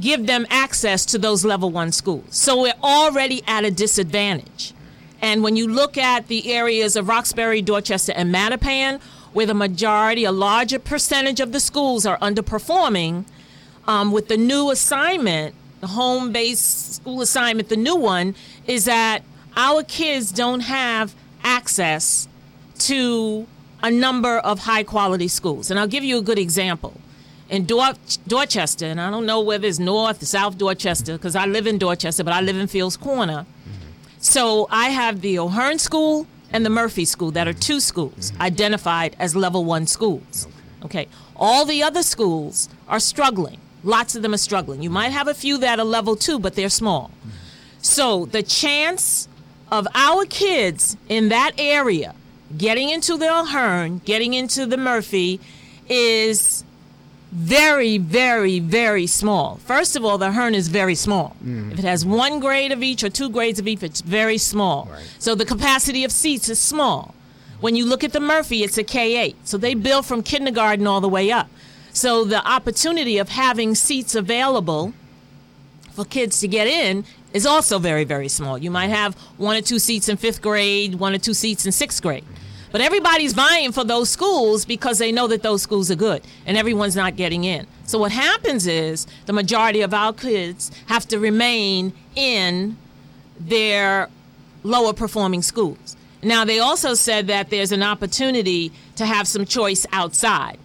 give them access to those level one schools. So we're already at a disadvantage. And when you look at the areas of Roxbury, Dorchester, and Mattapan, where the majority, a larger percentage of the schools are underperforming, um, with the new assignment, the home based school assignment, the new one is that our kids don't have access to a number of high quality schools. And I'll give you a good example. In Dor- Dorchester, and I don't know whether it's North or South Dorchester, because I live in Dorchester, but I live in Fields Corner. Mm-hmm. So I have the O'Hearn School and the Murphy School that are two schools mm-hmm. identified as level one schools. Okay. All the other schools are struggling. Lots of them are struggling. You might have a few that are level two, but they're small. Mm-hmm. So the chance of our kids in that area getting into the O'Hearn, getting into the Murphy is very, very, very small. First of all, the O'Hearn is very small. Mm-hmm. If it has one grade of each or two grades of each, it's very small. So the capacity of seats is small. When you look at the Murphy, it's a K 8. So they build from kindergarten all the way up. So the opportunity of having seats available for kids to get in is also very, very small. You might mm-hmm. have one or two seats in fifth grade, one or two seats in sixth grade. Mm-hmm. But everybody's vying for those schools because they know that those schools are good and everyone's not getting in. So what happens is the majority of our kids have to remain in their lower performing schools. Now, they also said that there's an opportunity to have some choice outside.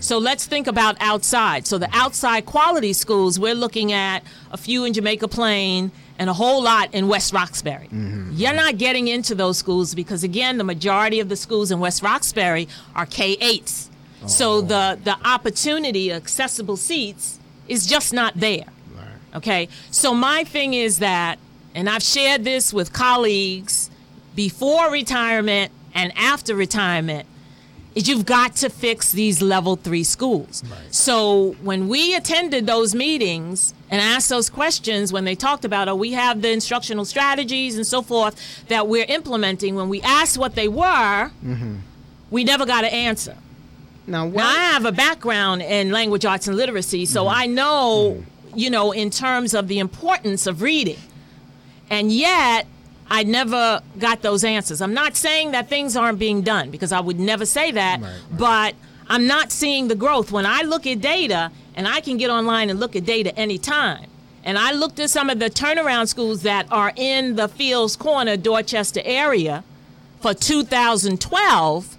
So let's think about outside. So the outside quality schools, we're looking at a few in Jamaica Plain and a whole lot in West Roxbury. Mm-hmm. You're not getting into those schools because again, the majority of the schools in West Roxbury are K8s. So the the opportunity, accessible seats is just not there. Okay? So my thing is that and I've shared this with colleagues before retirement and after retirement is you've got to fix these level three schools. So when we attended those meetings and asked those questions, when they talked about, oh, we have the instructional strategies and so forth that we're implementing, when we asked what they were, mm-hmm. we never got an answer. Now, Now. I have a background in language arts and literacy, so mm-hmm. I know, mm-hmm. you know, in terms of the importance of reading. And yet, I never got those answers. I'm not saying that things aren't being done because I would never say that, but I'm not seeing the growth. When I look at data, and I can get online and look at data anytime, and I looked at some of the turnaround schools that are in the Fields Corner, Dorchester area for 2012,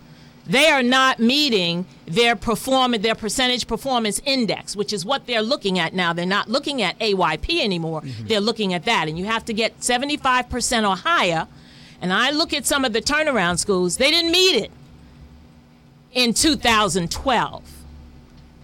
they are not meeting their performance, their percentage performance index, which is what they're looking at now. They're not looking at AYP anymore. Mm-hmm. They're looking at that, and you have to get 75% or higher. And I look at some of the turnaround schools; they didn't meet it in 2012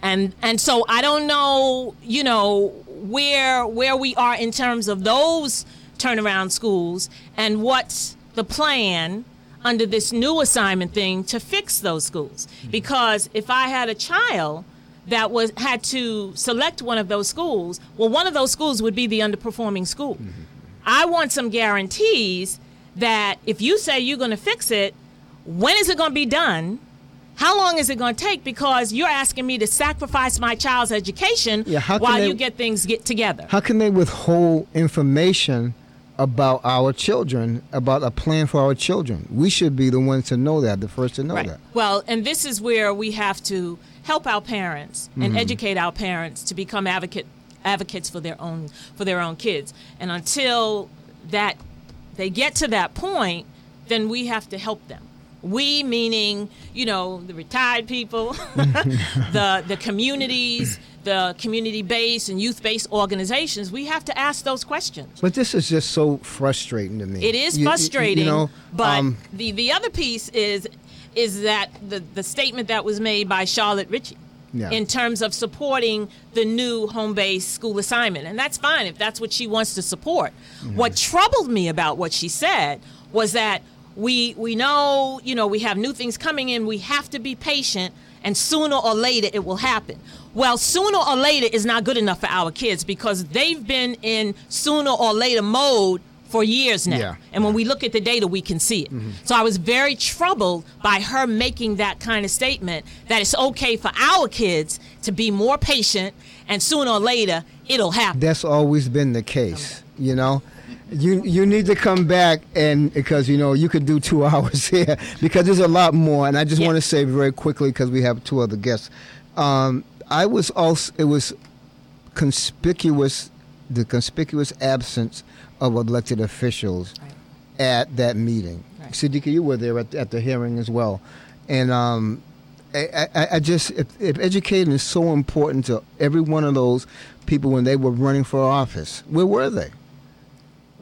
and and so I don't know, you know, where where we are in terms of those turnaround schools and what's the plan under this new assignment thing to fix those schools. Mm-hmm. Because if I had a child that was had to select one of those schools, well, one of those schools would be the underperforming school. Mm-hmm. I want some guarantees that if you say you're going to fix it, when is it going to be done? How long is it going to take? Because you're asking me to sacrifice my child's education Yeah, while they- you get things get together. How can they withhold information about our children, about a plan for our children? We should be the ones to know that, the first to know Right. that. Well, and this is where we have to help our parents Mm-hmm. and educate our parents to become advocate advocates for their own for their own kids. And until that they get to that point, then we have to help them. We meaning, you know, the retired people, the the communities, the community-based and youth-based organizations. We have to ask those questions. But this is just so frustrating to me. It is You- you- frustrating, You know, but um, the the other piece is is that the the statement that was made by Charlotte Richie Yeah. in terms of supporting the new home-based school assignment, and that's fine if that's what she wants to support. Mm-hmm. What troubled me about what she said was that we we know you know we have new things coming in. We have to be patient, and sooner or later it will happen. Well, sooner or later is not good enough for our kids because they've been in sooner or later mode for years now. Yeah. And when we look at the data, we can see it. Mm-hmm. So I was very troubled by her making that kind of statement that it's okay for our kids to be more patient and sooner or later it'll happen. That's always been the case, you know. You you need to come back and because you know you could do two hours here because there's a lot more and I just Yeah. want to say very quickly because we have two other guests. Um, I was also it was conspicuous the conspicuous absence of elected officials Right. at that meeting. Right. Sadiki, you were there at, at the hearing as well, and um, I, I, I just if, if educating is so important to every one of those people when they were running for office, where were they?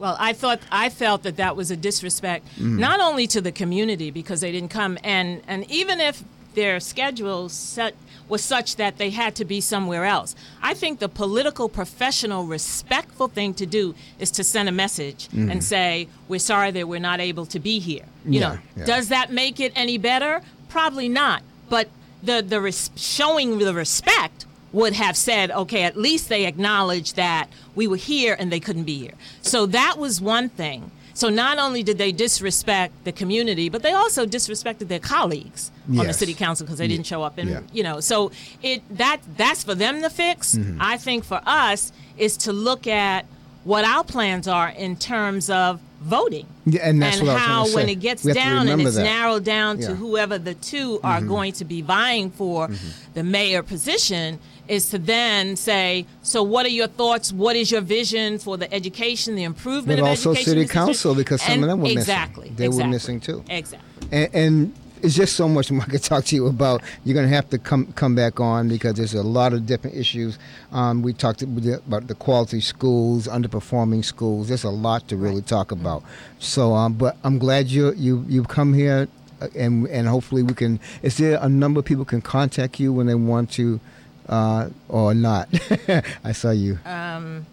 Well, I thought I felt that that was a disrespect mm. not only to the community because they didn't come, and and even if their schedule set was such that they had to be somewhere else. I think the political, professional, respectful thing to do is to send a message mm. and say, "We're sorry that we're not able to be here." You Yeah, know, yeah. does that make it any better? Probably not. But the the res- showing the respect would have said, okay, at least they acknowledged that we were here and they couldn't be here. So that was one thing. So not only did they disrespect the community, but they also disrespected their colleagues on the city council because they didn't show up. And Yeah. you know, so it that that's for them to fix. Mm-hmm. I think for us is to look at what our plans are in terms of voting. Yeah, and that's was how when it gets We have to down and it's that. narrowed down Yeah. to whoever the 2 are Mm-hmm. going to be vying for the mayor position is to then say, so what are your thoughts? What is your vision for the education, the improvement But of also education? city in this council, because some And- of them were missing. exactly, They were missing too. Exactly. and, and it's just so much more I could talk to you about. You're going to have to come come back on because there's a lot of different issues. Um, we talked about the quality schools, underperforming schools. There's a lot to really talk about. So, um, but I'm glad you you you've come here, uh, and and hopefully we can. Is there a number of people can contact you when they want to, uh, or not? I saw you. Um,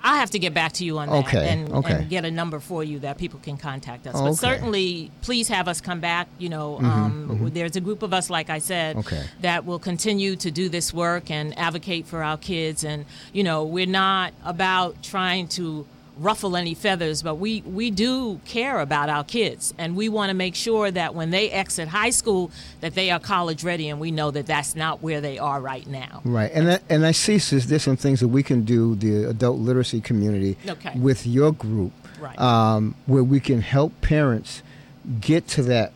I'll have to get back to you on that Okay, and, okay. and get a number for you that people can contact us. Oh, but okay. certainly, please have us come back. You know, um, there's a group of us, like I said, Okay. that will continue to do this work and advocate for our kids. And you know, we're not about trying to ruffle any feathers, but we we do care about our kids, and we want to make sure that when they exit high school, that they are college ready, and we know that that's not where they are right now. Right, and I, and I see sis, there's some things that we can do the adult literacy community Okay. with your group, Right. um, where we can help parents get to that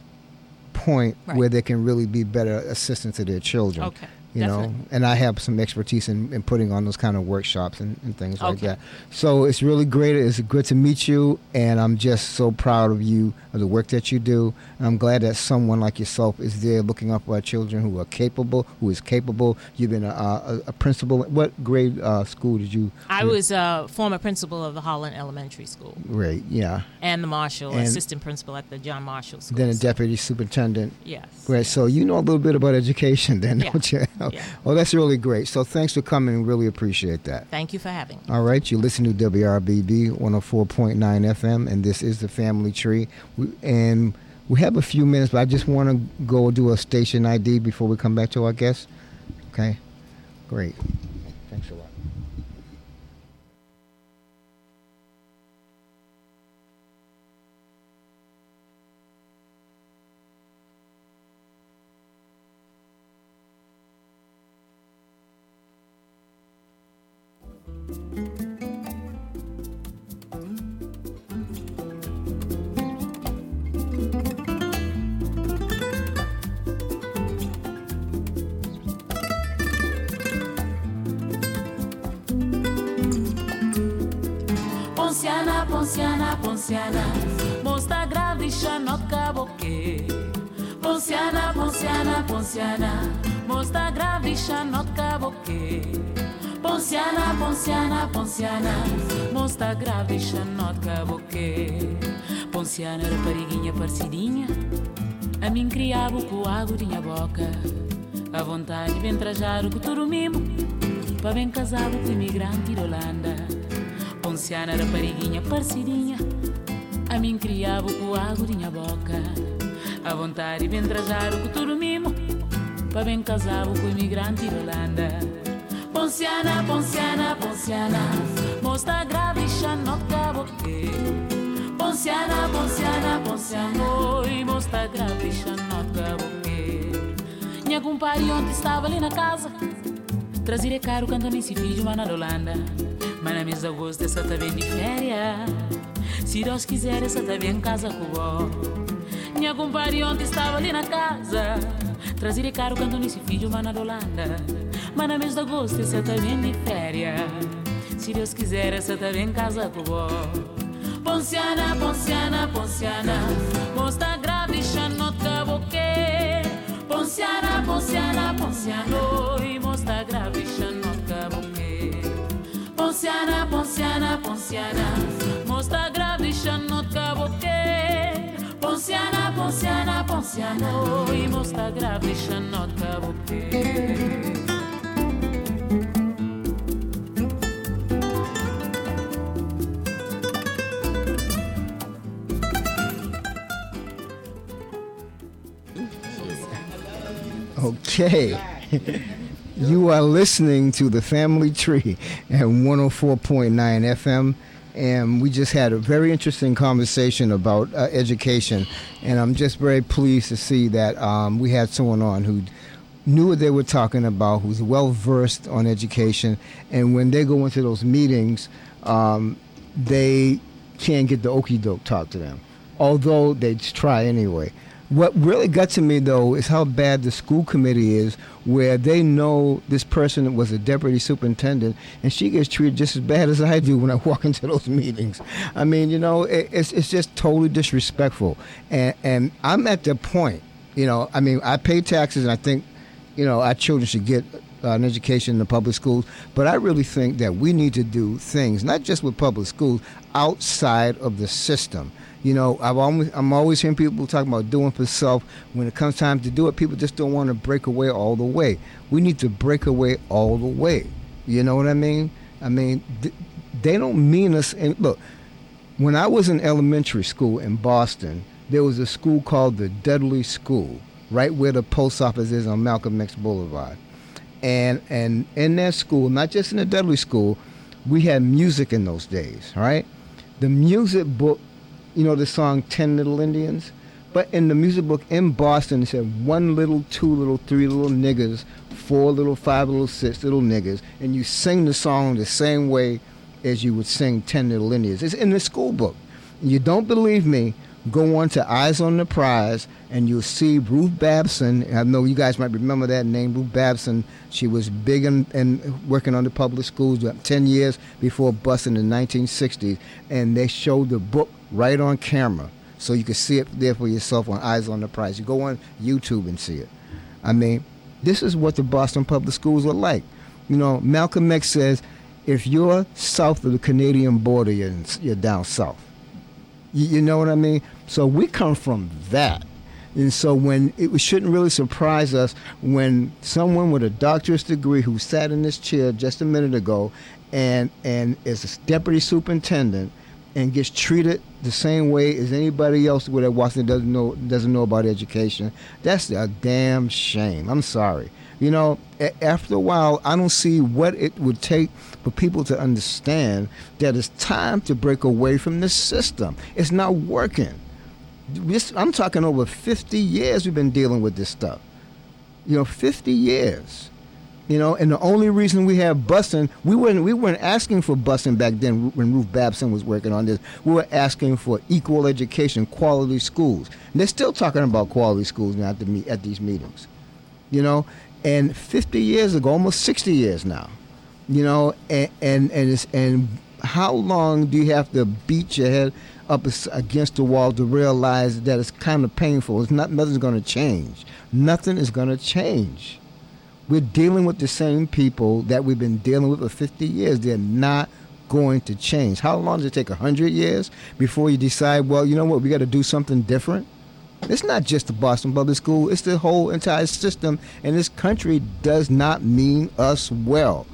point Right. where they can really be better assistants to their children. Okay, You know, and I have some expertise in, in putting on those kind of workshops and, and things like Okay. that. So it's really great. It's good to meet you, and I'm just so proud of you of the work that you do. And I'm glad that someone like yourself is there looking up for our children who are capable, who is capable. You've been a, a, a principal. What grade uh, school did you? I was a former principal of the Holland Elementary School right yeah. and the Marshall, And- assistant principal at the John Marshall School. Then a deputy superintendent. Yes. right So you know a little bit about education, then, Yeah. don't you? Yeah. Oh, that's really great. So thanks for coming. Really appreciate that. Thank you for having me. All right, you listen to WRBB 104.9 FM, and this is the Family Tree. We, and we have a few minutes, but I just want to go do a station ID before we come back to our guests. Okay, great. Ponciana, Ponciana, Ponciana, mostra grave no cabo que. Ponciana, Ponciana, Ponciana, mostra grave no cabo que. Ponciana, Ponciana, Ponciana, mostra grave no cabo que. Ponciana, rapariguinha parecidinha, a mim criava com água tinha boca. A vontade vem trajar o futuro mimo, para bem casado com imigrante da anciana rapariguinha parceirinha A mim criava o agorinha boca. A vontade bem trajar o futuro mimo Para bem casar com o imigrante de Holanda. Ponciana, ponciana, ponciana mostra grave no cabo boque Ponciana, ponciana, ponciana Oi, mosta grave xa nota boque Minha compadre ontem estava ali na casa? Trazirei caro cantando esse vídeo, mas na Holanda. Mas na mesa gosto essa tá de férias. Se Deus quiser, essa tá bem em casa com o Minha compadre ontem estava ali na casa. Trazer é caro quando nem se filho uma na Holanda. Mas na mesa gosto essa tá de férias. Se Deus quiser, essa tá bem em casa com o Ponciana, ponciana, ponciana. Mostra grave, chanota, boque. Ponciana, ponciana, ponciano. E mostra grave. Ponciana, ponciana, ponciana. Mostra grave, chanota, boque. Ponciana, ponciana, ponciano. E mostra grave, chanota, boque. Okay. you are listening to the Family Tree at 104.9 FM. And we just had a very interesting conversation about uh, education. And I'm just very pleased to see that um, we had someone on who knew what they were talking about, who's well versed on education. And when they go into those meetings, um, they can't get the okey doke talk to them, although they try anyway. What really got to me though is how bad the school committee is, where they know this person was a deputy superintendent, and she gets treated just as bad as I do when I walk into those meetings. I mean, you know, it, it's it's just totally disrespectful, and and I'm at the point, you know, I mean, I pay taxes, and I think, you know, our children should get uh, an education in the public schools. But I really think that we need to do things, not just with public schools, outside of the system. You know, I've always, I'm always hearing people talking about doing for self. When it comes time to do it, people just don't want to break away all the way. We need to break away all the way. You know what I mean? I mean, they don't mean us. And look, when I was in elementary school in Boston, there was a school called the Dudley School, right where the post office is on Malcolm X Boulevard. And and in that school, not just in the Dudley School, we had music in those days, right? The music book you know the song Ten Little Indians? But in the music book in Boston, it said one little, two little, three little niggers, four little, five little, six little niggers, and you sing the song the same way as you would sing Ten Little Indians. It's in the school book. You don't believe me? Go on to Eyes on the Prize, and you'll see Ruth Batson. I know you guys might remember that name, Ruth Batson. She was big and in, working on the public schools 10 years before busing in the 1960s, and they showed the book right on camera so you can see it there for yourself on Eyes on the Prize. You go on YouTube and see it. I mean, this is what the Boston public schools are like. You know, Malcolm X says, if you're south of the Canadian border, you're, you're down south. You, know what I mean? So we come from that. And so when it shouldn't really surprise us when someone with a doctorate degree who sat in this chair just a minute ago and and is a deputy superintendent and gets treated the same way as anybody else with at Washington doesn't know doesn't know about education. That's a damn shame. I'm sorry. You know, after a while, I don't see what it would take for people to understand that it's time to break away from this system. It's not working. I'm talking over 50 years we've been dealing with this stuff. You know, 50 years. You know, and the only reason we have busing, we weren't we weren't asking for busing back then when Ruth Batson was working on this. We were asking for equal education, quality schools. And they're still talking about quality schools now at, the at these meetings. You know, and 50 years ago, almost 60 years now. You know, and and and, and how long do you have to beat your head up against the wall to realize that it's kind of painful? It's not nothing's going to change. Nothing is going to change. We're dealing with the same people that we've been dealing with for 50 years. They're not going to change. How long does it take? 100 years before you decide, well, you know what, we got to do something different? It's not just the Boston Public School, it's the whole entire system. And this country does not mean us well.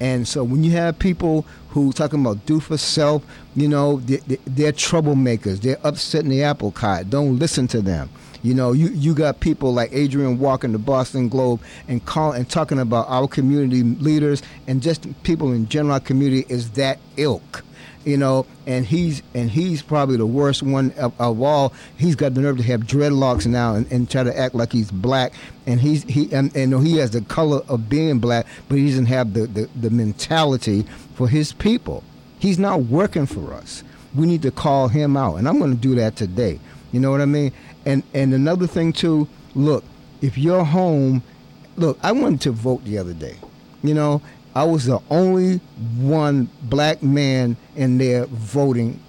And so when you have people who talking about do for self, you know, they're, they're troublemakers. They're upsetting the apple cart. Don't listen to them. You know, you, you got people like Adrian Walker in the Boston Globe and call and talking about our community leaders and just people in general our community is that ilk. you know, and he's and he's probably the worst one of, of all. He's got the nerve to have dreadlocks now and, and try to act like he's black, and he's he and, and he has the color of being black, but he doesn't have the, the, the mentality for his people. He's not working for us. We need to call him out, and I'm going to do that today. You know what I mean? And and another thing too. Look, if you're home, look, I went to vote the other day. You know, I was the only one black man in there voting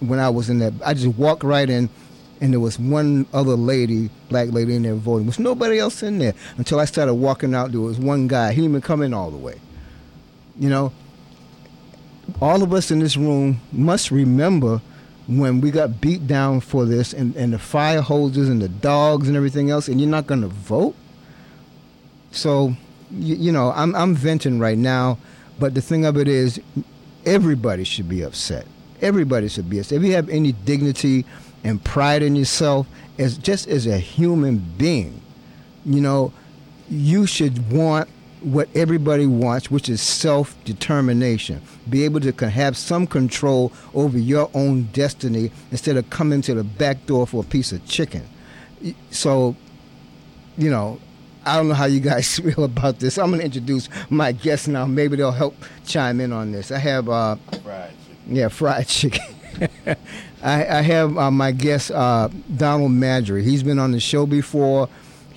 when I was in there. I just walked right in, and there was one other lady, black lady in there voting. There was nobody else in there until I started walking out. There was one guy. He didn't even come in all the way. You know, all of us in this room must remember when we got beat down for this and, and the fire hoses and the dogs and everything else, and you're not going to vote. So you, you know, I'm I'm venting right now, but the thing of it is, everybody should be upset. Everybody should be upset. If you have any dignity and pride in yourself, as just as a human being, you know, you should want what everybody wants, which is self determination. Be able to have some control over your own destiny instead of coming to the back door for a piece of chicken. So, you know, I don't know how you guys feel about this. I'm going to introduce my guests now. Maybe they'll help chime in on this. I have uh, fried chicken. Yeah, fried chicken. I, I, have uh, my guest uh, Donald Madry. He's been on the show before.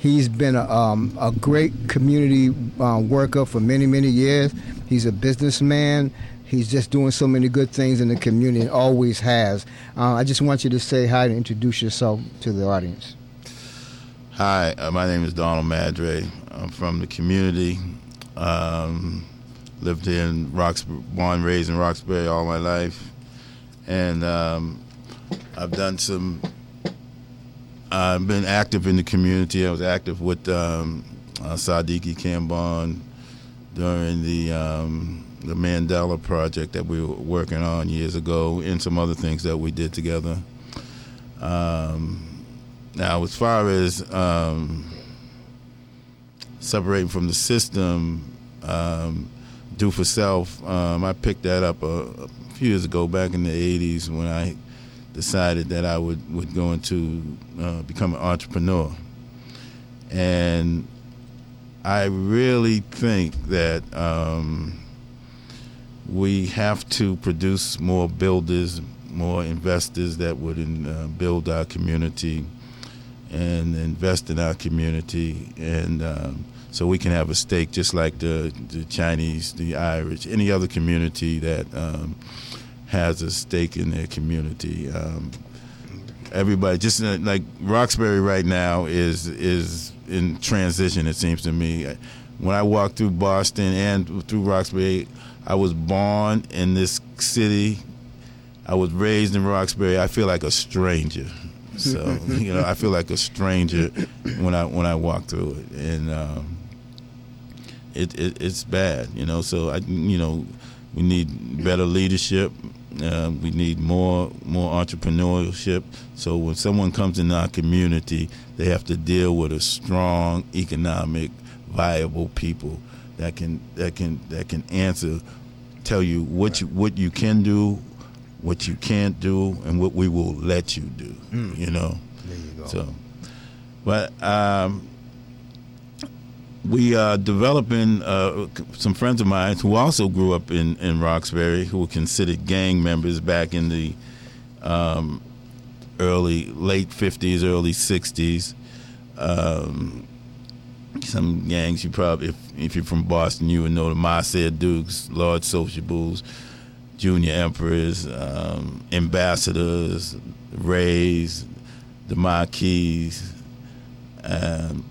He's been a, um, a great community uh, worker for many, many years. He's a businessman. He's just doing so many good things in the community and always has. Uh, I just want you to say hi and introduce yourself to the audience. Hi, uh, my name is Donald Madre. I'm from the community. Um, lived here in Roxbury, born raised in Roxbury all my life, and um, I've done some. I've been active in the community. I was active with um, uh, Sadiki Kambon during the um, the Mandela project that we were working on years ago, and some other things that we did together. Um, now, as far as um, separating from the system, um, do for self, um, I picked that up a, a, few years ago, back in the '80s, when I decided that I would would go into uh, become an entrepreneur, and I really think that um, we have to produce more builders, more investors that would uh, build our community and invest in our community, and um, so we can have a stake, just like the the Chinese, the Irish, any other community that um, has a stake in their community. Um, everybody, just uh, like Roxbury right now is is in transition. It seems to me. When I walk through Boston and through Roxbury, I was born in this city. I was raised in Roxbury. I feel like a stranger. So you know, I feel like a stranger when I when I walk through it, and um, it, it, it's bad. You know, so I you know we need better leadership. Uh, we need more more entrepreneurship. So when someone comes in our community, they have to deal with a strong economic, viable people that can that can that can answer, tell you what you what you can do, what you can't do and what we will let you do. Mm. You know. There you go. So, but um, we are developing uh, some friends of mine who also grew up in in Roxbury, who were considered gang members back in the um, early late fifties, early sixties. Um, some gangs you probably, if, if you're from Boston, you would know the Marseille Dukes, Lord Sociables junior emperors, um, ambassadors, Rays, the Marquis. Um,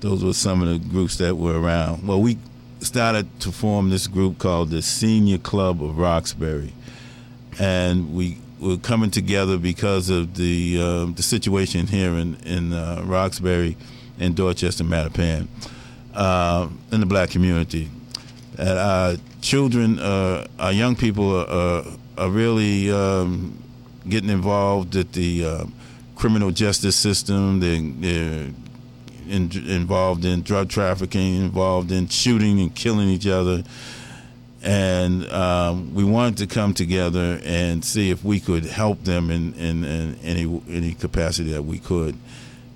those were some of the groups that were around. Well, we started to form this group called the Senior Club of Roxbury, and we were coming together because of the uh, the situation here in in uh, Roxbury and Dorchester, Mattapan, uh, in the black community. That uh, children, uh, our young people are, are really um, getting involved at the uh, criminal justice system. They're, they're in, involved in drug trafficking, involved in shooting and killing each other. and um, we wanted to come together and see if we could help them in, in, in any any capacity that we could.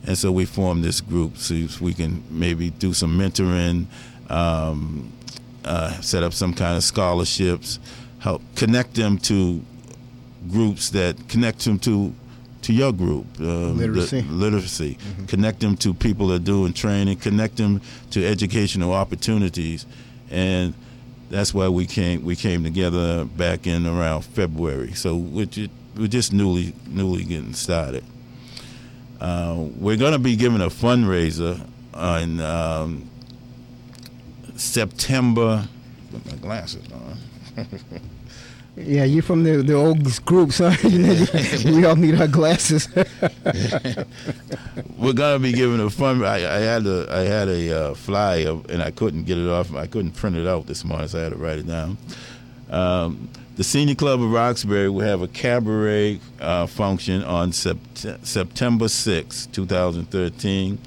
And so we formed this group so we can maybe do some mentoring, um, uh, set up some kind of scholarships, help connect them to groups that connect them to to your group. Um, literacy. literacy. Mm-hmm. Connect them to people that are doing training. Connect them to educational opportunities, and that's why we came we came together back in around February. So we're just, we're just newly newly getting started. Uh, we're going to be giving a fundraiser on um, September. Put my glasses on. Yeah, you're from the the old groups, huh? we all need our glasses. We're gonna be giving a fun. I, I had a I had a uh, flyer and I couldn't get it off. I couldn't print it out this morning, so I had to write it down. Um, the Senior Club of Roxbury will have a cabaret uh, function on sept- September 6, 2013,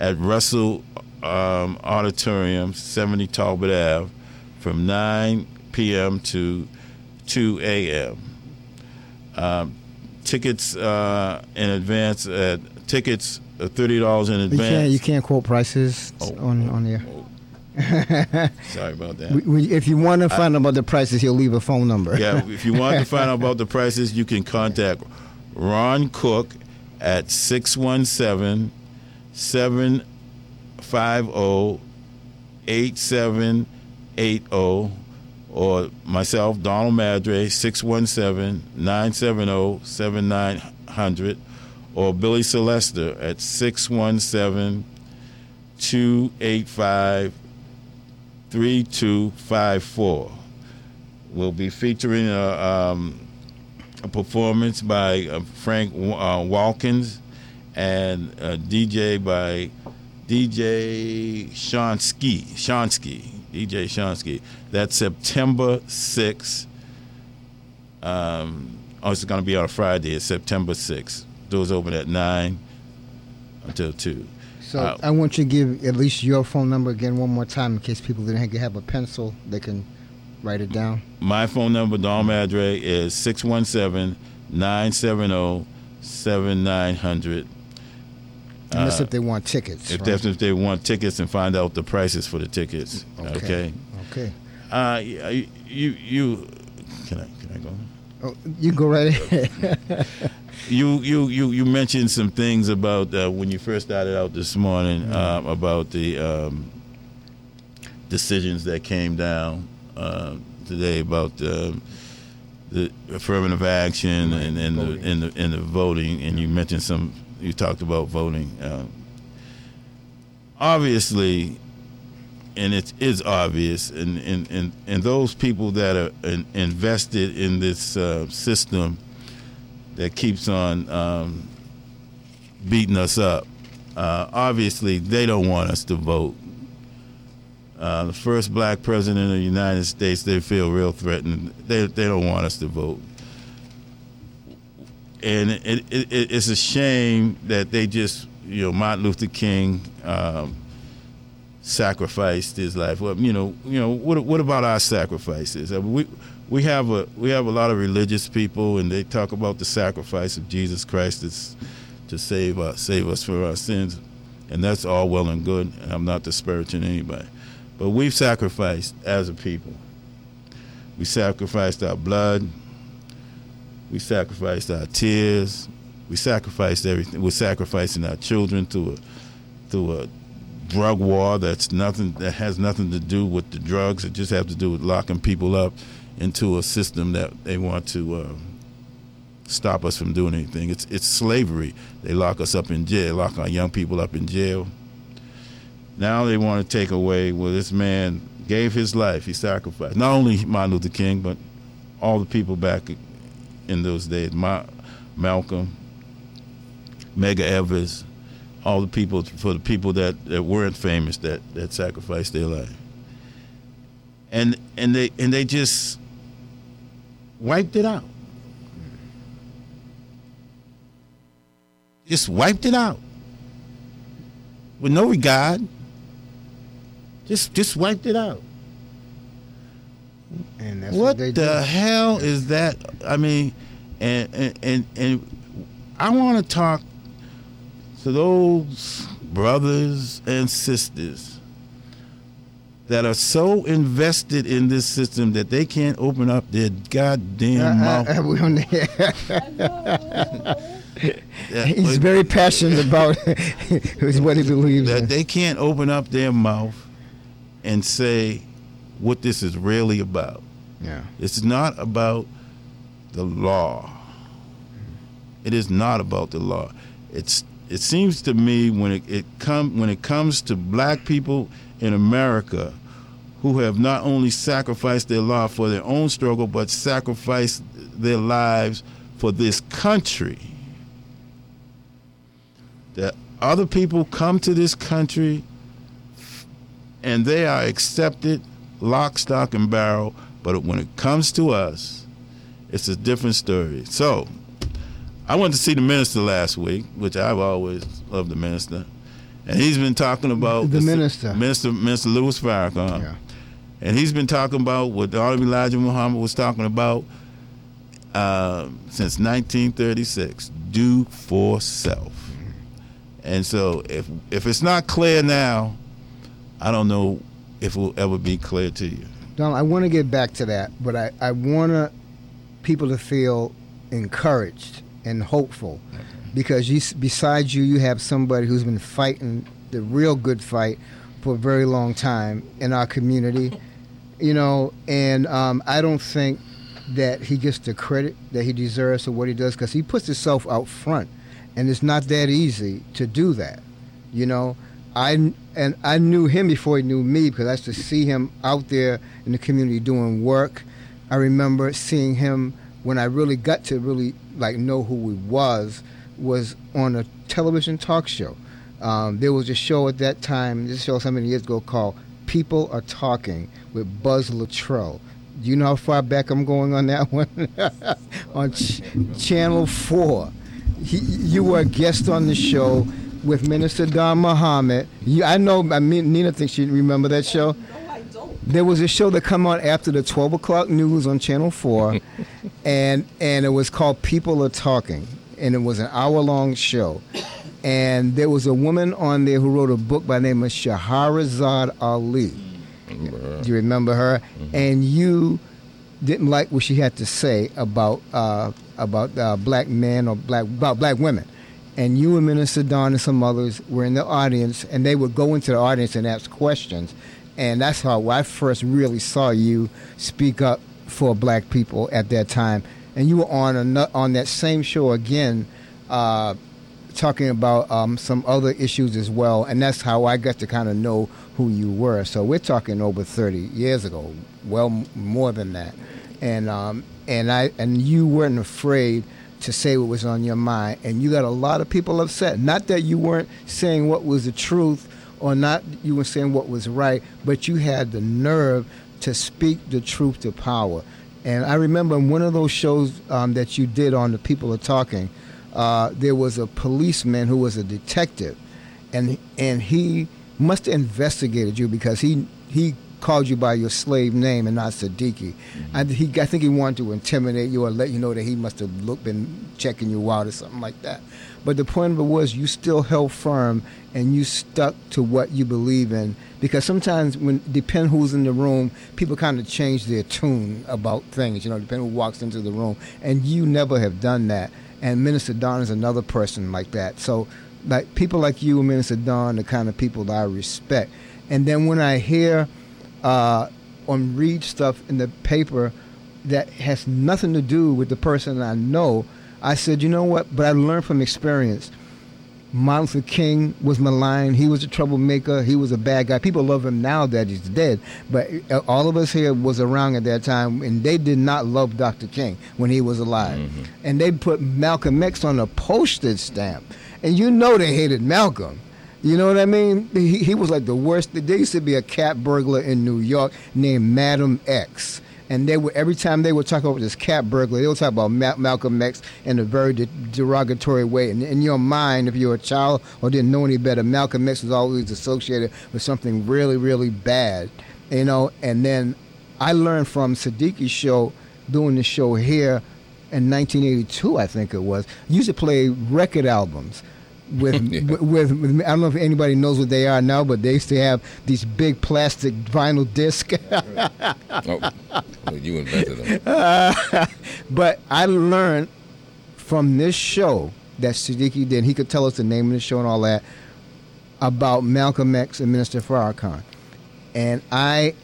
at Russell um, Auditorium, 70 Talbot Ave, from 9 p.m. to 2 a.m. Um, tickets uh, in advance at tickets uh, thirty dollars in advance. You can't, you can't quote prices oh, on on there. Oh. Sorry about that. We, we, if you want to find I, out about the prices, he'll leave a phone number. yeah, if you want to find out about the prices, you can contact Ron Cook at 617 750 8780 or myself, Donald Madre, 617-970-7900, or Billy Celester at 617-285-3254. We'll be featuring a, um, a performance by uh, Frank uh, Walkins and a DJ by DJ Shonsky. Shonsky. DJ Shonsky. That's September 6th. Um, oh, it's going to be on a Friday. It's September 6th. Doors open at 9 until 2. So uh, I want you to give at least your phone number again one more time in case people didn't have a pencil. They can write it down. My phone number, Don Madre, is 617 970 7900. That's uh, if they want tickets. If right? if they want tickets and find out the prices for the tickets. Okay. Okay. okay. Uh, you you can I can I go? Oh, you go right ahead. you you you you mentioned some things about uh, when you first started out this morning mm-hmm. um, about the um, decisions that came down uh, today about uh, the affirmative action and, and the and the and the voting, and you mentioned some you talked about voting. Uh, obviously, and it is obvious, and, and, and, and those people that are in, invested in this uh, system that keeps on um, beating us up, uh, obviously they don't want us to vote. Uh, the first black president of the United States, they feel real threatened. They, they don't want us to vote and it, it, it's a shame that they just, you know, Martin Luther King um, sacrificed his life. Well, you know, you know, what what about our sacrifices? I mean, we we have a we have a lot of religious people, and they talk about the sacrifice of Jesus Christ to, to save us, save us for our sins, and that's all well and good. And I'm not disparaging anybody, but we've sacrificed as a people. We sacrificed our blood we sacrificed our tears. We sacrificed everything. We're sacrificing our children to a to a drug war that's nothing that has nothing to do with the drugs. It just has to do with locking people up into a system that they want to uh, stop us from doing anything. It's it's slavery. They lock us up in jail, lock our young people up in jail. Now they want to take away. Well, this man gave his life. He sacrificed not only Martin Luther King, but all the people back in those days. Ma- Malcolm, Medgar Evers, all the people for the people that, that weren't famous that, that sacrificed their life. And and they and they just wiped it out. Just wiped it out. With no regard. Just just wiped it out. And that's what, what, they the do. hell is that? I mean, and and and, and I want to talk to those brothers and sisters that are so invested in this system that they can't open up their goddamn mouth. Uh, uh, we on there. that- He's very passionate about is what he believes that in. they can't open up their mouth and say what this is really about. Yeah. It's not about the law. It is not about the law. It's it seems to me when it, it come when it comes to black people in America who have not only sacrificed their life for their own struggle but sacrificed their lives for this country. That other people come to this country and they are accepted lock, stock, and barrel. But when it comes to us, it's a different story. So, I went to see the minister last week, which I've always loved the minister, and he's been talking about The minister. Minister, Minister Louis Farrakhan, Yeah. and he's been talking about what the Honorable Elijah Muhammad was talking about uh, since 1936: do for self. And so, if if it's not clear now, I don't know if it will ever be clear to you. Donald, I want to get back to that, but I, I want to people to feel encouraged and hopeful because you, besides you, you have somebody who's been fighting the real good fight for a very long time in our community, you know, and um, I don't think that he gets the credit that he deserves for what he does because he puts himself out front, and it's not that easy to do that, you know. I and I knew him before he knew me because I used to see him out there in the community doing work. I remember seeing him when I really got to really like know who he was was on a television talk show. Um, there was a show at that time. This show so many years ago called "People Are Talking" with Buzz Luttrell. Do you know how far back I'm going on that one? on ch- Channel Four, he, you were a guest on the show with Minister Don Muhammad. You, I know. I mean, Nina thinks she remember that show. No, I don't. There was a show that come on after the 12 o'clock news on Channel 4, and and it was called People Are Talking, and it was an hour long show. And there was a woman on there who wrote a book by the name of Shahrazad Ali. Do you remember her? And you didn't like what she had to say about uh, about uh, black men or black about black women. And you and Minister Don and some others were in the audience, and they would go into the audience and ask questions. And that's how I first really saw you speak up for black people at that time. And you were on on that same show again, uh, talking about um, some other issues as well. And that's how I got to kind of know who you were. So we're talking over 30 years ago, well more than that. And um, and I and you weren't afraid to say what was on your mind, and you got a lot of people upset. Not that you weren't saying what was the truth, or not you were saying what was right, but you had the nerve to speak the truth to power. And I remember in one of those shows um, that you did on the People Are Talking, uh, there was a policeman who was a detective, and and he must have investigated you because he he called you by your slave name and not Sadiki. Mm-hmm. I, he, I think he wanted to intimidate you or let you know that he must have looked, been checking you out or something like that. But the point of it was you still held firm and you stuck to what you believe in because sometimes when depend who's in the room, people kind of change their tune about things. You know, depending who walks into the room, and you never have done that. And Minister Don is another person like that. So, like people like you and Minister Don, the kind of people that I respect. And then when I hear uh, or read stuff in the paper that has nothing to do with the person I know, I said, you know what? But I learned from experience. Martin Luther King was maligned. He was a troublemaker. He was a bad guy. People love him now that he's dead. But uh, all of us here was around at that time, and they did not love Dr. King when he was alive. And they put Malcolm X on a postage stamp. And you know they hated Malcolm. You know what I mean? He, he was like the worst. There used to be a cat burglar in New York named Madam X. And they were every time they would talk about this cat burglar, they would talk about Ma- Malcolm X in a very de- derogatory way. And in your mind, if you're a child or didn't know any better, Malcolm X was always associated with something really, really bad, you know. And then I learned from Sadiki's show, doing the show here in 1982, I think it was. Used to play record albums. With, Yeah. with, with, I don't know if anybody knows what they are now, but they used to have these big plastic vinyl discs. Oh, well, you invented them. But I learned from this show that Sadiki did. He could tell us the name of the show and all that about Malcolm X and Minister Farrakhan, and I,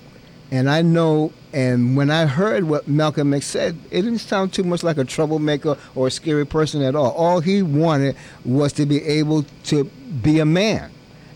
and I know. And when I heard what Malcolm X said, it didn't sound too much like a troublemaker or a scary person at all. All he wanted was to be able to be a man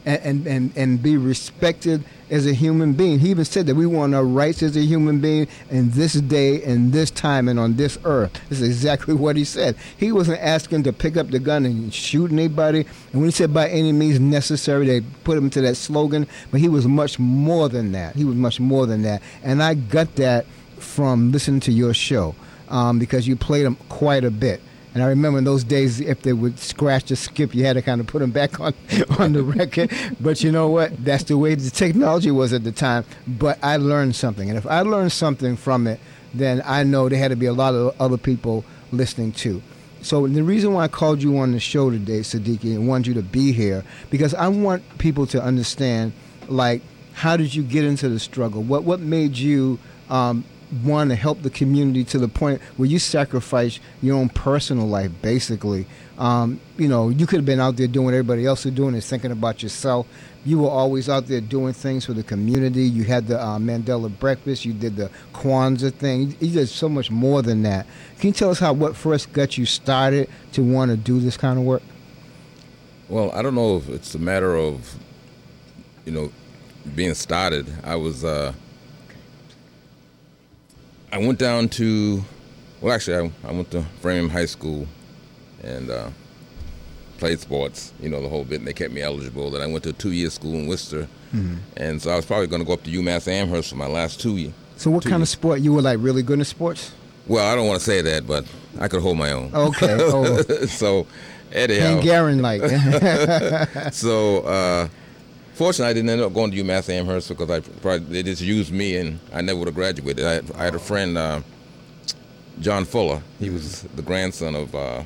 and, and, and, and be respected as a human being. He even said that we want our rights as a human being in this day and this time and on this earth. This is exactly what he said. He wasn't asking to pick up the gun and shoot anybody. And when he said by any means necessary, they put him to that slogan. But he was much more than that. He was much more than that. And I got that from listening to your show um, because you played him quite a bit. And I remember in those days, if they would scratch or skip, you had to kind of put them back on on the record. But you know what? That's the way the technology was at the time. But I learned something, and if I learned something from it, then I know there had to be a lot of other people listening too. So the reason why I called you on the show today, Sadiki, and wanted you to be here, because I want people to understand, like, how did you get into the struggle? What what made you um, want to help the community to the point where you sacrifice your own personal life, basically? Um, you know, you could have been out there doing what everybody else is doing and thinking about yourself. You were always out there doing things for the community. You had the uh, Mandela breakfast. You did the Kwanzaa thing. You did so much more than that. Can you tell us how what first got you started to want to do this kind of work? Well, I don't know if it's a matter of, you know, being started. I was, uh, I went down to, well, actually, I, I went to Framingham High School and uh, played sports, you know, the whole bit, and they kept me eligible. Then I went to a two-year school in Worcester, and so I was probably going to go up to UMass Amherst for my last two years. So, what Two kind of sport you were like really good in sports? Well, I don't want to say that, but I could hold my own. Okay. Oh, so, anyhow, Hungarian like. so uh, fortunately, I didn't end up going to UMass Amherst because I probably they just used me, and I never would have graduated. I, I had a friend, uh, John Fuller. He was the grandson of uh,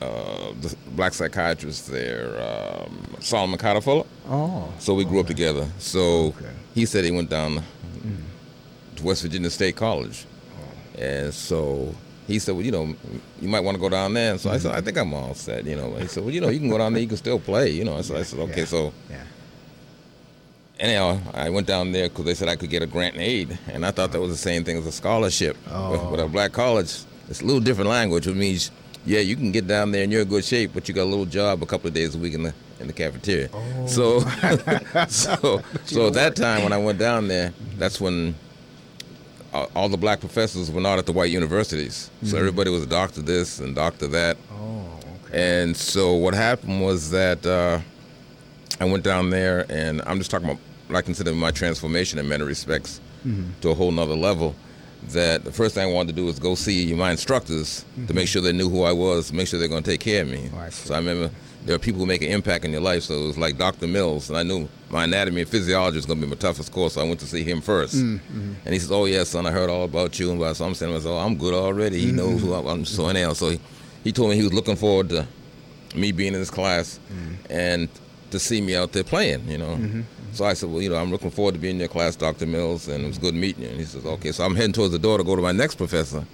uh, the black psychiatrist there, um, Solomon Carter Fuller. oh. So we grew up together. So Okay. he said he went down to West Virginia State College, and so he said, "Well, you know, you might want to go down there." And so I said, "I think I'm all set." You know, and he said, "Well, you know, you can go down there. You can still play." You know, so I said, "Okay." Yeah. So Yeah. Anyhow, I went down there because they said I could get a grant and aid, and I thought that was the same thing as a scholarship. Oh. With a black college, it's a little different language, which means, yeah, you can get down there and you're in good shape, but you got a little job a couple of days a week in the in the cafeteria. Oh. So, so, so at that time when I went down there, that's when all, the black professors were not at the white universities. So everybody was a doctor this and doctor that. Oh. Okay. And so what happened was that uh, I went down there, and I'm just talking about what I consider my transformation in many respects mm-hmm. to a whole nother level. That the first thing I wanted to do was go see my instructors to mm-hmm. make sure they knew who I was, make sure they're going to take care of me. Oh, I so I remember there are people who make an impact in your life. So it was like Dr. Mills, and I knew my anatomy and physiology was going to be my toughest course. So I went to see him 1st mm-hmm. and he says, "Oh yeah, son, I heard all about you." And so I'm saying, "Oh, I'm good already." He knows who I- I'm. So anyhow, so he, he told me he was looking forward to me being in his class and to see me out there playing, you know. So I said, well, you know, I'm looking forward to being in your class, Dr. Mills, and it was good meeting you. And he says, okay. So I'm heading towards the door to go to my next professor.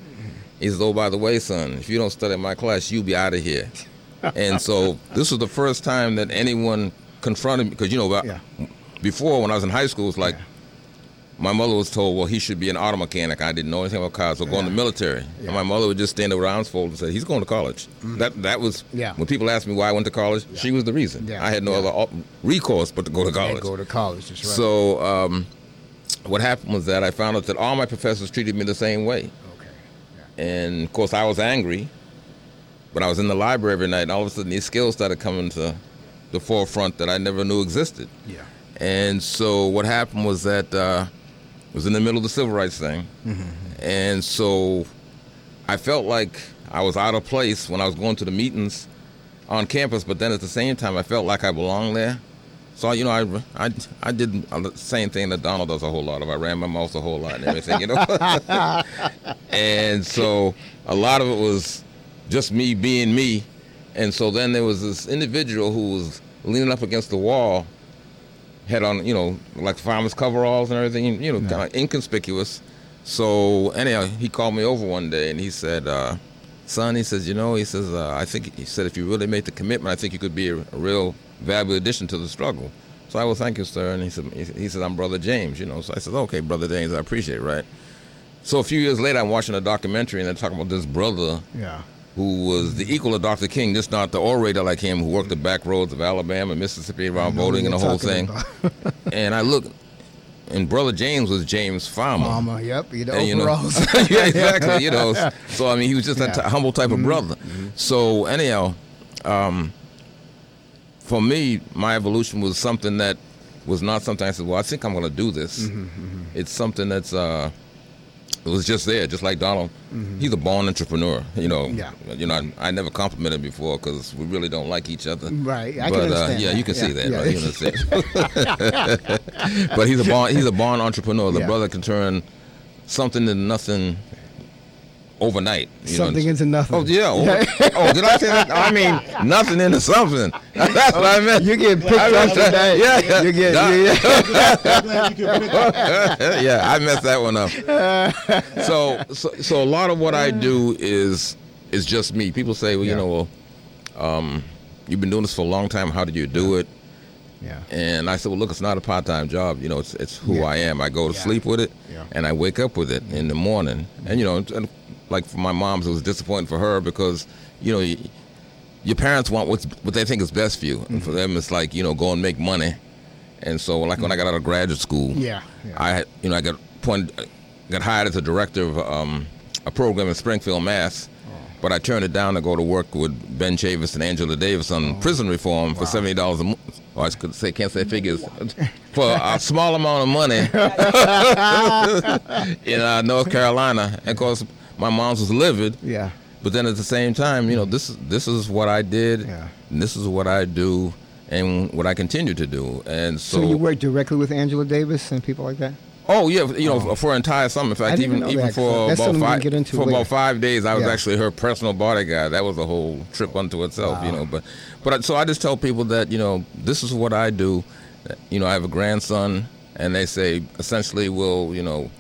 He says, oh, by the way, son, if you don't study in my class, you'll be out of here. and so this was the first time that anyone confronted me, because, you know, Yeah. before when I was in high school, it was like, my mother was told, well, he should be an auto mechanic. I didn't know anything about cars, so go in the military. And my mother would just stand with arms folded and say, he's going to college. That that was, Mm-hmm. Yeah. when people asked me why I went to college, she was the reason. Yeah. I had no Yeah. other recourse but to go to college. go to college. Right. So um, what happened was that I found out that all my professors treated me the same way. okay. And of course, I was angry, but I was in the library every night, and all of a sudden these skills started coming to the forefront that I never knew existed. Yeah. And so what happened was that uh, was in the middle of the civil rights thing, mm-hmm. and so I felt like I was out of place when I was going to the meetings on campus. But then at the same time, I felt like I belonged there. So you know, I I I did the same thing that Donald does a whole lot of. I ran my mouth a whole lot and everything, you know. and so a lot of it was just me being me. And so then there was this individual who was leaning up against the wall, had on you know like farmers coveralls and everything, you know, kind of inconspicuous. So anyhow, he called me over one day and he said. Uh, son, he says, you know, he says, uh, I think, he said, if you really made the commitment, I think you could be a, a real valuable addition to the struggle. So I will thank you, sir. And he said, he said, I'm Brother James, you know. So I said, okay, Brother James, I appreciate it, right? So a few years later, I'm watching a documentary and they're talking about this brother Yeah. Who was the equal of Dr. King, just not the orator like him, who worked the back roads of Alabama, and Mississippi, around voting and the whole thing. and I look, and Brother James was James Farmer. Mama, yep, you And, you know, yeah, exactly. You know, so I mean, he was just Yeah. Mm-hmm. t- humble type of brother. So anyhow, um, for me, my evolution was something that was not something I said, "Well, I think I'm going to do this." Mm-hmm, It's something that's uh, it was just there, just like Donald. He's a born entrepreneur. You know, Mm-hmm. Yeah. You know, I, I never complimented him before because we really don't like each other. Right, I can but, understand Uh, yeah, that. you can see that. yeah. Right? You understand. but he's a born he's a born entrepreneur. The Yeah. brother can turn something into nothing overnight. You Something know? into nothing. Oh yeah. Over, oh, did I say that? I mean nothing into something. That's what I meant. You're getting picked I up today. Yeah, yeah. You're getting, Nah. yeah, yeah, I messed that one up. So, so, so a lot of what I do is is just me. People say, well, Yeah. you know, well, um, you've been doing this for a long time. How did you do it? yeah. And I said, well, look, it's not a part-time job. You know, it's it's who Yeah. I am. I go to Yeah. sleep with it, Yeah. and I wake up with it in the morning. And you know, and like for my mom's, it was disappointing for her because you know, y your parents want what's what they think is best for you. And for Mm-hmm. them, it's like you know, go and make money. And so, like when I got out of graduate school, Yeah, yeah. I had, you know, I got appointed, got hired as a director of um, a program in Springfield, Mass. Oh. But I turned it down to go to work with Ben Chavis and Angela Davis on Oh. prison reform for seventy dollars a month. Or I could say, can't say figures for a small amount of money in uh, North Carolina. And of course, my mom's was livid. Yeah. But then at the same time, you know, mm. this is this is what I did, Yeah. and this is what I do, and what I continue to do. And so, So, you work directly with Angela Davis and people like that? Oh yeah, you know, oh. for an entire summer. In fact, even even that. for That's about five get into for later. about five days, I was Yeah. actually her personal bodyguard. That was a whole trip unto itself, you know. But but so I just tell people that you know this is what I do. You know, I have a grandson, and they say essentially, well, you know,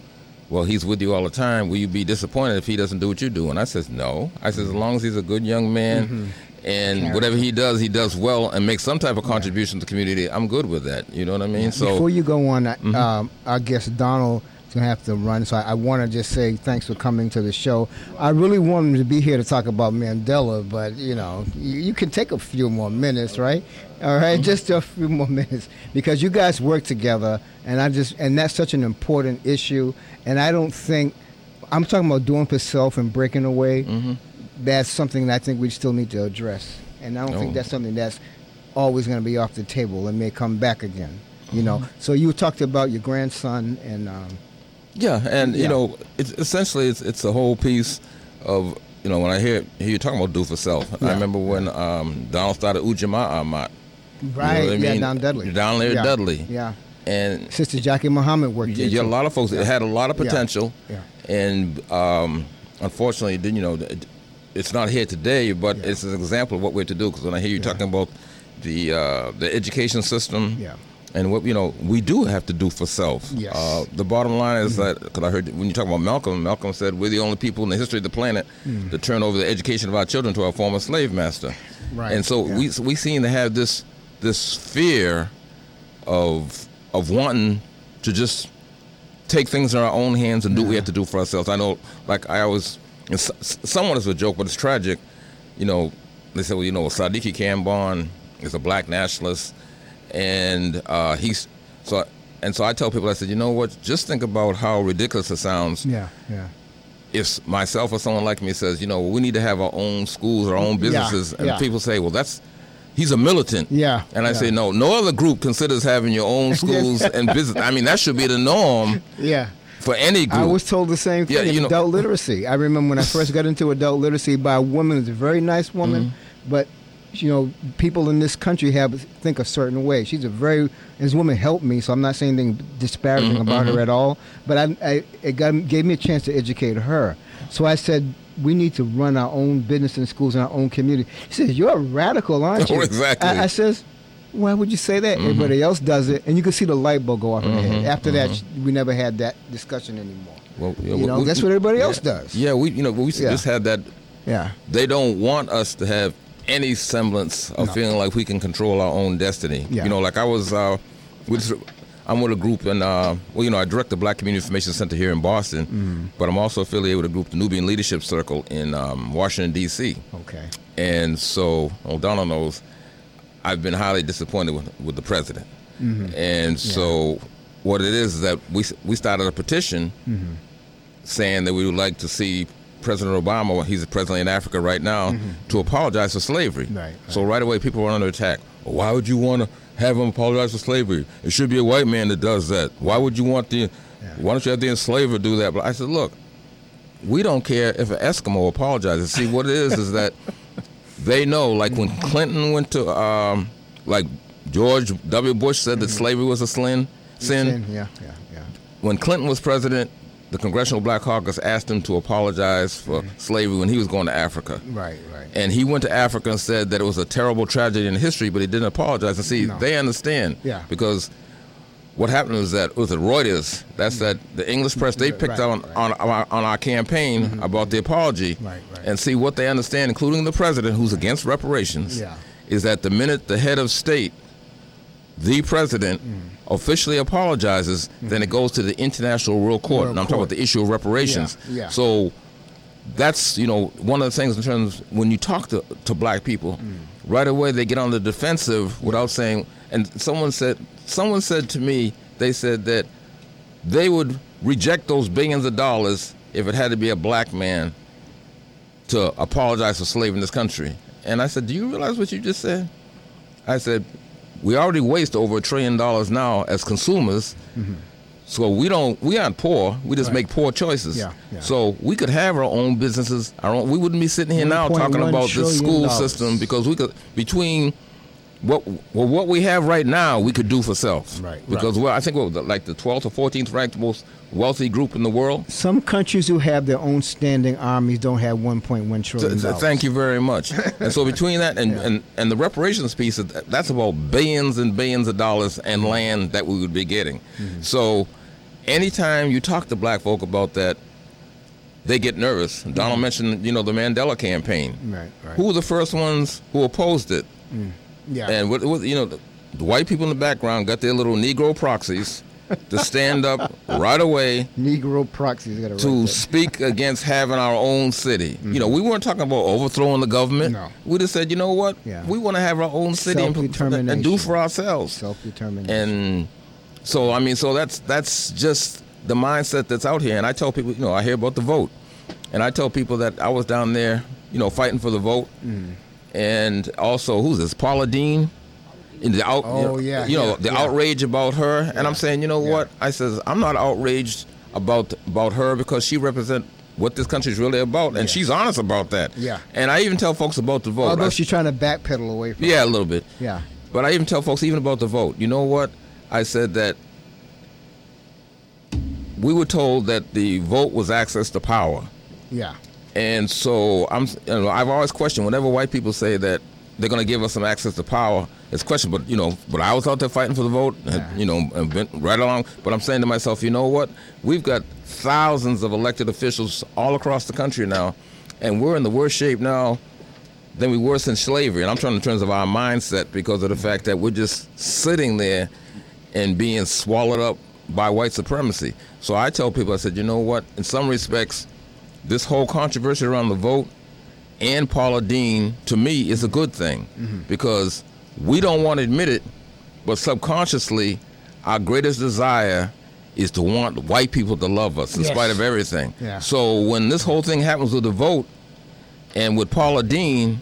well, he's with you all the time. Will you be disappointed if he doesn't do what you do? And I says no. I says as long as he's a good young man. Mm-hmm. And whatever he does, he does well and makes some type of contribution to the community. I'm good with that. You know what I mean? So Before you go on, I- Mm-hmm. um, I guess Donald is going to have to run, so I, I want to just say thanks for coming to the show. I really wanted to be here to talk about Mandela, but you know, you, you can take a few more minutes, right? All right, just a few more minutes because you guys work together, and I just and that's such an important issue, and I don't think I'm talking about doing for self and breaking away. Mm-hmm. That's something that I think we still need to address, and I don't think Oh. that's something that's always going to be off the table and may come back again. You know, Mm-hmm. so you talked about your grandson and um, Yeah, and Yeah. you know, it's essentially it's it's a whole piece of you know when I hear hear you talking about do for self. I remember when um, Donald started Ujamaa right, I yeah, mean? down Dudley, Down there yeah. Dudley. yeah. and Sister Jackie Muhammad worked you, there. you a lot of folks that had a lot of potential, Yeah. and um, unfortunately, it didn't you know, it- it's not here today, but Yeah. it's an example of what we're to do. Because when I hear you talking about the uh, the education system, Yeah. and what you know, we do have to do for self. Yes. Uh, the bottom line is that because I heard when you talk about Malcolm, Malcolm said we're the only people in the history of the planet to turn over the education of our children to our former slave master. Right, And so yeah. we we seem to have this this fear of of wanting to just take things in our own hands and do what we have to do for ourselves. I know, like I always, it's somewhat as a joke, but it's tragic. You know, they say, well, you know, Sadiki Kambon is a black nationalist, and uh, he's so. And so I tell people, I said, you know what? Just think about how ridiculous it sounds Yeah, yeah. if myself or someone like me says, you know, we need to have our own schools, our own Yeah, businesses, and yeah. people say, well, that's he's a militant. Yeah, And I yeah. say, no, no other group considers having your own schools and business. I mean, that should be the norm Yeah. for any group. I was told the same thing Yeah, in you know- adult literacy. I remember when I first got into adult literacy by a woman, who's a very nice woman, Mm-hmm. but you know, people in this country have think a certain way. She's a very this woman helped me, so I'm not saying anything disparaging Mhm, about her at all. But I, I it got, gave me a chance to educate her. So I said. We need to run our own business in schools in our own community. She says, "You're a radical, aren't you?" Oh, exactly. I, I says, "Why would you say that? Mm-hmm. Everybody else does it." And you can see the light bulb go off head. Mm-hmm. After that, mm-hmm. we never had that discussion anymore. Well, yeah, You we- know, we- that's what everybody yeah. else does. Yeah, we you know we Yeah. just had that. Yeah. They don't want us to have any semblance of No. feeling like we can control our own destiny. Yeah. You know, like I was. Uh, with, I'm with a group, and uh, well, you know, I direct the Black Community Information Center here in Boston, Mm-hmm. but I'm also affiliated with a group, the Nubian Leadership Circle in um, Washington D.C. Okay. And so O'Donnell knows I've been highly disappointed with, with the president. And so what it is is that we we started a petition saying that we would like to see President Obama, he's the president in Africa right now, to apologize for slavery. Right, So right away people were under attack. Well, why would you want to have him apologize for slavery? It should be a white man that does that. Why would you want the why don't you have the enslaver do that? But I said, look, we don't care if an Eskimo apologizes. See, what it is is that they know, like when Clinton went to, um, like George W. Bush said that slavery was a sin. Sin. Yeah, yeah, yeah. When Clinton was president, the Congressional Black Caucus asked him to apologize for mm-hmm. slavery when he was going to Africa. Right, right. And he went to Africa and said that it was a terrible tragedy in history, but he didn't apologize. And see, No. they understand. Yeah. Because what happened was that was it Reuters? That's mm-hmm. that the English press they picked right, on, right. on on on our campaign mm-hmm. about the apology. Right, right. And see what they understand, including the president, who's against reparations. Yeah. Is that the minute the head of state, the president, Mm. Officially apologizes, then it goes to the International World Court. World and I'm talking about the issue of reparations. Yeah, yeah. So that's you know one of the things in terms when you talk to, to black people Mm. right away they get on the defensive without saying and someone said someone said to me they said that they would reject those billions of dollars if it had to be a black man to apologize for slavery in this country and i said do you realize what you just said i said we already waste over a trillion dollars now as consumers so we don't we aren't poor we just Right. make poor choices Yeah, yeah. so we could have our own businesses our own we wouldn't be sitting here now talking about the school dollars. system because we could between what well what we have right now we could do for self Right, because right. well I think we're the- like the 12th or 14th ranked most wealthy group in the world Some countries who have their own standing armies don't have 1.1 trillion th- dollars. Thank you very much. and so between that and, Yeah. and, and the reparations piece, that's about billions and billions of dollars and land that we would be getting. Mm-hmm. So anytime you talk to black folk about that, they get nervous. Donald mentioned, you know, the Mandela campaign. Mm-hmm. Right, right. Who were the first ones who opposed it? Yeah. And what, what you know, the, the white people in the background got their little Negro proxies to stand up right away Negro proxies got to speak against having our own city. You know, we weren't talking about overthrowing the government. No. We just said, you know what? Yeah. We want to have our own city and, and do for ourselves. self determination. And so, I mean, so that's that's just the mindset that's out here. And I tell people, you know, I hear about the vote, and I tell people that I was down there, you know, fighting for the vote, Mm-hmm. and also who's this, Paula Deen. In the out, Oh, you know, yeah, you know yeah, the yeah. outrage about her, and I'm saying, you know yeah. what? I says I'm not outraged about about her because she represent what this country is really about, and Yeah. she's honest about that. Yeah. And I even tell folks about the vote. Although I- she's trying to backpedal away from yeah, a little bit. Yeah. But I even tell folks even about the vote. You know what? I said that we were told that the vote was access to power. Yeah. And so I'm, you know, I've always questioned whenever white people say that they're going to give us some access to power. It's a question, but you know, but I was out there fighting for the vote, and, Yeah. you know, right along. But I'm saying to myself, you know what? We've got thousands of elected officials all across the country now, and we're in the worst shape now than we were since slavery. And I'm talking in terms of our mindset because of the fact that we're just sitting there and being swallowed up by white supremacy. So I tell people, I said, you know what? In some respects, this whole controversy around the vote and Paula Deen, to me, is a good thing because we don't want to admit it, but subconsciously, our greatest desire is to want white people to love us in Yes. spite of everything. Yeah. So when this whole thing happens with the vote and with Paula Deen,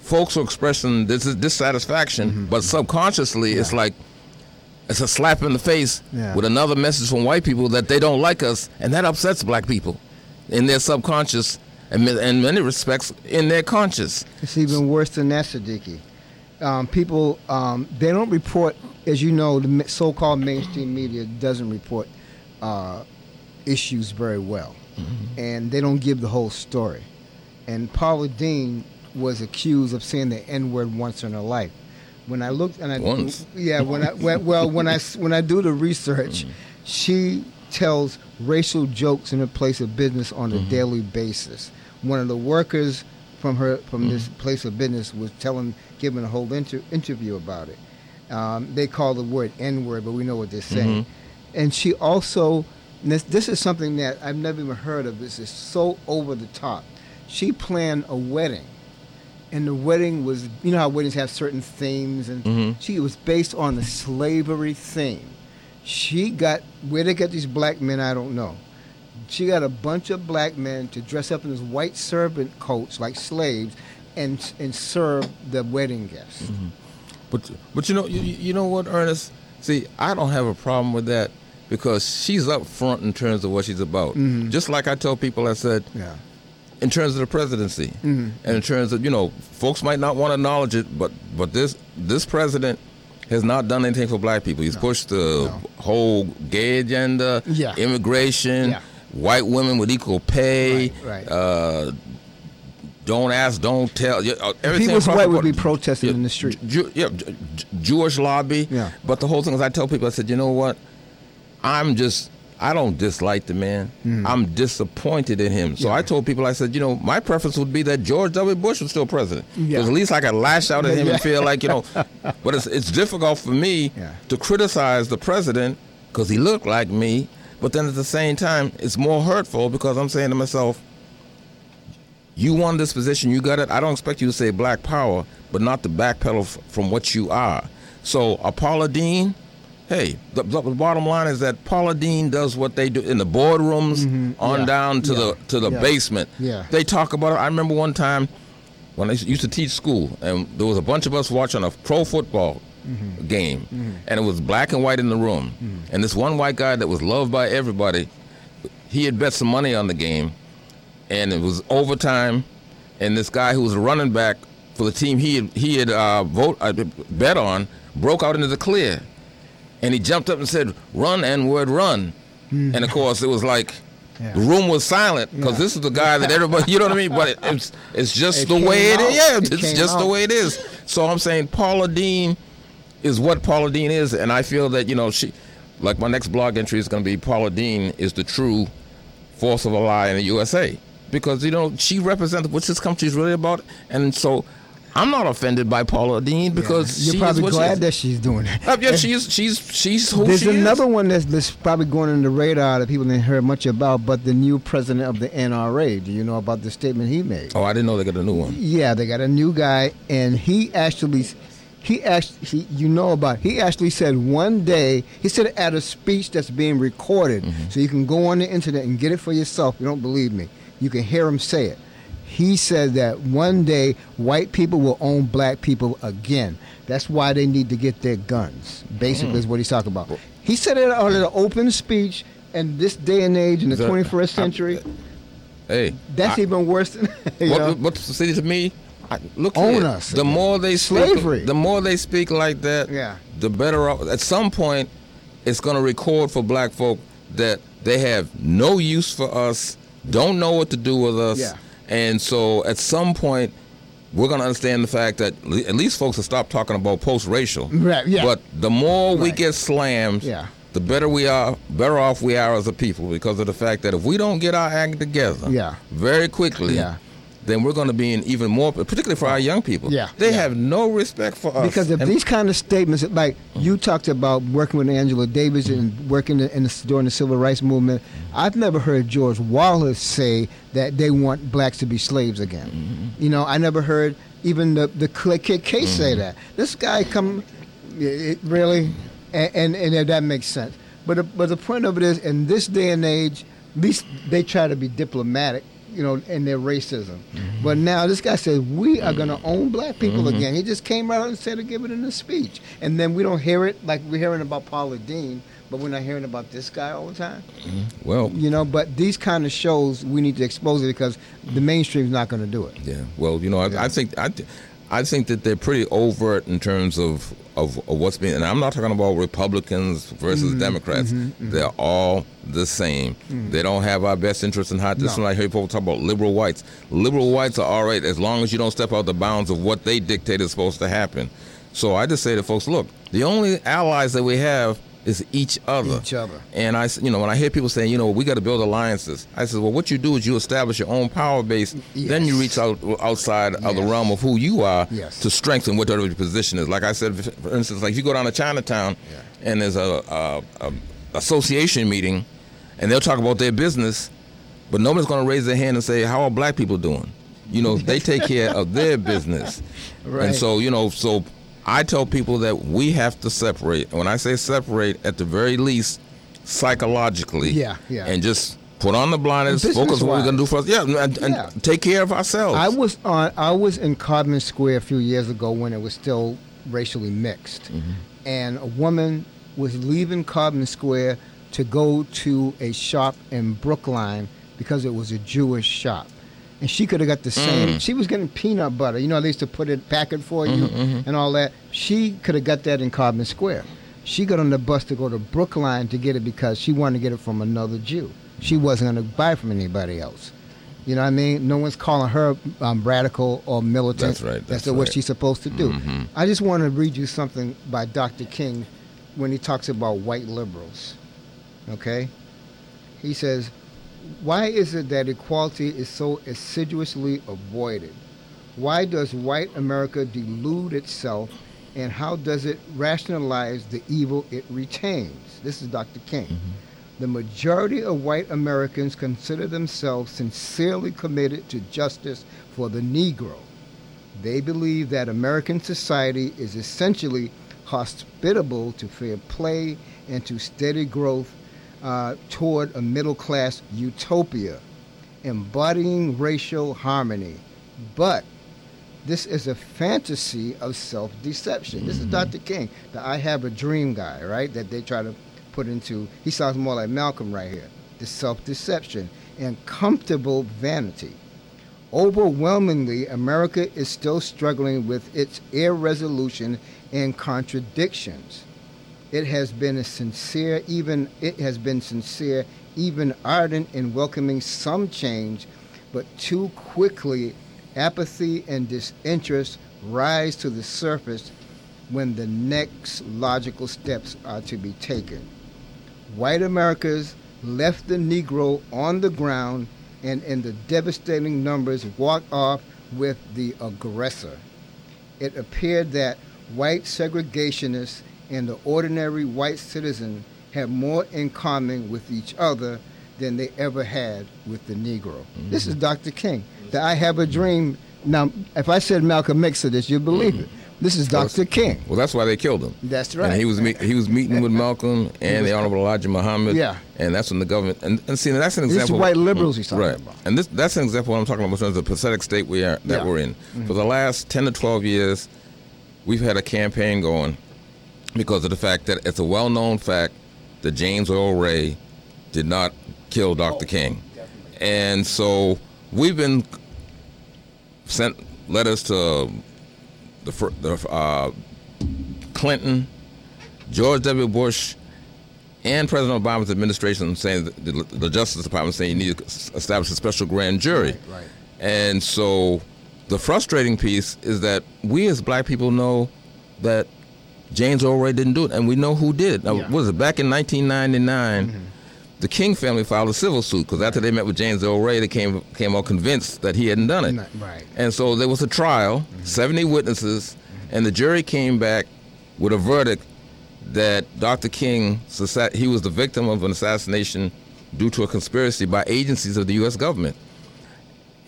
folks are expressing this dissatisfaction, but subconsciously, it's Mm-hmm. Like it's a slap in the face Yeah. with another message from white people that they don't like us, and that upsets black people. In their subconscious, and in in many respects in their conscience. It's even worse than that, Sadiki. Um, people, um, they don't report, as you know, the so-called mainstream media doesn't report uh, issues very well, Mm-hmm. and they don't give the whole story. And Paula Deen was accused of saying the N-word once in her life. When I looked, and I Once? yeah, when I when, well when I when I do the research, Mm-hmm. she tells racial jokes in her place of business on a Mm-hmm. daily basis. One of the workers from her from this Mm-hmm. place of business was telling, giving a whole inter- interview about it. Um, they call the word N-word, but we know what they're saying. Mm-hmm. And she also, and this, this is something that I've never even heard of. This is so over the top. She planned a wedding, and the wedding was, you know how weddings have certain themes, and Mhm. she was based on the slavery theme. She got where they get these black men, I don't know. She got a bunch of black men to dress up in these white servant coats like slaves, and and serve the wedding guests. Mm-hmm. But but you know you, you know what, Ernest? See, I don't have a problem with that because she's up front in terms of what she's about. Mhm. Just like I tell people, I said, Yeah. in terms of the presidency, Mhm. and in terms of you know, folks might not want to acknowledge it, but but this this president has not done anything for black people. He's pushed the No. whole gay agenda, Yeah. immigration, Yeah. White women with equal pay, Right, right. Uh, don't ask, don't tell. uh, Everything People's white would be protesting Yeah, in the street. Ju- yeah, Ju- Jewish lobby. Yeah. But the whole thing is, I tell people, I said, you know what? I'm just, I don't dislike the man. I'm disappointed in him. So. Yeah. I told people, I said, you know, my preference would be that George W. Bush was still president. Because at least I could lash out at him and feel like, you know, but it's, it's difficult for me to criticize the president because he looked like me. But then at the same time, it's more hurtful because I'm saying to myself, you won this position, you got it. I don't expect you to say black power, but not to backpedal f- from what you are. So, a Paula Deen, hey, the, the bottom line is that Paula Deen does what they do in the boardrooms on Mm-hmm. Yeah. down to Yeah. the to the Yeah. basement. Yeah. They talk about it. I remember one time when I used to teach school, and there was a bunch of us watching a pro football Mm-hmm. game, and it was black and white in the room. And this one white guy that was loved by everybody, he had bet some money on the game, and it was overtime. And this guy who was a running back for the team he had he had uh, vote uh, bet on broke out into the clear, and he jumped up and said, "Run and word run," and of course it was like. Yeah. The room was silent because Yeah. this is the guy that everybody, you know what I mean? But it, it's it's just It the way came it is. Yeah, It it's just the way it is. So I'm saying Paula Deen is what Paula Deen is, and I feel that you know she, like my next blog entry is going to be Paula Deen is the true force of a lie in the USA because you know she represents what this country is really about, and so I'm not offended by Paula Deen because you're she probably glad she that she's doing it. Uh, yeah, she's she's she's who There's she another is. one that's, that's probably going under the radar that people didn't hear much about, but the new president of the NRA. Do you know about the statement he made? Oh, I didn't know they got a new one. Yeah, they got a new guy, and he actually, he actually, he, you know about. He actually said one day he said it at a speech that's being recorded, Mm-hmm. so you can go on the internet and get it for yourself. You don't believe me? You can hear him say it. He said that one day white people will own black people again. That's why they need to get their guns. Basically, Mm. is what he's talking about. He said it on an open speech. And this day and age, in the that- 21st century, Hey, that's I- even worse than. You know? What, what's the city to me? I, look Own here. us The more they Slavery. speak, the more they speak like that, Yeah. the better. Off. At some point, it's going to record for black folk that they have no use for us, don't know what to do with us, Yeah. and so at some point. We're gonna understand the fact that at least folks will stop talking about post-racial. Right, yeah. But the more we get slammed, Yeah. the better we are, better off we are as a people because of the fact that if we don't get our act together, Yeah. very quickly, Yeah. Then we're going to be in even more, particularly for our young people. Yeah, They yeah. have no respect for us. Because of And- these kind of statements, like you talked about working with Angela Davis and working in the, during the civil rights movement, I've never heard George Wallace say that they want blacks to be slaves again. Mm-hmm. You know, I never heard even the the KKK say Mm-hmm. that. This guy come, it, it really, and, and and that makes sense. But the, but the point of it is, in this day and age, at least they try to be diplomatic. You know, and their racism. Mm-hmm. But now this guy says we are going to mm-hmm. own black people mm-hmm. again. He just came right out and said to give it in a speech, and then we don't hear it like we're hearing about Paula Deen, but we're not hearing about this guy all the time. Well, You know, but these kind of shows we need to expose it because the mainstream's not going to do it. Yeah. Well, you know, I, Yeah. I think I, I think that they're pretty overt in terms of, of, of what's being. And I'm not talking about Republicans versus Mm-hmm. Democrats. They're all the same. They don't have our best interests in heart. This Mm. No. is like I hear people talk about liberal whites. Liberal whites are all right as long as you don't step out the bounds of what they dictate is supposed to happen. So I just say to folks, look, the only allies that we have is each other. Each other. And I, you know, when I hear people saying, you know, we got to build alliances, I said, well, what you do is you establish your own power base. Then you reach out outside of the realm of who you are Yes. to strengthen whatever your position is. Like I said, for instance, like if you go down to Chinatown and there's a, a, a association meeting, and they'll talk about their business, but nobody's going to raise their hand and say, how are black people doing? You know, they take care of their business. Right. And so, you know, so I tell people that we have to separate. When I say separate, at the very least, psychologically. Yeah, yeah. And just put on the blinders, focus on what we're going to do for us. Yeah, and, and Yeah. take care of ourselves. I was on. I was in Codman Square a few years ago when it was still racially mixed, Mm-hmm. and a woman was leaving Codman Square to go to a shop in Brookline because it was a Jewish shop. And she could have got the Mm. same. She was getting peanut butter. You know, they used to put it, pack it for you, Mm-hmm, and all that. She could have got that in Codman Square. She got on the bus to go to Brookline to get it because she wanted to get it from another Jew. She wasn't going to buy from anybody else. You know what I mean? No one's calling her um, radical or militant. That's right, that's what right. Mm-hmm. she's supposed to do. I just want to read you something by Dr. King when he talks about white liberals. Okay? He says, Why is it that equality is so assiduously avoided? Why does white America delude itself and how does it rationalize the evil it retains? This is Dr. King. Mm-hmm. The majority of white Americans consider themselves sincerely committed to justice for the Negro. They believe that American society is essentially hospitable to fair play and to steady growth uh, toward a middle class utopia, embodying racial harmony. But this is a fantasy of self deception. This is Dr. King, the I Have a Dream guy, right? That they try to put into, he sounds more like Malcolm right here. The self deception and comfortable vanity. Overwhelmingly, America is still struggling with its irresolution and contradictions. It has been sincere, even it has been sincere, even ardent in welcoming some change, but too quickly apathy and disinterest rise to the surface when the next logical steps are to be taken. White Americans left the Negro on the ground and in the devastating numbers walked off with the aggressor. It appeared that white segregationists and the ordinary white citizen have more in common with each other than they ever had with the Negro. This is mm-hmm. Dr. King. The I Have a Dream. Now, if I said Malcolm X said this, you'd believe mm-hmm. it. This is Dr. King. well, that's why they killed him. That's right. And he was meet, he was meeting with Malcolm and the Honorable Elijah Muhammad. Yeah. And that's when the government and, and see that's an example. This white liberals mm. he's talking right. about. And this that's an example of what I'm talking about in terms of the pathetic state we are that Yeah. Mm-hmm. we're in. For mm-hmm. the last ten to twelve years, we've had a campaign going because of the fact that it's a well known fact that James Earl Ray did not kill Dr. King. And so we've been sent letters to the, the uh, Clinton, George W. Bush, and President Obama's administration saying the, the Justice Department saying you need to establish a special grand jury. Right, right. And so the frustrating piece is that we as black people know that James Earl Ray didn't do it, and we know who did. Now, Yeah. Mm-hmm. was it? Back in 1999, the King family filed a civil suit because after they met with James Earl Ray, they came came out convinced that he hadn't done it. Not- right. And so there was a trial, 70 witnesses, and the jury came back with a verdict that Dr. King, he was the victim of an assassination due to a conspiracy by agencies of the U.S. government.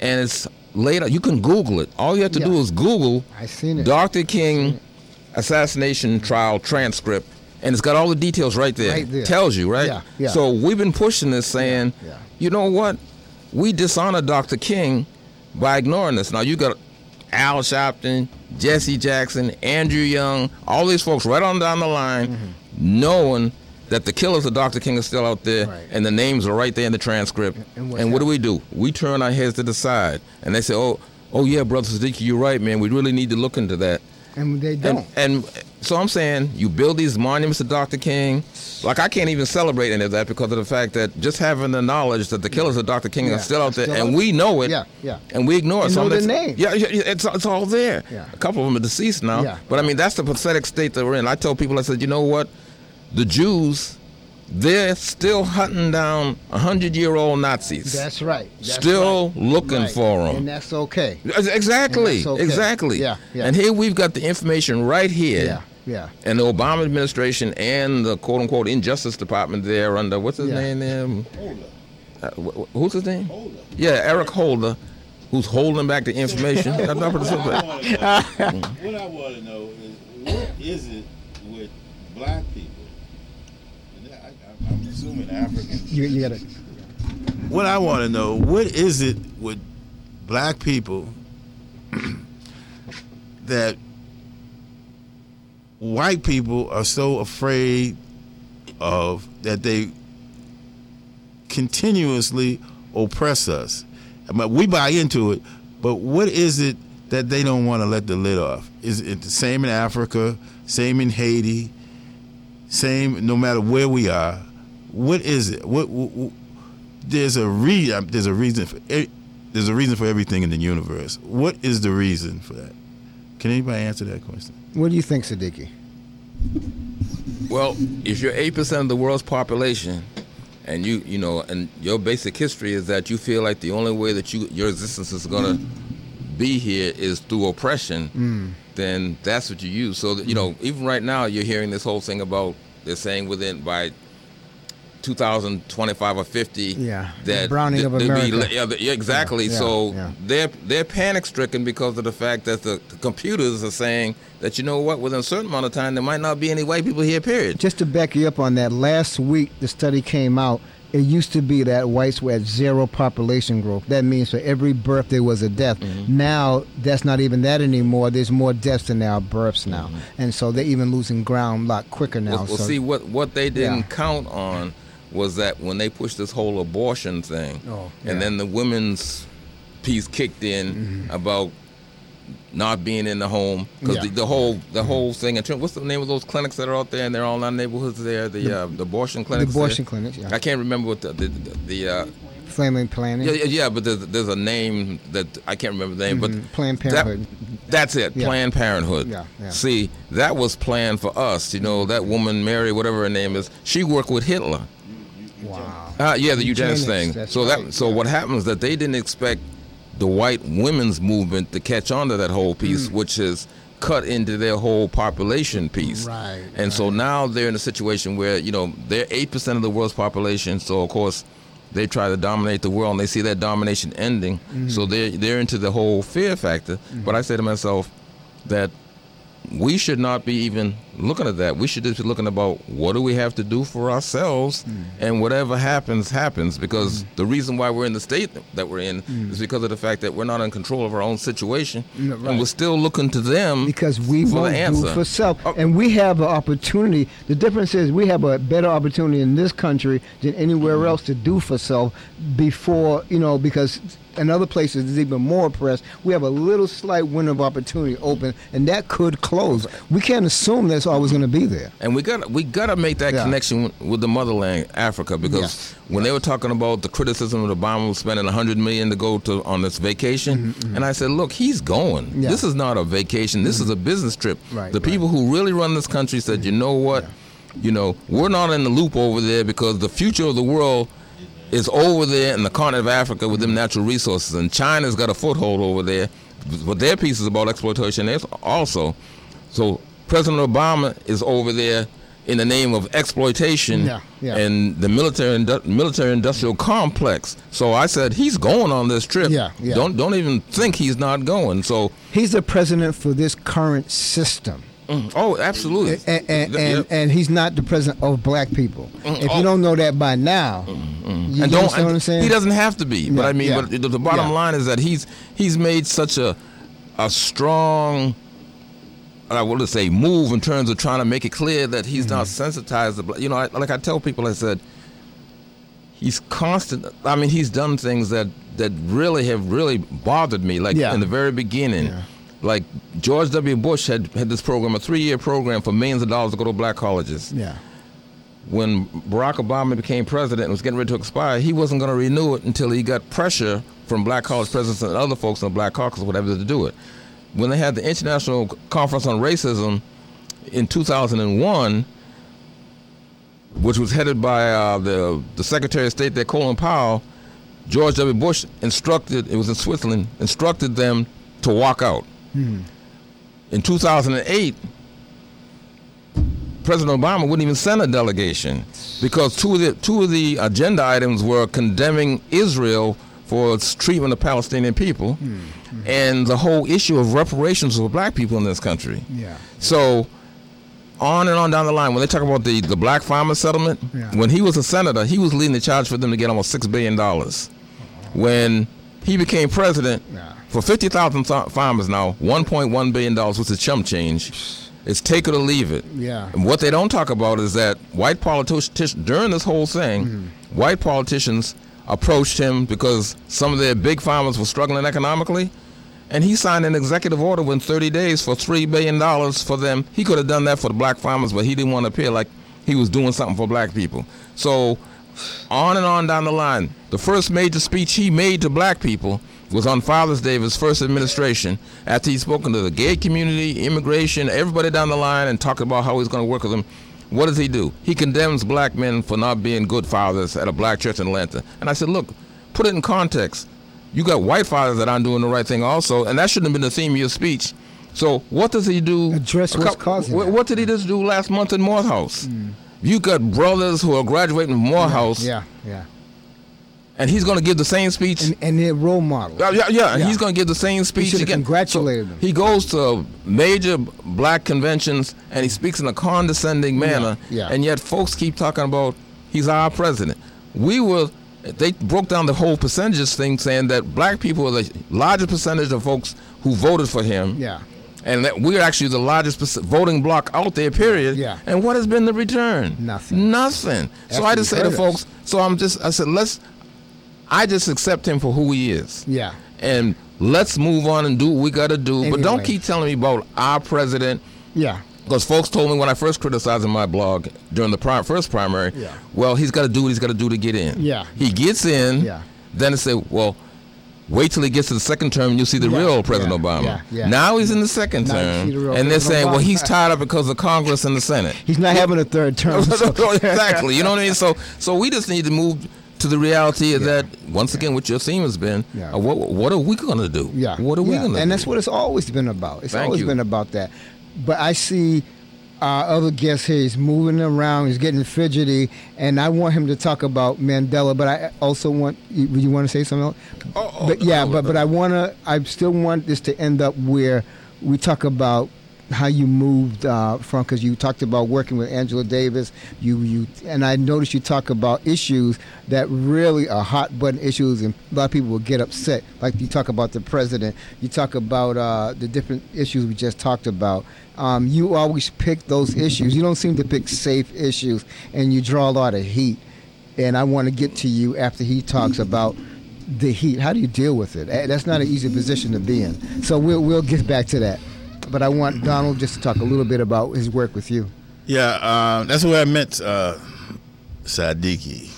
And it's laid out. You can Google it. All you have to do is Google I seen it. Dr. King assassination trial transcript, and it's got all the details right there. Right there. Tells you, right? Yeah, yeah. So we've been pushing this saying, Yeah, yeah. you know what? We dishonor Dr. King by ignoring this. Now you got Al Sharpton, Jesse Jackson, Andrew Young, all these folks right on down the line, Mm-hmm. knowing that the killers of Dr. King are still out there, Right. and the names are right there in the transcript. And And, what do we do? We turn our heads to the side, and they say, "Oh, oh yeah, brother Sadiki, you're right, man. We really need to look into that." And they don't. And, and so I'm saying you build these monuments to Dr. King. Like I can't even celebrate any of that because of the fact that just having the knowledge that the killers of Dr. King Yeah, are still out there, still and out we know it. Yeah, yeah. And we ignore it. So know their yeah, yeah, it's it's all there. Yeah. A couple of them are deceased now. Yeah, But I mean that's the pathetic state that we're in. I tell people I said, you know what, the Jews. They're still hunting down hundred-year-old Nazis. That's right. That's Still right. looking Right. them, and that's okay. Exactly. That's okay. Exactly. Yeah, yeah. And here we've got the information right here. Yeah, yeah. And the Obama administration and the quote unquote Injustice Department there under what's his Yeah. name there? Uh, wh- wh- who's his name? Holder. Yeah, Eric Holder, who's holding back the information. That's not what it's about. what I want to know is what is it with black people? Assuming. You, you gotta. What I want to know, what is it with black people that white people are so afraid of that they continuously oppress us? I mean, we buy into it, but what is it that they don't want to let the lid off? Is it the same in Africa, same in Haiti, same no matter where we are? What is it? What, what, what there's a re um, there's a reason for there's a reason for everything in the universe. What is the reason for that? Can anybody answer that question? What do you think, Sadiki? Well, if you're eight percent of the world's population, and you you know, and your basic history is that you feel like the only way that you your existence is gonna be here is through oppression, then that's what you use. So that, you know, even right now, you're hearing this whole thing about they're saying within by 2025 or 50 Yeah, the that browning of there'd be- America. yeah, the- yeah, exactly. Yeah, so yeah. they're they're panic stricken because of the fact that the, the computers are saying that you know what, within a certain amount of time, there might not be any white people here. Period. Just to back you up on that, last week the study came out. It used to be that whites were at zero population growth. That means for every birth there was a death. Mm-hmm. Now that's not even that anymore. There's more deaths than there are births now, and so they're even losing ground a lot quicker now. Mm-hmm. Well, well so see what what they didn't Yeah. count on was that when they pushed this whole abortion thing, Oh, yeah. Mm-hmm. and then the women's piece kicked in about not being in the home because Yeah. the, the whole the whole thing. What's the name of those clinics that are out there and they're all in our neighborhoods there? The uh, the abortion the clinics. abortion there? clinics, yeah, I can't remember what the the, the, the uh, family planning, yeah, yeah, yeah, but there's, there's a name that I can't remember the name, Mhm. but Planned that- Parenthood. that's it, Yeah. Planned Parenthood. Yeah, yeah. See, that was planned for us. You know, that woman Mary, whatever her name is, she worked with Hitler. Wow. Uh, yeah, the eugenics, Eugenics, thing. So right, that so yeah. what happens is that they didn't expect the white women's movement to catch on to that whole piece, Mm. which is cut into their whole population piece. Right, And so now they're in a situation where you know they're eight percent of the world's population. So of course. They try to dominate the world, and they see that domination ending. Mm. So they're they're into the whole fear factor. But I say to myself that we should not be even looking at that. We should just be looking about what do we have to do for ourselves, Mm. and whatever happens, happens. Because the reason why we're in the state that we're in is because of the fact that we're not in control of our own situation, Mm, right. and we're still looking to them because we for won't the do for self, Oh. and we have an opportunity. The difference is we have a better opportunity in this country than anywhere else to do for self. Before you know, because in other places it's even more oppressed. We have a little slight window of opportunity open, and that could close. We can't assume that's always going to be there. And we got we got to make that Yeah. connection with the motherland, Africa, because when they were talking about the criticism of Obama spending a hundred million to go to on this vacation, mm-hmm, mm-hmm. and I said, look, he's going. Mm-hmm, Yeah. This is not a vacation. This mm-hmm. is a business trip. Right, the right. people who really run this country said, you know what, you know, we're not in the loop over there because the future of the world. Is over there in the continent of Africa with them natural resources, and China's got a foothold over there. But their piece is about exploitation also. So President Obama is over there in the name of exploitation Yeah, yeah. and the military indu- military industrial complex. So I said he's going on this trip. Yeah, yeah. Don't don't even think he's not going. So He's the president for this current system. mm, oh, absolutely. and, and, and, and he's not the president of black people. Mm, if oh. you don't know that by now, mm, mm. You and don't what I'm saying? he doesn't have to be but i mean but the, the bottom line is that he's he's made such a a strong I want to say move in terms of trying to make it clear that he's not Mm-hmm. sensitized to, you know I, like I tell people I said he's constant I mean he's done things that that really have really bothered me like Yeah. in the very beginning Yeah. like George W Bush had had this program a 3-year program for millions of dollars to go to black colleges Yeah. when Barack Obama became president and was getting ready to expire, he wasn't going to renew it until he got pressure from black college presidents and other folks in the black caucus, or whatever, to do it. When they had the International Conference on Racism in 2001, which was headed by uh, the the Secretary of State there, Colin Powell, George W. Bush instructed, it was in Switzerland, instructed them to walk out. In 2008, President Obama wouldn't even send a delegation because two of the two of the agenda items were condemning Israel for its treatment of Palestinian people and the whole issue of reparations for black people in this country. Yeah. So on and on down the line, when they talk about the, the black farmer settlement, Yeah. when he was a senator, he was leading the charge for them to get almost six billion dollars. When he became president, Yeah. for fifty thousand farmers now, one point one billion dollars, which is chump change. It's take it or leave it. Yeah. And what they don't talk about is that white politicians during this whole thing, Mm-hmm. white politicians approached him because some of their big farmers were struggling economically, and he signed an executive order within 30 days for three billion dollars for them. He could have done that for the black farmers, but he didn't want to appear like he was doing something for black people. So, on and on down the line, the first major speech he made to black people was on Father's Day of his first administration after he'd spoken to the gay community, immigration, everybody down the line, and talked about how he's going to work with them. What does he do? He condemns black men for not being good fathers at a black church in Atlanta. And I said, look, put it in context. You got white fathers that aren't doing the right thing also, and that shouldn't have been the theme of your speech. So what does he do? Address what's causing What, what did he just do last month in Morehouse? Hmm. You got brothers who are graduating from Morehouse, Yeah. Yeah. And he's going to give the same speech. And, and they're role models. Yeah, yeah, yeah. Yeah. He's going to give the same speech again. congratulated So him. He goes to major black conventions and he speaks in a condescending manner. yeah. And yet, folks keep talking about he's our president. We were. They broke down the whole percentages thing, saying that black people are the largest percentage of folks who voted for him. Yeah. And that we're actually the largest voting bloc out there, period. Yeah. And what has been the return? Nothing. Nothing. so I just say to folks, so I'm just, I said, let's, I just accept him for who he is Yeah. and let's move on and do what we got to do. But don't keep telling me about our president. Yeah. Because folks told me when I first criticized in my blog during the pri- first primary, Yeah. well, he's got to do what he's got to do to get in. Yeah. He gets in, Yeah. then they say, well, wait till he gets to the second term and you'll see the Yeah, real President yeah, Obama. yeah, yeah. Now he's in the second Now term, the and they're President saying, well, he's tied up because of Congress and the Senate. He's not having a third term. so- exactly. You know what I mean? So, so we just need to move to the reality of that. Once again, what your theme has been. Yeah. uh, what what are we going to do? Yeah. What are we yeah. going to do? And that's what it's always been about. It's Thank always you. been about that. But I see our other guest here. He's moving around. He's getting fidgety, and I want him to talk about Mandela. But I also want. You, you want to say something else? Oh, oh, but yeah, no, but but I want to. I still want this to end up where we talk about how you moved uh, from because you talked about working with Angela Davis. You you and I noticed you talk about issues that really are hot button issues, and a lot of people will get upset. Like you talk about the president. You talk about uh, the different issues we just talked about. Um, you always pick those issues. You don't seem to pick safe issues, and you draw a lot of heat. And I want to get to you after he talks about the heat. How do you deal with it? Eh, That's not an easy position to be in. So we'll we'll get back to that. But I want Donald just to talk a little bit about his work with you. Yeah, um, that's where I met uh, Sadiki.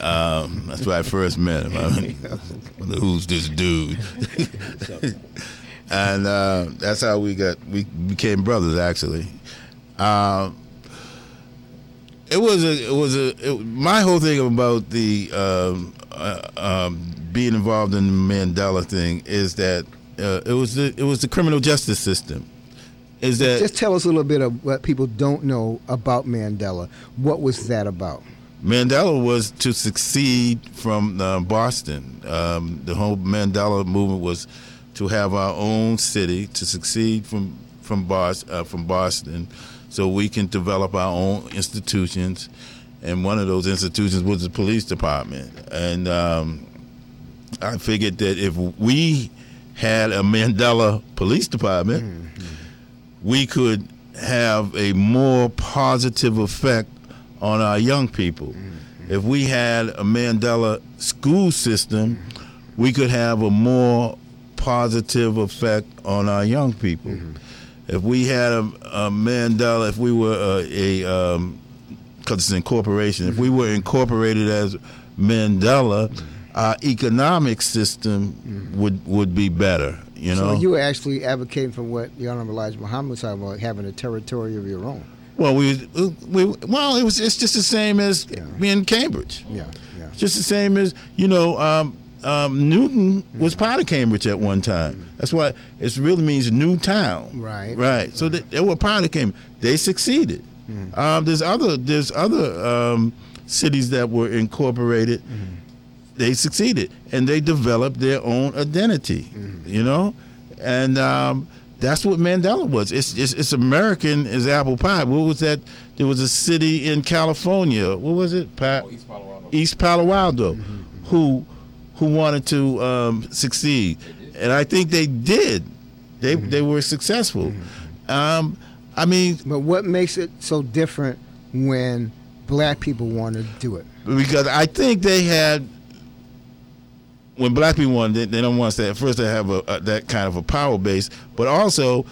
Um, that's where I first met him. I mean, who's this dude? and uh, that's how we got we became brothers. Actually, um, it was a it was a it, my whole thing about the um, uh, um, being involved in the Mandela thing is that uh, it was the it was the criminal justice system. Is that Just tell us a little bit of what people don't know about Mandela. What was that about? Mandela was to succeed from uh, Boston. Um, the whole Mandela movement was to have our own city to succeed from from Boston, uh, from Boston, so we can develop our own institutions and one of those institutions was the police department. And um, I figured that if we had a Mandela police department, mm-hmm. we could have a more positive effect on our young people. Mm-hmm. If we had a Mandela school system, we could have a more positive effect on our young people. Mm-hmm. If we had a, a Mandela, if we were a, a um, because it's an incorporation. If we were incorporated as Mandela, our economic system would would be better. You know. So you were actually advocating for what the Honorable Elijah Muhammad was talking about, having a territory of your own. well, we we well, it was it's just the same as Yeah. being Cambridge. Yeah, yeah. Just the same as you know. Um, um, Newton was part of Cambridge at one time. That's why it really means new town. Right. Right. So they, they were part of Cambridge. They succeeded. Um, there's other there's other um, cities that were incorporated. They succeeded and they developed their own identity. You know, and um, that's what Mandela was. It's, it's it's American as apple pie. What was that? There was a city in California. What was it? Pat? East Palo Alto, East Palo Alto, who who wanted to um, succeed, and I think they did. They they were successful. Um, I mean, But what makes it so different when black people want to do it? because I think they had when black people want they, they don't want to say at first they have a, a that kind of a power base, but also.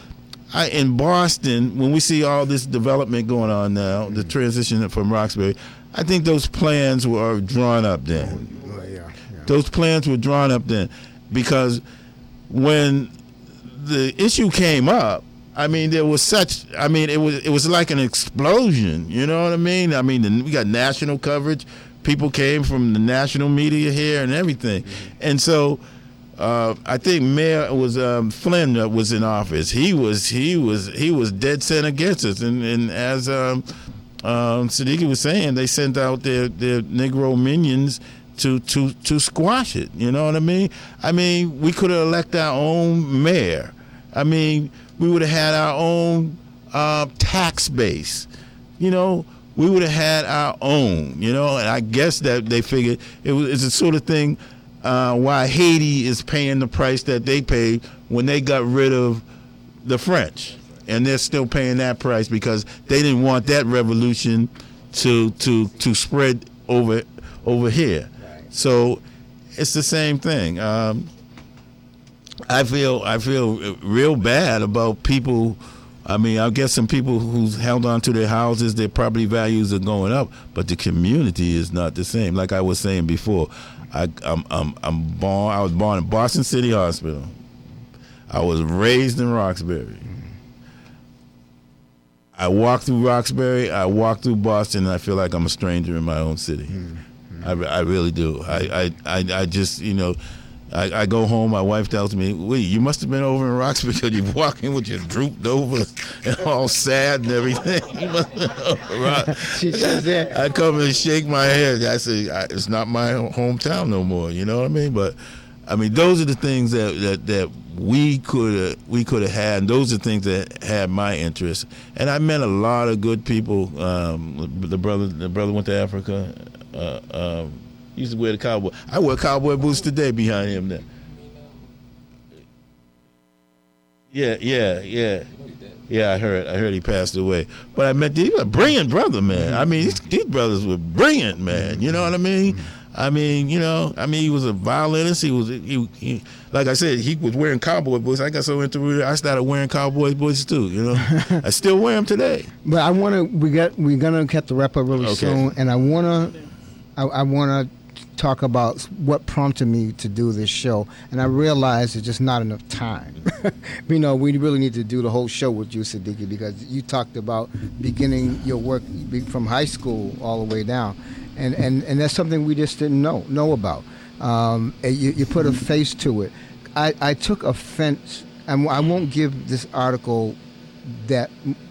I, in Boston, when we see all this development going on now, the mm-hmm. transition from Roxbury, I think those plans were drawn up then. Oh, yeah, yeah. Those plans were drawn up then because when the issue came up, I mean, there was such. I mean, it was it was like an explosion. You know what I mean? I mean, the, we got national coverage. People came from the national media here and everything, and so. Uh, I think Mayor was um, Flynn was in office. He was he was he was dead set against us, and, and as um, um, Sadiki was saying, they sent out their, their Negro minions to, to to squash it. You know what I mean? I mean, we could have elected our own mayor. I mean, we would have had our own uh, tax base. You know, we would have had our own. You know, and I guess that they figured it was it's the sort of thing uh, why Haiti is paying the price that they paid when they got rid of the French, and they're still paying that price because they didn't want that revolution to to to spread over over here. So it's the same thing. Um, I feel I feel real bad about people. I mean, I guess some people who's held on to their houses, their property values are going up, but the community is not the same. Like I was saying before, I, I'm, I'm, I'm born. I was born in Boston City Hospital. I was raised in Roxbury. I walk through Roxbury. I walk through Boston, and I feel like I'm a stranger in my own city. Hmm, hmm. I, I really do. I, I, I, I just, you know, I, I go home. My wife tells me, "Wait, you must have been over in Roxbury because you're walking with your drooped over and all sad and everything." You must have been over in Rox- She says that. I come and shake my head. I say, I, "It's not my hometown no more." You know what I mean? But I mean, those are the things that that, that we could we could have had. And those are things that had my interest. And I met a lot of good people. Um, the brother, the brother went to Africa. Uh, um, used to wear the cowboy. I wear cowboy boots today behind him. There. Yeah, yeah, yeah. Yeah, I heard. I heard he passed away. But I met he was a brilliant brother, man. I mean, these, these brothers were brilliant, man. You know what I mean? I mean, you know, I mean, he was a violinist. He was, he, he like I said, he was wearing cowboy boots. I got so into it, I started wearing cowboy boots too. You know, I still wear them today. But I want to. We got. We're gonna have to wrap up really Okay. soon, and I wanna. I, I wanna talk about what prompted me to do this show, and I realized it's just not enough time. you know, we really need to do the whole show with you, Sadiki, because you talked about beginning your work from high school all the way down, and and, and that's something we just didn't know know about. Um, you, you put a face to it. I, I took offense, and I won't give this article that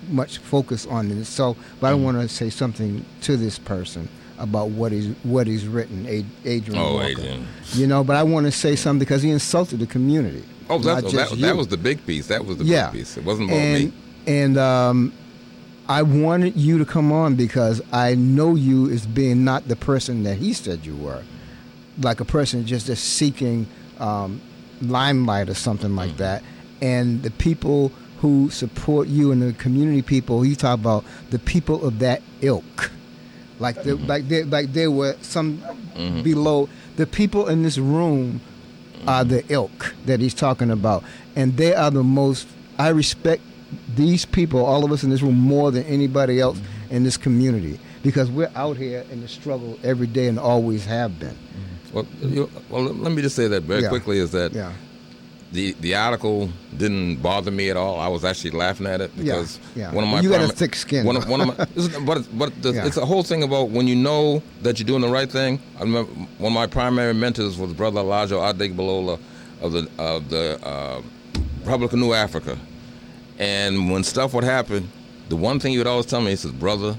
much focus on it. So, but I want to say something to this person about what he's what he's written, Adrian Oh, Walker. Adrian. You know, but I want to say something because he insulted the community. Oh, that, that was the big piece. That was the yeah. big piece. It wasn't about and, me. And um, I wanted you to come on because I know you as being not the person that he said you were, like a person just just seeking um, limelight or something like that. And the people who support you and the community people, you talk about the people of that ilk, like the, like they like there were some mm-hmm. below the people in this room are the ilk that he's talking about, and they are the most. I respect these people, all of us in this room, more than anybody else mm-hmm. in this community because we're out here in the struggle every day and always have been. Well, you, well, let me just say that very Yeah. quickly is that Yeah. The the article didn't bother me at all. I was actually laughing at it because yeah. one of my You got a thick skin. One of, one of my, it's- but but the, Yeah. it's a whole thing about when you know that you're doing the right thing. I remember one of my primary mentors was Brother Elijah Adegbalola of the of the uh, Republic of New Afrika, and when stuff would happen, the one thing he would always tell me, he says, "Brother,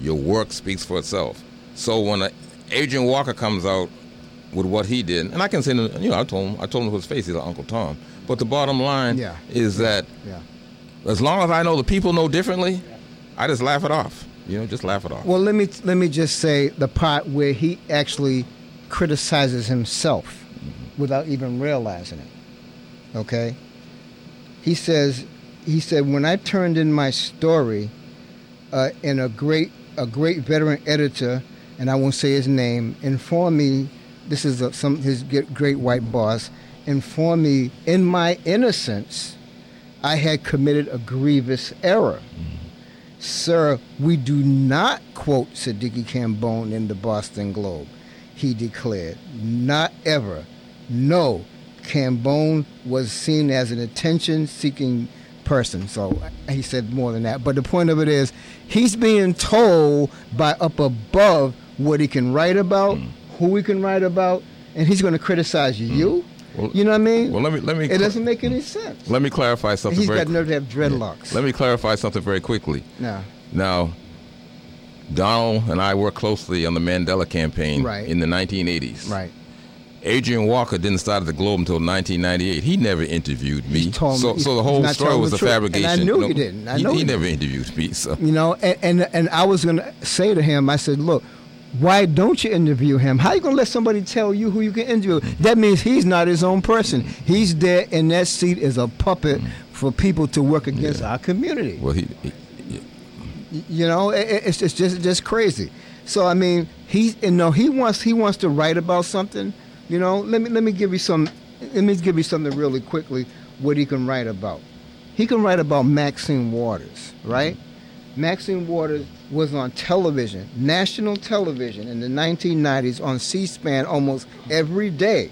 your work speaks for itself." So when Adrian Walker comes out with what he did, and I can say, you know, I told him, I told him to his face, he's like Uncle Tom. But the bottom line Yeah. is that Yeah. as long as I know the people know differently, I just laugh it off. You know, just laugh it off. Well, let me let me just say the part where he actually criticizes himself without even realizing it. Okay? He says he said when I turned in my story uh, and a great a great veteran editor and I won't say his name informed me this is a, some his great white boss informed me in my innocence I had committed a grievous error. Sir, we do not quote Sadiki Kambon in the Boston Globe, he declared. Not ever. No, Kambon was seen as an attention seeking person. So he said more than that. But the point of it is, he's being told by up above what he can write about, mm. Who we can write about, and he's going to criticize mm. you. Well- you know what I mean? well, let me let me it doesn't make any sense. let me clarify something. He's very got nerve to have dreadlocks. Let me clarify something very quickly. No. Now, Donald and I worked closely on the Mandela campaign Right. in the 1980s. Right. Adrian Walker didn't start at the Globe until 1998. He never interviewed me. He told so, me- so the whole story was a fabrication. And I knew know. you didn't. I he, know he you never didn't. interviewed me. So you know and, and and i was gonna say to him i said look why don't you interview him? How you gonna let somebody tell you who you can interview? That means he's not his own person. He's there in that seat as a puppet for people to work against our community. Well, he, he Y- you know it, it- it's just just just crazy. So i mean he you know he wants he wants to write about something. You know let me let me give you some let me give you something really quickly what he can write about. He can write about maxine waters right maxine waters was on television national television in the 1990s on c-span almost every day.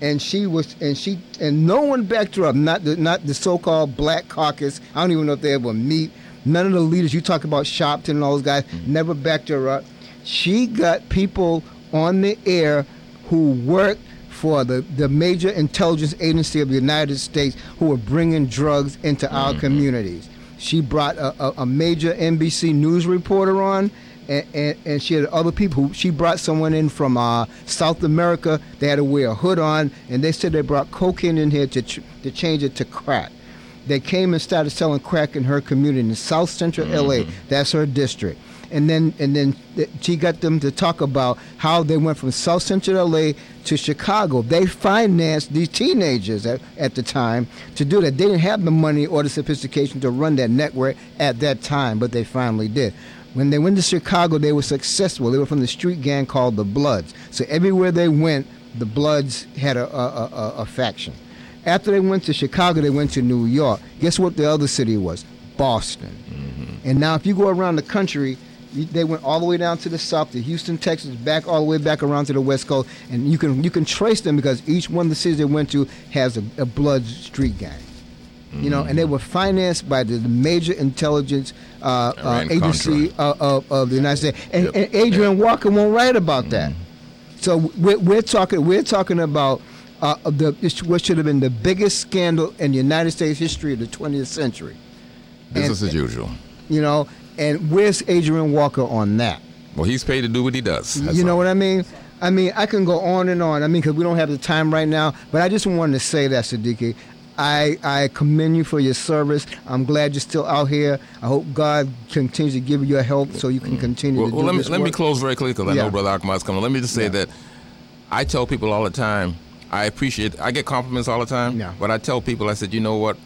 And she was and she and no one backed her up. Not the not the so-called black caucus. I don't even know if they ever meet. None of the leaders you talk about Sharpton and all those guys mm-hmm. never backed her up. She got people on the air who worked for the, the major intelligence agency of the united states who were bringing drugs into our mm-hmm. communities she brought a, a, a major nbc news reporter on and, and, and she had other people who she brought someone in from uh, South America. They had to wear a hood on, and they said they brought cocaine in here to ch- to change it to crack. They came and started selling crack in her community in South Central LA. That's her district. And then and then she got them to talk about how they went from South Central LA to Chicago. They financed these teenagers at, at the time to do that. They didn't have the money or the sophistication to run that network at that time, but they finally did. When they went to Chicago, they were successful. They were from the street gang called the Bloods. So everywhere they went, the Bloods had a, a, a, a- faction. After they went to Chicago, they went to New York. Guess what the other city was? Boston. Mm-hmm. And now, if you go around the country, they went all the way down to the south, to Houston, Texas, back all the way back around to the west coast, and you can you can trace them because each one of the cities they went to has a, a blood street gang. You know, and they were financed by the, the major intelligence uh, uh, agency uh, of, of the United States, and, Yep. and Adrian Walker won't write about that. So we're, we're talking we're talking about uh, the what should have been the biggest scandal in the United States history of the 20th century. business as usual. You know, and where's Adrian Walker on that? Well, he's paid to do what he does. That's you know all. what I mean? I mean, I can go on and on. I mean, because we don't have the time right now. But I just wanted to say that, Sadiki. I, I commend you for your service. I'm glad you're still out here. I hope God continues to give you your help so you can continue Well, to well, do let me let me close very quickly because I Yeah. know Brother Ahmad's coming. Let me just say Yeah. that I tell people all the time. I appreciate. I get compliments all the time. Yeah. But I tell people, I said, you know what?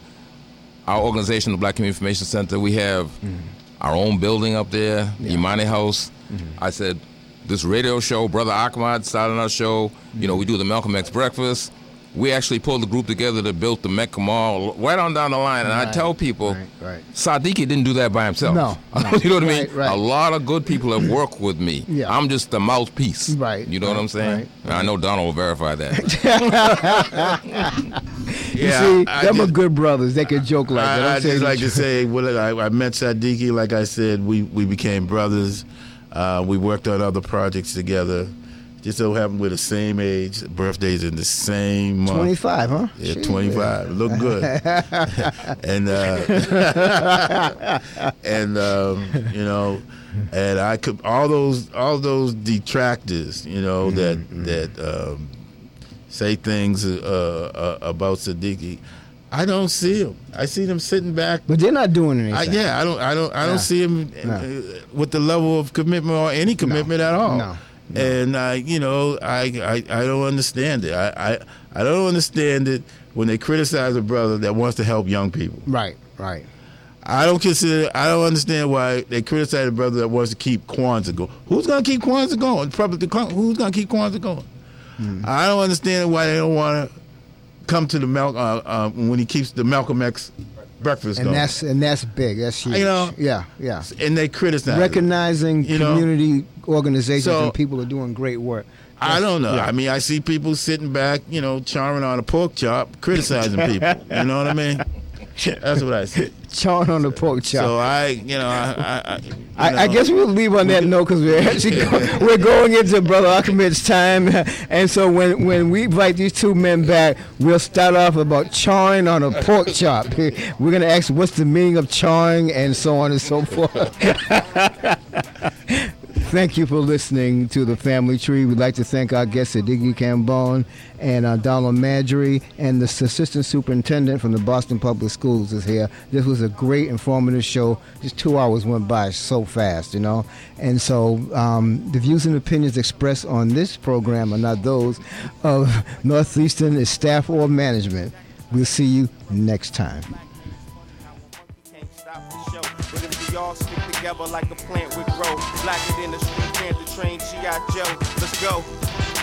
Our organization, the Black Community Information Center, we have Mm-hmm. Our own building up there, Imani House. Mm-hmm. I said, this radio show, Brother Ahmad started our show. You know, we do the Malcolm X breakfast. We actually pulled the group together that built the Mecca Mall right on down the line. And I tell people, right, right. Sadiki didn't do that by himself. No, no. you know what I mean? Right, right. A lot of good people have worked with me. Yeah. I'm just the mouthpiece. Right, You know what I'm saying? right, I know Donald will verify that. You Yeah, see, I them are just- good brothers. They can joke like that. I, I'm I saying just like to say, well, I, I met Sadiki. Like I said, we, we became brothers. Uh, we worked on other projects together. Just so happened we're the same age. Birthdays in the same month. 25, huh? Yeah, Shit. 25. Look good. and uh, and um, you know, and I could all those all those detractors, you know, that that um, say things uh, uh, about Sadiki. I don't see them. I see them sitting back. But they're not doing anything. I, yeah, I don't, I don't, I don't No. see him No. uh, with the level of commitment or any commitment at all. No. And I, you know, I, I, I don't understand it. I, I, I don't understand it when they criticize a brother that wants to help young people. Right, right. I don't consider. I don't understand why they criticize a brother that wants to keep Kwanzaa going. Who's going to keep Kwanzaa going? Probably the who's going to keep Kwanzaa going? Hmm. I don't understand why they don't want to come to the Mal- uh, uh, when he keeps the Malcolm X breakfast And going. that's and that's big. That's huge. You know, yeah, yeah. and they criticize. it. Recognizing You know? Organizations So- and people are doing great work. I don't know. Yeah. I mean, I see people sitting back, you know, charming on a pork chop, criticizing people. You know what I mean? That's what I see. Chawing on the pork chop. So I, you know, I, I, I, you I, I guess we'll leave on that note because we're actually go, we're going into Brother Ahmad's time, and so when, when we invite these two men back, we'll start off about chawing on a pork chop. We're gonna ask what's the meaning of chawing and so on and so forth. Thank you for listening to the Family Tree. We'd like to thank our guests, Diggy Kambon and uh, Donald Madry, and the assistant superintendent from the Boston Public Schools is here. This was a great, informative show. Just two hours went by so fast, you know. And so um, the views and opinions expressed on this program are not those of Northeastern staff or management. We'll see you next time. All stick together like a plant, we grow. Blacker than the street panther train, G.I. Joe. Let's go.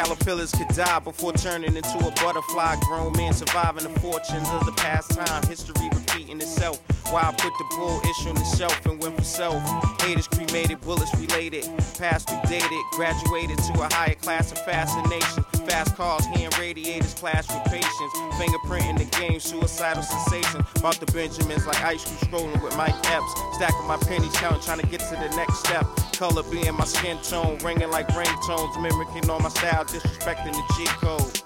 Caterpillars could die before turning into a butterfly. Grown man surviving the fortunes of the past time. History repeating itself. Why I put the bull issue on the shelf and went for self. Haters cremated, bullets related. Past through dated, graduated to a higher class of fascination. Fast cars, hand radiators, clash with patience. Fingerprinting the game, suicidal sensation. About the Benjamins like ice cream strolling with Mike Epps. Stacking my pennies, counting, trying to get to the next step. Color being my skin tone, ringing like ringtones, mimicking all my style, disrespecting the G code.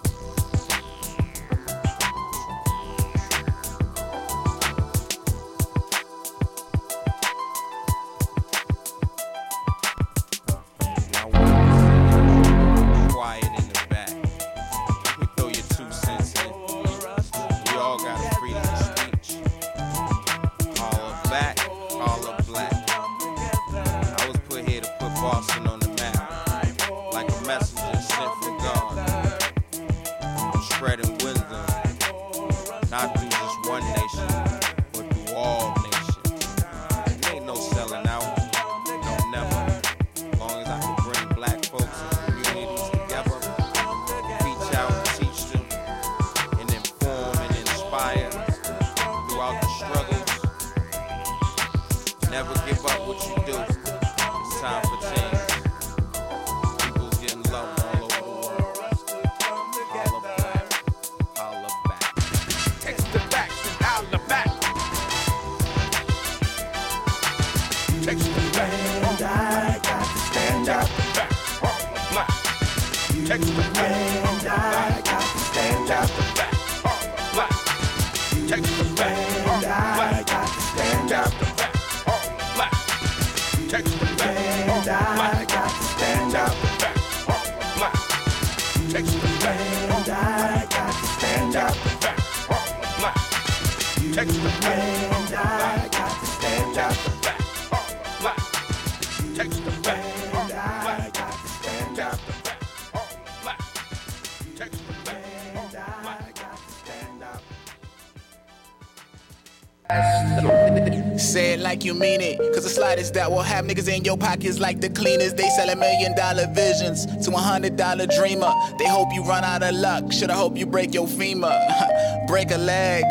You mean it. Cause the slightest that will have niggas in your pockets like the cleanest. They sell a million dollar visions to a hundred dollar dreamer. They hope you run out of luck. Should I hope you break your femur? break a leg.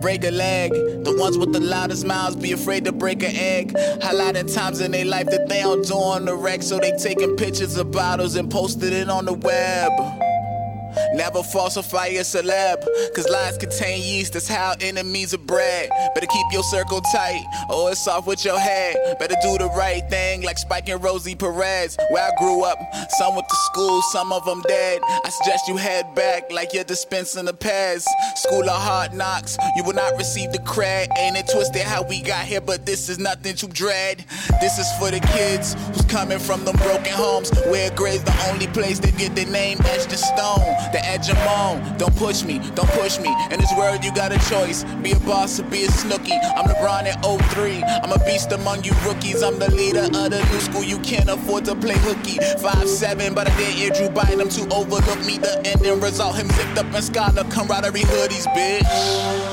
Break a leg. The ones with the loudest mouths be afraid to break an egg. A lot of times in their life that they don't do on the wreck. So they taking pictures of bottles and posted it on the web. Never falsify a celeb, cause lies contain yeast, that's how enemies are bred. Better keep your circle tight, or it's off with your head. Better do the right thing, like Spike and Rosie Perez. Where I grew up, some went to school, some of them dead. I suggest you head back, like you're dispensing the Pez. School of hard knocks, you will not receive the cred. Ain't it twisted how we got here, but this is nothing to dread. This is for the kids who's coming from them broken homes, where grade's the only place they get their name etched in stone. The edge I'm on, don't push me, don't push me. In this world, you got a choice be a boss or be a snooky. I'm LeBron at 03, I'm a beast among you rookies. I'm the leader of the new school, you can't afford to play hooky. 5'7, but I did Andrew Bynum to overlook me. The ending result, him zipped up in scholar camaraderie hoodies, bitch.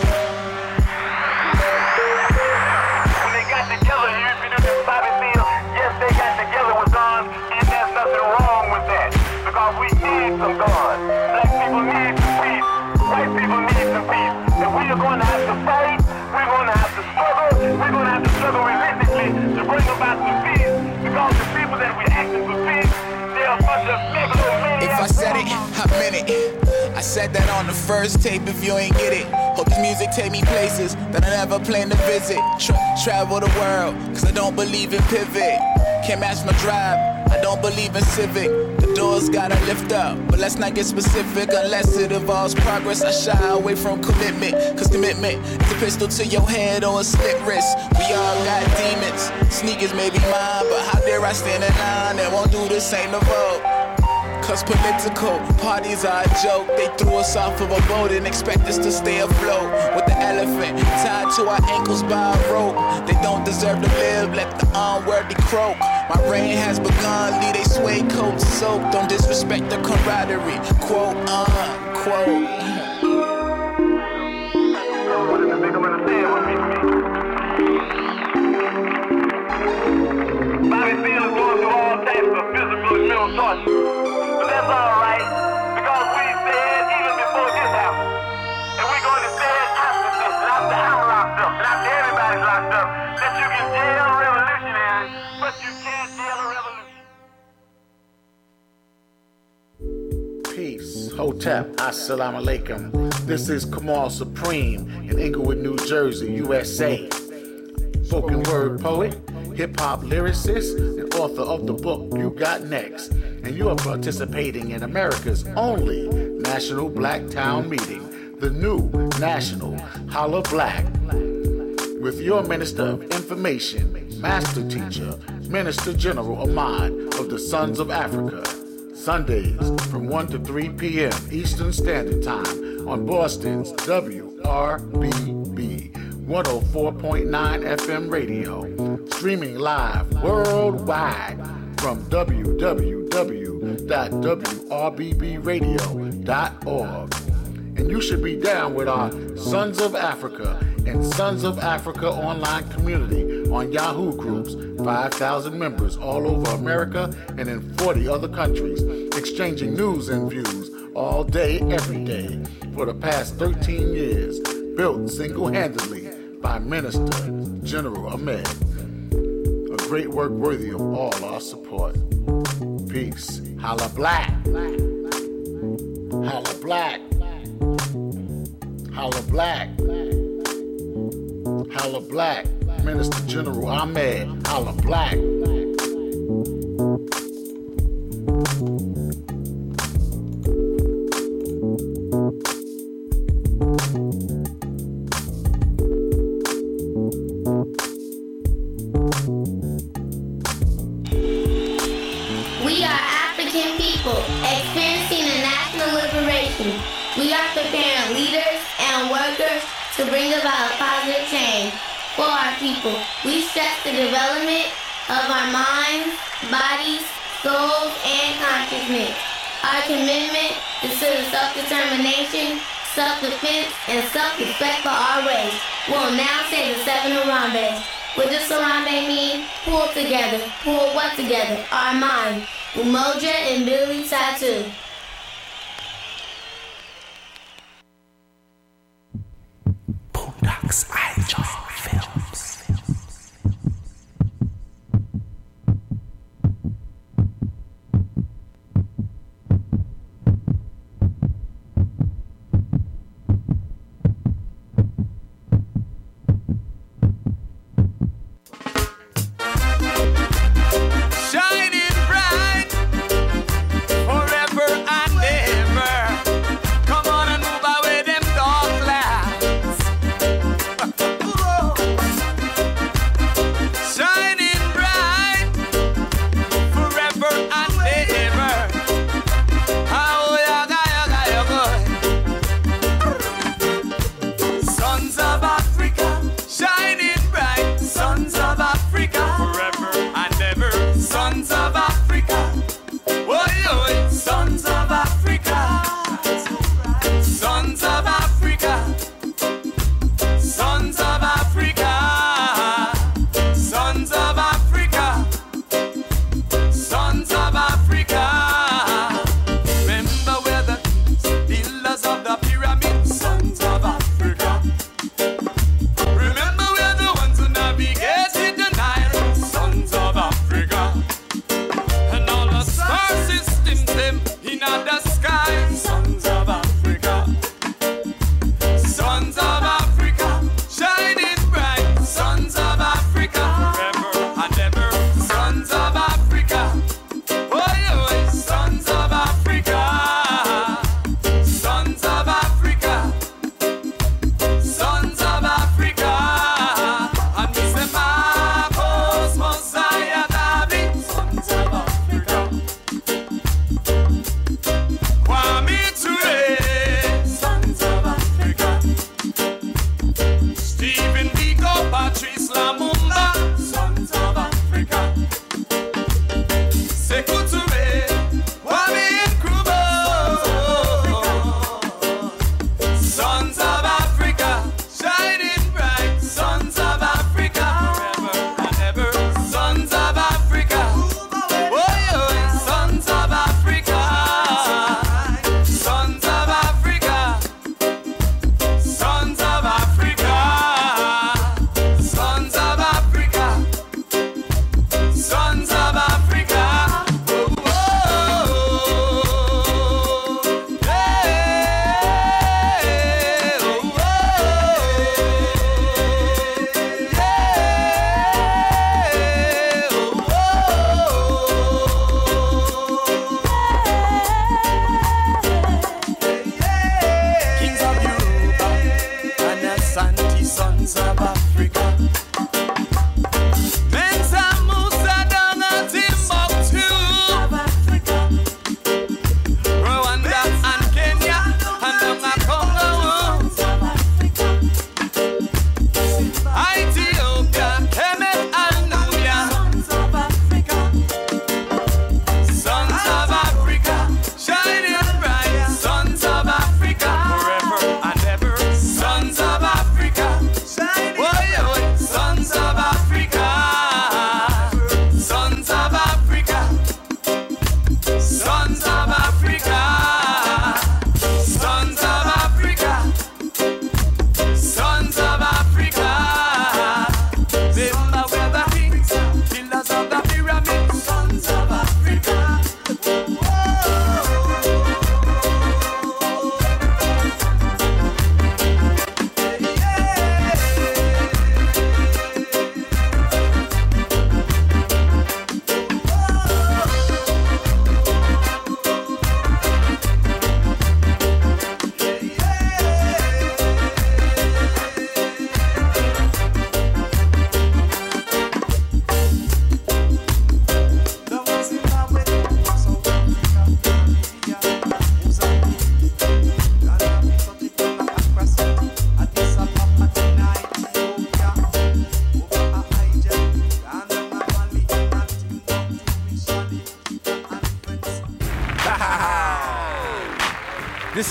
Said that on the first tape if you ain't get it. Hope this music take me places that I never plan to visit. Tra- travel the world, cause I don't believe in pivot. Can't match my drive, I don't believe in civic. The doors gotta lift up, but let's not get specific unless it involves progress. I shy away from commitment, cause commitment is a pistol to your head or a slit wrist. We all got demons, sneakers may be mine, but how dare I stand in line that won't do the same to vote? Cause political parties are a joke. They threw us off of a boat and expect us to stay afloat. With the elephant tied to our ankles by a rope. They don't deserve to live, let the unworthy croak. My reign has begun, leave they suede coats soaked. Don't disrespect the camaraderie. Quote unquote. Hotep. Assalamu alaikum. This is Kamal Supreme in Englewood, New Jersey, USA. Spoken word poet, hip hop lyricist, and author of the book You Got Next. And you are participating in America's only National Black Town meeting, the new National Holla Black. With your Minister of Information, Master Teacher, Minister General Ahmad of the Sons of Africa. Sundays from 1 to 3 p.m. Eastern Standard Time on Boston's WRBB 104.9 FM radio. Streaming live worldwide from www.wrbbradio.org. And you should be down with our Sons of Africa and Sons of Africa online community on Yahoo groups. 5,000 members all over America and in 40 other countries, exchanging news and views all day, every day, for the past 13 years, built single handedly by Minister General Ahmad. A great work worthy of all our support. Peace. Holla black. Holla black. Holla black. Holla black. Minister General Ahmad Holla Black. We are African people experiencing a national liberation. We are preparing leaders and workers to bring about a positive change for our people. We stress the development of our minds, bodies, souls, and consciousness. Our commitment is to the self-determination, self-defense, and self-respect for our race. We'll now say the seven Harambe. What does Harambe mean? Pull together. Pull what together? Our mind. Umoja and Billy Tattoo. Boondocks Eye Films.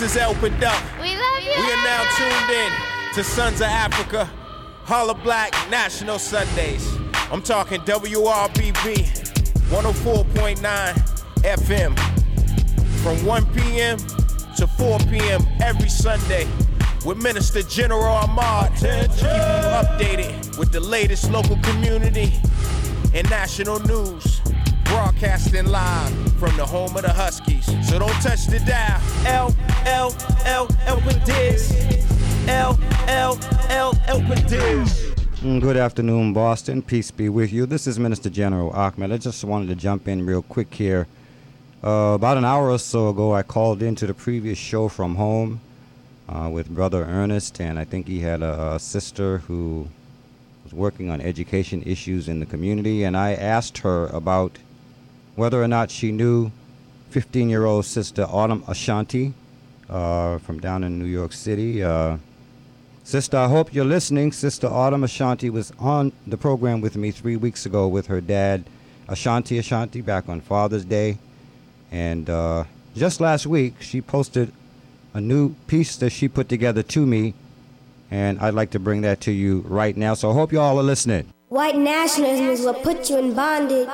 Is Elpid Duck. We love you. We are now tuned in to Sons of Africa, Holla Black National Sundays. I'm talking WRBB 104.9 FM from 1 p.m. to 4 p.m. every Sunday with Minister General Ahmad. Keep you updated with the latest local community and national news. Broadcasting live from the home of the Huskies. So don't touch the dial. L, L, L, L with. L, L, L, L with. Mm, Good afternoon, Boston. Peace be with you. This is Minister General Ahmad. I just wanted to jump in real quick here. Uh, about an hour or so ago, I called into the previous show from home uh, with Brother Ernest, and I think he had a, a sister who was working on education issues in the community, and I asked her about whether or not she knew 15 year old sister Autumn Ashanti uh, from down in New York City. Uh, Sister, I hope you're listening. Sister Autumn Ashanti was on the program with me three weeks ago with her dad, Ashanti Ashanti, back on Father's Day. And uh, just last week, she posted a new piece that she put together to me. And I'd like to bring that to you right now. So I hope you all are listening. White nationalism is what put you in bondage.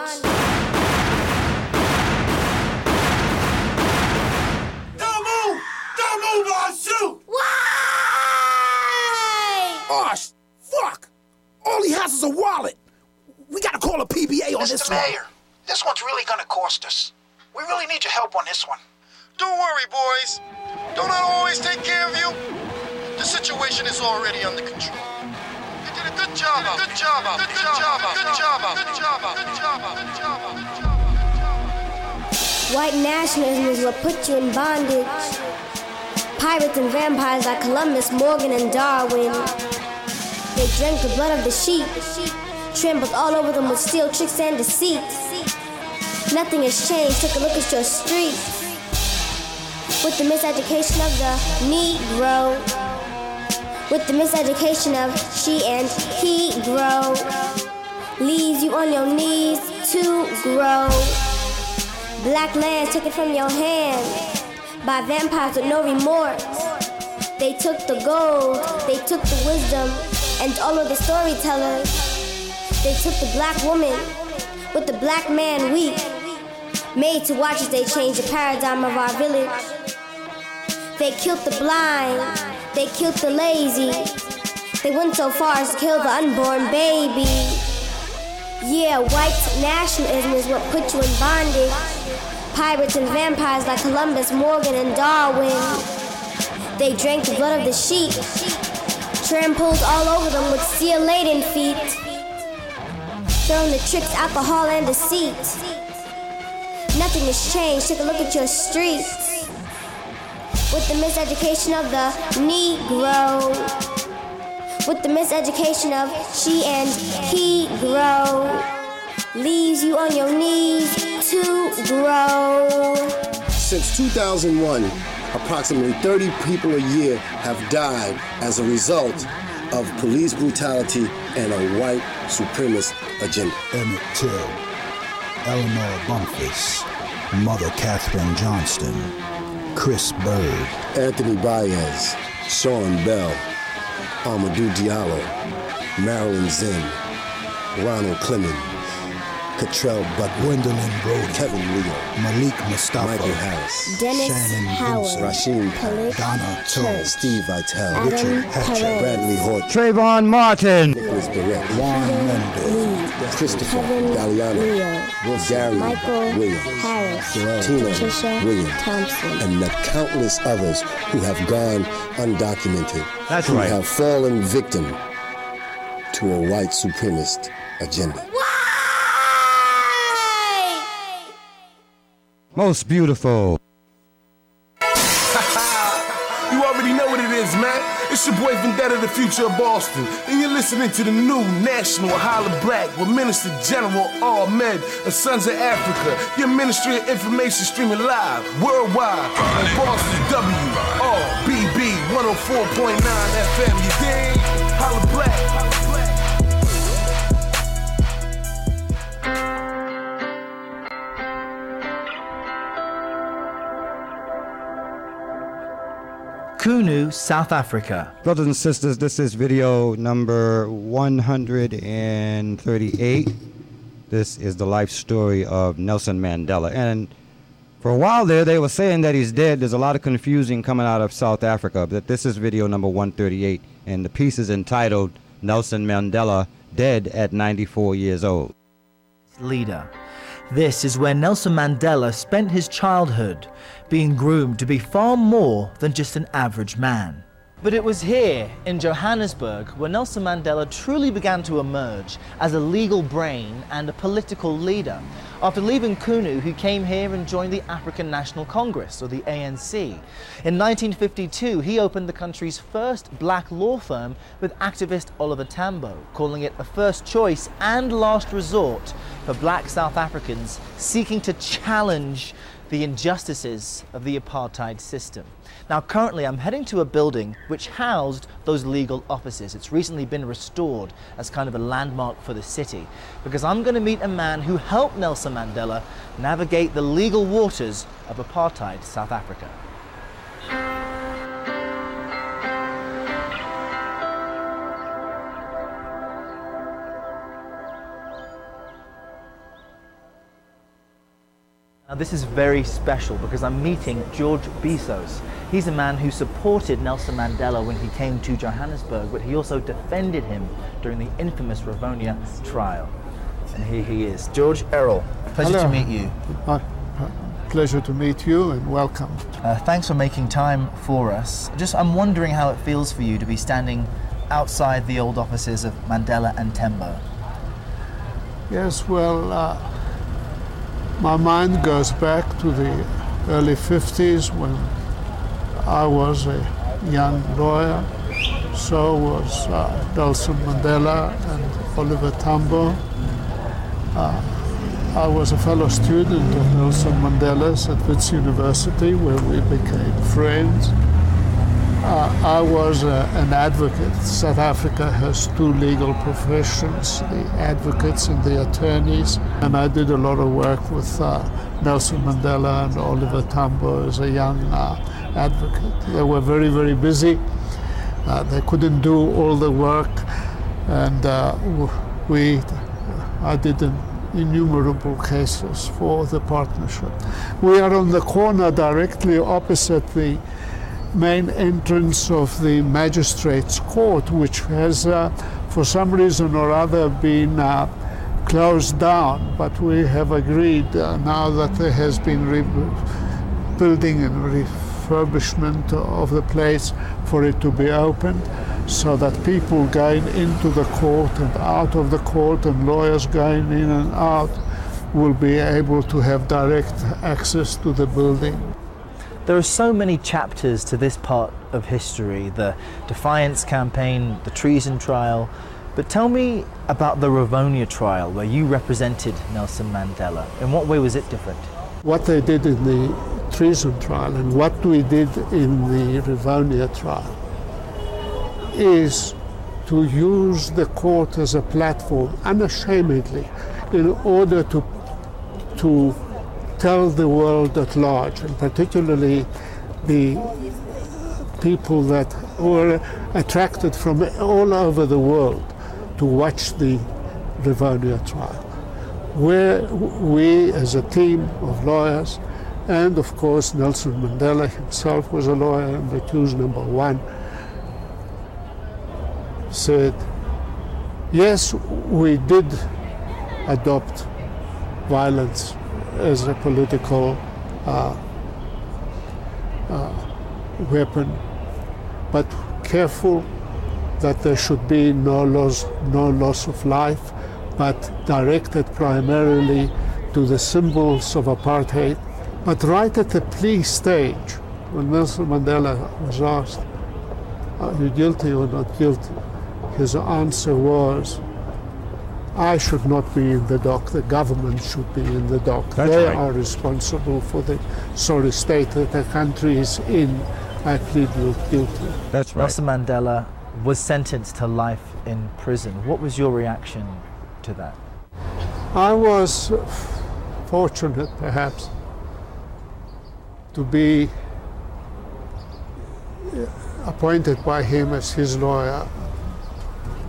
Don't move! Don't move or I'll shoot! Why? Oh, sh- fuck! All he has is a wallet. We gotta call a PBA on this Mr. one. Mayor, this one's really gonna cost us. We really need your help on this one. Don't worry, boys. Don't I always take care of you? The situation is already under control. You did a good job. out Good job. Good job. Good job. Good job. Good job. Good job. White nationalism is what put you in bondage. Pirates and vampires like Columbus, Morgan, and Darwin. They drank the blood of the sheep, trampled all over them with steel tricks and deceit. Nothing has changed. Take a look at your streets. With the miseducation of the Negro, with the miseducation of she and he grow, leaves you on your knees to grow. Black land taken from your hand by vampires with no remorse. They took the gold, they took the wisdom, and all of the storytellers. They took the black woman with the black man weak, made to watch as they change the paradigm of our village. They killed the blind, they killed the lazy. They went so far as to kill the unborn baby. Yeah, white nationalism is what put you in bondage. Pirates and vampires like Columbus, Morgan, and Darwin. They drank the blood of the sheep, trampled all over them with steel laden feet. Throwing the tricks, alcohol, and deceit. Nothing has changed. Take a look at your streets. With the miseducation of the Negro. With the miseducation of she and he grow. Leaves you on your knees to grow. Since 2001, approximately 30 people a year have died as a result of police brutality and a white supremacist agenda. Emmett Till, Eleanor Bumphus, Mother Catherine Johnston, Chris Bird, Anthony Baez, Sean Bell, Amadou Diallo, Marilyn Zinn, Ronald Clemens, Cottrell Buck, Gwendolyn Brody, Kevin Leo, Malik Mustafa, Michael Harris, Dennis Shannon Howard, Rasheem Khalid Donna Toe, Steve Vitale, Adam Richard Perez, Bradley Horton, Trayvon Martin, Nicholas Barrett, Juan Mendez, Christopher Kevin Galliano, Leo, Gary Michael Williams, Harris, Tina Patricia Williams, Thompson. and the countless others who have gone undocumented, That's who right. have fallen victim to a white supremacist agenda. Most beautiful. You already know what it is, man. It's your boy Vendetta, the future of Boston. And you're listening to the new National Hollah Black with Minister General Ahmad of Sons of Afrika. Your Ministry of Information streaming live worldwide on Boston WRBB 104.9 FM. You dig? Hollah Black. Hollah Black. Qunu, South Africa. Brothers and sisters, this is video number 138. This is the life story of Nelson Mandela. And for a while there, they were saying that he's dead. There's a lot of confusion coming out of South Africa. But this is video number 138, and the piece is entitled Nelson Mandela Dead at 94 Years Old. Leader. This is where Nelson Mandela spent his childhood, being groomed to be far more than just an average man. But it was here, in Johannesburg, where Nelson Mandela truly began to emerge as a legal brain and a political leader. After leaving Qunu, he came here and joined the African National Congress, or the ANC. In 1952, he opened the country's first black law firm with activist Oliver Tambo, calling it a first choice and last resort for black South Africans seeking to challenge the injustices of the apartheid system. Now, currently, I'm heading to a building which housed those legal offices. It's recently been restored as kind of a landmark for the city because I'm going to meet a man who helped Nelson Mandela navigate the legal waters of apartheid South Africa. Now, this is very special because I'm meeting George Bizos. He's a man who supported Nelson Mandela when he came to Johannesburg, but he also defended him during the infamous Rivonia trial. And here he is. George Errol, pleasure Hello. to meet you. Uh, uh, pleasure to meet you and welcome. Uh, thanks for making time for us. Just, I'm wondering how it feels for you to be standing outside the old offices of Mandela and Tambo. Yes, well, uh, my mind goes back to the early 50s when I was a young lawyer. So was uh, Nelson Mandela and Oliver Tambo. Uh, I was a fellow student of Nelson Mandela's at Wits University where we became friends. Uh, I was uh, an advocate. South Africa has two legal professions the advocates and the attorneys. And I did a lot of work with uh, Nelson Mandela and Oliver Tambo as a young uh, advocate. They were very, very busy. Uh, they couldn't do all the work. And uh, we, I did innumerable cases for the partnership. We are on the corner directly opposite the main entrance of the magistrates court, which has, uh, for some reason or other, been uh, closed down. But we have agreed uh, now that there has been rebuilding and refurbishment of the place for it to be opened so that people going into the court and out of the court and lawyers going in and out will be able to have direct access to the building. There are so many chapters to this part of history the Defiance campaign, the treason trial. But tell me about the Rivonia trial where you represented Nelson Mandela. In what way was it different? What they did in the treason trial and what we did in the Rivonia trial is to use the court as a platform unashamedly in order to, to tell the world at large, and particularly the people that were attracted from all over the world to watch the Rivonia trial, where we as a team of lawyers, and of course Nelson Mandela himself was a lawyer and accused number one, said, yes, we did adopt violence as a political uh, uh, weapon, but careful that there should be no loss, no loss of life, but directed primarily to the symbols of apartheid. But right at the plea stage, when Nelson Mandela was asked, "Are you guilty or not guilty?" his answer was, I should not be in the dock, the government should be in the dock. That's they right. are responsible for the sorry state that the country is in. I plead guilty. That's right. Nelson Mandela was sentenced to life in prison. What was your reaction to that? I was fortunate, perhaps, to be appointed by him as his lawyer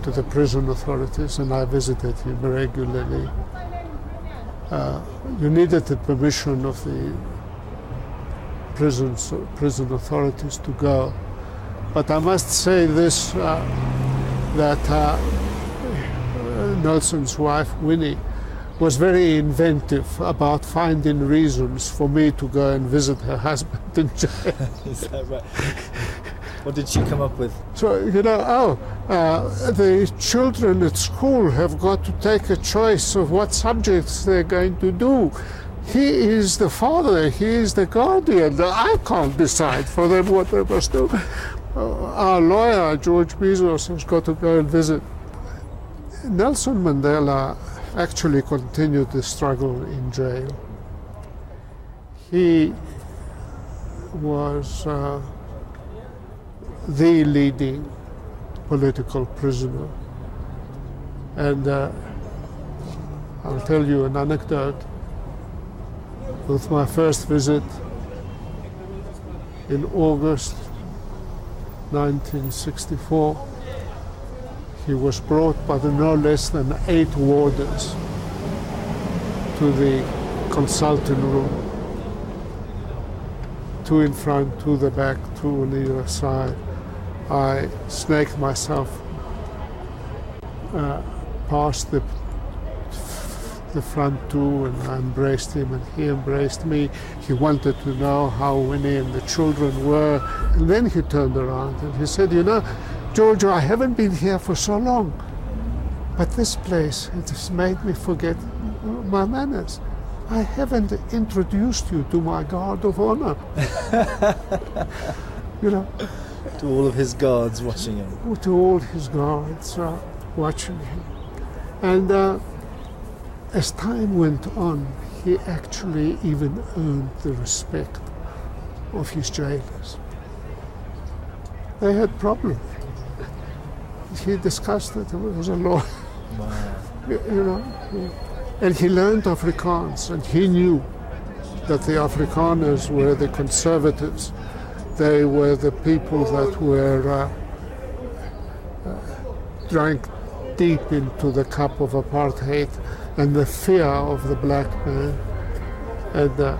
to the prison authorities, and I visited him regularly. Uh, you needed the permission of the prisons, prison authorities to go. But I must say this uh, that uh, Nelson's wife, Winnie, was very inventive about finding reasons for me to go and visit her husband in jail. Is that right? What did she come up with? So, you know, oh, uh, the children at school have got to take a choice of what subjects they're going to do. He is the father, he is the guardian. I can't decide for them what they must do. Uh, our lawyer, George Bizos, has got to go and visit. Nelson Mandela actually continued the struggle in jail. He was uh, the leading political prisoner. And uh, I'll tell you an anecdote. With my first visit in August 1964, he was brought by no less than eight warders to the consulting room. Two in front, two the back, two on either side. I snaked myself uh, past the the front two and I embraced him and he embraced me. He wanted to know how Winnie and the children were. And then he turned around and he said, You know, Giorgio, I haven't been here for so long, but this place, it has made me forget my manners. I haven't introduced you to my guard of honor. you know, To all of his guards watching him. to all his guards uh, watching him. And uh, as time went on, he actually even earned the respect of his jailers. They had problems. He discussed it. It was a law. You you know, and he learned Afrikaans, and he knew that the Afrikaners were the conservatives. They were the people that were uh, uh, drank deep into the cup of apartheid and the fear of the black man. And uh,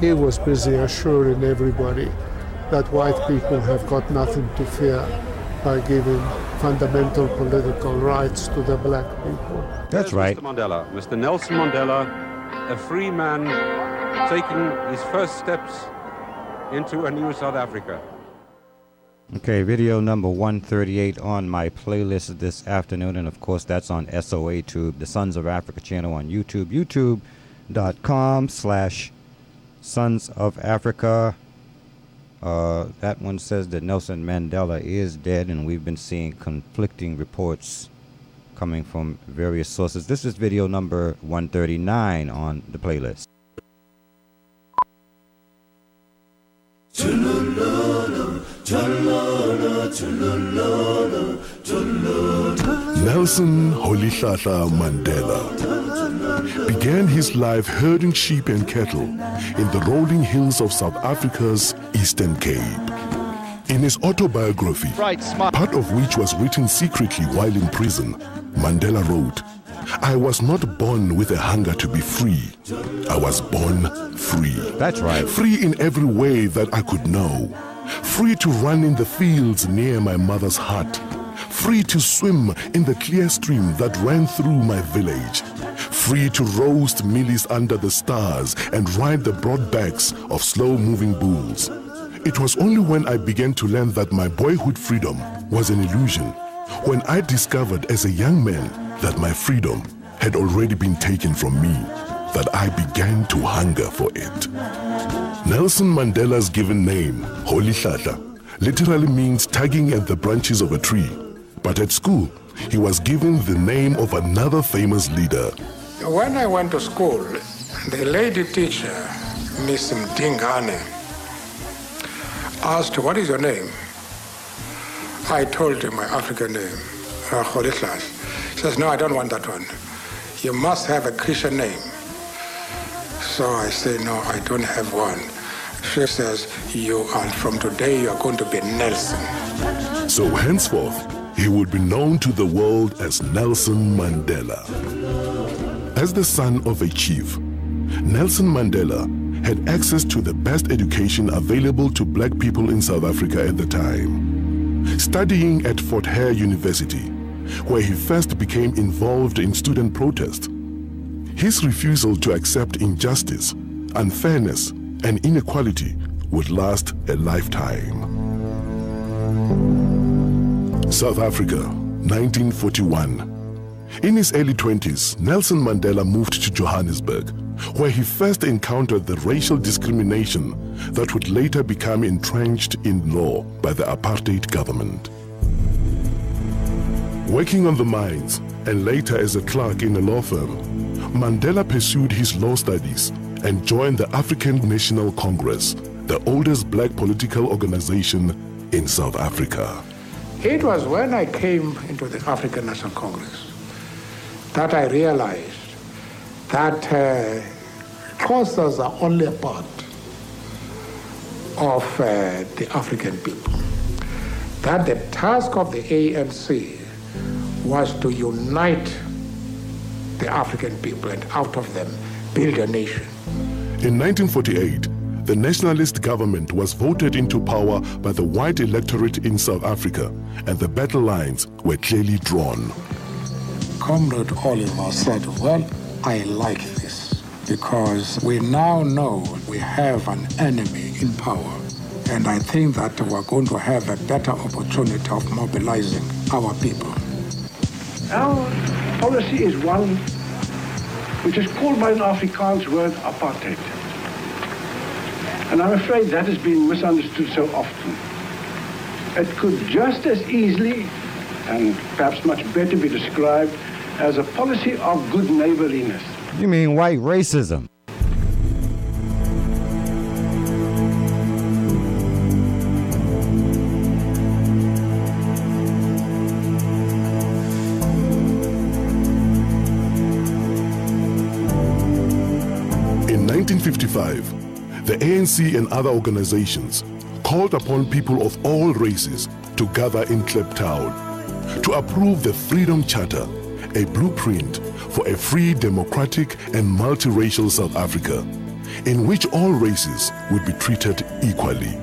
he was busy assuring everybody that white people have got nothing to fear by giving fundamental political rights to the black people. That's right. Mr. Mandela, Mr. Nelson Mandela, a free man taking his first steps into a new South Africa. Okay, video number 138 on my playlist this afternoon. And of course, that's on SOA Tube, the Sons of Afrika channel on YouTube. YouTube.com slash Sons of Afrika. Uh, that one says that Nelson Mandela is dead, and we've been seeing conflicting reports coming from various sources. This is video number 139 on the playlist. Nelson Rolihlahla Mandela began his life herding sheep and cattle in the rolling hills of South Africa's Eastern Cape. In his autobiography, part of which was written secretly while in prison, Mandela wrote, I was not born with a hunger to be free. I was born free. That's right. Free in every way that I could know. Free to run in the fields near my mother's hut. Free to swim in the clear stream that ran through my village. Free to roast mealies under the stars and ride the broad backs of slow moving bulls. It was only when I began to learn that my boyhood freedom was an illusion, when I discovered as a young man that my freedom had already been taken from me, that I began to hunger for it. Nelson Mandela's given name, Holy literally means tugging at the branches of a tree. But at school, he was given the name of another famous leader. When I went to school, the lady teacher, Miss Mdingane, asked, What is your name? I told him my African name, uh, Rolihlahla. She says, No, I don't want that one. You must have a Christian name. So I say, No, I don't have one. She says, You are from today, you are going to be Nelson. So henceforth, he would be known to the world as Nelson Mandela. As the son of a chief, Nelson Mandela had access to the best education available to black people in South Africa at the time. Studying at Fort Hare University, where he first became involved in student protest, his refusal to accept injustice, unfairness, and inequality would last a lifetime. South Africa, 1941. In his early 20s, Nelson Mandela moved to Johannesburg, where he first encountered the racial discrimination that would later become entrenched in law by the apartheid government. Working on the mines and later as a clerk in a law firm, Mandela pursued his law studies and joined the African National Congress, the oldest black political organization in South Africa. It was when I came into the African National Congress that I realized that uh, are only a part of uh, the African people. That the task of the ANC was to unite the African people and out of them build a nation. In 1948, the nationalist government was voted into power by the white electorate in South Africa, and the battle lines were clearly drawn. Comrade Oliver said, Well, I like this because we now know we have an enemy in power. And I think that we're going to have a better opportunity of mobilizing our people. Our policy is one which is called by an Afrikaans word apartheid. And I'm afraid that has been misunderstood so often. It could just as easily and perhaps much better be described as a policy of good neighborliness. You mean white racism? In 1955, the ANC and other organizations called upon people of all races to gather in Kliptown to approve the Freedom Charter, a blueprint for a free, democratic, and multiracial South Africa, in which all races would be treated equally.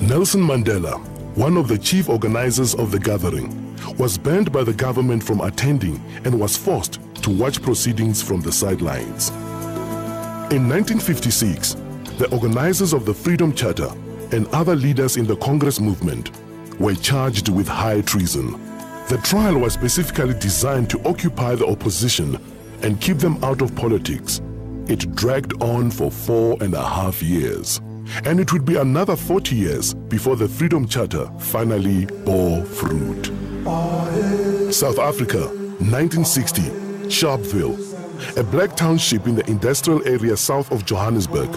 Nelson Mandela, one of the chief organizers of the gathering, was banned by the government from attending and was forced to watch proceedings from the sidelines. In 1956, the organizers of the Freedom Charter and other leaders in the Congress movement were charged with high treason. The trial was specifically designed to occupy the opposition and keep them out of politics. It dragged on for four and a half years. And it would be another 40 years before the Freedom Charter finally bore fruit. South Africa, 1960, Sharpeville, a black township in the industrial area south of Johannesburg.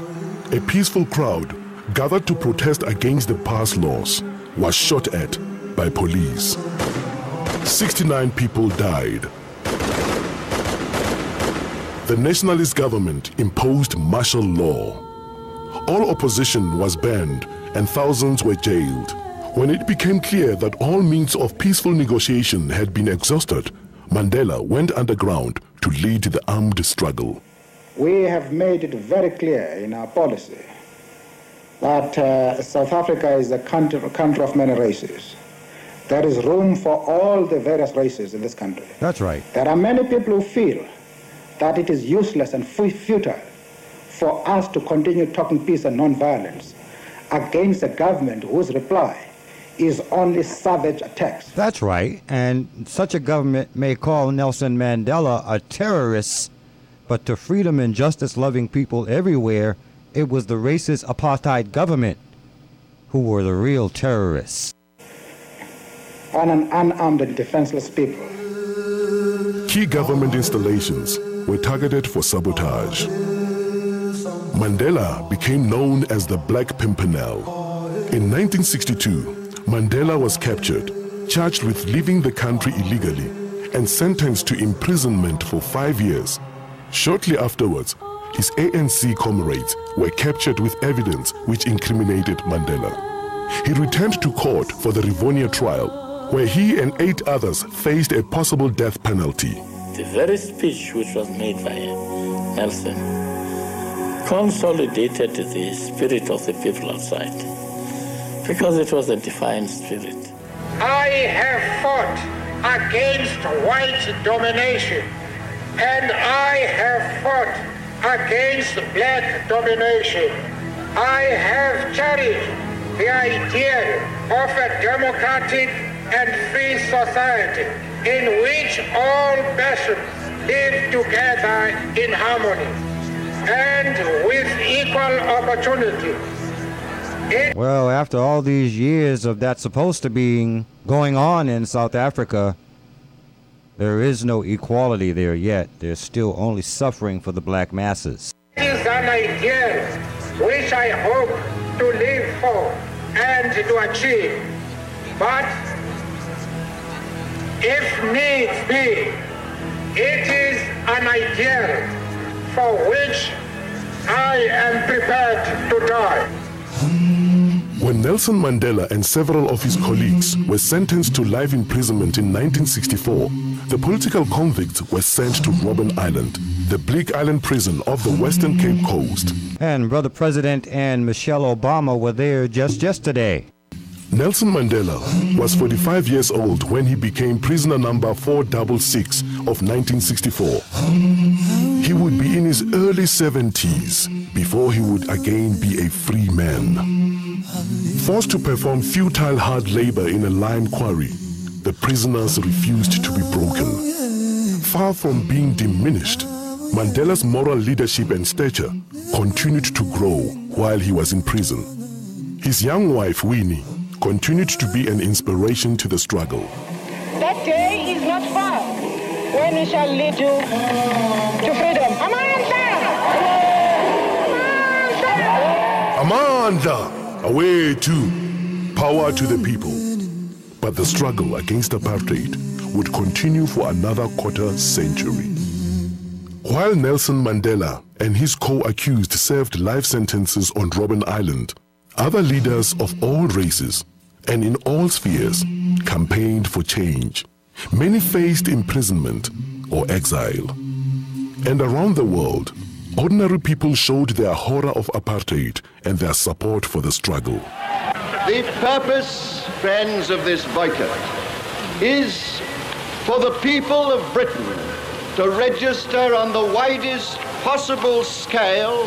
A peaceful crowd gathered to protest against the pass laws was shot at by police. 69 people died. The nationalist government imposed martial law. All opposition was banned and thousands were jailed. When it became clear that all means of peaceful negotiation had been exhausted, Mandela went underground to lead the armed struggle. We have made it very clear in our policy that uh, South Africa is a country, a country of many races. There is room for all the various races in this country. That's right. There are many people who feel that it is useless and futile for us to continue talking peace and non-violence against a government whose reply is only savage attacks. That's right. And such a government may call Nelson Mandela a terrorist, but to freedom and justice loving people everywhere, it was the racist apartheid government who were the real terrorists. On an unarmed and defenseless people. Key government installations were targeted for sabotage. Mandela became known as the Black Pimpernel. In 1962, Mandela was captured, charged with leaving the country illegally, and sentenced to imprisonment for five years. Shortly afterwards, his ANC comrades were captured with evidence which incriminated Mandela. He returned to court for the Rivonia trial, where he and eight others faced a possible death penalty. The very speech which was made by Nelson consolidated the spirit of the people outside because it was a defiant spirit. I have fought against white domination and I have fought against black domination. I have cherished the idea of a democratic and free society in which all nations live together in harmony and with equal opportunity. Well, after all these years of that supposed to be going on in South Africa, there is no equality there yet. There's still only suffering for the black masses. It is an ideal which I hope to live for and to achieve. But if needs be, it is an ideal for which I am prepared to die. When Nelson Mandela and several of his colleagues were sentenced to life imprisonment in 1964, the political convicts were sent to Robben Island, the bleak island prison of the western Cape Coast. And Brother President and Michelle Obama were there just yesterday. Nelson Mandela was 45 years old when he became prisoner number 466 of 1964. He would be in his early 70s before he would again be a free man. Forced to perform futile hard labor in a lime quarry, the prisoners refused to be broken. Far from being diminished, Mandela's moral leadership and stature continued to grow while he was in prison. His young wife, Winnie, continued to be an inspiration to the struggle. That day is not far when we shall lead you to freedom. Amandla! Away to power to the people. But the struggle against apartheid would continue for another quarter century. While Nelson Mandela and his co-accused served life sentences on Robben Island, other leaders of all races and in all spheres campaigned for change. Many faced imprisonment or exile. And around the world, ordinary people showed their horror of apartheid and their support for the struggle. The purpose, friends of this boycott, is for the people of Britain to register on the widest possible scale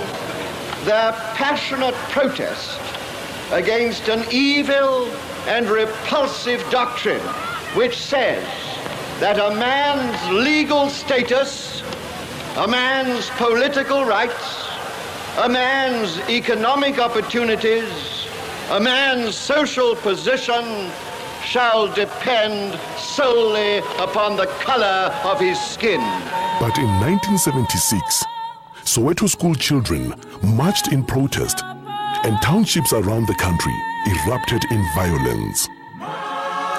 their passionate protest against an evil and repulsive doctrine which says that a man's legal status, a man's political rights, a man's economic opportunities, a man's social position shall depend solely upon the color of his skin. But in 1976, Soweto school children marched in protest and townships around the country erupted in violence.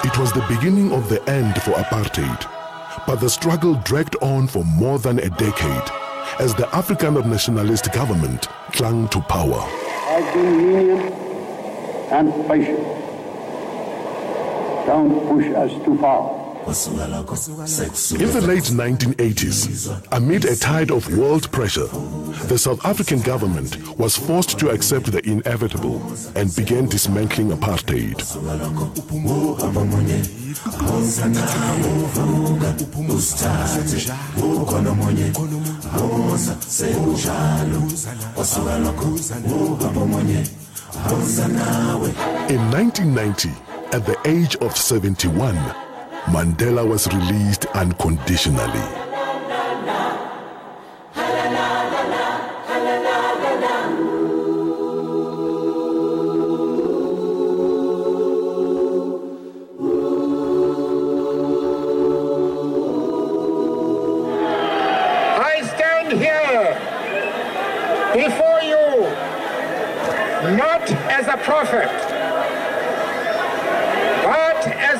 It was the beginning of the end for apartheid, but the struggle dragged on for more than a decade as the Afrikaner nationalist government clung to power. I've been lenient and patient. Don't push us too far. In the late 1980s, amid a tide of world pressure, the South African government was forced to accept the inevitable and began dismantling apartheid. In 1990, at the age of 71, Mandela was released unconditionally. I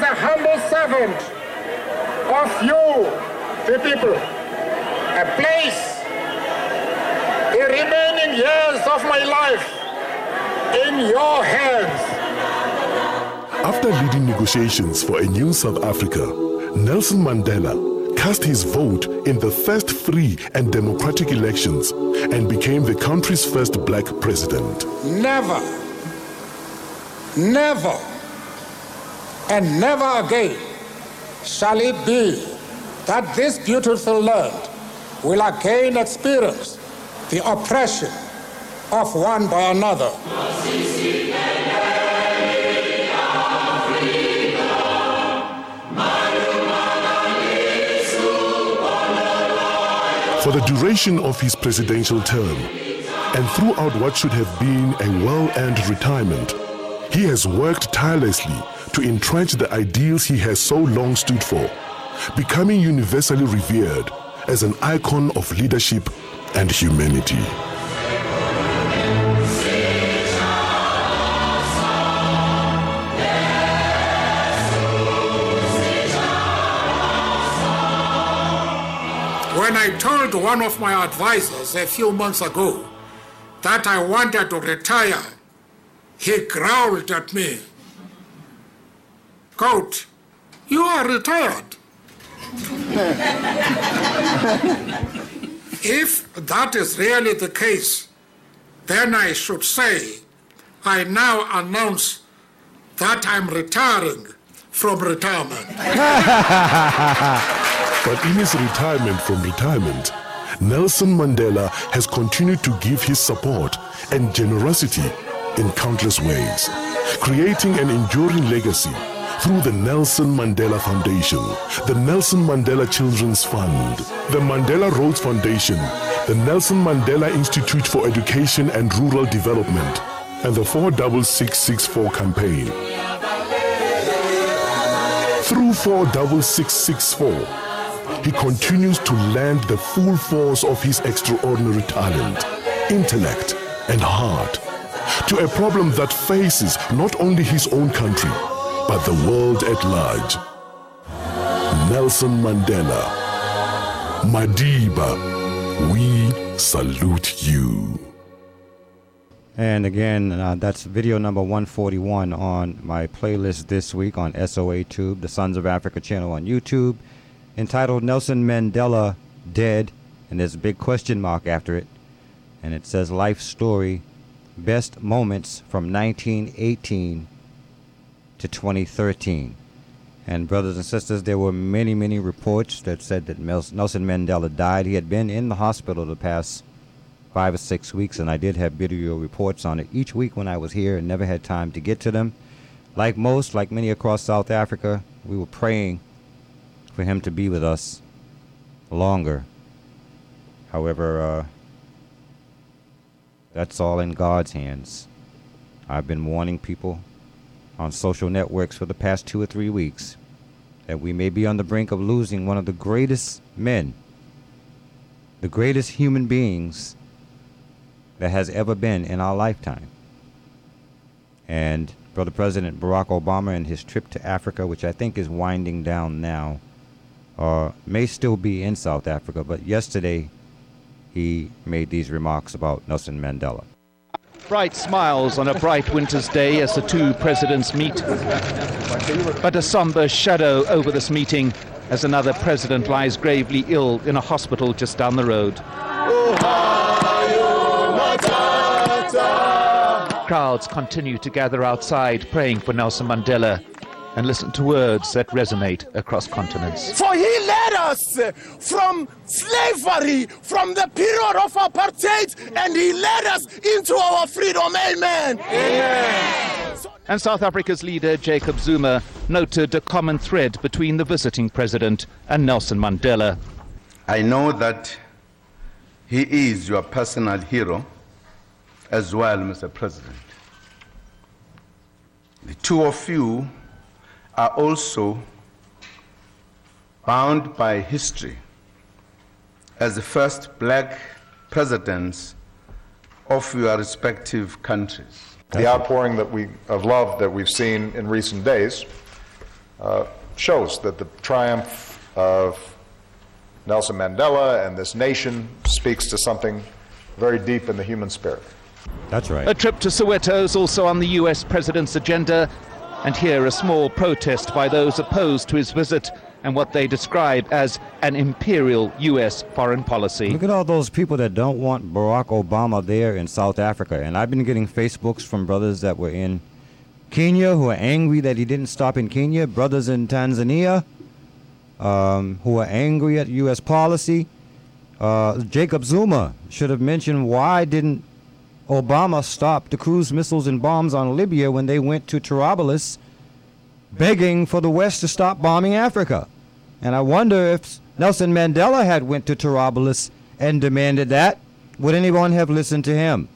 a humble servant of you, the people. A place, the remaining years of my life in your hands. After leading negotiations for a new South Africa, Nelson Mandela cast his vote in the first free and democratic elections and became the country's first black president. Never, never, and never again shall it be that this beautiful land will again experience the oppression of one by another. For the duration of his presidential term, and throughout what should have been a well earned retirement, he has worked tirelessly to entrench the ideals he has so long stood for, becoming universally revered as an icon of leadership and humanity. When I told one of my advisors a few months ago that I wanted to retire, he growled at me. Quote, you are retired. if that is really the case, then I should say, I now announce that I'm retiring from retirement. But in his retirement from retirement, Nelson Mandela has continued to give his support and generosity in countless ways, creating an enduring legacy through the Nelson Mandela Foundation, the Nelson Mandela Children's Fund, the Mandela Rhodes Foundation, the Nelson Mandela Institute for Education and Rural Development, and the 46664 campaign. Through 46664, he continues to lend the full force of his extraordinary talent, intellect, and heart to a problem that faces not only his own country, but the world at large. Nelson Mandela, Madiba, we salute you. And again, uh, that's video number 141 on my playlist this week on SOA Tube, the Sons of Afrika channel on YouTube, entitled Nelson Mandela Dead. And there's a big question mark after it. And it says Life Story Best Moments from 1918 to 2013. And, brothers and sisters, there were many, many reports that said that Nelson Mandela died. He had been in the hospital the past five or six weeks, and I did have video reports on it each week when I was here and never had time to get to them. Like most, like many across South Africa, we were praying for him to be with us longer. However, uh, that's all in God's hands. I've been warning people on social networks for the past two or three weeks that we may be on the brink of losing one of the greatest men, the greatest human beings that has ever been in our lifetime. And Brother President Barack Obama and his trip to Africa, which I think is winding down now, uh, may still be in South Africa, but yesterday he made these remarks about Nelson Mandela. Bright smiles on a bright winter's day as the two presidents meet. But a somber shadow over this meeting as another president lies gravely ill in a hospital just down the road. Crowds continue to gather outside praying for Nelson Mandela and listen to words that resonate across continents. For he led us from slavery, from the period of apartheid, and he led us into our freedom. Amen. Amen. And South Africa's leader, Jacob Zuma, noted a common thread between the visiting president and Nelson Mandela. I know that he is your personal hero as well, Mr. President. The two of you are also bound by history as the first black presidents of your respective countries. The outpouring that we, of love that we've seen in recent days uh, shows that the triumph of Nelson Mandela and this nation speaks to something very deep in the human spirit. That's right. A trip to Soweto is also on the US president's agenda, and here a small protest by those opposed to his visit and what they describe as an imperial US foreign policy. Look at all those people that don't want Barack Obama there in South Africa. And I've been getting Facebooks from brothers that were in Kenya who are angry that he didn't stop in Kenya, brothers in Tanzania um, who are angry at U.S. policy. Uh, Jacob Zuma should have mentioned why didn't Obama stopped the cruise missiles and bombs on Libya when they went to Tripolis begging for the West to stop bombing Africa. And I wonder if Nelson Mandela had went to Tripolis and demanded that, would anyone have listened to him?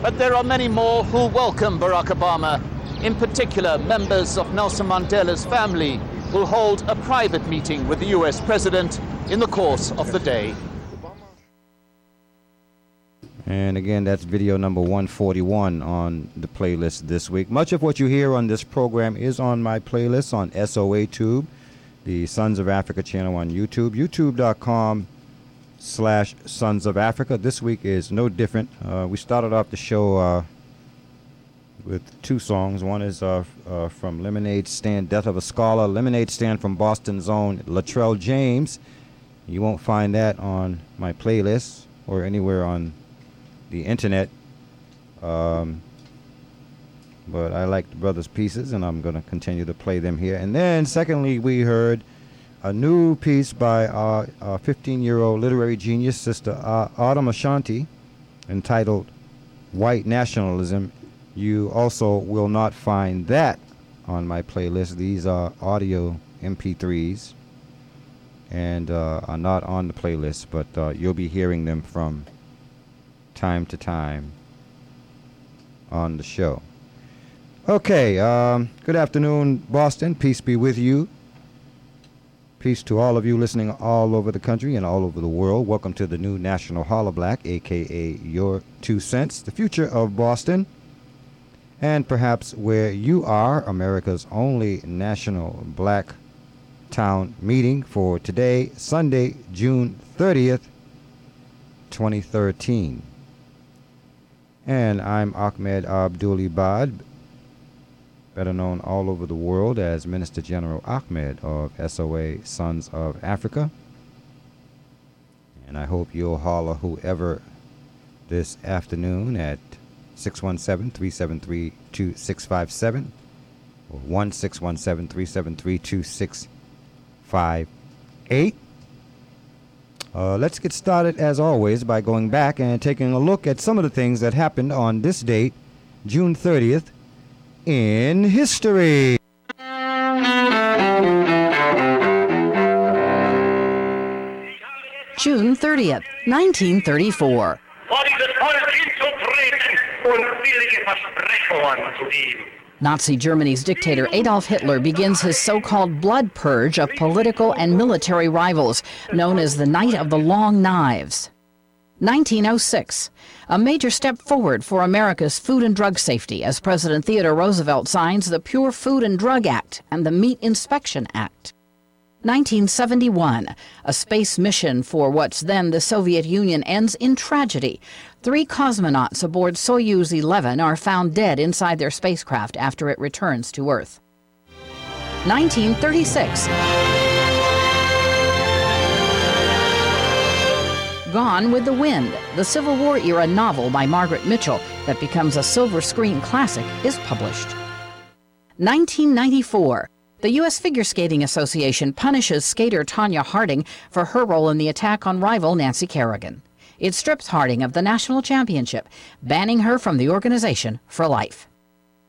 But there are many more who welcome Barack Obama. In particular, members of Nelson Mandela's family will hold a private meeting with the US president in the course of the day. And again, that's video number 141 on the playlist this week. Much of what you hear on this program is on my playlist on SOA Tube, the Sons of Afrika channel on YouTube, youtube.com slash Sons of Afrika. This week is no different. Uh, we started off the show uh, with two songs. One is uh, uh, from Lemonade Stand, Death of a Scholar. Lemonade Stand from Boston's own Latrell James. You won't find that on my playlist or anywhere on the internet. Um, but I like the brothers' pieces, and I'm going to continue to play them here. And then, secondly, we heard a new piece by our 15 year old literary genius, Sister uh, Autumn Ashanti, entitled White Nationalism. You also will not find that on my playlist. These are audio MP3s and uh, are not on the playlist, but uh, you'll be hearing them from time to time on the show. Okay, um, good afternoon, Boston. Peace be with you. Peace to all of you listening all over the country and all over the world. Welcome to the new National Hollah Black, aka Your Two Cents, the future of Boston, and perhaps where you are, America's only national black town meeting for today, Sunday, June 30th, 2013. And I'm Ahmad Abdulibad, better known all over the world as Minister General Ahmad of SOA Sons of Africa. And I hope you'll holler whoever this afternoon at 617 373 2657 or 1 617 373 2658. Uh, let's get started, as always, by going back and taking a look at some of the things that happened on this date, June 30th, in history. June 30th, 1934. Nazi Germany's dictator Adolf Hitler begins his so called blood purge of political and military rivals, known as the Night of the Long Knives. 1906, a major step forward for America's food and drug safety as President Theodore Roosevelt signs the Pure Food and Drug Act and the Meat Inspection Act. 1971, a space mission for what's then the Soviet Union ends in tragedy. Three cosmonauts aboard Soyuz 11 are found dead inside their spacecraft after it returns to Earth. 1936. Gone with the Wind, the Civil War era novel by Margaret Mitchell that becomes a silver screen classic, is published. 1994. The U.S. Figure Skating Association punishes skater Tonya Harding for her role in the attack on rival Nancy Kerrigan. It strips Harding of the national championship, banning her from the organization for life.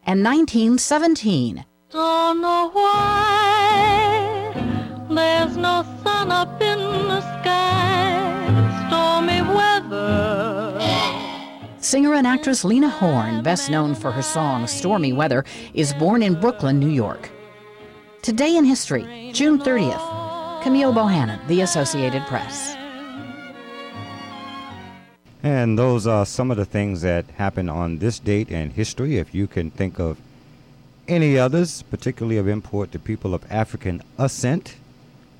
And 1917. Don't know why there's no sun up in the sky, stormy weather. Singer and actress Lena Horne, best known for her song Stormy Weather, is born in Brooklyn, New York. Today in History, June 30th. Camille Bohannon, The Associated Press. And those are some of the things that happen on this date in history. If you can think of any others, particularly of import to people of African ascent,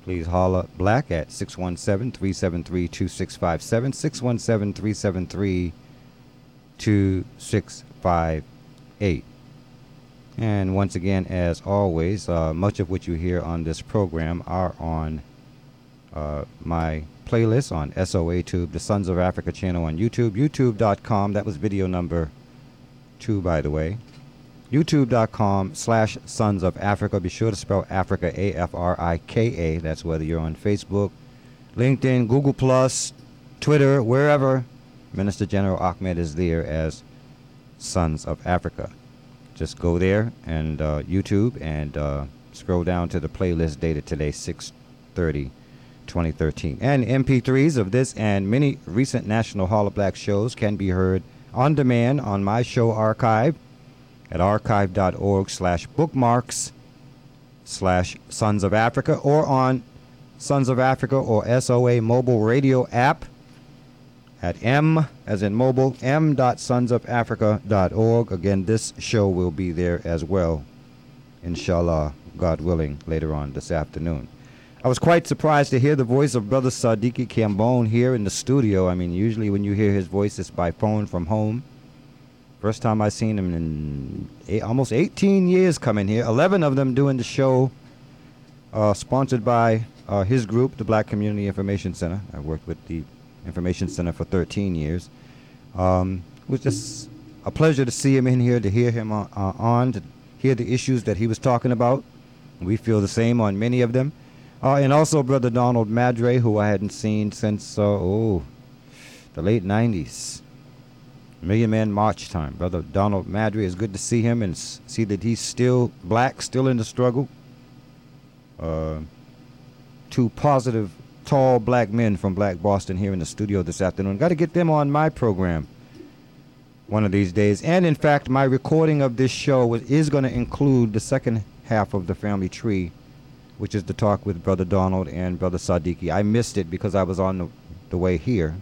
please holler black at 617 373 2657. 617 373 2658. And once again, as always, uh, much of what you hear on this program are on uh, my playlist on SOA Tube, the Sons of Afrika channel on YouTube, youtube.com. That was video number two, by the way. YouTube.com slash Sons of Afrika. Be sure to spell Africa A F R I K A. That's whether you're on Facebook, LinkedIn, Google Plus, Twitter, wherever. Minister General Ahmad is there as Sons of Afrika. Just go there and uh, YouTube and uh, scroll down to the playlist dated today, 630 2013. And MP3s of this and many recent National Hollah Black shows can be heard on demand on my show archive at archive.org slash bookmarks slash Sons of Afrika or on Sons of Afrika or SOA mobile radio app at m as in mobile m.sonsofafrika.org. Again, this show will be there as well, inshallah, God willing, later on this afternoon. I was quite surprised to hear the voice of Brother Sadiki Kambon here in the studio. I mean, usually when you hear his voice, it's by phone from home. First time I've seen him in eight, almost 18 years coming here. 11 of them doing the show, uh, sponsored by uh, his group, the Black Community Information Center. I worked with the Information Center for 13 years. Um, it was just a pleasure to see him in here, to hear him on, uh, on, to hear the issues that he was talking about. We feel the same on many of them. Uh, and also Brother Donald Madre, who I hadn't seen since, uh, oh, the late 90s. Million Man March time. Brother Donald Madre, it's good to see him and see that he's still black, still in the struggle. Uh, two positive, tall black men from Black Boston here in the studio this afternoon. Got to get them on my program one of these days. And in fact, my recording of this show is going to include the second half of the family tree, which is the talk with Brother Donald and Brother Sadiki. I missed it because I was on the, the way here,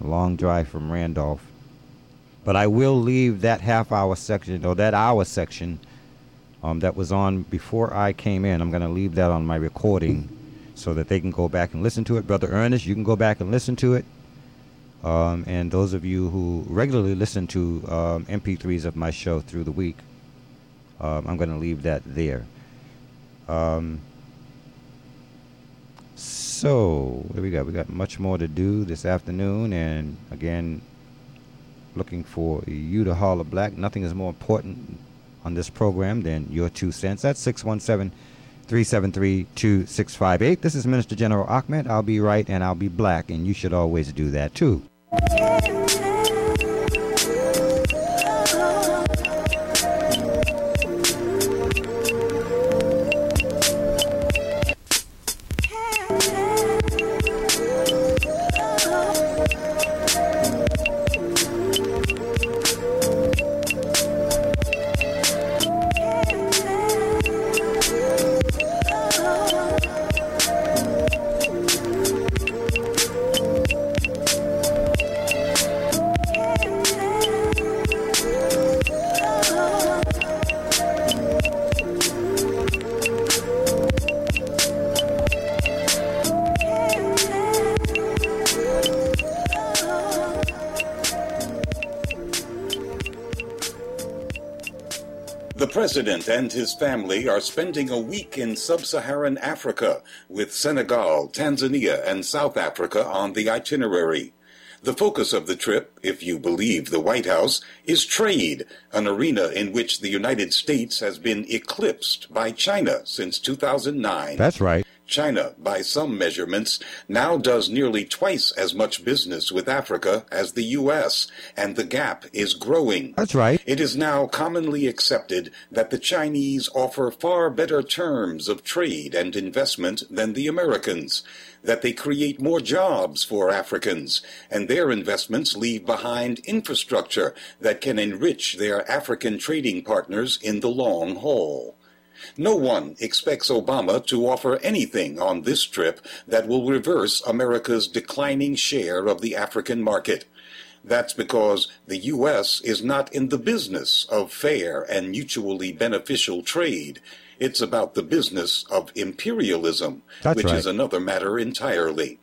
a long drive from Randolph. But I will leave that half hour section or that hour section um, that was on before I came in. I'm going to leave that on my recording so that they can go back and listen to it. Brother Ernest, you can go back and listen to it. Um, and those of you who regularly listen to um, MP3s of my show through the week, um, I'm going to leave that there. Um, so, what do we got? We got much more to do this afternoon, and again, looking for you to holler black. Nothing is more important on this program than your two cents. That's 617 373 2658. This is Minister General Ahmad. I'll be right and I'll be black, and you should always do that too. President and his family are spending a week in sub Saharan Africa, with Senegal, Tanzania, and South Africa on the itinerary. The focus of the trip, if you believe the White House, is trade, an arena in which the United States has been eclipsed by China since 2009. That's right. China, by some measurements, now does nearly twice as much business with Africa as the U.S., and the gap is growing. That's right. It is now commonly accepted that the Chinese offer far better terms of trade and investment than the Americans, that they create more jobs for Africans, and their investments leave behind infrastructure that can enrich their African trading partners in the long haul. No one expects Obama to offer anything on this trip that will reverse America's declining share of the African market. That's because the U.S. is not in the business of fair and mutually beneficial trade. It's about the business of imperialism, That's which right. is another matter entirely.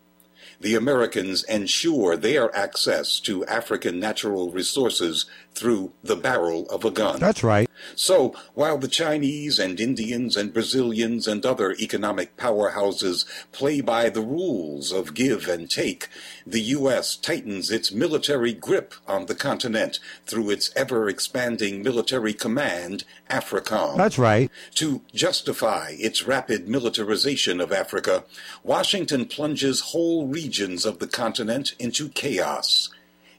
The Americans ensure their access to African natural resources through the barrel of a gun. That's right. So, while the Chinese and Indians and Brazilians and other economic powerhouses play by the rules of give and take, the U.S. tightens its military grip on the continent through its ever expanding military command, AFRICOM. That's right. To justify its rapid militarization of Africa, Washington plunges whole regions of the continent into chaos.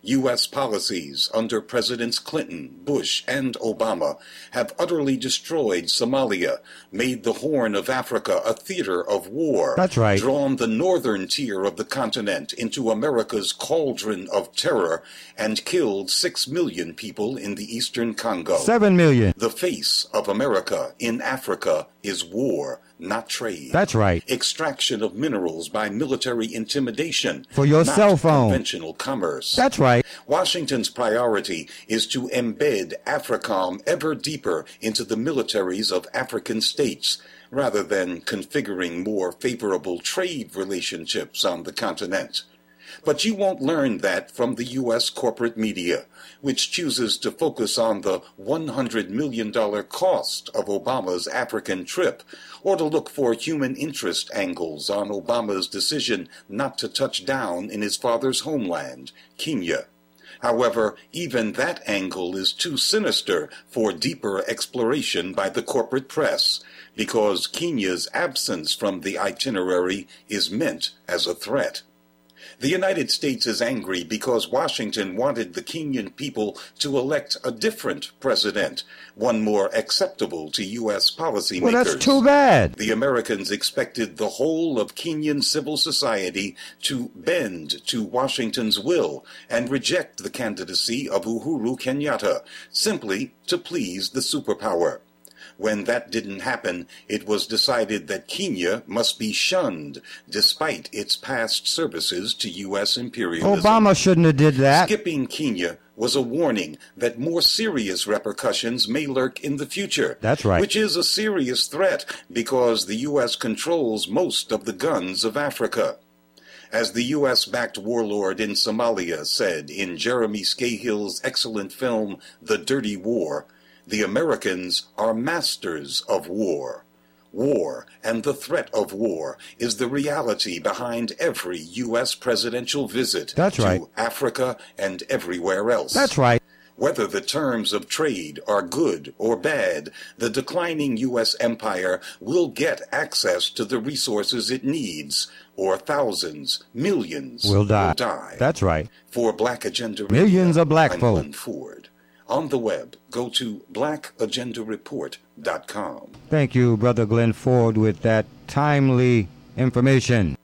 U.S. policies under Presidents Clinton, Bush, and Obama have utterly destroyed Somalia, made the Horn of Africa a theater of war, That's right. drawn the northern tier of the continent into America's cauldron of terror, and killed six million people in the eastern Congo. Seven million. The face of America in Africa is war, not trade. That's right. Extraction of minerals by military intimidation. For your cell phone. Conventional commerce. That's right. Washington's priority is to embed AFRICOM ever deeper into the militaries of African states, rather than configuring more favorable trade relationships on the continent. But you won't learn that from the U.S. corporate media, which chooses to focus on the $100 million cost of Obama's African trip, or to look for human interest angles on Obama's decision not to touch down in his father's homeland, Kenya. However, even that angle is too sinister for deeper exploration by the corporate press, because Kenya's absence from the itinerary is meant as a threat. The United States is angry because Washington wanted the Kenyan people to elect a different president, one more acceptable to U.S. policymakers. Well, that's too bad. The Americans expected the whole of Kenyan civil society to bend to Washington's will and reject the candidacy of Uhuru Kenyatta, simply to please the superpower. When that didn't happen, it was decided that Kenya must be shunned, despite its past services to U.S. imperialism. Obama shouldn't have did that. Skipping Kenya was a warning that more serious repercussions may lurk in the future. That's right. Which is a serious threat because the U.S. controls most of the guns of Africa. As the U.S. backed warlord in Somalia said in Jeremy Scahill's excellent film, The Dirty War, the Americans are masters of war. War and the threat of war is the reality behind every U.S. presidential visit That's to right. Africa and everywhere else. That's right. Whether the terms of trade are good or bad, the declining U.S. empire will get access to the resources it needs, or thousands, millions Will die. Will die. That's right. For Black Agenda Millions Radio, of black I'm folk. Glenn Ford. On the web, go to blackagendareport.com. Thank you, Brother Glenn Ford, with that timely information.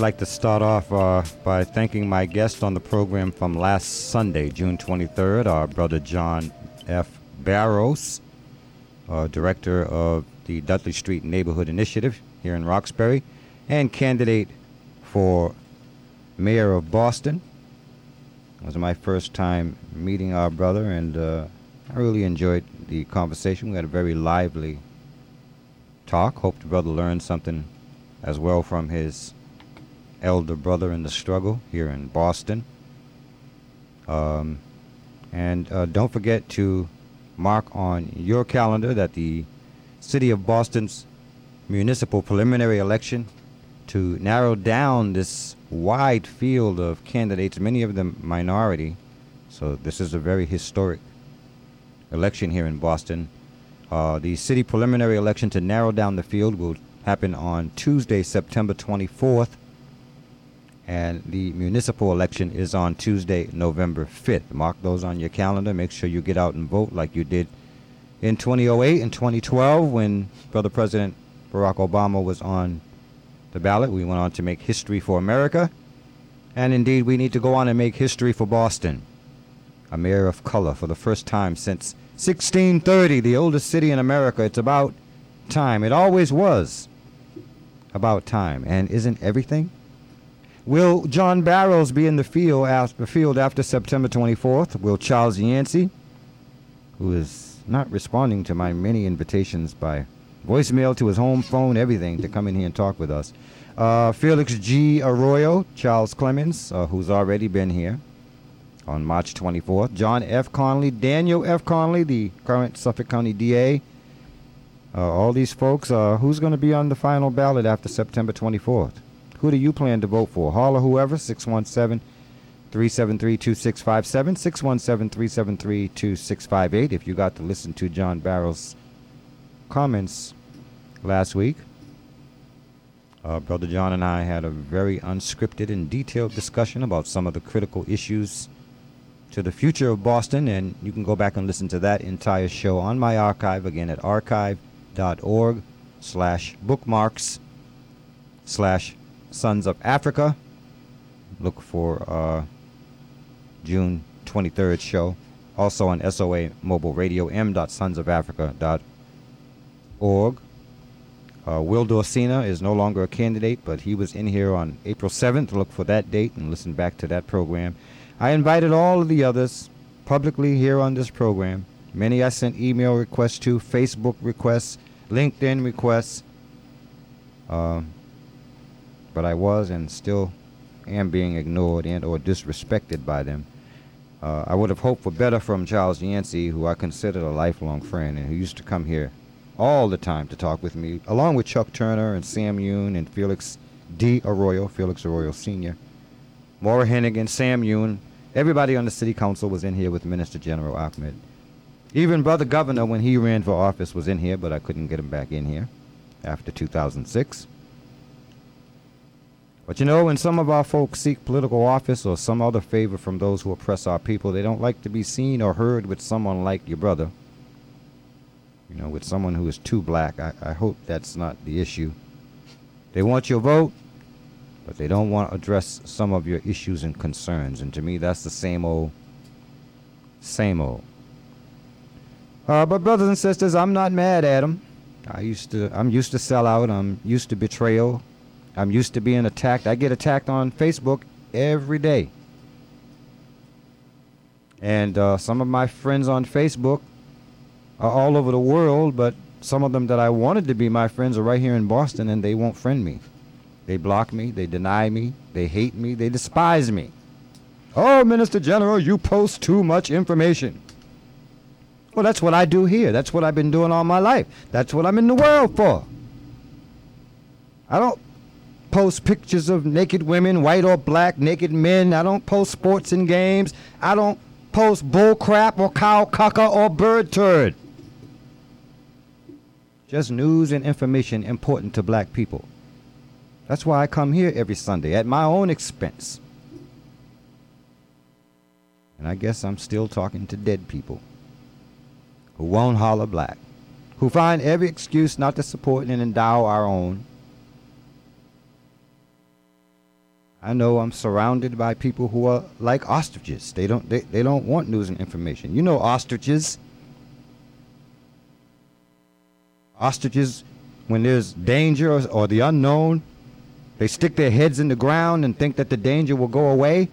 Like to start off uh, by thanking my guest on the program from last Sunday, June 23rd, our brother John F. Barros, uh, director of the Dudley Street Neighborhood Initiative here in Roxbury, and candidate for mayor of Boston. It was my first time meeting our brother, and uh, I really enjoyed the conversation. We had a very lively talk. Hope the brother learned something as well from his elder brother in the struggle here in Boston. Um, and uh, don't forget to mark on your calendar that the City of Boston's municipal preliminary election to narrow down this wide field of candidates, many of them minority. So this is a very historic election here in Boston. Uh, the city preliminary election to narrow down the field will happen on Tuesday, September 24th, and the municipal election is on Tuesday, November 5th. Mark those on your calendar. Make sure you get out and vote like you did in 2008 and 2012 when Brother President Barack Obama was on the ballot. We went on to make history for America. And indeed, we need to go on and make history for Boston. A mayor of color for the first time since 1630, the oldest city in America. It's about time. It always was about time. And isn't everything? Will John Barros be in the field after, field after September 24th? Will Charles Yancey, who is not responding to my many invitations by voicemail to his home phone, everything, to come in here and talk with us. Uh, Felix G. Arroyo, Charles Clemons, uh, who's already been here on March 24th. John F. Conley, Daniel F. Conley, the current Suffolk County DA. Uh, all these folks, uh, who's going to be on the final ballot after September 24th? Who do you plan to vote for? Hall or whoever, 617 373 2657, 617 373 2658. If you got to listen to John Barros's comments last week, uh, Brother John and I had a very unscripted and detailed discussion about some of the critical issues to the future of Boston, and you can go back and listen to that entire show on my archive again at archive.org slash bookmarks slash Sons of Afrika. Look for uh, June 23rd show. Also on SOA Mobile Radio, m.sonsofafrika.org. Uh, Will Dorcena is no longer a candidate, but he was in here on April 7th. Look for that date and listen back to that program. I invited all of the others publicly here on this program. Many I sent email requests to, Facebook requests, LinkedIn requests. Uh, but I was and still am being ignored and or disrespected by them. Uh, I would have hoped for better from Charles Yancey, who I considered a lifelong friend and who used to come here all the time to talk with me, along with Chuck Turner and Sam Yoon and Felix D. Arroyo, Felix Arroyo Sr., Maura Hennigan, Sam Yoon. Everybody on the city council was in here with Minister General Ahmad. Even Brother Governor, when he ran for office, was in here, but I couldn't get him back in here after 2006. But you know, when some of our folks seek political office or some other favor from those who oppress our people, they don't like to be seen or heard with someone like your brother. You know, with someone who is too black. I, I hope that's not the issue. They want your vote, but they don't want to address some of your issues and concerns. And to me, that's the same old, same old. Uh, but brothers and sisters, I'm not mad at them. I used to, I'm used to sellout. I'm used to betrayal. I'm used to being attacked. I get attacked on Facebook every day. And uh, some of my friends on Facebook are all over the world, but some of them that I wanted to be my friends are right here in Boston and they won't friend me. They block me, they deny me, they hate me, they despise me. Oh, Minister General, you post too much information. Well, that's what I do here. That's what I've been doing all my life. That's what I'm in the world for. I don't post pictures of naked women, white or black, naked men. I don't post sports and games. I don't post bull crap or cow caca or bird turd. Just news and information important to black people. That's why I come here every Sunday at my own expense. And I guess I'm still talking to dead people who won't holler black, who find every excuse not to support and endow our own. I know I'm surrounded by people who are like ostriches. They don't they, they don't want news and information. You know ostriches. Ostriches when there's danger or, or the unknown, they stick their heads in the ground and think that the danger will go away.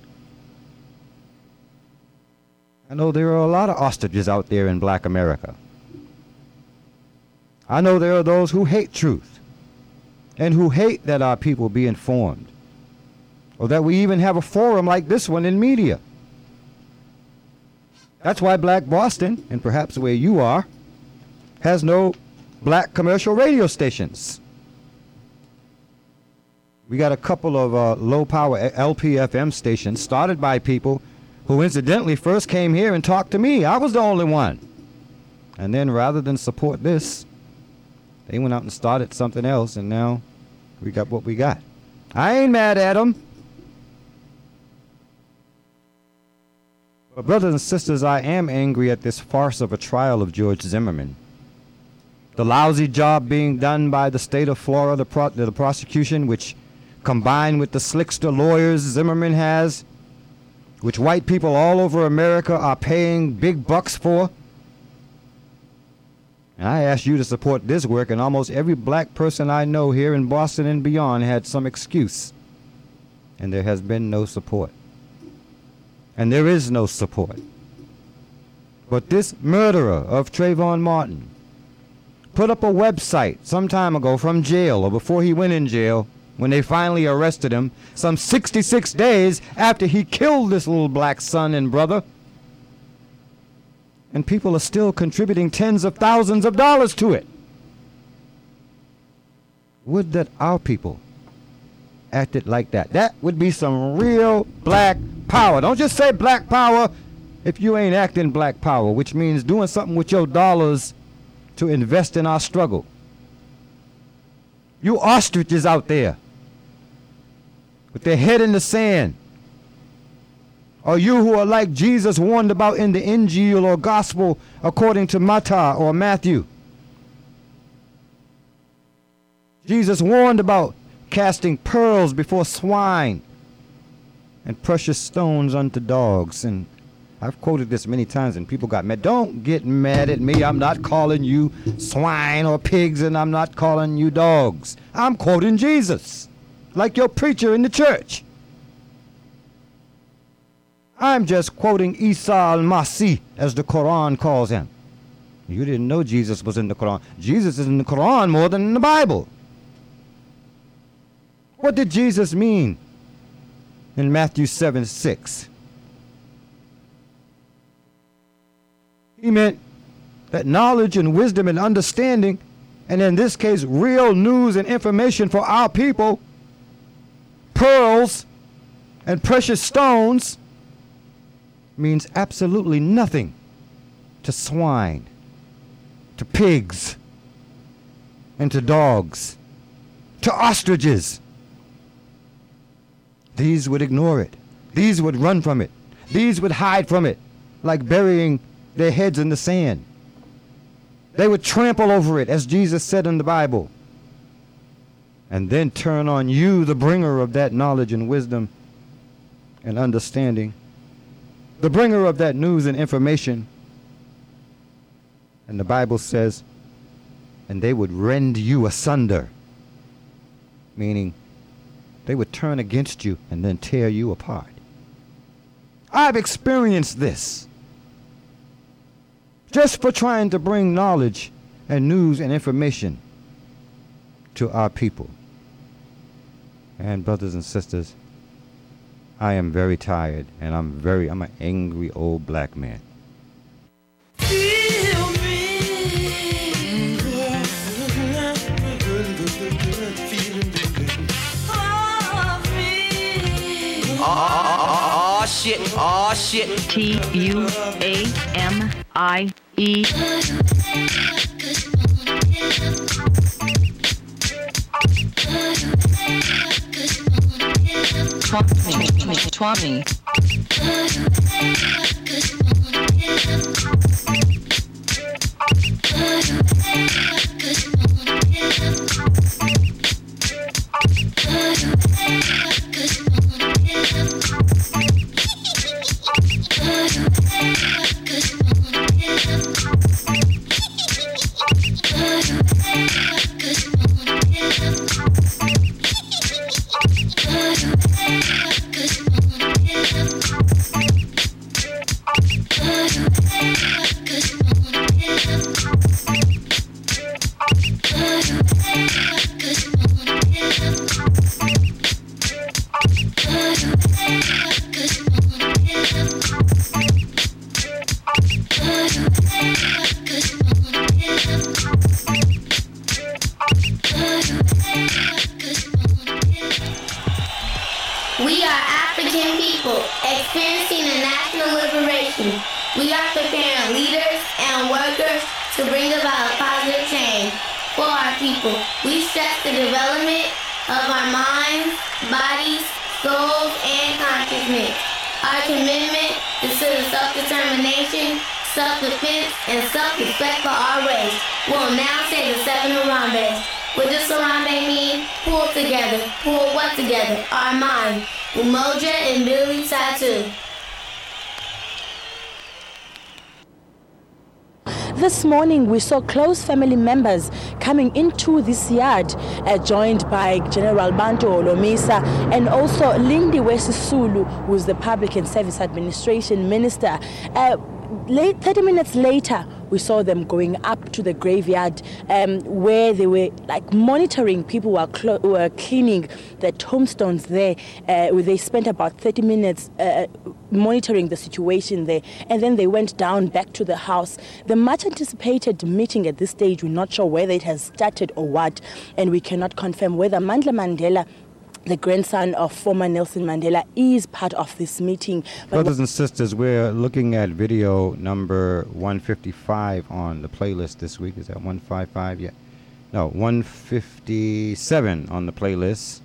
I know there are a lot of ostriches out there in black America. I know there are those who hate truth and who hate that our people be informed or that we even have a forum like this one in media. That's why Black Boston, and perhaps where you are, has no black commercial radio stations. We got a couple of uh, low power LPFM stations started by people who incidentally first came here and talked to me. I was the only one. And then rather than support this, they went out and started something else, and now we got what we got. I ain't mad at them. But, brothers and sisters, I am angry at this farce of a trial of George Zimmerman. The lousy job being done by the state of Florida, the, pro- the prosecution, which combined with the slickster lawyers Zimmerman has, which white people all over America are paying big bucks for. And I ask you to support this work, and almost every black person I know here in Boston and beyond had some excuse. And there has been no support. And there is no support. But this murderer of Trayvon Martin put up a website some time ago from jail or before he went in jail when they finally arrested him some 66 days after he killed this little black son and brother. And people are still contributing tens of thousands of dollars to it. Would that our people acted like that? That would be some real black power. Don't just say black power if you ain't acting black power, which means doing something with your dollars to invest in our struggle. You ostriches out there with their head in the sand. Or you who are like Jesus warned about in the Injil or Gospel according to Matthew or Matthew. Jesus warned about casting pearls before swine and precious stones unto dogs. And I've quoted this many times and people got mad. Don't get mad at me. I'm not calling you swine or pigs and I'm not calling you dogs. I'm quoting Jesus, like your preacher in the church. I'm just quoting Isa al-Masih, as the Quran calls him. You didn't know Jesus was in the Quran. Jesus is in the Quran more than in the Bible. What did Jesus mean in Matthew 7 6? He meant that knowledge and wisdom and understanding, and in this case, real news and information for our people, pearls and precious stones, means absolutely nothing to swine, to pigs, and to dogs, to ostriches. These would ignore it. These would run from it. These would hide from it, like burying their heads in the sand. They would trample over it, as Jesus said in the Bible, and then turn on you, the bringer of that knowledge and wisdom and understanding, the bringer of that news and information. And the Bible says, and they would rend you asunder, meaning they would turn against you and then tear you apart. I've experienced this just for trying to bring knowledge and news and information to our people. And brothers and sisters, I am very tired and I'm very I'm an angry old black man. Oh, shit. Oh, shit. T U A M I E. Twami. We development of our minds, bodies, souls, and consciousness. Our commitment is to the self-determination, self-defense, and self-respect for our race. We'll now say the seven Harambees. What does Harambee mean? Pull together. Pull what together? Our mind. Umoja and Billy Tattoo. This morning, we saw close family members coming into this yard, uh, joined by General Bantu Holomisa and also Lindiwe Sisulu, who's the Public and Service Administration Minister. Uh, late, 30 minutes later, we saw them going up to the graveyard um, where they were like monitoring people who were, cleaning the tombstones there. Uh, they spent about 30 minutes uh, monitoring the situation there, and then they went down back to the house. The much anticipated meeting at this stage, we're not sure whether it has started or what, and we cannot confirm whether Mandla Mandela the grandson of former Nelson Mandela is part of this meeting. But Brothers and sisters, we're looking at video number 155 on the playlist this week. Is that 155? Yeah. No, 157 on the playlist.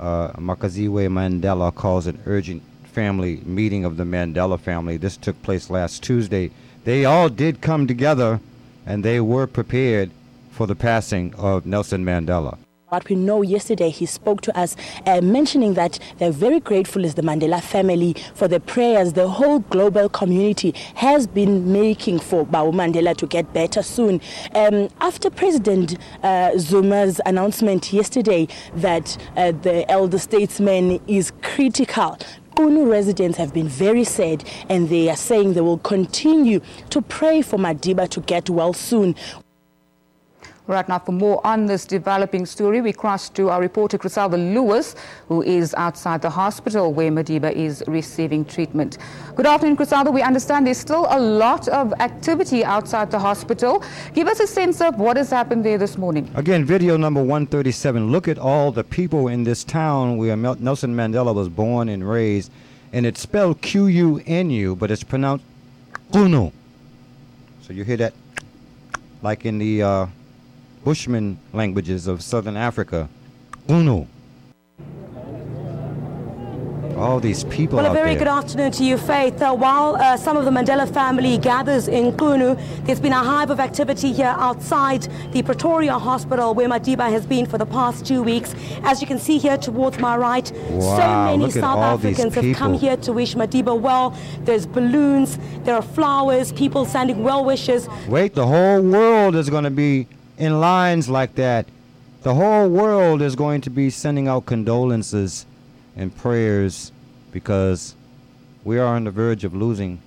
Uh, Makaziwe Mandela calls an urgent family meeting of the Mandela family. This took place last Tuesday. They all did come together and they were prepared for the passing of Nelson Mandela. But we know yesterday he spoke to us, uh, mentioning that they're very grateful as the Mandela family for the prayers the whole global community has been making for Babu Mandela to get better soon. Um, after President uh, Zuma's announcement yesterday that uh, the elder statesman is critical Qunu residents have been very sad and they are saying they will continue to pray for Madiba to get well soon. Right now, for more on this developing story, we cross to our reporter Griselda Lewis, who is outside the hospital where Madiba is receiving treatment. Good afternoon, Griselda. We understand there's still a lot of activity outside the hospital. Give us a sense of what has happened there this morning. Again, video number 137. Look at all the people in this town where Nelson Mandela was born and raised, and it's spelled Q-U-N-U, but it's pronounced Qunu. So you hear that like in the uh, Bushman languages of southern Africa. Uno. All these people Well, a very there. good afternoon to you, Faith. Uh, while uh, some of the Mandela family gathers in Qunu, there's been a hive of activity here outside the Pretoria Hospital where Madiba has been for the past two weeks. As you can see here towards my right, Wow, so many South Africans have come here to wish Madiba well. There's balloons, there are flowers, people sending well wishes. Wait, the whole world is going to be in lines like that. The whole world is going to be sending out condolences and prayers because we are on the verge of losing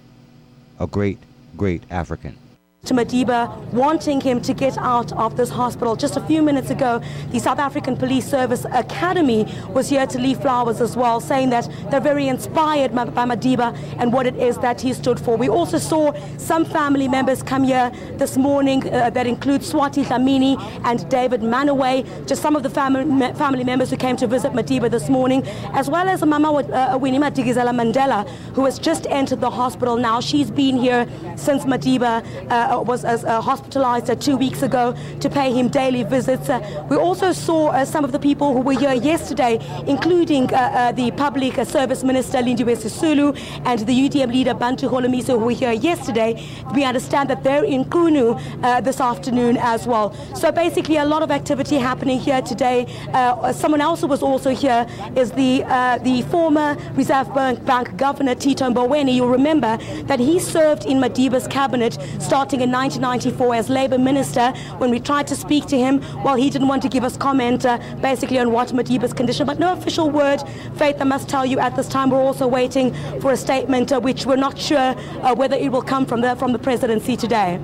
a great, great African. To Madiba, wanting him to get out of this hospital. Just a few minutes ago, the South African Police Service Academy was here to leave flowers as well, saying that they're very inspired by Madiba and what it is that he stood for. We also saw some family members come here this morning uh, that include Swati Dlamini and David Manaway, just some of the family, family members who came to visit Madiba this morning, as well as Mama uh, Winnie Madikizela Mandela, who has just entered the hospital now. She's been here since Madiba uh, was uh, hospitalized uh, two weeks ago to pay him daily visits. Uh, we also saw uh, some of the people who were here yesterday, including uh, uh, the Public uh, Service Minister Lindiwe Sisulu and the UDM leader Bantu Holomisa, who were here yesterday. We understand that they're in Qunu uh, this afternoon as well. So basically, a lot of activity happening here today. Uh, someone else who was also here is the uh, the former Reserve Bank, Bank Governor Tito Mboweni. You'll remember that he served in Madiba's cabinet starting in 1994 as Labour Minister. When we tried to speak to him, well, he didn't want to give us comment uh, basically on what Madiba's condition, but no official word. Faith, I must tell you, at this time we're also waiting for a statement, uh, which we're not sure uh, whether it will come from the from the presidency today.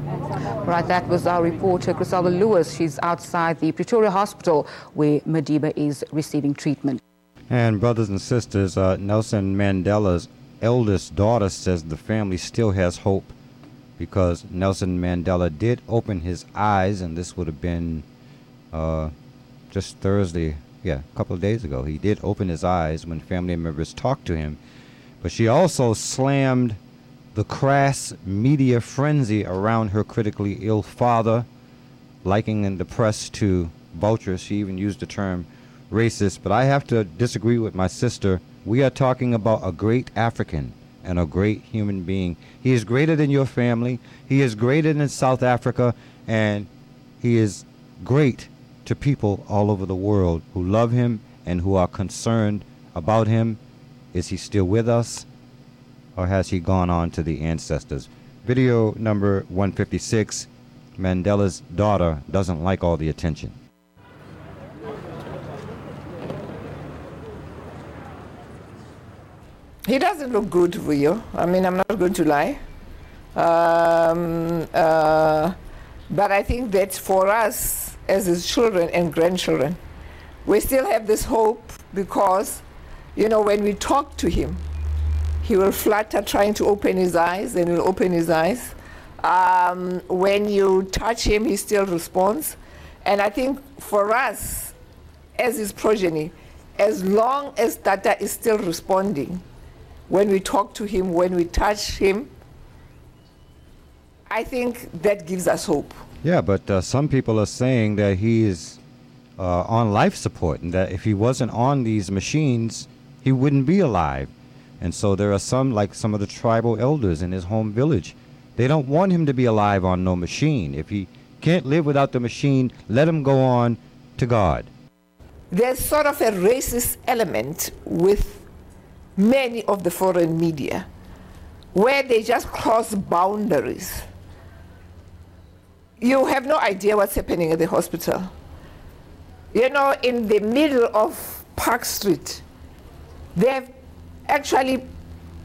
Right, that was our reporter Griselda Lewis. She's outside the Pretoria Hospital where Madiba is receiving treatment. And brothers and sisters, uh, Nelson Mandela's eldest daughter says the family still has hope because Nelson Mandela did open his eyes, and this would have been uh, just Thursday, yeah, a couple of days ago. He did open his eyes when family members talked to him, but she also slammed the crass media frenzy around her critically ill father, likening the press to vultures. She even used the term racist, but I have to disagree with my sister We are talking about a great African and a great human being. He is greater than your family. He is greater than South Africa, and he is great to people all over the world who love him and who are concerned about him. Is he still with us, or has he gone on to the ancestors? Video number 156 Mandela's daughter doesn't like all the attention. He doesn't look good, Rio. I mean, I'm not going to lie. Um, uh, but I think that for us, as his children and grandchildren, we still have this hope because, you know, when we talk to him, he will flutter trying to open his eyes and he'll open his eyes. Um, when you touch him, he still responds. And I think for us, as his progeny, as long as Tata is still responding, when we talk to him, when we touch him, I think that gives us hope. Yeah, but uh, some people are saying that he is uh, on life support and that if he wasn't on these machines, he wouldn't be alive. And so there are some, like some of the tribal elders in his home village, they don't want him to be alive on no machine. If he can't live without the machine, let him go on to God. There's sort of a racist element with many of the foreign media where they just cross boundaries. You have no idea what's happening at the hospital. You know, in the middle of Park Street, they have actually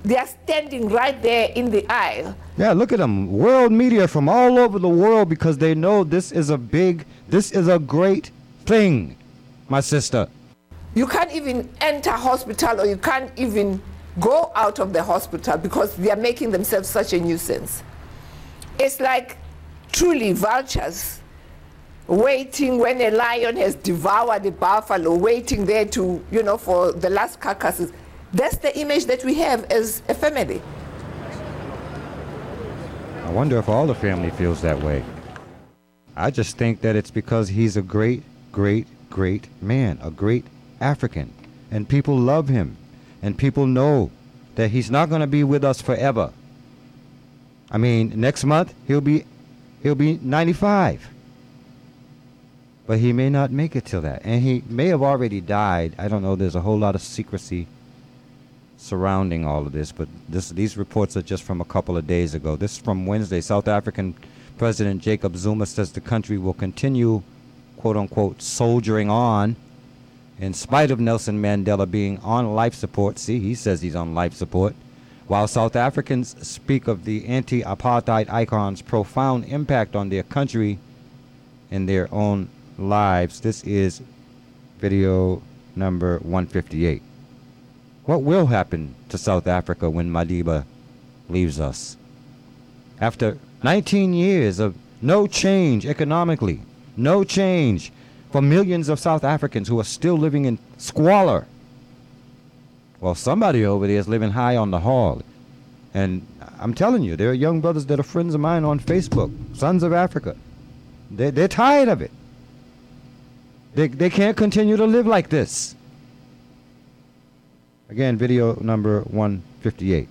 they are standing right there in the aisle. Yeah, look at them. World media from all over the world because they know this is a big, this is a great thing, my sister. You can't even enter hospital or you can't even go out of the hospital because they are making themselves such a nuisance. It's like truly vultures waiting when a lion has devoured a buffalo, waiting there to, you know, for the last carcasses. That's the image that we have as a family. I wonder if all the family feels that way. I just think that it's because he's a great, great, great man, a great African. And people love him. And people know that he's not going to be with us forever. I mean, next month he'll be he'll be 95. But he may not make it till that. And he may have already died. I don't know. There's a whole lot of secrecy surrounding all of this, but this, these reports are just from a couple of days ago. This is from Wednesday. South African President Jacob Zuma says the country will continue, quote unquote, soldiering on in spite of Nelson Mandela being on life support. See, he says he's on life support. While South Africans speak of the anti apartheid icon's profound impact on their country and their own lives, this is video number 158. What will happen to South Africa when Madiba leaves us? After 19 years of no change economically, no change for millions of South Africans who are still living in squalor. Well, somebody over there is living high on the hog. And I'm telling you, there are young brothers that are friends of mine on Facebook, Sons of Afrika. They're, they're tired of it. They, they can't continue to live like this. Again, video number 158.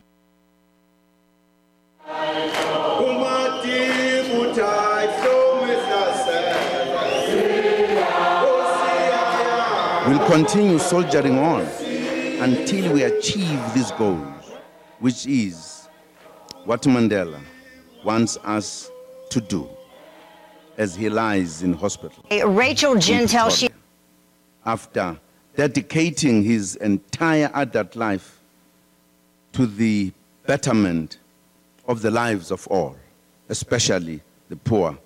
We'll continue soldiering on until we achieve these goals, which is what Mandela wants us to do as he lies in hospital. Rachel Jeantel, she. After dedicating his entire adult life to the betterment of the lives of all, especially the poor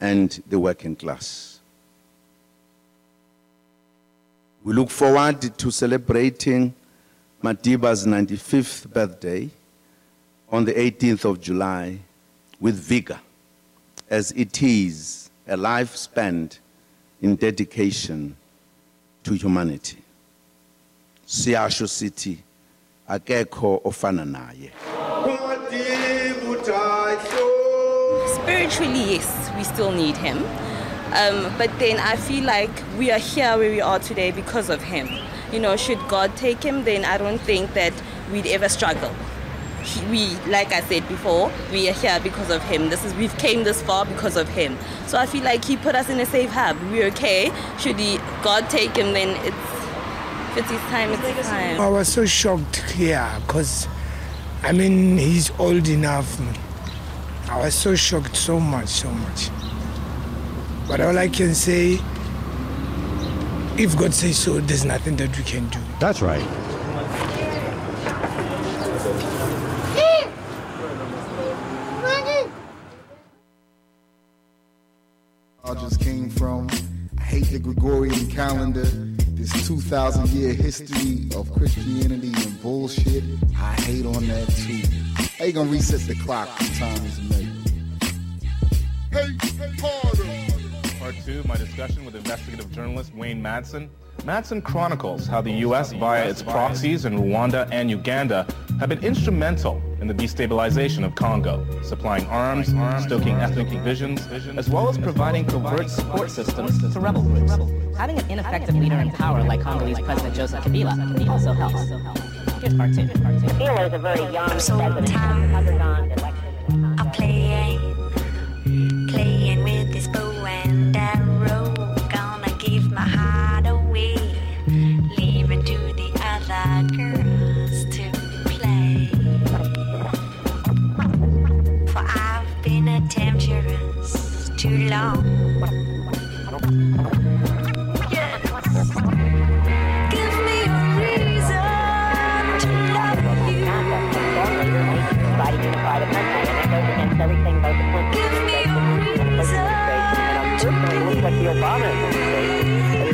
and the working class. We look forward to celebrating Madiba's 95th birthday on the 18th of July with vigor, as it is a life spent in dedication to humanity. Siyasho sithi akekho ofana. Spiritually, yes, we still need him. Um, but then I feel like we are here where we are today because of him. you know, should God take him, then I don't think that we'd ever struggle. He, we, like I said before, we are here because of him. This is we've came this far because of him. So I feel like he put us in a safe hub. We're okay. Should he, God take him, then it's if it's his time, it's his time. I was so shocked here because, I mean, he's old enough. I was so shocked, so much, so much. But all I can say, if God says so, there's nothing that we can do. That's right. I just came from. I hate the Gregorian calendar. This 2,000 year history of Christianity and bullshit. I hate on that too. How you gonna reset the clock when time is measured? Part two of my discussion with investigative journalist Wayne Madsen. Madsen chronicles how the U.S., via its proxies in Rwanda and Uganda, have been instrumental in the destabilization of Congo, supplying arms, stoking ethnic divisions, as well as providing covert support systems to rebel groups. Having an ineffective leader in power like Congolese President Joseph Kabila also helps. Here's part two. Kabila is a very young president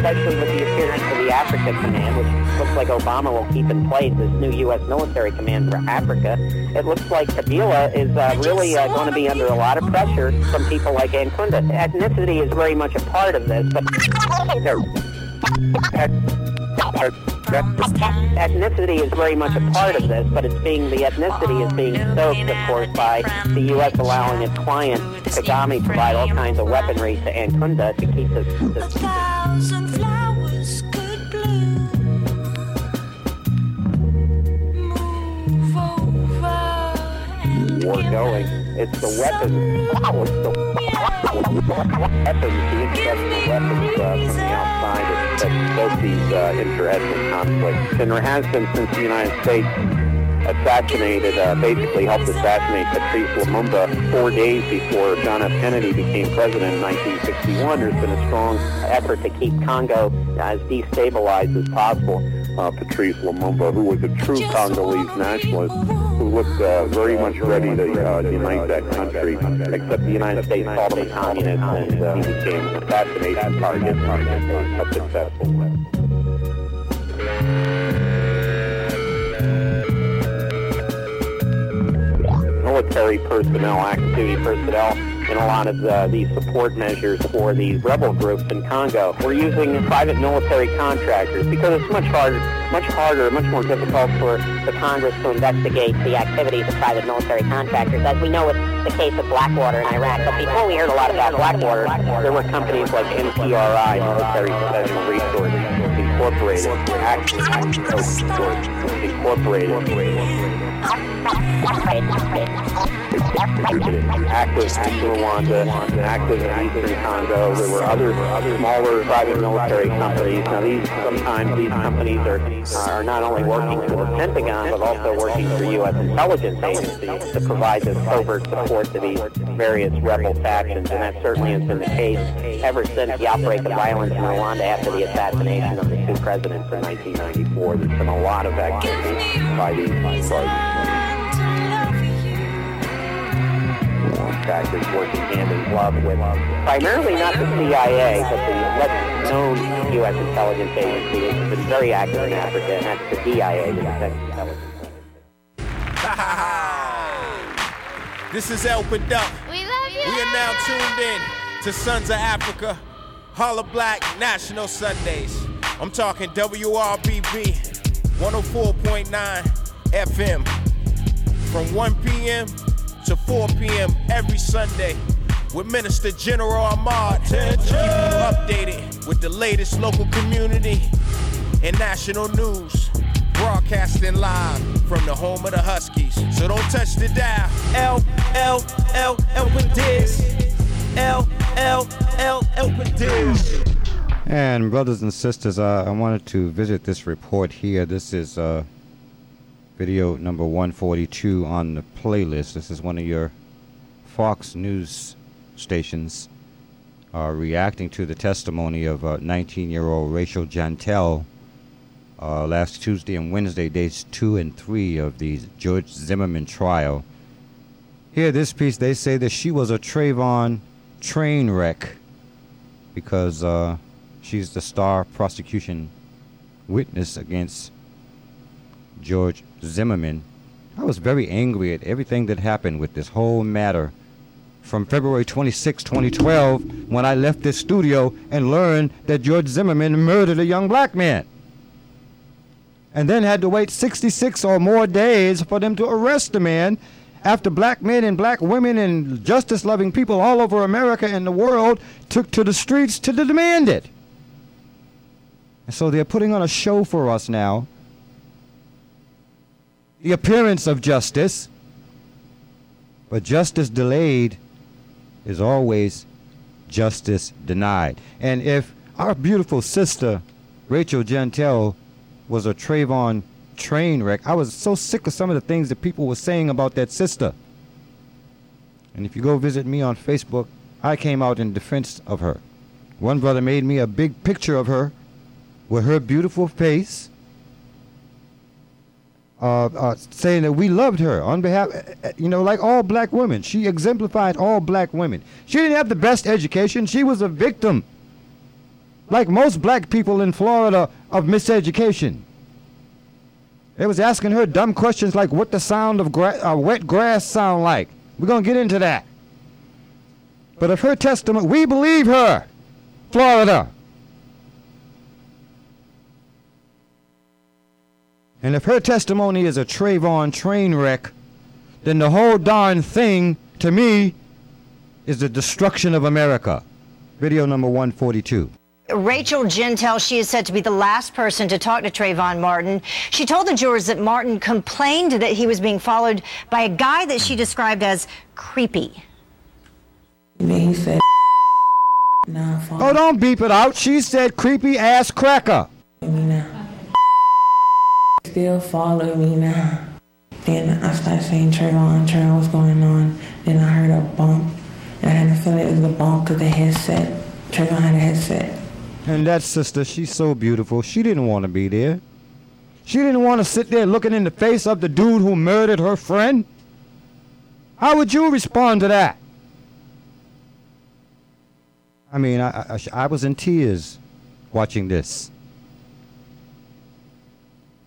especially with the appearance of the Africa Command, which looks like Obama will keep in place this new U.S. military command for Africa. It looks like Kabila is uh, really uh, going to be under a lot of pressure from people like Nkunda. Ethnicity is very much a part of this, but ethnicity is very much a part of this, but it's being the ethnicity is being stoked, of course, by the U.S. allowing its client Kagame to provide all kinds of weaponry to Nkunda to keep this, this thousand flowers could bloom. Move war going. It's the weapons. Wow, it's the weapons, the introduction weapons uh, from the outside that, stoke these uh, inter-ethnic conflicts. And there has been since the United States assassinated, uh, basically helped assassinate Patrice Lumumba four days before John F. Kennedy became president in 1961. There's been a strong effort to keep Congo as destabilized as possible. Uh, Patrice Lumumba, who was a true Congolese nationalist, looked uh, very much ready to uh, unite that country, except the United States called him a communist, and uh, he became an assassination target, a successful one. military personnel, active duty personnel, in a lot of uh, these support measures for these rebel groups in Congo. We're using private military contractors because it's much harder, much harder, much more difficult for the Congress to investigate the activities of private military contractors, as we know with the case of Blackwater in Iraq. But before we heard a lot about Blackwater, there were companies like MPRI, Military Professional Resources Incorporated, Active Incorporated, active in Rwanda, active in Eastern Congo. There were other other smaller private military companies. Now these sometimes these companies are are not only working for the Pentagon but also working for U.S. intelligence agencies to provide this covert support to these various rebel factions, and that certainly has been the case ever since the outbreak of violence in Rwanda after the assassination of the two presidents in 1994. There's been a lot of activity by these parties. contractors working hand in glove with primarily not the CIA, but the less known U.S. intelligence agency that's been very active in Africa, and that's the DIA, the Defense Intelligence. Agency. This is El Paduk. We love you. We are now tuned in to Sons of Afrika, Hollah Black National Sundays. I'm talking WRBB 104.9 FM from 1 p.m. to 4 p.m. every Sunday with Minister General Ahmad. Keep you updated with the latest local community and national news. Broadcasting live from the home of the Huskies. So don't touch the dial. L, L, L, L with this. L, L, L, L with this. And brothers and sisters, uh, I wanted to visit this report here. This is uh, video number 142 on the playlist. This is one of your Fox News stations uh, reacting to the testimony of 19-year-old Rachel Jeantel uh, last Tuesday and Wednesday, days two and three of the George Zimmerman trial. Here, this piece, they say that she was a Trayvon train wreck because uh, she's the star prosecution witness against George Zimmerman. I was very angry at everything that happened with this whole matter from February 26, 2012, when I left this studio and learned that George Zimmerman murdered a young black man. And then had to wait 66 or more days for them to arrest the man after black men and black women and justice loving people all over America and the world took to the streets to demand it. And so they're putting on a show for us now. The appearance of justice, but justice delayed is always justice denied. And if our beautiful sister, Rachel Jeantel, was a Trayvon train wreck, I was so sick of some of the things that people were saying about that sister. And if you go visit me on Facebook, I came out in defense of her. One brother made me a big picture of her with her beautiful face uh, uh, saying that we loved her on behalf, uh, you know, like all black women. She exemplified all black women. She didn't have the best education. She was a victim, like most black people in Florida, of miseducation. They was asking her dumb questions like what the sound of gra- uh, wet grass sound like. We're going to get into that. But of her testimony, we believe her, Florida. And if her testimony is a Trayvon train wreck, then the whole darn thing, to me, is the destruction of America. Video number 142. Rachel Jeantel, she is said to be the last person to talk to Trayvon Martin. She told the jurors that Martin complained that he was being followed by a guy that she described as creepy. Then he said, Oh, don't beep it out. She said creepy ass cracker. Still following me now. Then I started saying, Trayvon, Trayvon, what's going on? Then I heard a bump. And I had to feel it was the bump of the headset. Trayvon had a headset. And that sister, she's so beautiful. She didn't want to be there. She didn't want to sit there looking in the face of the dude who murdered her friend. How would you respond to that? I mean, I, I, I was in tears watching this.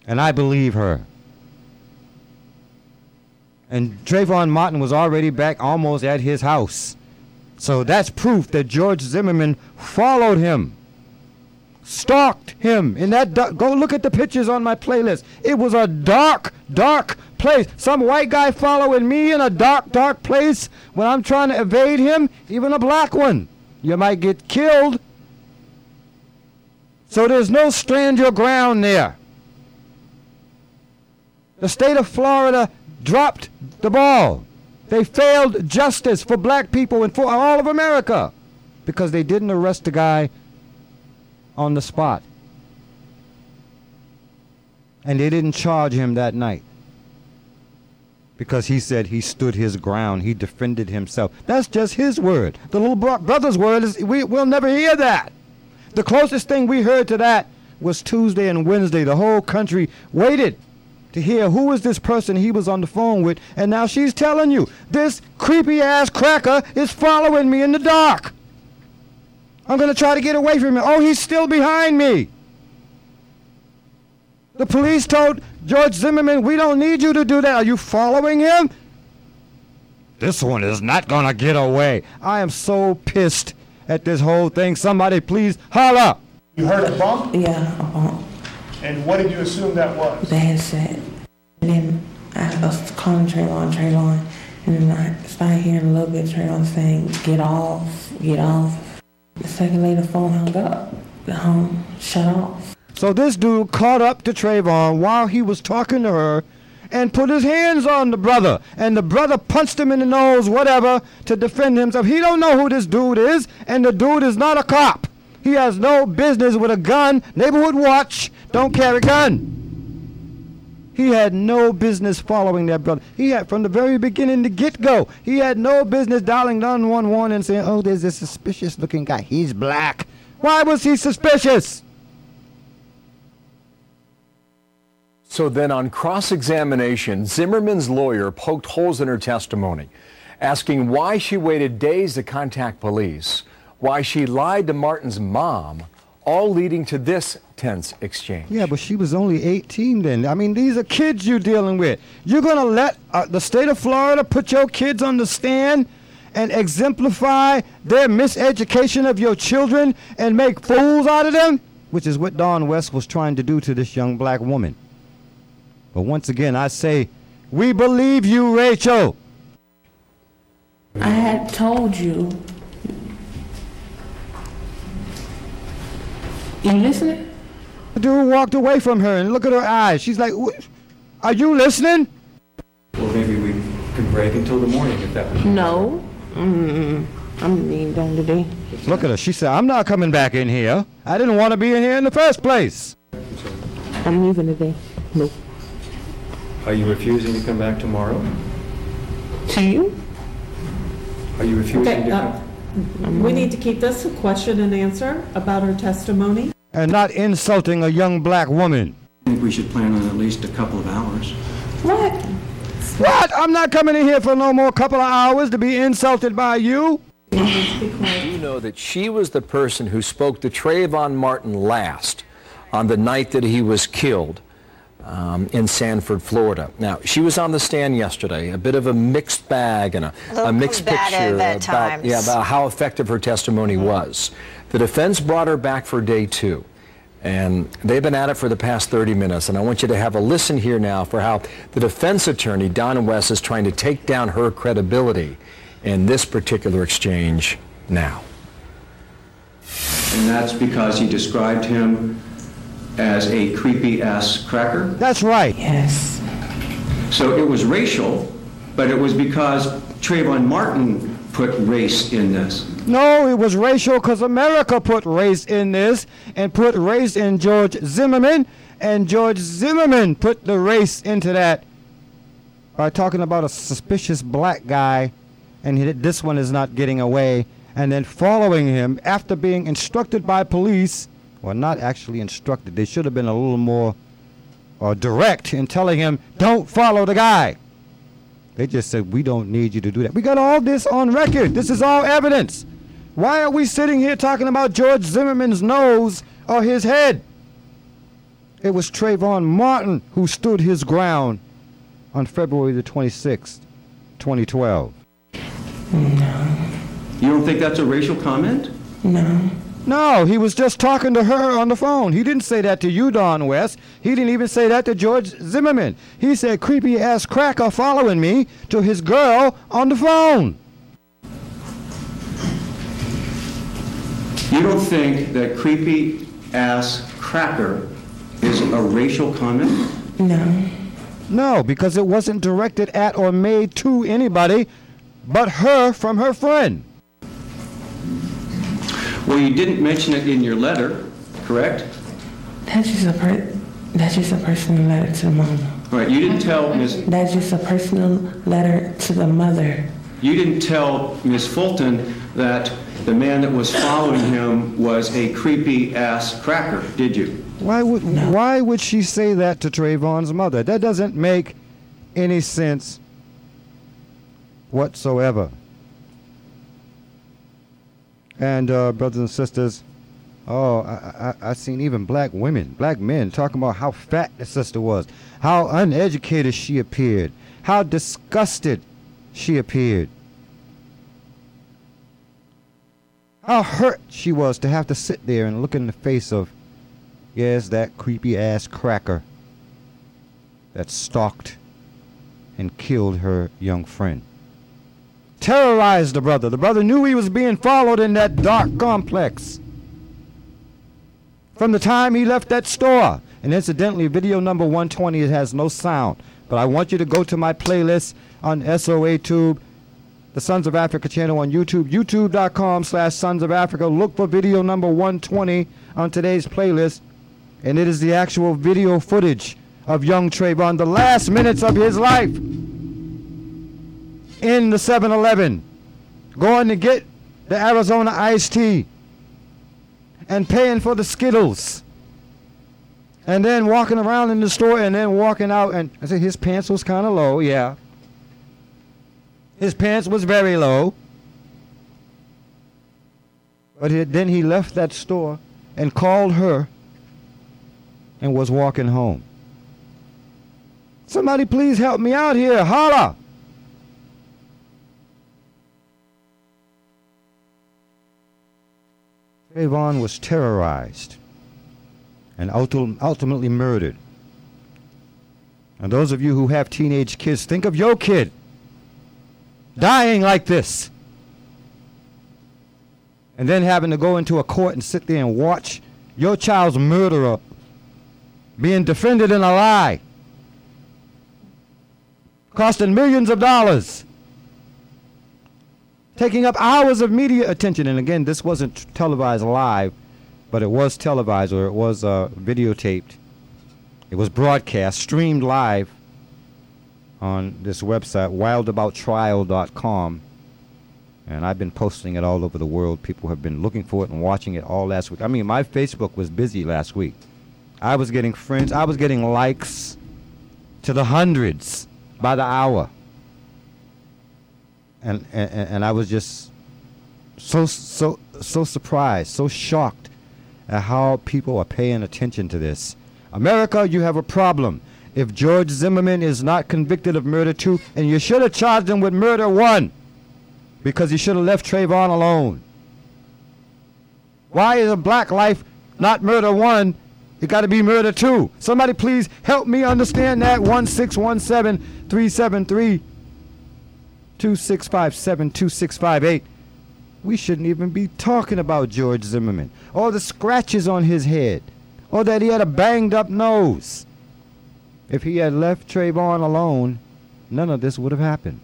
And I believe her. And Trayvon Martin was already back almost at his house. So that's proof that George Zimmerman followed him, stalked him in that. Dark, go look at the pictures on my playlist. It was a dark, dark place. Some white guy following me in a dark, dark place when I'm trying to evade him, even a black one. You might get killed. So there's no stand your ground there. The state of Florida dropped the ball. They failed justice for black people and for all of America because they didn't arrest the guy on the spot. And they didn't charge him that night because he said he stood his ground. He defended himself. That's just his word. The little bro- brother's word is we, we'll never hear that. The closest thing we heard to that was Tuesday and Wednesday. The whole country waited to hear who is this person he was on the phone with, and now she's telling you this creepy ass cracker is following me in the dark. I'm going to try to get away from him. Oh, he's still behind me. The police told George Zimmerman, we don't need you to do that. Are you following him? This one is not going to get away. I am so pissed at this whole thing. Somebody please holla. You heard a bump? Yeah, a bump. And what did you assume that was? The headset. And then I was calling Trayvon, Trayvon. And then I started hearing a little bit of Trayvon saying, get off, get off. The second later, the phone hung up. The home shut off. So this dude caught up to Trayvon while he was talking to her and put his hands on the brother. And the brother punched him in the nose, whatever, to defend himself. He don't know who this dude is, and the dude is not a cop. He has no business with a gun. Neighborhood watch, don't carry a gun. He had no business following that brother. He had from the very beginning, the get-go. He had no business dialing 911 and saying, "Oh, there's this suspicious-looking guy. He's black." Why was he suspicious? So then, on cross examination, Zimmerman's lawyer poked holes in her testimony, asking why she waited days to contact police, why she lied to Martin's mom, all leading to this tense exchange. Yeah, but she was only 18 then. I mean, these are kids you're dealing with. You're going to let uh, the state of Florida put your kids on the stand and exemplify their miseducation of your children and make fools out of them? Which is what Don West was trying to do to this young black woman. But once again, I say, we believe you, Rachel. I had told you. You listening? The dude walked away from her and look at her eyes. She's like, "Are you listening?" Well, maybe we can break until the morning if that was. No. Mm-mm. I'm being done today. Look at her. She said, "I'm not coming back in here. I didn't want to be in here in the first place." I'm leaving today. Nope. Are you refusing to come back tomorrow? To you? Are you refusing Okay, to uh, come? We need to keep this a question and answer about her testimony. And not insulting a young black woman. I think we should plan on at least a couple of hours. What? What? I'm not coming in here for no more couple of hours to be insulted by you. You know that she was the person who spoke to Trayvon Martin last on the night that he was killed um, in Sanford, Florida. Now, she was on the stand yesterday, a bit of a mixed bag and a, A a mixed picture about, times. yeah, about how effective her testimony was. The defense brought her back for day two. And they've been at it for the past 30 minutes. And I want you to have a listen here now for how the defense attorney, Don West, is trying to take down her credibility in this particular exchange now. And that's because he described him as a creepy ass cracker? That's right. Yes. So it was racial, but it was because Trayvon Martin put race in this. No, it was racial because America put race in this and put race in George Zimmerman, and George Zimmerman put the race into that by talking about a suspicious black guy, and he, this one is not getting away, and then following him after being instructed by police, well, not actually instructed. They should have been a little more uh, direct in telling him, "Don't follow the guy." They just said, we don't need you to do that. We got all this on record. This is all evidence. Why are we sitting here talking about George Zimmerman's nose or his head? It was Trayvon Martin who stood his ground on February the 26th, 2012. No. You don't think that's a racial comment? No. No, he was just talking to her on the phone. He didn't say that to you, Don West. He didn't even say that to George Zimmerman. He said, creepy ass cracker following me to his girl on the phone. You don't think that creepy ass cracker is a racial comment? No. No, because it wasn't directed at or made to anybody but her from her friend. Well, you didn't mention it in your letter, correct? That's just a per- that's just a personal letter to the mama. All right, you didn't tell Ms. That's just a personal letter to the mother. You didn't tell Ms. Fulton that the man that was following him was a creepy ass cracker, did you? Why would why would she say that to Trayvon's mother? That doesn't make any sense whatsoever. And uh, brothers and sisters, oh, I, I I seen even black women, black men talking about how fat the sister was, how uneducated she appeared, how disgusted she appeared, how hurt she was to have to sit there and look in the face of, yes, that creepy ass cracker that stalked and killed her young friend terrorized the brother. The brother knew he was being followed in that dark complex. from the time he left that store. And incidentally, video number 120 it has no sound. But I want you to go to my playlist on SOA Tube, the Sons of Afrika channel on YouTube, youtube.com slash Sons of Afrika. Look for video number 120 on today's playlist. And it is the actual video footage of young Trayvon, the last minutes of his life in the 7 Eleven, going to get the Arizona iced tea and paying for the Skittles. And then walking around in the store and then walking out and I said his pants was kind of low, yeah. His pants was very low. But he, then he left that store and called her and was walking home. Somebody please help me out here. Holla! Trayvon was terrorized and ultimately murdered. And those of you who have teenage kids, think of your kid dying like this. And then having to go into a court and sit there and watch your child's murderer being defended in a lie, costing millions of dollars taking up hours of media attention. And again, this wasn't televised live, but it was televised or it was uh, videotaped. It was broadcast, streamed live on this website, wildabouttrial.com. And I've been posting it all over the world. People have been looking for it and watching it all last week. I mean, my Facebook was busy last week. I was getting friends, I was getting likes to the hundreds by the hour and, and and I was just so so so surprised, so shocked at how people are paying attention to this. America, you have a problem. If George Zimmerman is not convicted of murder two, and you should have charged him with murder one, because he should have left Trayvon alone. Why is a black life not murder one? It got to be murder two. Somebody please help me understand that. One six one seven three seven three 2657 2658. We shouldn't even be talking about George Zimmerman or the scratches on his head or that he had a banged up nose. If he had left Trayvon alone, none of this would have happened.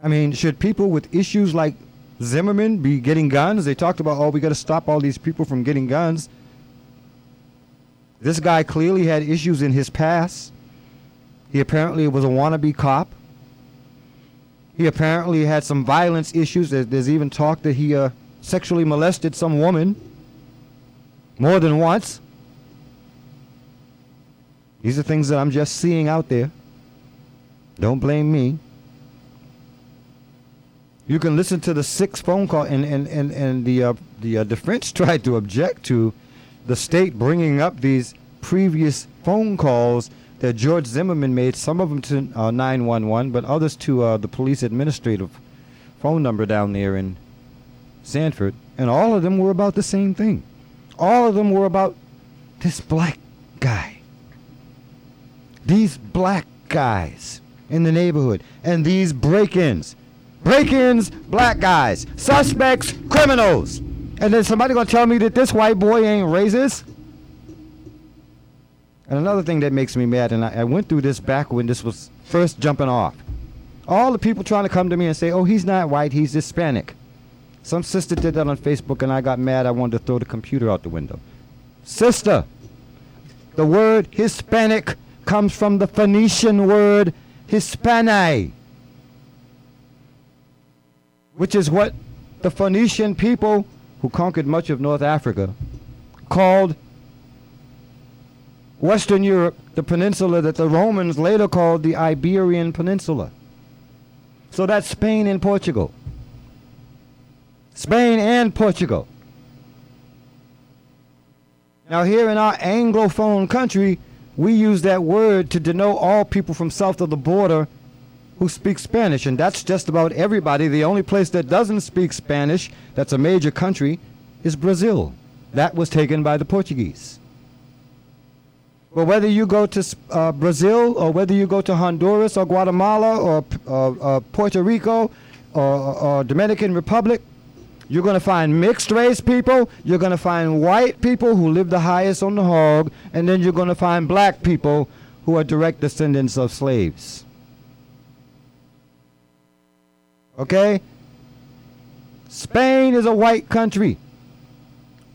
I mean, should people with issues like Zimmerman be getting guns? They talked about, oh, we got to stop all these people from getting guns. This guy clearly had issues in his past. He apparently was a wannabe cop. He apparently had some violence issues. There's even talk that he uh, sexually molested some woman more than once. These are things that I'm just seeing out there. Don't blame me. You can listen to the sixth phone call, and and and and the uh, the uh, defense tried to object to the state bringing up these previous phone calls that George Zimmerman made, some of them to uh, 911, but others to uh, the police administrative phone number down there in Sanford, and all of them were about the same thing. All of them were about this black guy. These black guys in the neighborhood, and these break ins. Break ins, black guys. Suspects, criminals. And then somebody gonna tell me that this white boy ain't racist? And another thing that makes me mad, and I, I, went through this back when this was first jumping off. All the people trying to come to me and say, oh, he's not white, he's Hispanic. Some sister did that on Facebook, and I got mad. I wanted to throw the computer out the window. Sister, the word Hispanic comes from the Phoenician word Hispani, which is what the Phoenician people who conquered much of North Africa called Western Europe, the peninsula that the Romans later called the Iberian Peninsula. So that's Spain and Portugal. Spain and Portugal. Now, here in our Anglophone country, we use that word to denote all people from south of the border who speak Spanish, and that's just about everybody. The only place that doesn't speak Spanish, that's a major country, is Brazil. That was taken by the Portuguese. But whether you go to uh, Brazil or whether you go to Honduras or Guatemala or uh, uh, Puerto Rico or, or, Dominican Republic You're going to find mixed race people. You're going to find white people who live the highest on the hog. And then you're going to find black people who are direct descendants of slaves. Okay? Spain is a white country.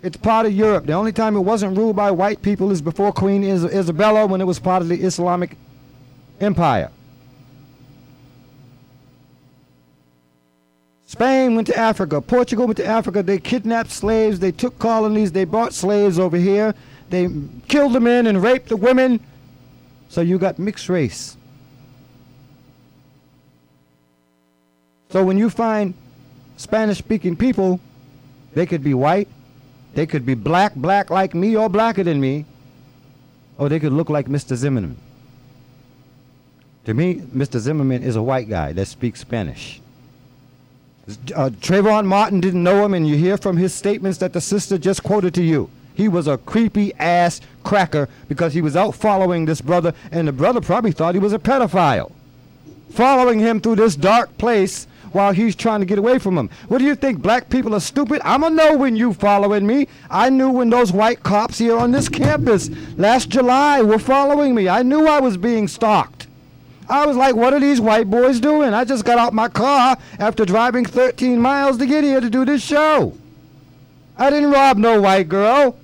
It's part of Europe. The only time it wasn't ruled by white people is before Queen Is- Isabella when it was part of the Islamic Empire. Spain went to Africa. Portugal went to Africa. They kidnapped slaves. They took colonies. They brought slaves over here. They killed the men and raped the women. So you got mixed race. So when you find Spanish speaking people, they could be white, they could be black, black like me or blacker than me, or they could look like Mr. Zimmerman. To me, Mr. Zimmerman is a white guy that speaks Spanish. Uh, Trayvon Martin didn't know him, and you hear from his statements that the sister just quoted to you. He was a creepy ass cracker because he was out following this brother, and the brother probably thought he was a pedophile. Following him through this dark place while he's trying to get away from him. What do you think? Black people are stupid? I'ma know when you following me. I knew when those white cops here on this campus last July were following me. I knew I was being stalked. I was like, what are these white boys doing? I just got out my car after driving 13 miles to get here to do this show. I didn't rob no white girl.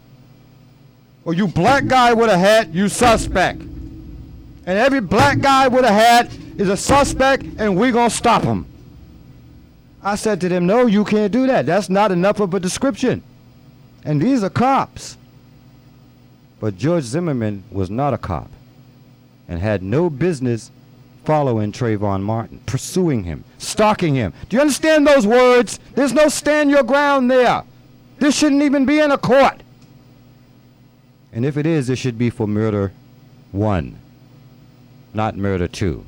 Or you black guy with a hat, you suspect. And every black guy with a hat is a suspect, and we gonna stop him. I said to them, no, you can't do that. That's not enough of a description. And these are cops. But George Zimmerman was not a cop and had no business following Trayvon Martin, pursuing him, stalking him. Do you understand those words? There's no stand your ground there. This shouldn't even be in a court. And if it is, it should be for murder one, not murder two.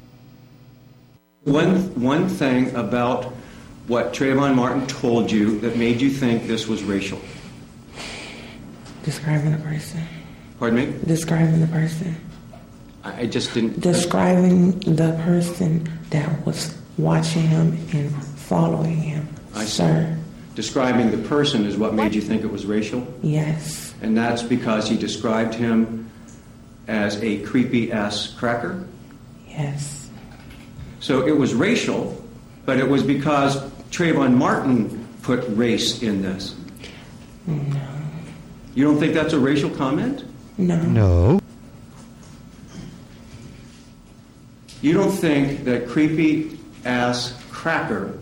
One, one thing about what Trayvon Martin told you that made you think this was racial? Describing the person. Pardon me? Describing the person. I just didn't. Uh, Describing the person that was watching him and following him. I see. Sir. Describing the person is what made you think it was racial? Yes. And that's because he described him as a creepy ass cracker? Yes. So it was racial, but it was because Trayvon Martin put race in this. No. You don't think that's a racial comment? No. No. You don't think that creepy ass cracker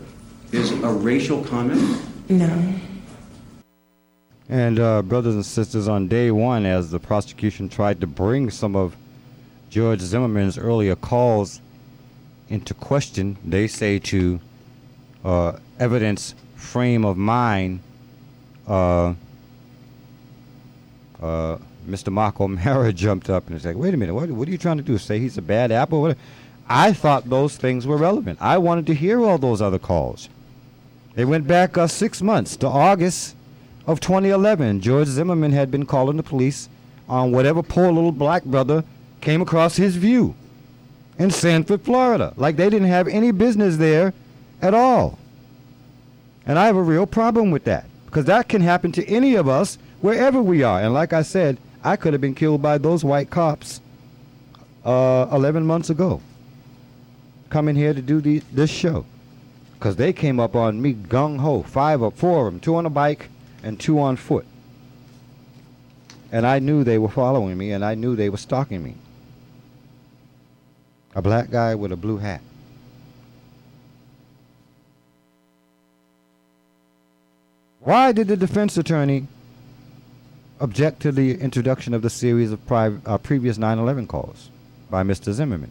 is a racial comment? No. And uh, brothers and sisters, on day one, as the prosecution tried to bring some of George Zimmerman's earlier calls into question, they say to uh, evidence frame of mind, uh, uh, Mr. Mark O'Mara jumped up and said, "Wait a minute, what, what are you trying to do? Say he's a bad apple?" What? I thought those things were relevant. I wanted to hear all those other calls. They went back uh, six months to August of 2011. George Zimmerman had been calling the police on whatever poor little black brother came across his view in Sanford, Florida. Like they didn't have any business there at all. And I have a real problem with that because that can happen to any of us wherever we are. And like I said, I could have been killed by those white cops uh, 11 months ago coming here to do the, this show because they came up on me gung ho, five or four of them, two on a bike and two on foot. And I knew they were following me and I knew they were stalking me. A black guy with a blue hat. Why did the defense attorney object to the introduction of the series of uh, previous 9 11 calls by Mr. Zimmerman?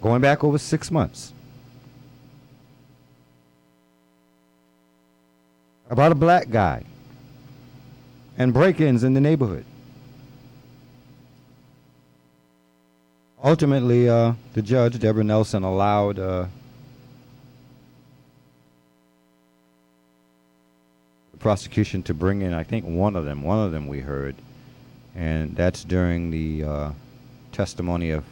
Going back over six months. About a black guy and break ins in the neighborhood. Ultimately, uh, the judge, Debra Nelson, allowed uh, prosecution to bring in, I think, one of them. One of them we heard, and that's during the uh, testimony of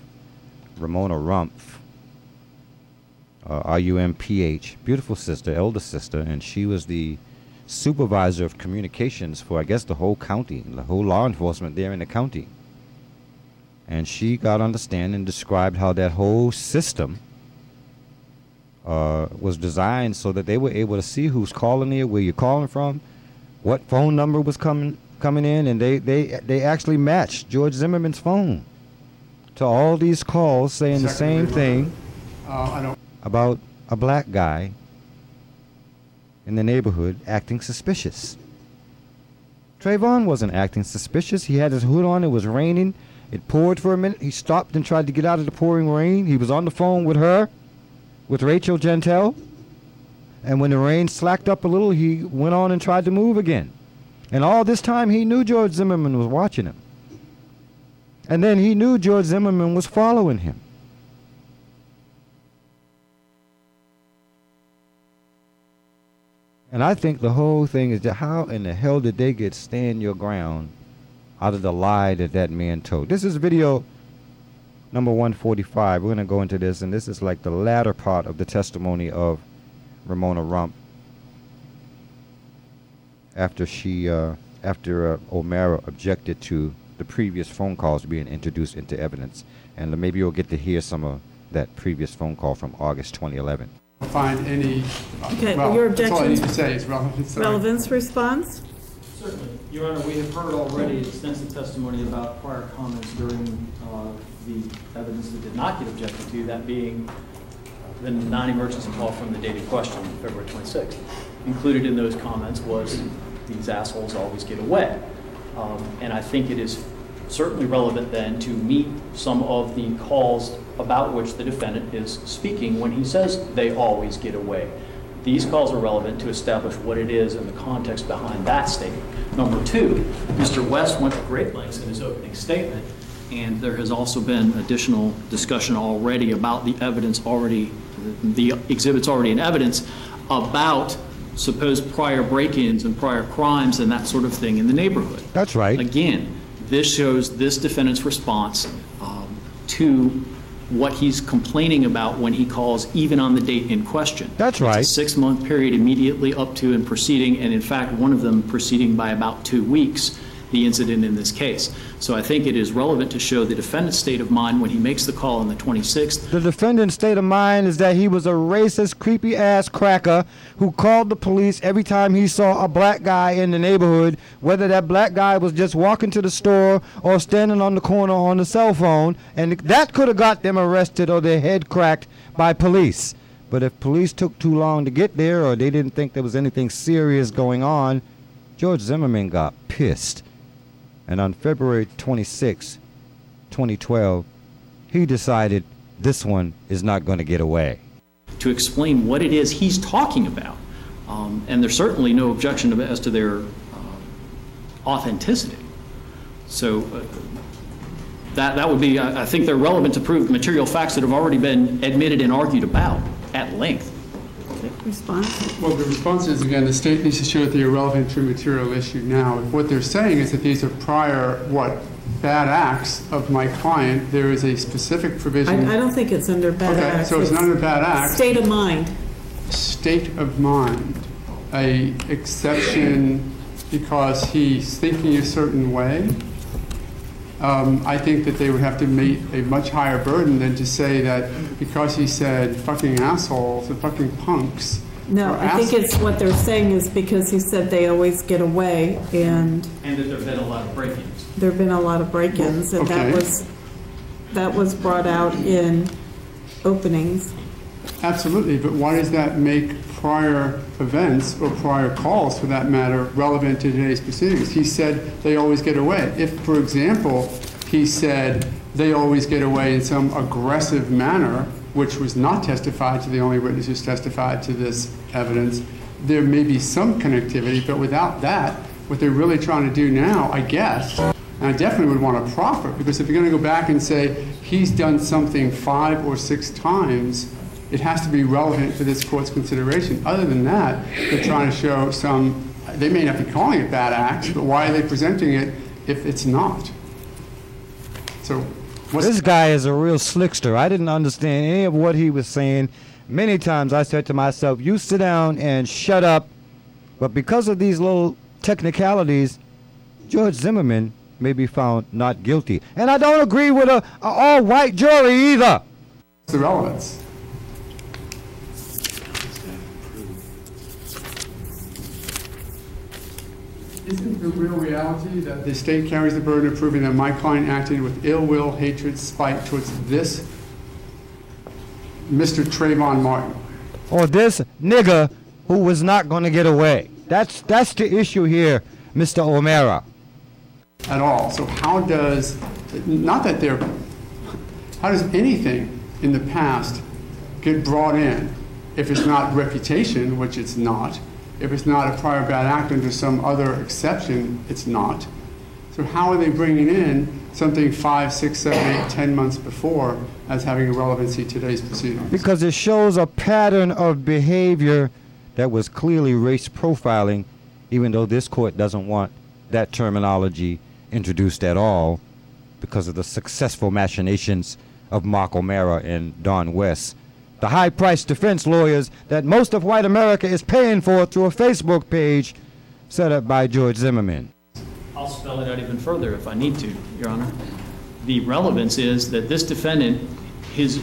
Ramona Rumph, uh, R-U-M-P-H, beautiful sister, elder sister, and she was the supervisor of communications for, I guess, the whole county, the whole law enforcement there in the county. And she got on the stand and described how that whole system uh, was designed so that they were able to see who's calling you, where you're calling from, what phone number was coming coming in, and they they they actually matched George Zimmerman's phone to all these calls saying the same thing Uh, I don't. about a black guy in the neighborhood acting suspicious. Trayvon wasn't acting suspicious. He had his hood on. It was raining. It poured for a minute. He stopped and tried to get out of the pouring rain. He was on the phone with her, with Rachel Jeantel. And when the rain slacked up a little, he went on and tried to move again. And all this time, he knew George Zimmerman was watching him. And then he knew George Zimmerman was following him. And I think the whole thing is that how in the hell did they get stand your ground out of the lie that that man told? This is video number 145. We're going to go into this, and this is like the latter part of the testimony of Ramona Rumph after she, uh, after uh, O'Mara objected to the previous phone calls being introduced into evidence. And maybe you'll get to hear some of that previous phone call from August 2011. find any. Okay, well, your That's all I need objection- to say is relevant. Sorry. Relevance response? Certainly. Your Honor, we have heard already extensive testimony about prior comments during uh, the evidence that did not get objected to, that being the non-emergency call from the date in question, February 26th. Included in those comments was, "These assholes always get away." Um, And I think it is certainly relevant then to meet some of the calls about which the defendant is speaking when he says, "They always get away." These calls are relevant to establish what it is and the context behind that statement. Number two, Mr. West went to great lengths in his opening statement, and there has also been additional discussion already about the evidence already, the exhibits already in evidence about supposed prior break-ins and prior crimes and that sort of thing in the neighborhood. That's right. Again, this shows this defendant's response um, to what he's complaining about when he calls, even on the date in question. That's right. Six-month period immediately up to and proceeding, and in fact, one of them proceeding by about two weeks, the incident in this case. So I think it is relevant to show the defendant's state of mind when he makes the call on the 26th. The defendant's state of mind is that he was a racist, creepy ass cracker who called the police every time he saw a black guy in the neighborhood, whether that black guy was just walking to the store or standing on the corner on the cell phone, and that could have got them arrested or their head cracked by police. But if police took too long to get there or they didn't think there was anything serious going on, George Zimmerman got pissed. And on February 26, 2012, he decided this one is not going to get away. to explain what it is he's talking about. Um, and there's certainly no objection as to their uh, authenticity. So uh, that, that would be, I I think they're relevant to prove material facts that have already been admitted and argued about at length. Response? Well, the response is, again, the state needs to show that the irrelevant a material issue now. If what they're saying is that these are prior, what, bad acts of my client, there is a specific provision. I, I don't think it's under bad Okay, acts. so it's not under bad acts. State of mind. State of mind, a exception because he's thinking a certain way. Um, I think that they would have to meet a much higher burden than to say that because he said fucking assholes and fucking punks. No, or I think it's what they're saying is because he said they always get away, and And that there have been a lot of break-ins. there've been a lot of break-ins, and that Okay. was, that was brought out in openings. Absolutely, but why does that make prior events or prior calls, for that matter, relevant to today's proceedings? He said they always get away. If, for example, he said they always get away in some aggressive manner, which was not testified to the only witness who's testified to this evidence, there may be some connectivity, but without that, what they're really trying to do now, I guess, and I definitely would want to proffer, because if you're going to go back and say he's done something five or six times, it has to be relevant to this court's consideration. Other than that, they're trying to show some, they may not be calling it bad acts, but why are they presenting it if it's not? So, what's This guy is a real slickster. I didn't understand any of what he was saying. Many times I said to myself, You sit down and shut up But because of these little technicalities, George Zimmerman may be found not guilty. And I don't agree with a, a all-white jury either. What's the relevance? Isn't the real reality that the state carries the burden of proving that my client acted with ill will, hatred, spite towards this Mr. Trayvon Martin? Or this nigger who was not going to get away. That's that's the issue here, Mr. O'Mara. At all. So how does not that there how does anything in the past get brought in if it's not reputation, which it's not, if it's not a prior bad act under some other exception, it's not. So how are they bringing in something five, six, seven, eight, ten months before as having a relevancy to today's proceedings? Because it shows a pattern of behavior that was clearly race profiling, even though this court doesn't want that terminology introduced at all because of the successful machinations of Mark O'Mara and Don West. The high priced defense lawyers that most of white America is paying for through a Facebook page set up by George Zimmerman. I'll spell it out even further if I need to, Your Honor. The relevance is that this defendant, his,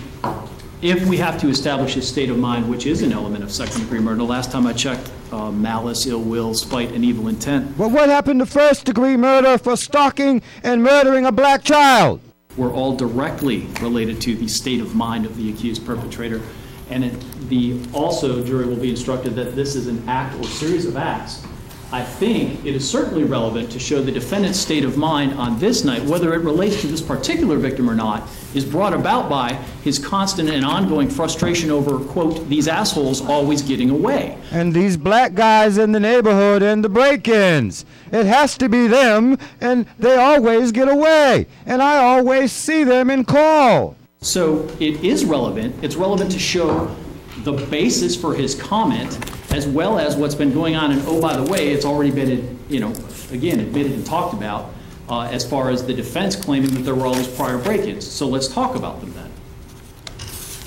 if we have to establish his state of mind, which is an element of second degree murder, last time I checked, uh, malice, ill will, spite, and evil intent But what happened to first degree murder for stalking and murdering a black child? Were all directly related to the state of mind of the accused perpetrator. And it, the, also, jury will be instructed that this is an act or series of acts. I think it is certainly relevant to show the defendant's state of mind on this night, whether it relates to this particular victim or not, is brought about by his constant and ongoing frustration over, quote, these assholes always getting away. And these black guys in the neighborhood and the break ins. It has to be them, and they always get away. And I always see them in call. So it is relevant. It's relevant to show the basis for his comment as well as what's been going on. And oh, by the way, it's already been, you know, again, admitted and talked about uh, as far as the defense claiming that there were all these prior break-ins. So let's talk about them then.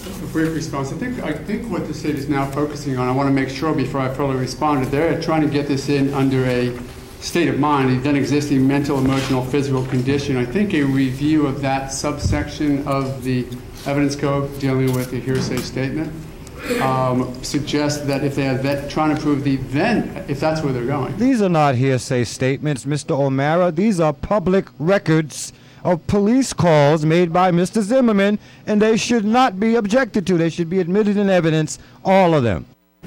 A brief response. I think, I think what the state is now focusing on, I want to make sure before I fully respond, that they're trying to get this in under a state of mind, a then existing mental, emotional, physical condition. I think a review of that subsection of the evidence code dealing with the hearsay statement um, suggests that if they are that, trying to prove the then, if that's where they're going. These are not hearsay statements, Mr. O'Mara. These are public records of police calls made by Mr. Zimmerman, and they should not be objected to. They should be admitted in evidence, all of them.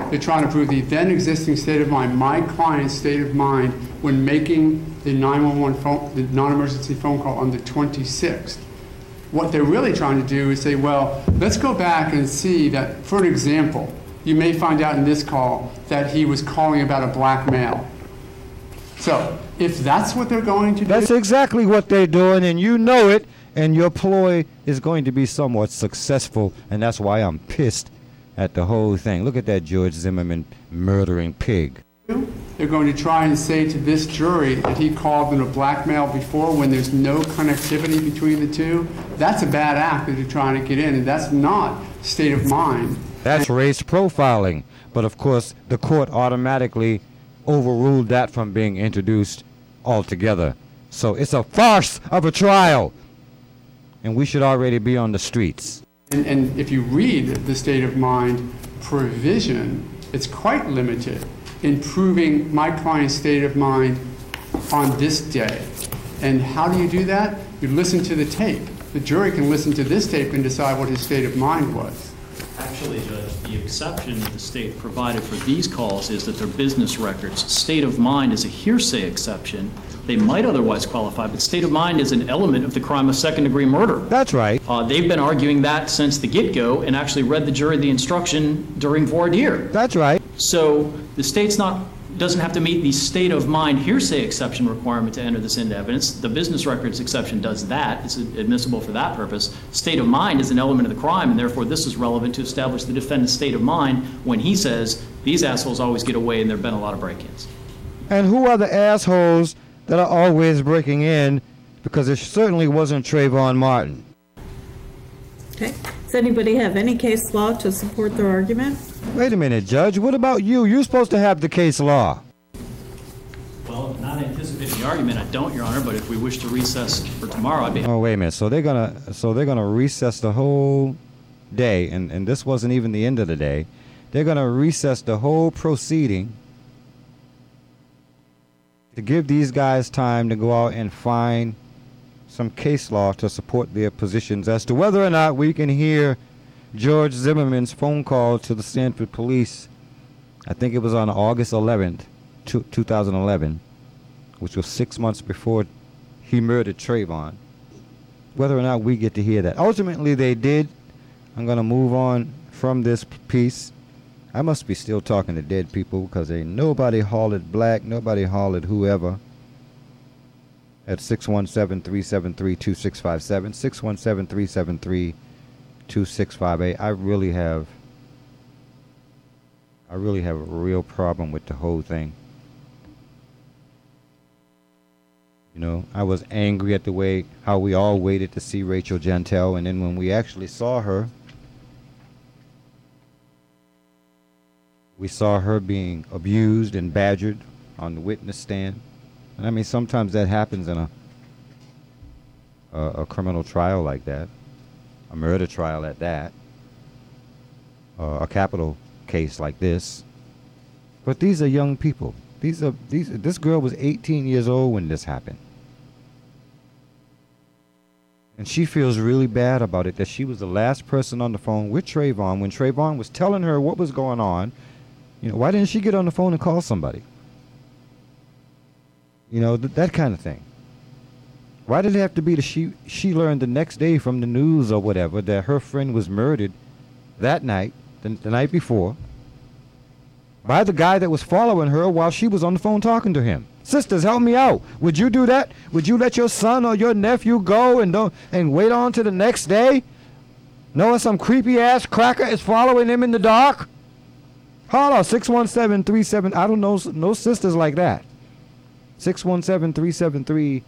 They're trying to prove the then existing state of mind, my client's state of mind when making the 911 phone, the non-emergency phone call on the 26th. What they're really trying to do is say, well, let's go back and see that, for an example, you may find out in this call that he was calling about a black male. So, if that's what they're going to do, That's exactly what they're doing, and you know it, and your ploy is going to be somewhat successful, and that's why I'm pissed at the whole thing. Look at that George Zimmerman murdering pig. They're going to try and say to this jury that he called them a blackmail before when there's no connectivity between the two. That's a bad act that they're trying to get in, and that's not state of mind. That's race profiling. But of course, the court automatically overruled that from being introduced altogether. So it's a farce of a trial. And we should already be on the streets. And, and if you read the state of mind provision, it's quite limited in proving my client's state of mind on this day. And how do you do that? You listen to the tape. The jury can listen to this tape and decide what his state of mind was. Actually, Judge, the exception that the state provided for these calls is that they're business records. State of mind is a hearsay exception. They might otherwise qualify, but state of mind is an element of the crime of second degree murder. That's right. Uh, they've been arguing that since the get go and actually read the jury the instruction during voir dire. That's right. So the state's not doesn't have to meet the state of mind hearsay exception requirement to enter this into evidence. The business records exception does that. It's admissible for that purpose. State of mind is an element of the crime, and therefore this is relevant to establish the defendant's state of mind when he says these assholes always get away and there have been a lot of break-ins. And who are the assholes that are always breaking in? Because it certainly wasn't Trayvon Martin. Okay. Does anybody have any case law to support their argument? Wait a minute, Judge. What about you? You're supposed to have the case law. Well, not anticipating the argument. I don't, Your Honor, but if we wish to recess for tomorrow, I'd be. Oh wait a minute. So they're gonna so they're gonna recess the whole day, and and this wasn't even the end of the day. They're gonna recess the whole proceeding to give these guys time to go out and find some case law to support their positions as to whether or not we can hear George Zimmerman's phone call to the Sanford police. I think it was on August 11th, 2011, which was six months before he murdered Trayvon. Whether or not we get to hear that. Ultimately, they did. I'm going to move on from this piece. I must be still talking to dead people because ain't nobody hollered black, nobody hollered whoever at 617-373-2657, 617-373-2658. I really have I really have a real problem with the whole thing. You know, I was angry at the way how we all waited to see Rachel Jeantel and then when we actually saw her we saw her being abused and badgered on the witness stand. And I mean, sometimes that happens in a, a, a criminal trial like that, a murder trial at that, uh, a capital case like this. But these are young people. These are these. This girl was 18 years old when this happened, and she feels really bad about it. That she was the last person on the phone with Trayvon when Trayvon was telling her what was going on you know, why didn't she get on the phone and call somebody? You know, th- that kind of thing. Why did it have to be that she she learned the next day from the news or whatever that her friend was murdered that night, the, the night before, by the guy that was following her while she was on the phone talking to him? Sisters, help me out. Would you do that? Would you let your son or your nephew go and don't and wait on to the next day, knowing some creepy ass cracker is following him in the dark? Hold on, 617 I don't know no sisters like that. 617 373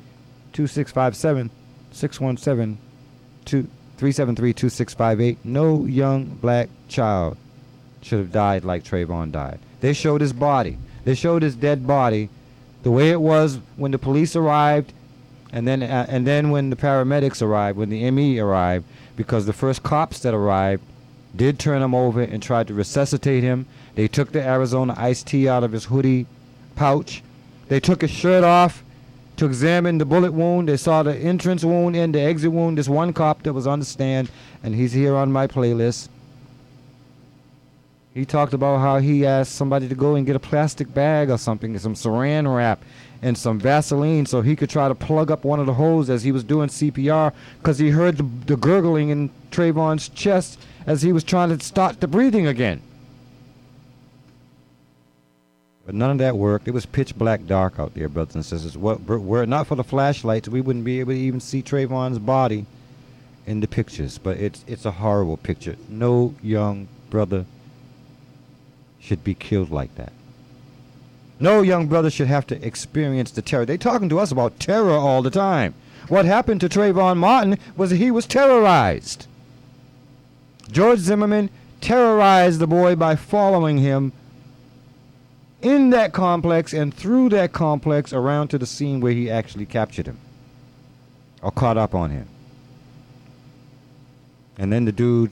2657. 617 373 2658. No young black child should have died like Trayvon died. They showed his body. They showed his dead body the way it was when the police arrived and then uh, and then when the paramedics arrived, when the ME arrived, because the first cops that arrived did turn him over and tried to resuscitate him they took the Arizona iced tea out of his hoodie pouch. They took his shirt off to examine the bullet wound. They saw the entrance wound and the exit wound. This one cop that was on the stand, and he's here on my playlist. He talked about how he asked somebody to go and get a plastic bag or something, some saran wrap, and some Vaseline so he could try to plug up one of the holes as he was doing CPR because he heard the, the gurgling in Trayvon's chest as he was trying to start the breathing again. But none of that worked. It was pitch black dark out there, brothers and sisters. What, were it not for the flashlights, we wouldn't be able to even see Trayvon's body in the pictures. But it's it's a horrible picture. No young brother should be killed like that. No young brother should have to experience the terror. They're talking to us about terror all the time. What happened to Trayvon Martin was that he was terrorized. George Zimmerman terrorized the boy by following him in that complex and through that complex around to the scene where he actually captured him or caught up on him. And then the dude,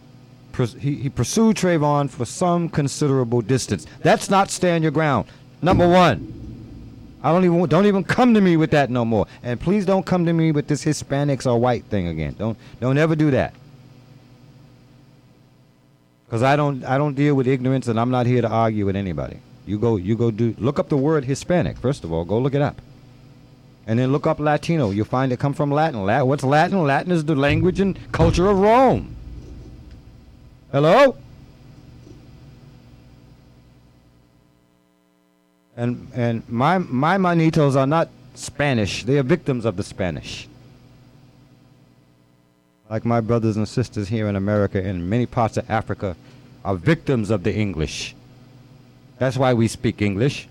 he, he pursued Trayvon for some considerable distance. That's not stand your ground. Number one. I don't even don't even come to me with that no more. And please don't come to me with this Hispanics or white thing again. Don't don't ever do that. Cuz I don't I don't deal with ignorance and I'm not here to argue with anybody. You go, you go do, look up the word Hispanic, first of all, go look it up. And then look up Latino. You'll find it come from Latin. Latin. What's Latin? Latin is the language and culture of Rome. Hello? And and my my manitos are not Spanish. They are victims of the Spanish. Like my brothers and sisters here in America and many parts of Africa are victims of the English. That's why we speak English.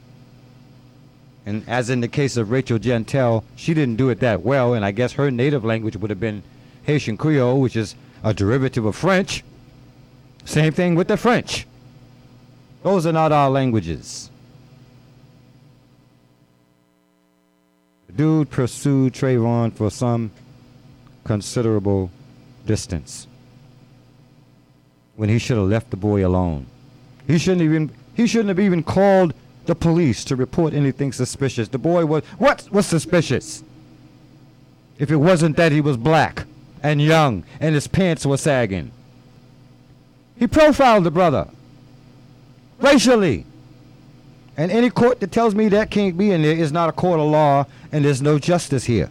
And as in the case of Rachel Jeantel, she didn't do it that well, and I guess her native language would have been Haitian Creole, which is a derivative of French. Same thing with the French. Those are not our languages. dude pursued Trayvon for some considerable distance when he should have left the boy alone. He shouldn't even he shouldn't have even called the police to report anything suspicious. The boy was what was suspicious? If it wasn't that he was black and young and his pants were sagging. He profiled the brother racially. And any court that tells me that can't be in there is not a court of law and there's no justice here.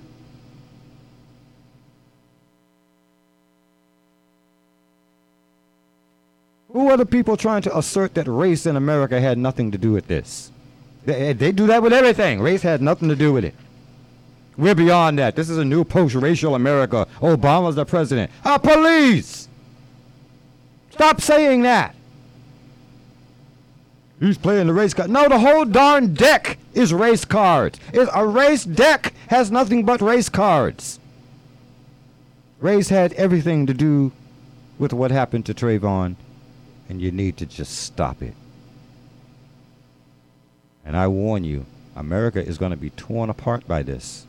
Who are the people trying to assert that race in America had nothing to do with this? They, eh, they do that with everything. Race had nothing to do with it. We're beyond that. This is a new post-racial America. Obama's the president. Our police! Stop saying that. He's playing the race card. No, the whole darn deck is race cards. It's a race deck has nothing but race cards. Race had everything to do with what happened to Trayvon, and you need to just stop it. And I warn you, America is going to be torn apart by this.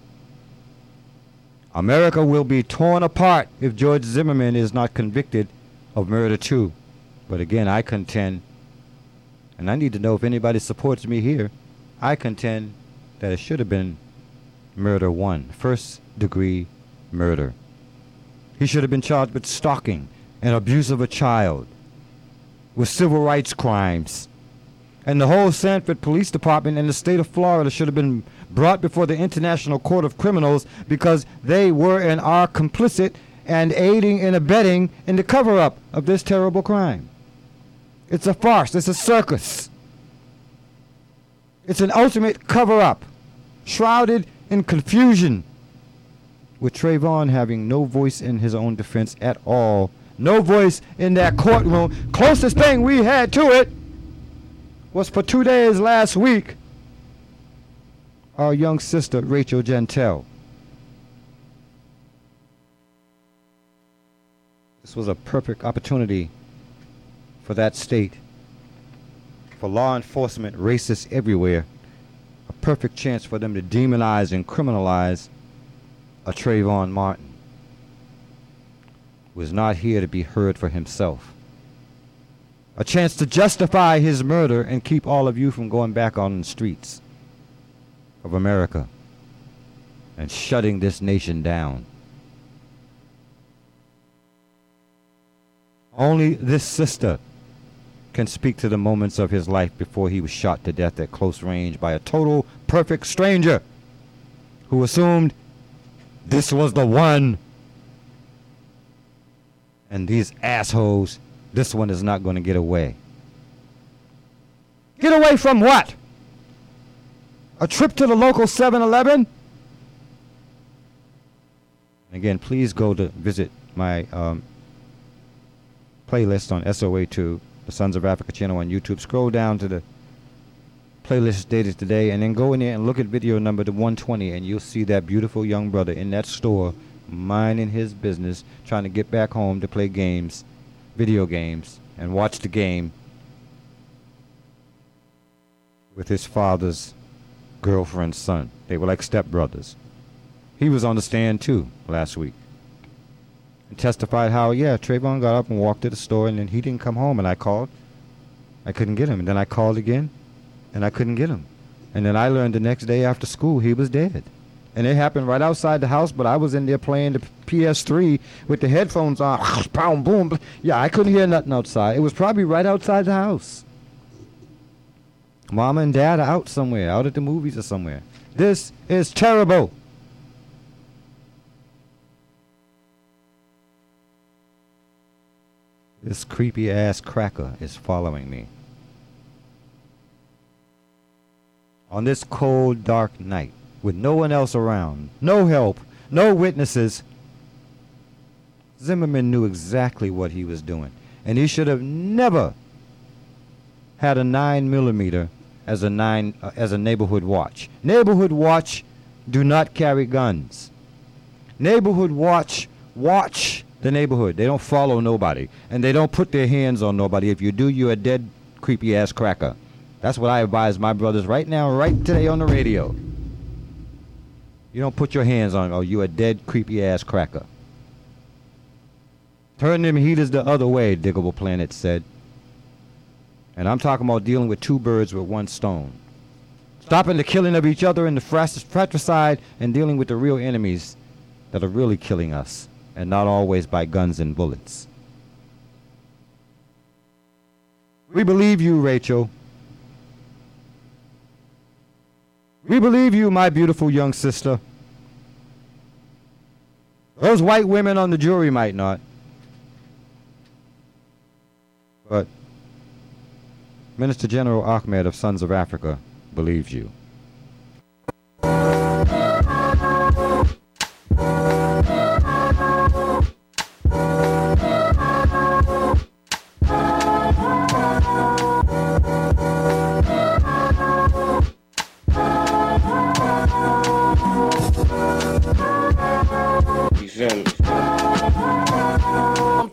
America will be torn apart if George Zimmerman is not convicted of murder too. But again, I contend, and I need to know if anybody supports me here, I contend that it should have been murder one, first degree murder. He should have been charged with stalking and abuse of a child, with civil rights crimes. And the whole Sanford Police Department and the state of Florida should have been brought before the International Court of Criminals because they were and are complicit and aiding and abetting in the cover up of this terrible crime. It's a farce, it's a circus. It's an ultimate cover up, shrouded in confusion, with Trayvon having no voice in his own defense at all. No voice in that courtroom. Closest thing we had to it was for two days last week our young sister, Rachel Jeantel. This was a perfect opportunity for that state, for law enforcement, racists everywhere, a perfect chance for them to demonize and criminalize a Trayvon Martin was not here to be heard for himself. A chance to justify his murder and keep all of you from going back on the streets of America and shutting this nation down. Only this sister can speak to the moments of his life before he was shot to death at close range by a total perfect stranger who assumed this was the one. And these assholes, this one is not going to get away. Get away from what? A trip to the local 7 Eleven? Again, please go to visit my um, playlist on SOA2, the Sons of Afrika channel on YouTube. Scroll down to the playlist dated today and then go in there and look at video number 120 and you'll see that beautiful young brother in that store minding his business, trying to get back home to play games, video games, and watch the game with his father's girlfriend's son. They were like stepbrothers. He was on the stand too last week and testified how, yeah, Trayvon got up and walked to the store and then he didn't come home and I called. I couldn't get him. And then I called again and I couldn't get him. And then I learned the next day after school he was dead. And it happened right outside the house, but I was in there playing the PS3 with the headphones on. Boom, boom. Yeah, I couldn't hear nothing outside. It was probably right outside the house. Mama and dad are out somewhere, out at the movies or somewhere. This is terrible. This creepy ass cracker is following me. On this cold, dark night, with no one else around, no help, no witnesses, Zimmerman knew exactly what he was doing. And he should have never had a 9 millimeter as a nine uh, as a neighborhood watch. Neighborhood watch do not carry guns. Neighborhood watch watch the neighborhood. They don't follow nobody and they don't put their hands on nobody. If you do, you're a dead creepy ass cracker. That's what I advise my brothers right now, right today on the radio. You don't put your hands on, oh, you a dead, creepy ass cracker. Turn them heaters the other way, Digable Planet said. And I'm talking about dealing with two birds with one stone. Stopping the killing of each other in the fratricide and dealing with the real enemies that are really killing us, and not always by guns and bullets. We believe you, Rachel. We believe you, my beautiful young sister. Those white women on the jury might not. But Minister General Ahmad of Sons of Afrika believes you.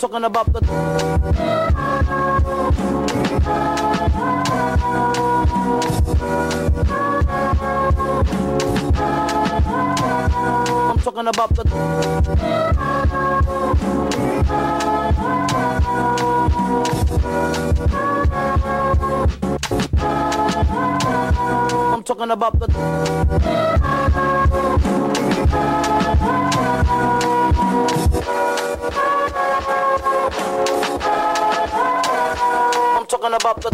Talking about the. I'm talking about the. I'm talking about the. Talking about the.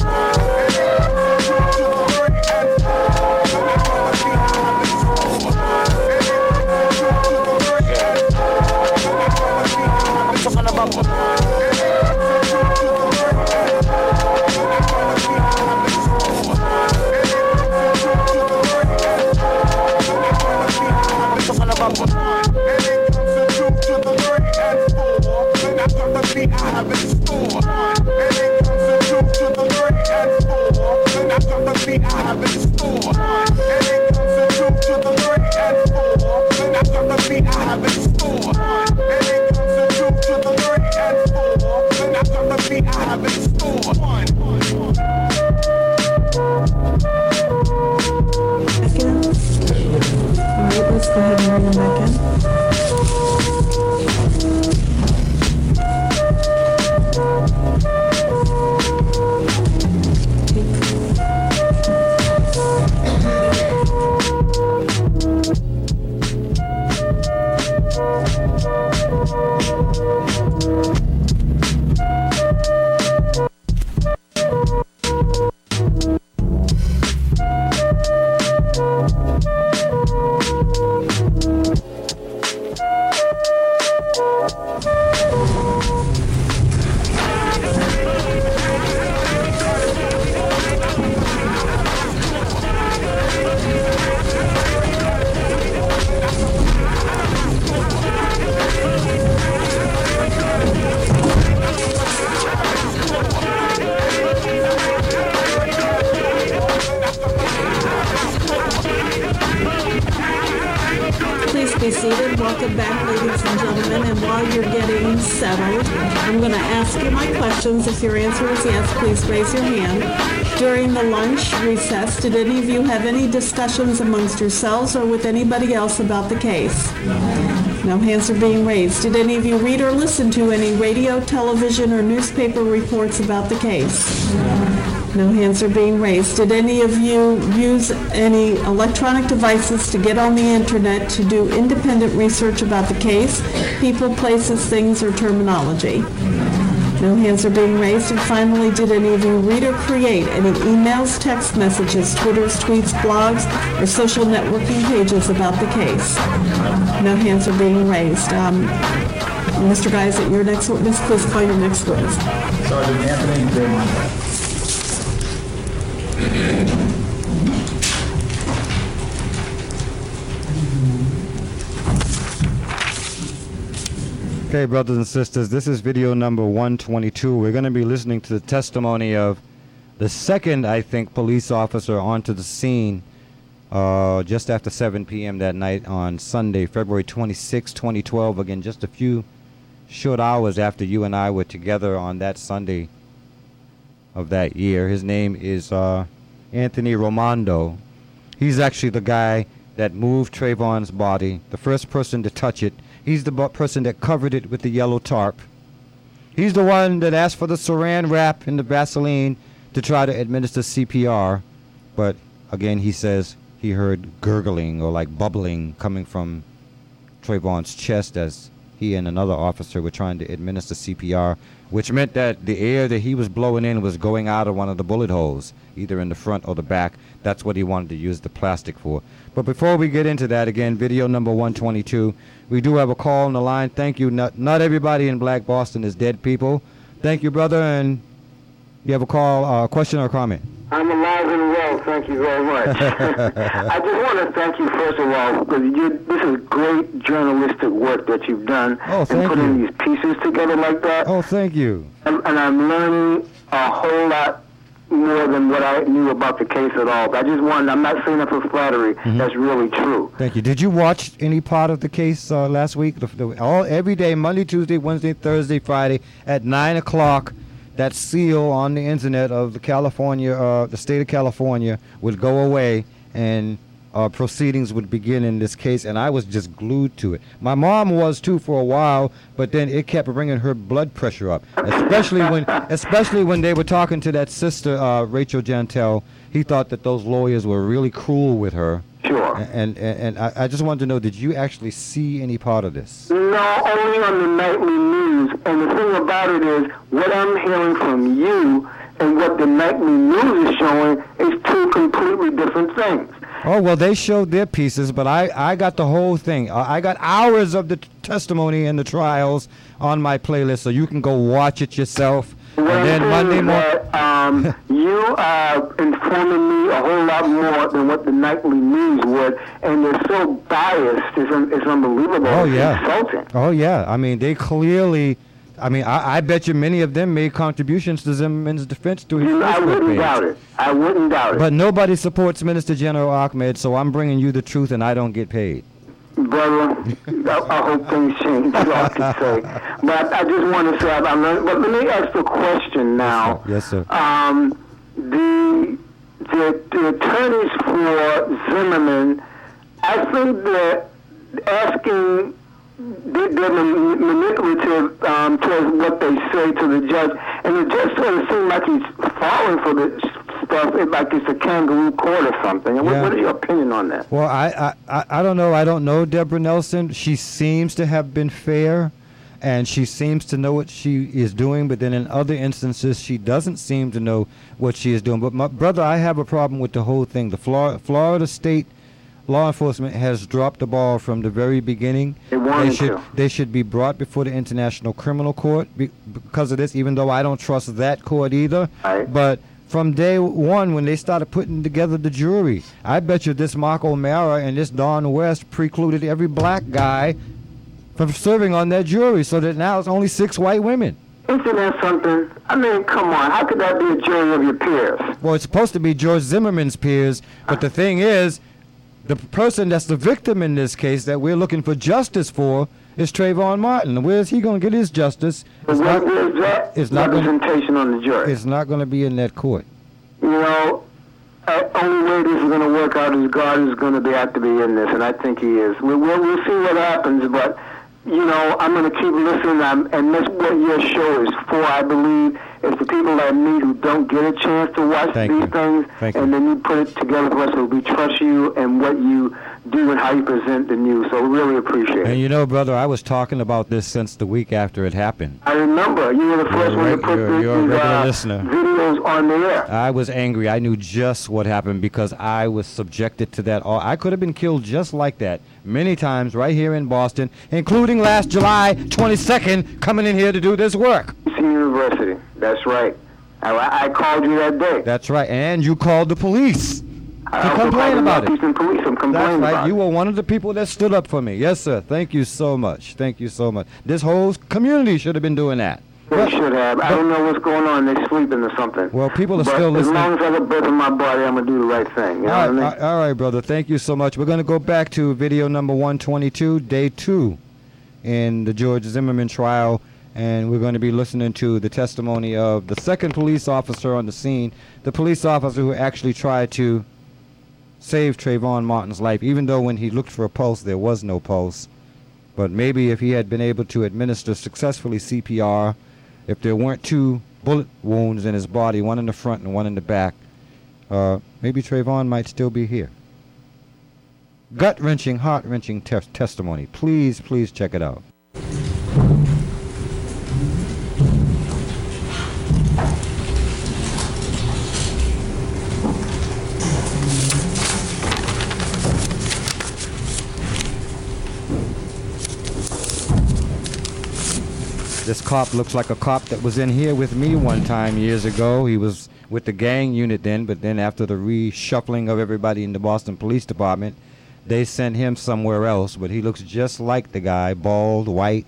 I'm talking about the. All right, let's go ahead and bring them back in. Did any of you have any discussions amongst yourselves or with anybody else about the case? No hands are being raised. Did any of you read or listen to any radio, television, or newspaper reports about the case? No hands are being raised. Did any of you use any electronic devices to get on the internet to do independent research about the case, people, places, things, or terminology? No hands are being raised. And finally, did any of you read or create any emails, text messages, Twitters, tweets, blogs, or social networking pages about the case? No hands are being raised. Um, Mr. Guy, is it your next witness? Please call your next witness. Sergeant Anthony Raimondo. Okay, brothers and sisters, this is video number 122. We're going to be listening to the testimony of the second, I think, police officer onto the scene uh, just after 7 p.m. that night on Sunday, February 26, 2012. Again, just a few short hours after you and I were together on that Sunday of that year. His name is uh, Anthony Raimondo. He's actually the guy that moved Trayvon's body, the first person to touch it. He's the person that covered it with the yellow tarp. He's the one that asked for the saran wrap and the Vaseline to try to administer CPR. But again, he says he heard gurgling or like bubbling coming from Trayvon's chest as he and another officer were trying to administer CPR, which meant that the air that he was blowing in was going out of one of the bullet holes, either in the front or the back. That's what he wanted to use the plastic for. But before we get into that, again, video number 122, we do have a call on the line. Thank you. Not, not everybody in Black Boston is dead people. Thank you, brother. And you have a call, uh, question or comment? I'm alive and well. Thank you very much. I just want to thank you first of all because you, this is great journalistic work that you've done Oh, and thank putting you. these pieces together like that. Oh, thank you. And, and I'm learning a whole lot more than what I knew about the case at all. But I just wanted, I'm not saying that for flattery. Mm-hmm. That's really true. Thank you. Did you watch any part of the case uh, last week? The, the, all every day, Monday, Tuesday, Wednesday, Thursday, Friday, at nine o'clock. That seal on the internet of the California, uh, the state of California, would go away, and uh, proceedings would begin in this case. And I was just glued to it. My mom was too for a while, but then it kept bringing her blood pressure up, especially when, especially when they were talking to that sister, uh, Rachel Jeantel. He thought that those lawyers were really cruel with her. Sure. And and, and I, I just wanted to know, did you actually see any part of this? No, only on the nightly news. And the thing about it is, what I'm hearing from you and what the nightly news is showing is two completely different things. Oh well, they showed their pieces, but I, I got the whole thing. I I got hours of the t- testimony and the trials on my playlist, so you can go watch it yourself. What and then Monday morning. Uh, um, you are informing me a whole lot more than what the nightly news would, and they're so biased. It's, un- it's unbelievable. Oh It's yeah. insulting. Oh yeah. I mean, they clearly. I mean, I, I bet you many of them made contributions to Zimmerman's defense to his I wouldn't page. doubt it. I wouldn't doubt it. But nobody supports Minister General Ahmad, so I'm bringing you the truth, and I don't get paid. Brother, I, I hope things change. That's all I can say. But I just want to say, I learned, but let me ask the question now. Yes, sir. Um, the, the the attorneys for Zimmerman, I think that asking they- they're manipulative um, towards what they say to the judge, and the judge doesn't seem like he's falling for the stuff like it's a kangaroo court or something. And what, Yeah. what is your opinion on that? Well, I, I, I, I don't know. I don't know Debra Nelson. She seems to have been fair, and she seems to know what she is doing. But then in other instances, she doesn't seem to know what she is doing. But my brother, I have a problem with the whole thing. The Florida, Florida State law enforcement has dropped the ball from the very beginning. They wanted should to. they should be brought before the International Criminal Court be, because of this. Even though I don't trust that court either, but from day one when they started putting together the jury, I bet you this Mark O'Mara and this Don West precluded every black guy from serving on that jury, so that now it's only six white women. Isn't that something? I mean, come on. How could that be a jury of your peers? Well, it's supposed to be George Zimmerman's peers, but the thing is, the person that's the victim in this case that we're looking for justice for is Trayvon Martin. Where's he going to get his justice? It's not, it's not gonna- representation on the jury? it's not going to be in that court. You know, uh, only way this is going to work out is God is going to be have to be in this, and I think He is. We, we'll, we'll see what happens, but you know, I'm going to keep listening, um, and that's what your show is for. I believe it's the people like me who don't get a chance to watch Thank these you. things, Thank and then you put it together for us, so we trust you and what you do and how you present the news. So we really appreciate it. And you know, brother, I was talking about this since the week after it happened. I remember you were the first You're a one to put you're- these, you're a regular uh, listener. videos on the air. I was angry. I knew just what happened because I was subjected to that. I could have been killed just like that many times right here in Boston, including last July 22nd, coming in here to do this work. Senior University. That's right. I, I called you that day. That's right. And you called the police to I complain about it. Police. I'm That's right. You were one of the people that stood up for me. Yes, sir. Thank you so much. Thank you so much. This whole community should have been doing that. They should have. I don't know what's going on. They're sleeping or something. Well, people are but still as long as I got breath in my body, I'm gonna do the right thing. You know all, what I mean? all right, brother. Thank you so much. We're going to go back to video number 122, day two in the George Zimmerman trial, and we're going to be listening to the testimony of the second police officer on the scene, the police officer who actually tried to save Trayvon Martin's life, even though when he looked for a pulse, there was no pulse. But maybe if he had been able to administer successfully CPR, if there weren't two bullet wounds in his body, one in the front and one in the back, uh, maybe Trayvon might still be here. Gut wrenching, heart wrenching te- testimony. Please, please check it out. This cop looks like a cop that was in here with me one time years ago. He was with the gang unit then, but then after the reshuffling of everybody in the Boston Police Department, they sent him somewhere else. But he looks just like the guy, bald, white,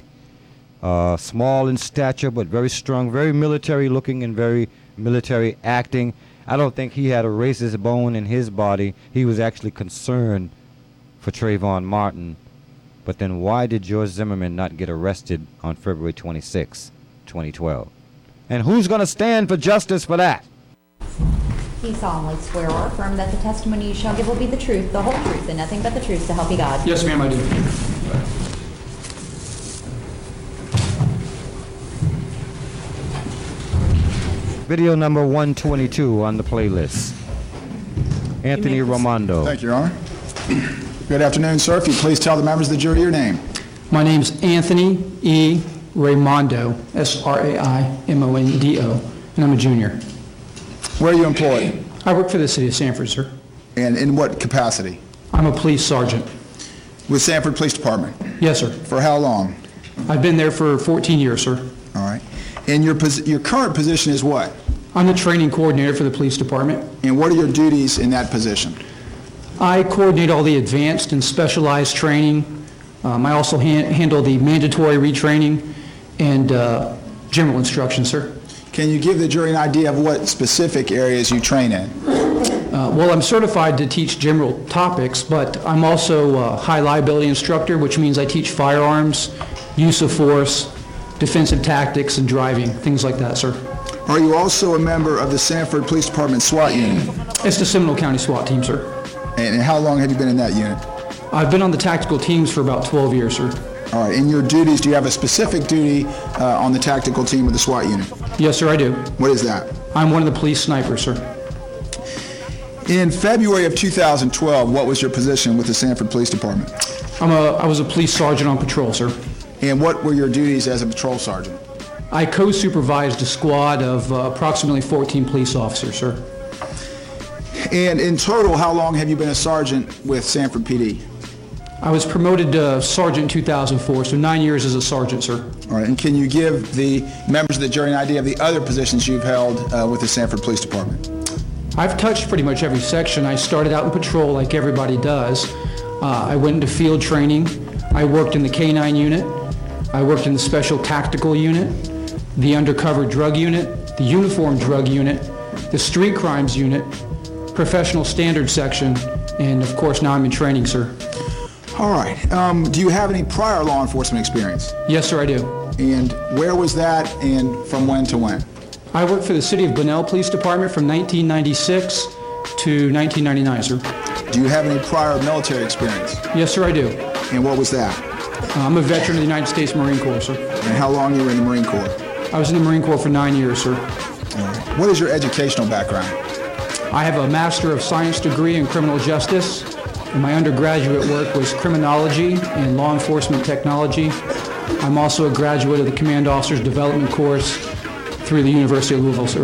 uh, small in stature, but very strong, very military looking and very military acting. I don't think he had a racist bone in his body. He was actually concerned for Trayvon Martin. But then why did George Zimmerman not get arrested on February 26, 2012? And who's going to stand for justice for that? He solemnly swear or affirm that the testimony you shall give will be the truth, the whole truth, and nothing but the truth, so help you God. Yes, ma'am, I do. Video number 122 on the playlist. Anthony Raimondo. Thank you, Your Honor. Good afternoon, sir. If you please tell the members of the jury your name. My name's Anthony E. Raimondo, S-R-A-I-M-O-N-D-O, and I'm a junior. Where are you employed? I work for the city of Sanford, sir. And in what capacity? I'm a police sergeant. With Sanford Police Department? Yes, sir. For how long? I've been there for 14 years, sir. All right. And your, posi- your current position is what? I'm the training coordinator for the police department. And what are your duties in that position? I coordinate all the advanced and specialized training. Um, I also han- handle the mandatory retraining and uh, general instruction, sir. Can you give the jury an idea of what specific areas you train in? Uh, well, I'm certified to teach general topics, but I'm also a high liability instructor, which means I teach firearms, use of force, defensive tactics, and driving, things like that, sir. Are you also a member of the Sanford Police Department SWAT unit? It's the Seminole County SWAT team, sir. And how long have you been in that unit? I've been on the tactical teams for about 12 years, sir. All right. In your duties, do you have a specific duty uh, on the tactical team of the SWAT unit? Yes, sir, I do. What is that? I'm one of the police snipers, sir. In February of 2012, what was your position with the Sanford Police Department? I'm a, I was a police sergeant on patrol, sir. And what were your duties as a patrol sergeant? I co-supervised a squad of uh, approximately 14 police officers, sir. And in total, how long have you been a sergeant with Sanford PD? I was promoted to sergeant in 2004, so nine years as a sergeant, sir. All right. And can you give the members of the jury an idea of the other positions you've held uh, with the Sanford Police Department? I've touched pretty much every section. I started out in patrol like everybody does. Uh, I went into field training. I worked in the K-9 unit. I worked in the special tactical unit, the undercover drug unit, the uniform drug unit, the street crimes unit, professional standards section, and of course now I'm in training, sir. All right. Um, do you have any prior law enforcement experience? Yes, sir, I do. And where was that and from when to when? I worked for the City of Bunnell Police Department from 1996 to 1999, sir. Do you have any prior military experience? Yes, sir, I do. And what was that? Uh, I'm a veteran of the United States Marine Corps, sir. And how long you were in the Marine Corps? I was in the Marine Corps for nine years, sir. What is your educational background? I have a Master of Science degree in criminal justice, and my undergraduate work was criminology and law enforcement technology. I'm also a graduate of the Command Officers Development Course through the University of Louisville, sir.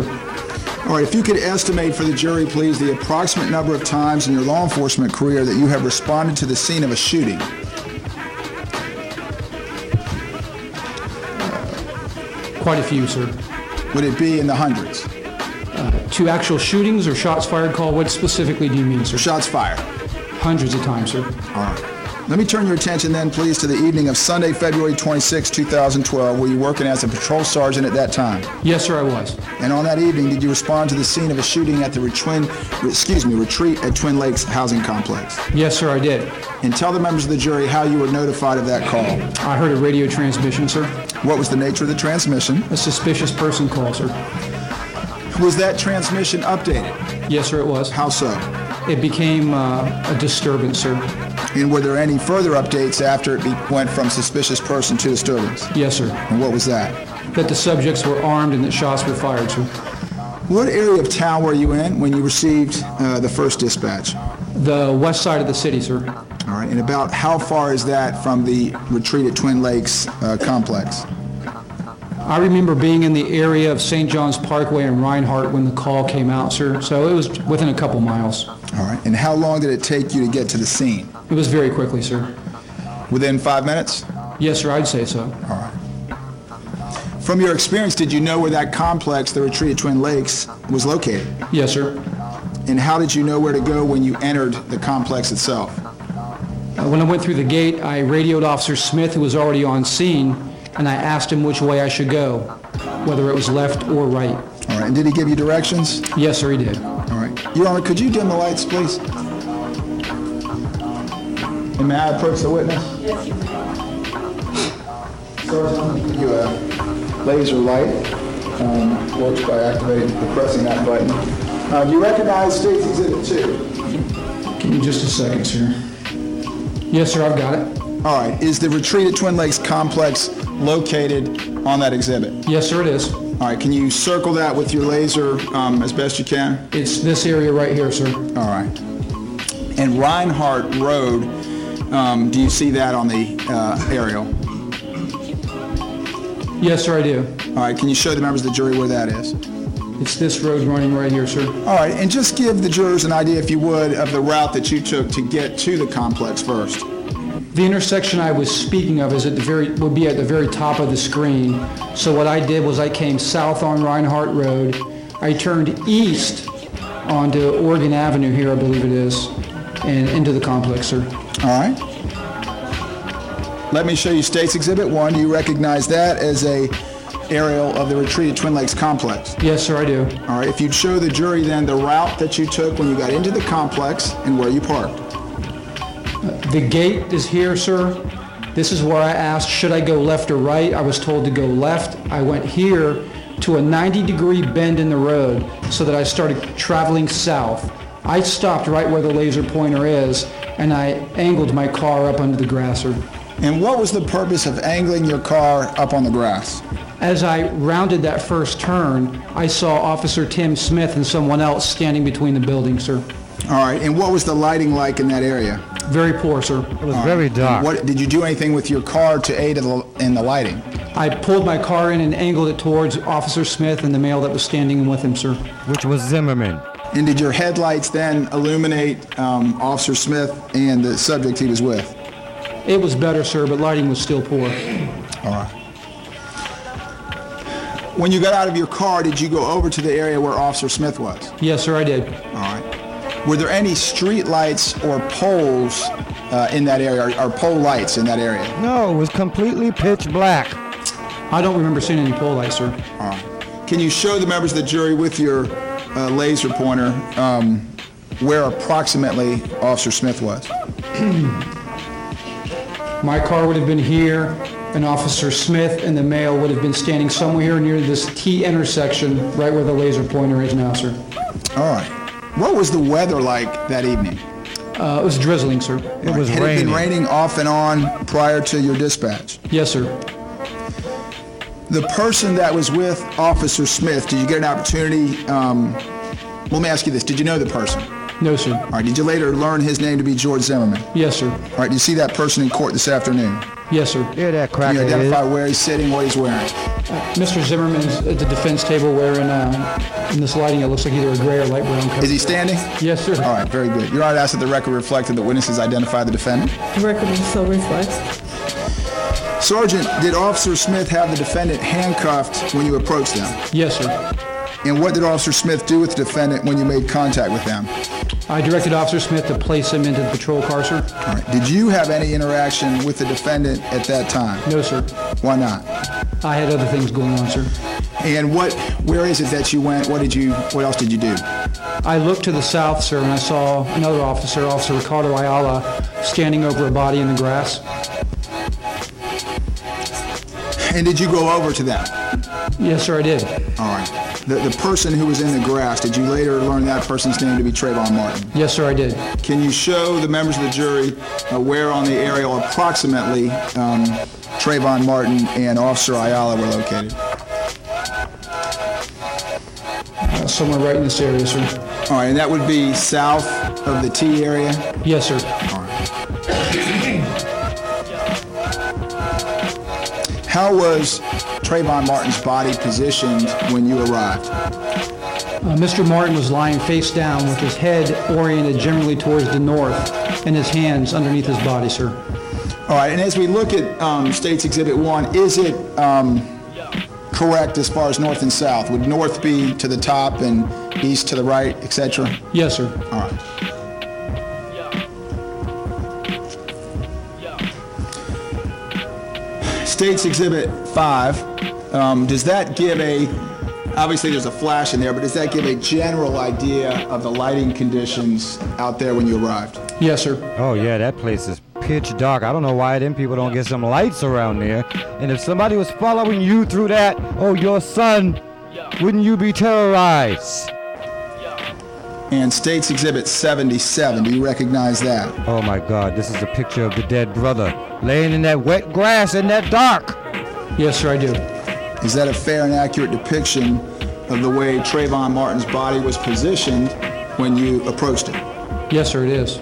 All right, if you could estimate for the jury, please, the approximate number of times in your law enforcement career that you have responded to the scene of a shooting. Quite a few, sir. Would it be in the hundreds? To actual shootings or shots fired call, what specifically do you mean, sir? Shots fired. Hundreds of times, sir. All right. Let me turn your attention then, please, to the evening of Sunday, February 26, 2012. Were you working as a patrol sergeant at that time? Yes, sir, I was. And on that evening, did you respond to the scene of a shooting at the Twin, excuse me, retreat at Twin Lakes Housing Complex? Yes, sir, I did. And tell the members of the jury how you were notified of that call. I heard a radio transmission, sir. What was the nature of the transmission? A suspicious person call, sir. Was that transmission updated? Yes, sir, it was. How so? it became uh, a disturbance, sir. And were there any further updates after it be- went from suspicious person to disturbance? Yes, sir. And what was that? That the subjects were armed and that shots were fired, sir. What area of town were you in when you received uh, the first dispatch? The west side of the city, sir. All right, and about how far is that from the retreat at Twin Lakes uh, complex? I remember being in the area of St. John's Parkway and Rinehart when the call came out, sir. So it was within a couple miles. All right, and how long did it take you to get to the scene? It was very quickly, sir. Within five minutes? Yes, sir, I'd say so. All right. From your experience, did you know where that complex, the retreat at Twin Lakes, was located? Yes, sir. And how did you know where to go when you entered the complex itself? Uh, when I went through the gate, I radioed Officer Smith, who was already on scene, and I asked him which way I should go, whether it was left or right. All right, and did he give you directions? Yes, sir, he did. All right. Your Honor, could you dim the lights, please? And may I approach the witness? Yes, you may. Sergeant, I'm going to give you a laser light. Um, works by activating, pressing that button. Uh, do you recognize State's Exhibit 2? Give me just a second, sir. Yes, sir, I've got it. All right. Is the retreat at Twin Lakes complex located on that exhibit? Yes, sir, it is. All right. Can you circle that with your laser um, as best you can? It's this area right here, sir. All right. And Rinehart Road, um, do you see that on the uh, aerial? Yes, sir, I do. All right. Can you show the members of the jury where that is? It's this road running right here, sir. All right. And just give the jurors an idea, if you would, of the route that you took to get to the complex first. The intersection I was speaking of is at the very would be at the very top of the screen. So what I did was I came south on Rinehart Road. I turned east onto Oregon Avenue here, I believe it is, and into the complex, sir. All right. Let me show you State's Exhibit 1. Do you recognize that as a aerial of the retreat Twin Lakes complex? Yes, sir, I do. All right. If you'd show the jury then the route that you took when you got into the complex and where you parked. The gate is here, sir. This is where I asked, should I go left or right? I was told to go left. I went here to a 90 degree bend in the road so that I started traveling south. I stopped right where the laser pointer is and I angled my car up under the grass. And what was the purpose of angling your car up on the grass? As I rounded that first turn, I saw Officer Tim Smith and someone else standing between the buildings, sir. All right. And what was the lighting like in that area? Very poor, sir. It was very dark. What did you do anything with your car to aid in the, in the lighting? I pulled my car in and angled it towards Officer Smith and the male that was standing with him, sir. Which was Zimmerman. And did your headlights then illuminate um, Officer Smith and the subject he was with? It was better, sir, but lighting was still poor. All right. When you got out of your car, did you go over to the area where Officer Smith was? Yes, sir, I did. All right. Were there any street lights or poles uh, in that area, or, or pole lights in that area? No, it was completely pitch black. I don't remember seeing any pole lights, sir. All right. Can you show the members of the jury with your uh, laser pointer um, where approximately Officer Smith was? My car would have been here, and Officer Smith and the male would have been standing somewhere here near this T intersection, right where the laser pointer is now, sir. All right. What was the weather like that evening? Uh, it was drizzling, sir. It was Had it raining. been raining off and on prior to your dispatch? Yes, sir. The person that was with Officer Smith, did you get an opportunity? Um, let me ask you this: Did you know the person? No, sir. All right. Did you later learn his name to be George Zimmerman? Yes, sir. All right. Did you see that person in court this afternoon? Yes, sir. Yeah, that crack. Can you is. identify where he's sitting, what he's wearing? Mr. Zimmerman's at the defense table wearing, uh, in this lighting, it looks like either a gray or light brown coat. Is he standing? Yes, sir. All right. Very good. Your Honor, asked that the record reflected that witnesses identify the defendant. The record so reflects. Sergeant, did Officer Smith have the defendant handcuffed when you approached them? Yes, sir. And what did Officer Smith do with the defendant when you made contact with them? I directed Officer Smith to place him into the patrol car, sir. All right. Did you have any interaction with the defendant at that time? No, sir. Why not? I had other things going on, sir. And what? Where is it that you went? What did you? What else did you do? I looked to the south, sir, and I saw another officer, Officer Ricardo Ayala, standing over a body in the grass. And did you go over to them? Yes, sir, I did. All right. The, the person who was in the grass, did you later learn that person's name to be Trayvon Martin? Yes, sir, I did. Can you show the members of the jury uh, where on the aerial approximately um, Trayvon Martin and Officer Ayala were located? Uh, somewhere right in this area, sir. All right, and that would be south of the T area? Yes, sir. All right. How was Trayvon Martin's body positioned when you arrived? Uh, Mr. Martin was lying face down with his head oriented generally towards the north and his hands underneath his body, sir. All right, and as we look at um, States Exhibit 1, is it um, correct as far as north and south? Would north be to the top and east to the right, etc.? Yes, sir. All right. States Exhibit 5, um, does that give a, obviously there's a flash in there, but does that give a general idea of the lighting conditions out there when you arrived? Yes, sir. Oh yeah, that place is pitch dark. I don't know why them people don't get some lights around there. And if somebody was following you through that, oh your son, wouldn't you be terrorized? And States Exhibit 77, do you recognize that? Oh my God, this is a picture of the dead brother laying in that wet grass in that dark. Yes, sir, I do. Is that a fair and accurate depiction of the way Trayvon Martin's body was positioned when you approached it? Yes, sir, it is.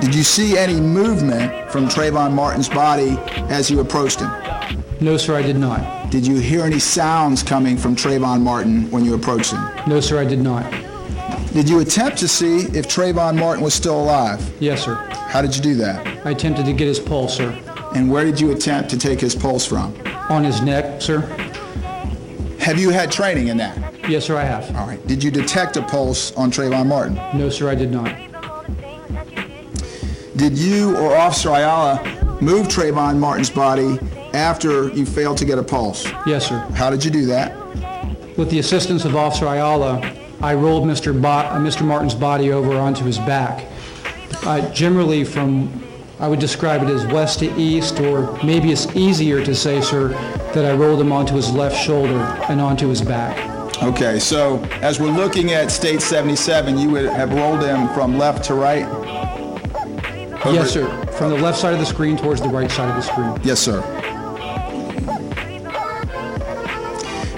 Did you see any movement from Trayvon Martin's body as you approached him? No, sir, I did not. Did you hear any sounds coming from Trayvon Martin when you approached him? No, sir, I did not. Did you attempt to see if Trayvon Martin was still alive? Yes, sir. How did you do that? I attempted to get his pulse, sir. And where did you attempt to take his pulse from? On his neck, sir. Have you had training in that? Yes, sir, I have. All right. Did you detect a pulse on Trayvon Martin? No, sir, I did not. Did you or Officer Ayala move Trayvon Martin's body after you failed to get a pulse? Yes, sir. How did you do that? With the assistance of Officer Ayala, I rolled Mr. Bo- uh, Mr. Martin's body over onto his back. Uh, generally from, I would describe it as west to east, or maybe it's easier to say, sir, that I rolled him onto his left shoulder and onto his back. Okay, so as we're looking at State 77, you would have rolled him from left to right? Over- Yes, sir. From the left side of the screen towards the right side of the screen. Yes, sir.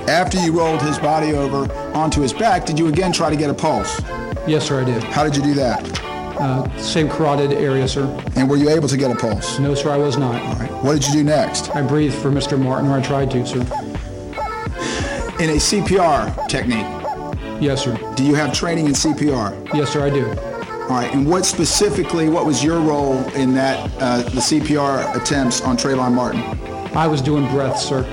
After you rolled his body over onto his back, did you again try to get a pulse? Yes, sir, I did. How did you do that? Uh, same carotid area, sir. And were you able to get a pulse? No, sir, I was not. All right. What did you do next? I breathed for Mr. Martin, or I tried to, sir. In a CPR technique, Yes, sir. do you have training in CPR? Yes, sir, I do. All right. And what specifically, what was your role in that, uh, the CPR attempts on Trayvon Martin? I was doing breaths, sir.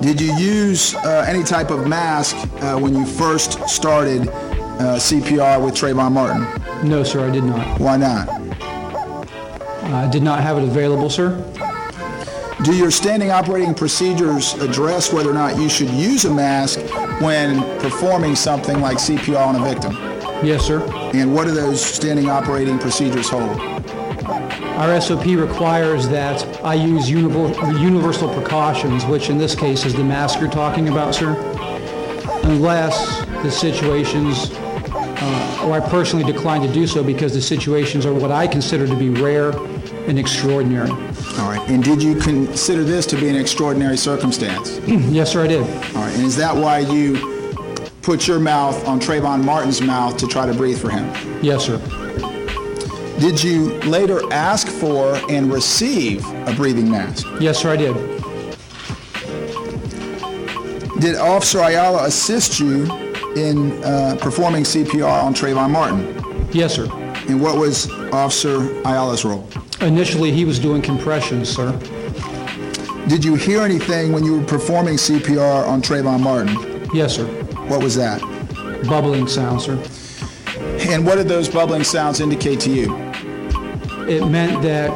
Did you use uh, any type of mask uh, when you first started uh, CPR with Trayvon Martin? No, sir, I did not. Why not? I did not have it available, sir. Do your standing operating procedures address whether or not you should use a mask when performing something like CPR on a victim? Yes, sir. And what do those standing operating procedures hold? Our SOP requires that I use universal precautions, which in this case is the mask you're talking about, sir, unless the situations, uh, or I personally decline to do so because the situations are what I consider to be rare and extraordinary. All right. And did you consider this to be an extraordinary circumstance? yes, sir, I did. All right. And is that why you put your mouth on Trayvon Martin's mouth to try to breathe for him? Yes, sir. Did you later ask for and receive a breathing mask? Yes, sir, I did. Did Officer Ayala assist you in uh, performing CPR on Trayvon Martin? Yes, sir. And what was Officer Ayala's role? Initially, he was doing compressions, sir. Did you hear anything when you were performing CPR on Trayvon Martin? Yes, sir. What was that? Bubbling sound, sir. And what did those bubbling sounds indicate to you? It meant that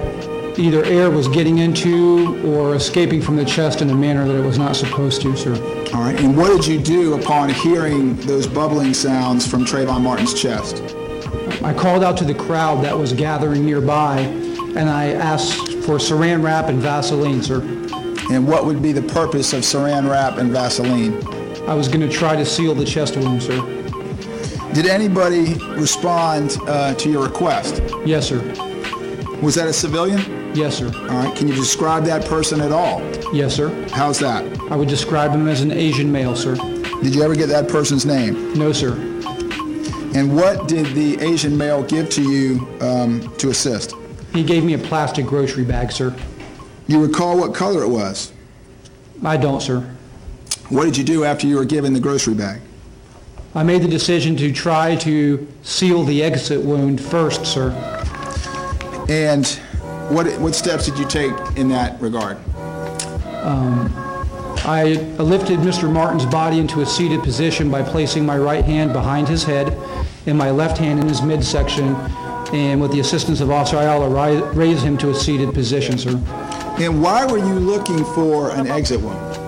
either air was getting into or escaping from the chest in a manner that it was not supposed to, sir. All right. And what did you do upon hearing those bubbling sounds from Trayvon Martin's chest? I called out to the crowd that was gathering nearby, and I asked for saran wrap and Vaseline, sir. And what would be the purpose of saran wrap and Vaseline? I was going to try to seal the chest wound, sir. Did anybody respond uh, to your request? Yes, sir. Was that a civilian? Yes, sir. All right. Can you describe that person at all? Yes, sir. How's that? I would describe him as an Asian male, sir. Did you ever get that person's name? No, sir. And what did the Asian male give to you um, to assist? He gave me a plastic grocery bag, sir. You recall what color it was? I don't, sir. What did you do after you were given the grocery bag? I made the decision to try to seal the exit wound first, sir. And what, what steps did you take in that regard? Um, I lifted Mr. Martin's body into a seated position by placing my right hand behind his head and my left hand in his midsection, and with the assistance of Officer Ayala, raised him to a seated position, sir. And why were you looking for an exit wound?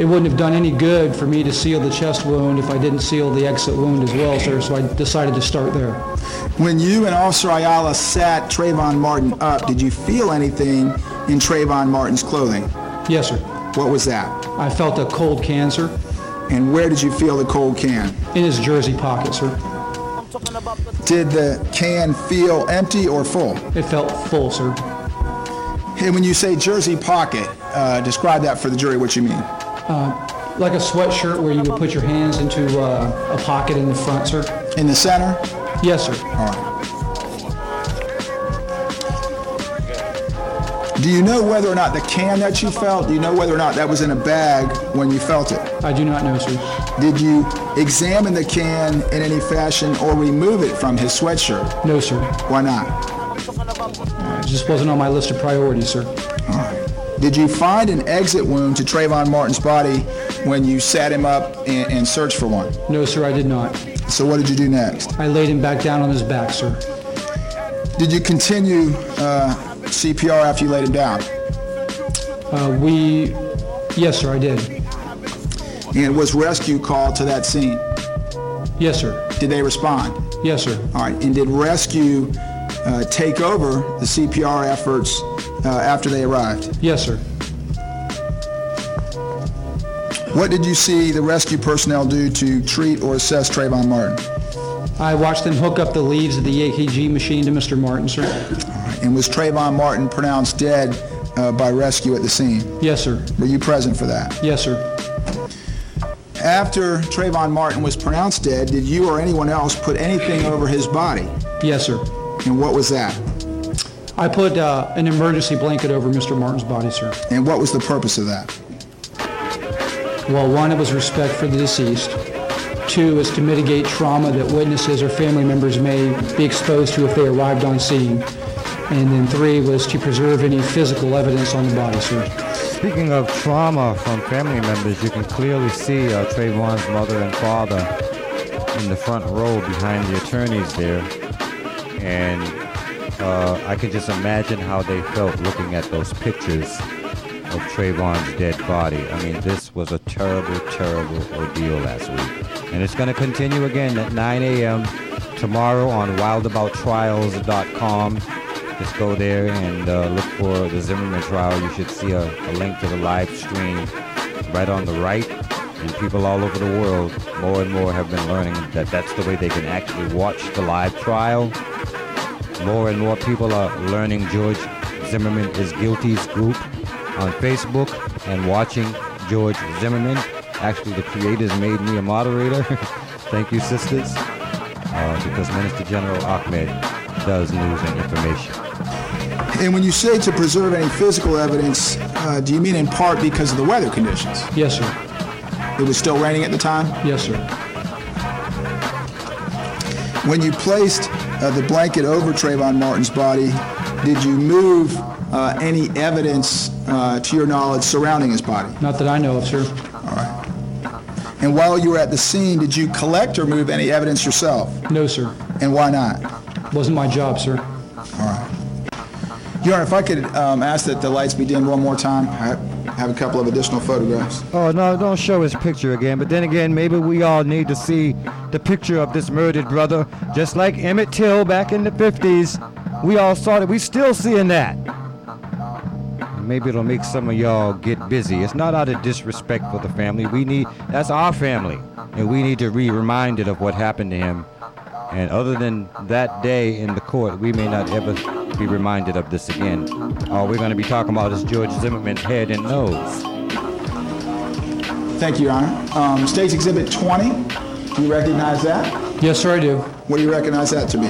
It wouldn't have done any good for me to seal the chest wound if I didn't seal the exit wound as well, sir, so I decided to start there. When you and Officer Ayala sat Trayvon Martin up, did you feel anything in Trayvon Martin's clothing? Yes, sir. What was that? I felt a cold can, sir. And where did you feel the cold can? In his jersey pocket, sir. Did the can feel empty or full? It felt full, sir. And when you say jersey pocket, uh, describe that for the jury what you mean. Uh, like a sweatshirt where you would put your hands into uh, a pocket in the front, sir. In the center? Yes, sir. All right. Do you know whether or not the can that you felt, do you know whether or not that was in a bag when you felt it? I do not know, sir. Did you examine the can in any fashion or remove it from his sweatshirt? No, sir. Why not? It just wasn't on my list of priorities, sir. All right. Did you find an exit wound to Trayvon Martin's body when you sat him up and, and searched for one? No, sir, I did not. So what did you do next? I laid him back down on his back, sir. Did you continue uh, CPR after you laid him down? Uh, we, yes, sir, I did. And was rescue called to that scene? Yes, sir. Did they respond? Yes, sir. All right. And did rescue uh, take over the CPR efforts uh, after they arrived? Yes, sir. What did you see the rescue personnel do to treat or assess Trayvon Martin? I watched them hook up the leads of the EKG machine to Mr. Martin, sir. And was Trayvon Martin pronounced dead uh, by rescue at the scene? Yes, sir. Were you present for that? Yes, sir. After Trayvon Martin was pronounced dead, did you or anyone else put anything over his body? Yes, sir. And what was that? I put uh, an emergency blanket over Mr. Martin's body, sir. And what was the purpose of that? Well, one, it was respect for the deceased. Two is to mitigate trauma that witnesses or family members may be exposed to if they arrived on scene. And then three was to preserve any physical evidence on the body, sir. Speaking of trauma from family members, you can clearly see uh, Trayvon's mother and father in the front row behind the attorneys there. And uh, I can just imagine how they felt looking at those pictures of Trayvon's dead body. I mean, this was a terrible, terrible ordeal last week. And it's going to continue again at 9 a.m. tomorrow on wildabouttrials.com. Just go there and uh, look for the Zimmerman trial. You should see a, a link to the live stream right on the right. And people all over the world, more and more, have been learning that that's the way they can actually watch the live trial. More and more people are learning George Zimmerman is Guilty's group on Facebook and watching George Zimmerman. Actually, the creators made me a moderator. Thank you, sisters, uh, because Minister General Ahmad does news and information. And when you say to preserve any physical evidence, uh, do you mean in part because of the weather conditions? Yes, sir. It was still raining at the time? Yes, sir. When you placed uh, the blanket over Trayvon Martin's body, did you move uh, any evidence, uh, to your knowledge, surrounding his body? Not that I know of, sir. All right. And while you were at the scene, did you collect or move any evidence yourself? No, sir. And why not? It Wasn't my job, sir. All right. Your Honor, if I could um, ask that the lights be dimmed one more time. Have a couple of additional photographs. Oh, no, don't show his picture again. But then again, maybe we all need to see the picture of this murdered brother. Just like Emmett Till back in the 50s. We all saw it. We still seeing that. maybe it'll make some of y'all get busy. It's not out of disrespect for the family. We need that's our family, and we need to be reminded of what happened to him. And other than that day in the court, we may not ever be reminded of this again. All we're going to be talking about is George Zimmerman's head and nose. Thank you, Your Honor. Um, State's Exhibit 20, do you recognize that? Yes, sir, I do. What do you recognize that to be?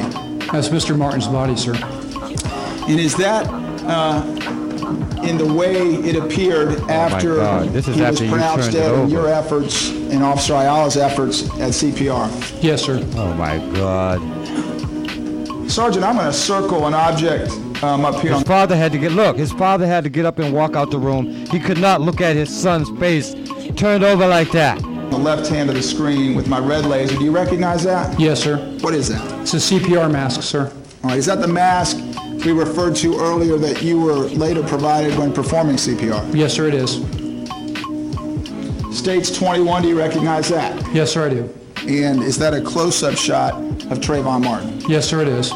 That's Mr. Martin's body, sir. And is that uh, in the way it appeared after God, this is he after was pronounced turned dead in your efforts and Officer Ayala's efforts at CPR? Yes, sir. Oh my God. Sergeant, I'm going to circle an object um, up here. His father had to get look. His father had to get up and walk out the room. He could not look at his son's face turned over like that. the left hand of the screen with my red laser. Do you recognize that? Yes, sir. What is that? It's a CPR mask, sir. All right, is that the mask we referred to earlier that you were later provided when performing CPR? Yes, sir, it is. States 21, do you recognize that? Yes, sir, I do. And is that a close-up shot of Trayvon Martin, Yes, sir, it is.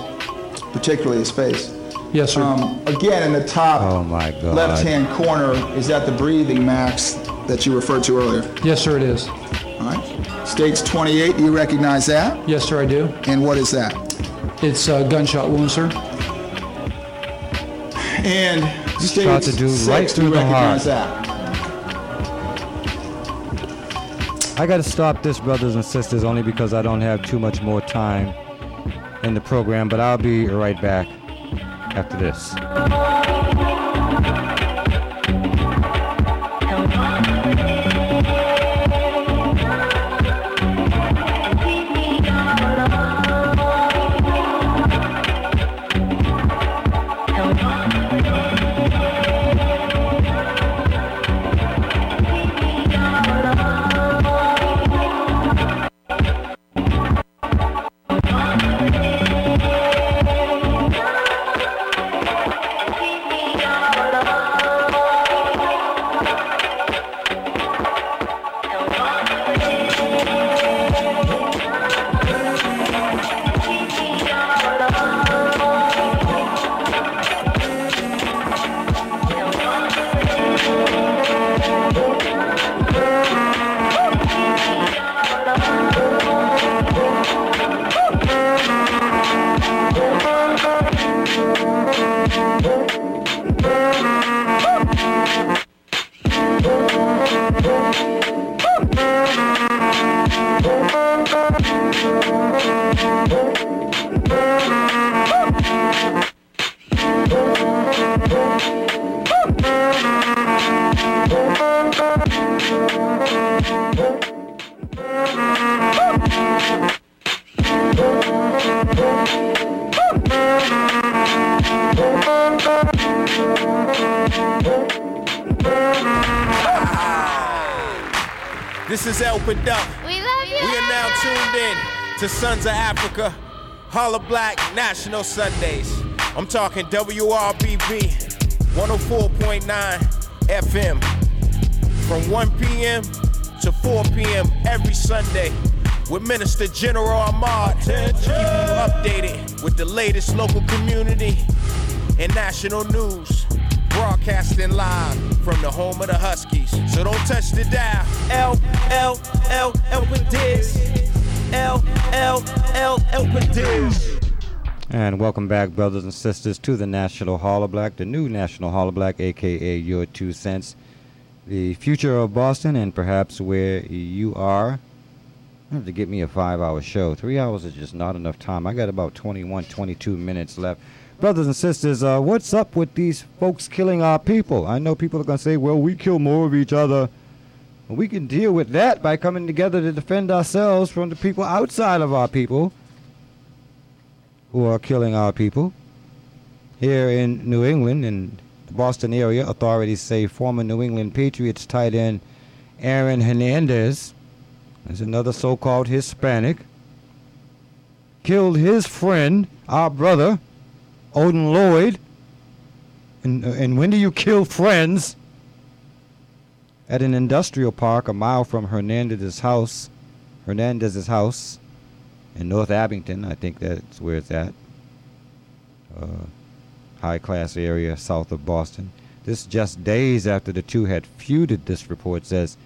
particularly his face? Yes, sir. Um, again, in the top Oh my God. left-hand corner, is that the breathing mask that you referred to earlier? yes, sir, it is. All right. States 28, do you recognize that? Yes, sir, I do. And what is that? It's a gunshot wound, sir. And Shot States the dude 6, right do through you the recognize heart. that? I got to stop this, brothers and sisters, only because I don't have too much more time in the program, but I'll be right back after this. Black National Sundays. I'm talking WRBB 104.9 FM from 1 p.m. to 4 p.m. every Sunday with Minister General Ahmad. Keep you updated with the latest local community and national news. Broadcasting live from the home of the Huskies. So don't touch the dial. L, L, L, L with this. L, L, L, L with this. And welcome back, brothers and sisters, to the National Hollah Black, the new National Hollah Black, aka Your Two Cents, the future of Boston, and perhaps where you are. I have to get me a five hour show. Three hours is just not enough time. I got about 21, 22 minutes left. Brothers and sisters, uh, what's up with these folks killing our people? I know people are going to say, well, we kill more of each other. We can deal with that by coming together to defend ourselves from the people outside of our people who are killing our people. Here in New England, in the Boston area, authorities say former New England Patriots tight end Aaron Hernandez is another so called Hispanic. Killed his friend, our brother, Odin Lloyd. And, uh, and when do you kill friends? At an industrial park a mile from Hernandez's house, Hernandez's house in North Abington, I think that's where it's at. Uh, high class area south of Boston. This just days after the two had feuded, this report says,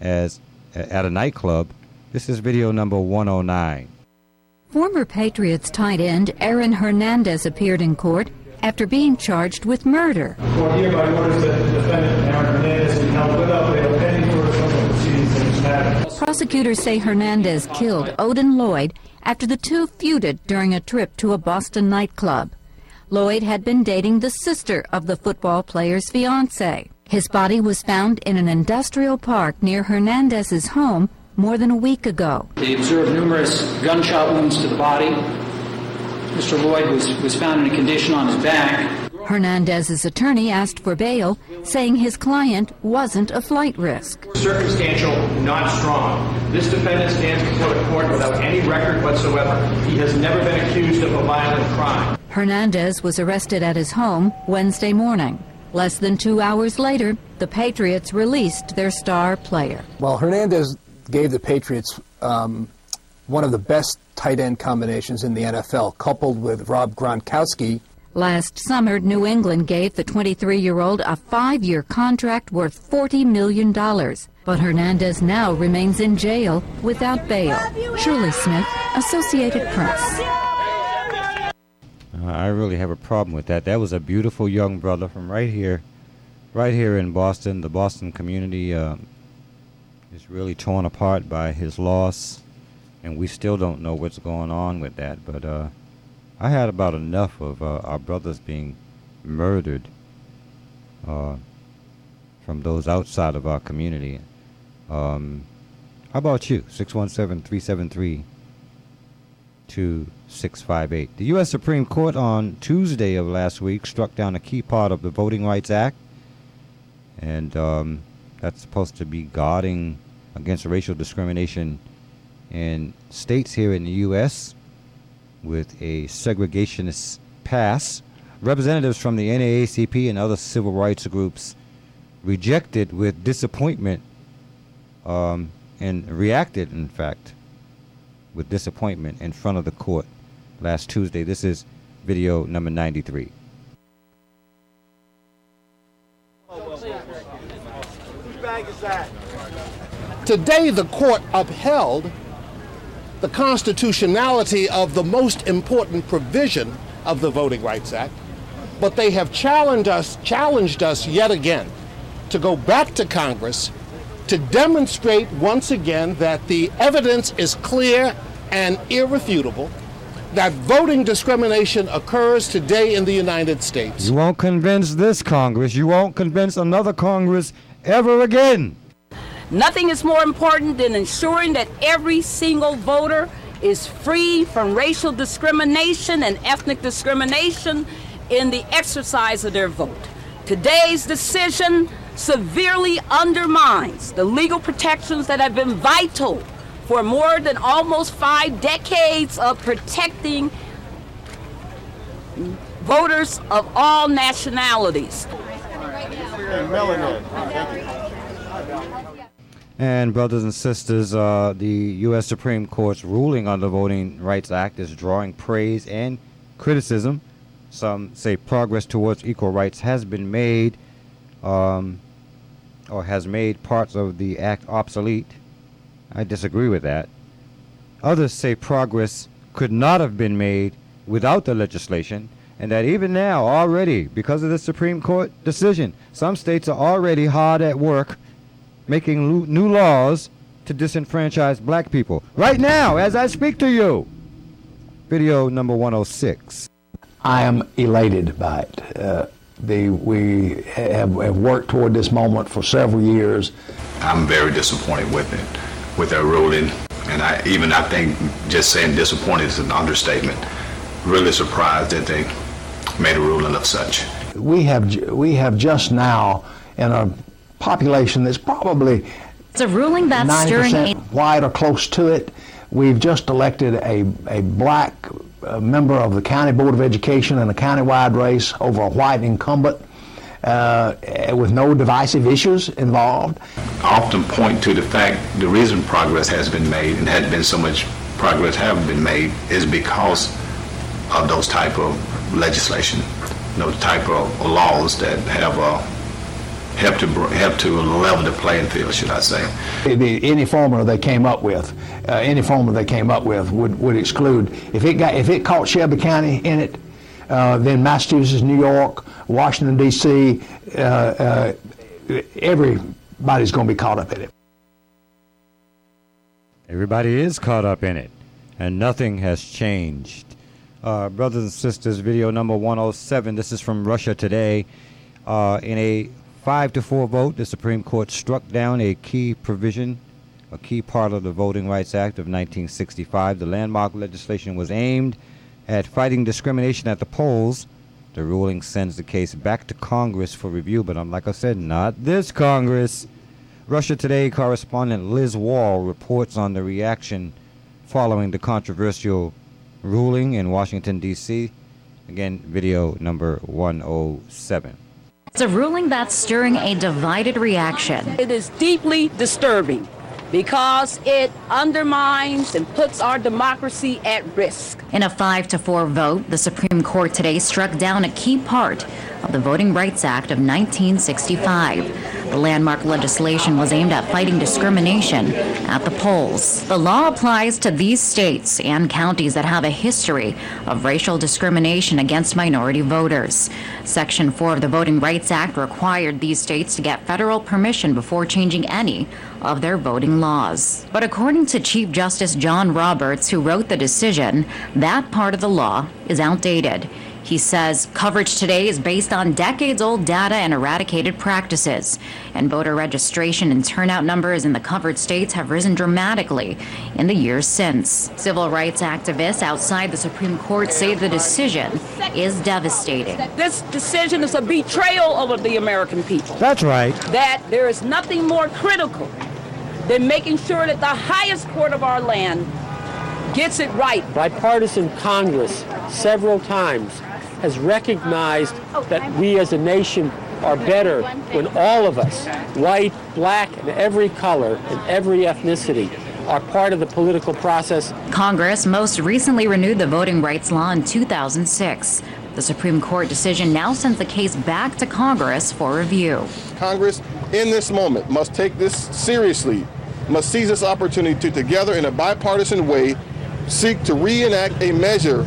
as at a nightclub. This is video number 109. Former Patriots tight end Aaron Hernandez appeared in court after being charged with murder. Court hereby orders that the defendant, Aaron Hernandez, be held without bail pending further proceedings in this matter. Prosecutors say Hernandez killed Odin Lloyd after the two feuded during a trip to a Boston nightclub. Lloyd had been dating the sister of the football player's fiance. His body was found in an industrial park near Hernandez's home more than a week ago. They observed numerous gunshot wounds to the body. Mr. Lloyd was, was found in a condition on his back. Hernandez's attorney asked for bail, saying his client wasn't a flight risk. Circumstantial, not strong. This defendant stands before the court without any record whatsoever. He has never been accused of a violent crime. Hernandez was arrested at his home Wednesday morning. Less than two hours later, the Patriots released their star player. Well, Hernandez gave the Patriots um, one of the best tight end combinations in the NFL, coupled with Rob Gronkowski. Last summer, New England gave the 23 year old a five year contract worth $40 million. But Hernandez now remains in jail without bail. Shirley Smith, Associated Press. Uh, I really have a problem with that. That was a beautiful young brother from right here, right here in Boston. The Boston community uh, is really torn apart by his loss, and we still don't know what's going on with that. But uh, I had about enough of uh, our brothers being murdered uh, from those outside of our community. Um, how about you? 617 373 2658. The U.S. Supreme Court on Tuesday of last week struck down a key part of the Voting Rights Act, and um, that's supposed to be guarding against racial discrimination in states here in the U.S. with a segregationist pass. Representatives from the NAACP and other civil rights groups rejected with disappointment um, and reacted, in fact, with disappointment in front of the court last Tuesday. This is video number 93. Today, the court upheld the constitutionality of the most important provision of the Voting Rights Act, but they have challenged us, challenged us yet again to go back to Congress to demonstrate once again that the evidence is clear and irrefutable that voting discrimination occurs today in the United States. You won't convince this Congress. You won't convince another Congress ever again. Nothing is more important than ensuring that every single voter is free from racial discrimination and ethnic discrimination in the exercise of their vote. Today's decision severely undermines the legal protections that have been vital for more than almost five decades of protecting voters of all nationalities. And brothers and sisters, uh, the U.S. Supreme Court's ruling on the Voting Rights Act is drawing praise and criticism. Some say progress towards equal rights has been made, um, or has made parts of the act obsolete. I disagree with that. Others say progress could not have been made without the legislation, and that even now, already, because of the Supreme Court decision, some states are already hard at work making new laws to disenfranchise black people. Right now, as I speak to you. Video number 106. I am elated by it. Uh, the, we have, have worked toward this moment for several years. I'm very disappointed with it, with their ruling. And I even I think just saying disappointed is an understatement. Really surprised that they made a ruling of such. We have we have just now in a population that's probably it's a ruling that's stirring a- white or close to it. We've just elected a, a black uh, member of the County Board of Education in a countywide race over a white incumbent uh, with no divisive issues involved. I often point to the fact the reason progress has been made and had been so much progress have been made is because of those type of legislation, those type of laws that have a to help to level the playing field, should I say? The, any formula they came up with, uh, any formula they came up with would, would exclude if it got if it caught Shelby County in it, uh, then Massachusetts, New York, Washington D.C., uh, uh, everybody's going to be caught up in it. Everybody is caught up in it, and nothing has changed. Uh, brothers and sisters, video number 107. This is from Russia today. Uh, in a five to four vote, the Supreme Court struck down a key provision, a key part of the Voting Rights Act of 1965. The landmark legislation was aimed at fighting discrimination at the polls. The ruling sends the case back to Congress for review, but um, like I said, not this Congress. Russia Today correspondent Liz Wahl reports on the reaction following the controversial ruling in Washington, D.C. Again, video number 107. It's a ruling that's stirring a divided reaction. It is deeply disturbing because it undermines and puts our democracy at risk. In a 5 to 4 vote, the Supreme Court today struck down a key part of the Voting Rights Act of 1965. The landmark legislation was aimed at fighting discrimination at the polls. The law applies to these states and counties that have a history of racial discrimination against minority voters. Section 4 of the Voting Rights Act required these states to get federal permission before changing any of their voting laws. But according to Chief Justice John Roberts, who wrote the decision, that part of the law is outdated. He says coverage today is based on decades old data and eradicated practices. And voter registration and turnout numbers in the covered states have risen dramatically in the years since. Civil rights activists outside the Supreme Court say the decision is devastating. This decision is a betrayal of the American people. That's right. That there is nothing more critical than making sure that the highest court of our land gets it right. Bipartisan Congress several times has recognized oh, that we as a nation are better when all of us, white, black, and every color and every ethnicity, are part of the political process. Congress most recently renewed the voting rights law in 2006. The Supreme Court decision now sends the case back to Congress for review. Congress, in this moment, must take this seriously, must seize this opportunity to, together in a bipartisan way, seek to reenact a measure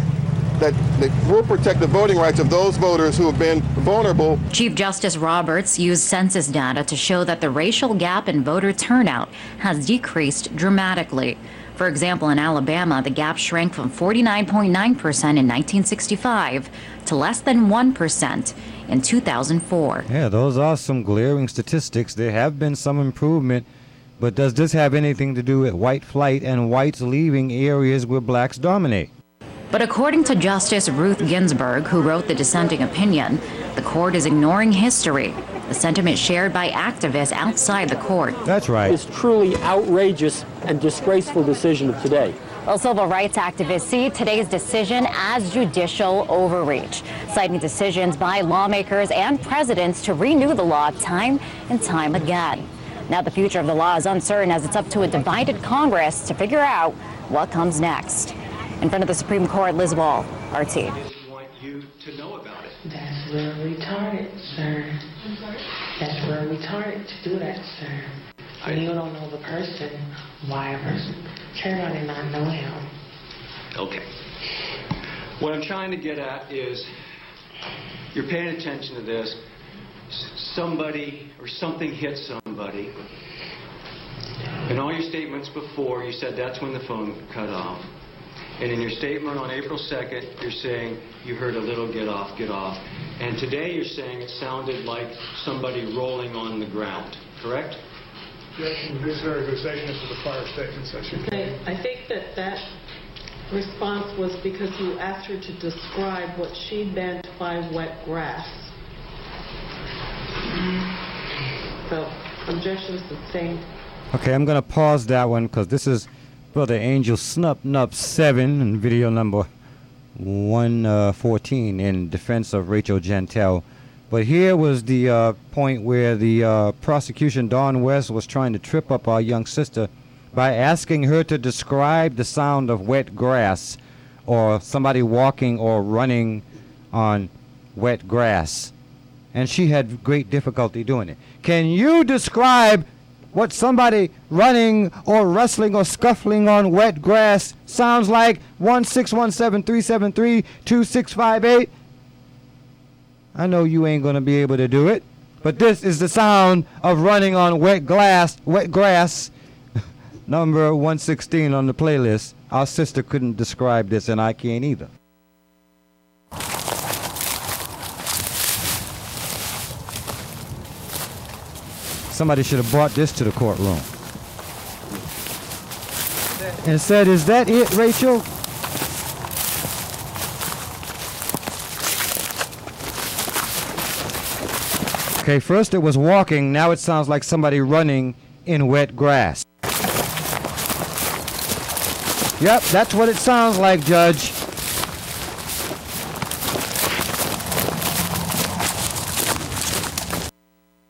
that, that will protect the voting rights of those voters who have been vulnerable. Chief Justice Roberts used census data to show that the racial gap in voter turnout has decreased dramatically. For example, in Alabama, the gap shrank from 49.9% in 1965 to less than 1% in 2004. Yeah, those are some glaring statistics. There have been some improvement, but does this have anything to do with white flight and whites leaving areas where blacks dominate? But according to Justice Ruth Ginsburg, who wrote the dissenting opinion, the court is ignoring history, the sentiment shared by activists outside the court. That's right. It's truly outrageous and disgraceful decision of today. Well, civil rights activists see today's decision as judicial overreach, citing decisions by lawmakers and presidents to renew the law time and time again. Now, the future of the law is uncertain as it's up to a divided Congress to figure out what comes next. In front of the Supreme Court, Liz Wahl, RT. want you to know about it. That's real retarded, sir. That's real retarded to do that, sir. When you don't know the person, why a person care about and not know him? Okay. What I'm trying to get at is you're paying attention to this. S- Somebody or something hit somebody. In all your statements before, you said that's when the phone cut off. And in your statement on April 2nd, you're saying you heard a little get off, get off. And today you're saying it sounded like somebody rolling on the ground, correct? Yes, this characterization is the prior statements, I should I I think that that response was because you asked her to describe what she meant by wet grass. Okay, I'm going to pause that one because this is Brother Angel Snup Nup 7 in video number 114 in defense of Rachel Jeantel. But here was the uh, point where the uh, prosecution, Don West, was trying to trip up our young sister by asking her to describe the sound of wet grass or somebody walking or running on wet grass. and she had great difficulty doing it. Can you describe what somebody running or wrestling or scuffling on wet grass sounds like? 16173732658. I know you ain't going to be able to do it, but this is the sound of running on wet glass, wet grass. Number 116 on the playlist. Our sister couldn't describe this, and I can't either. Somebody should have brought this to the courtroom and said, Is that it, Rachel? Okay, first it was walking, now it sounds like somebody running in wet grass. Yep, that's what it sounds like, Judge.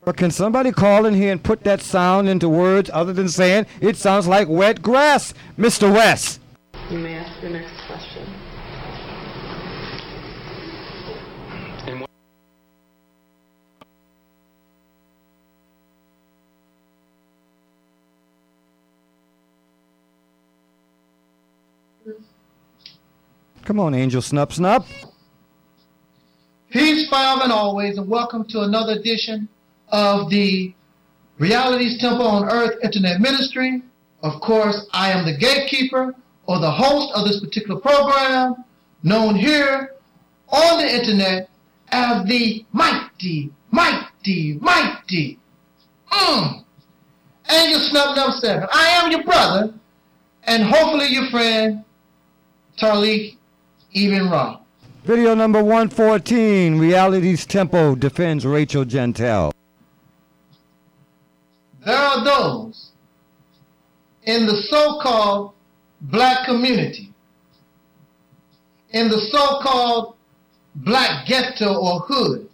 But can somebody call in here and put that sound into words other than saying it sounds like wet grass, Mr. West? You may ask your next question. Come on, Angel Snup Snup. Peace, fam, and always, and welcome to another edition of the Realities Temple on Earth Internet Ministry. Of course, I am the gatekeeper or the host of this particular program, known here on the internet as the mighty, mighty, mighty, mm, Angel Snub Nub 7. I am your brother, and hopefully your friend, Tarlik Even Ra. Video number 114 Realities Temple defends Rachel Jeantel. There are those in the so-called black community, in the so-called black ghetto or hood.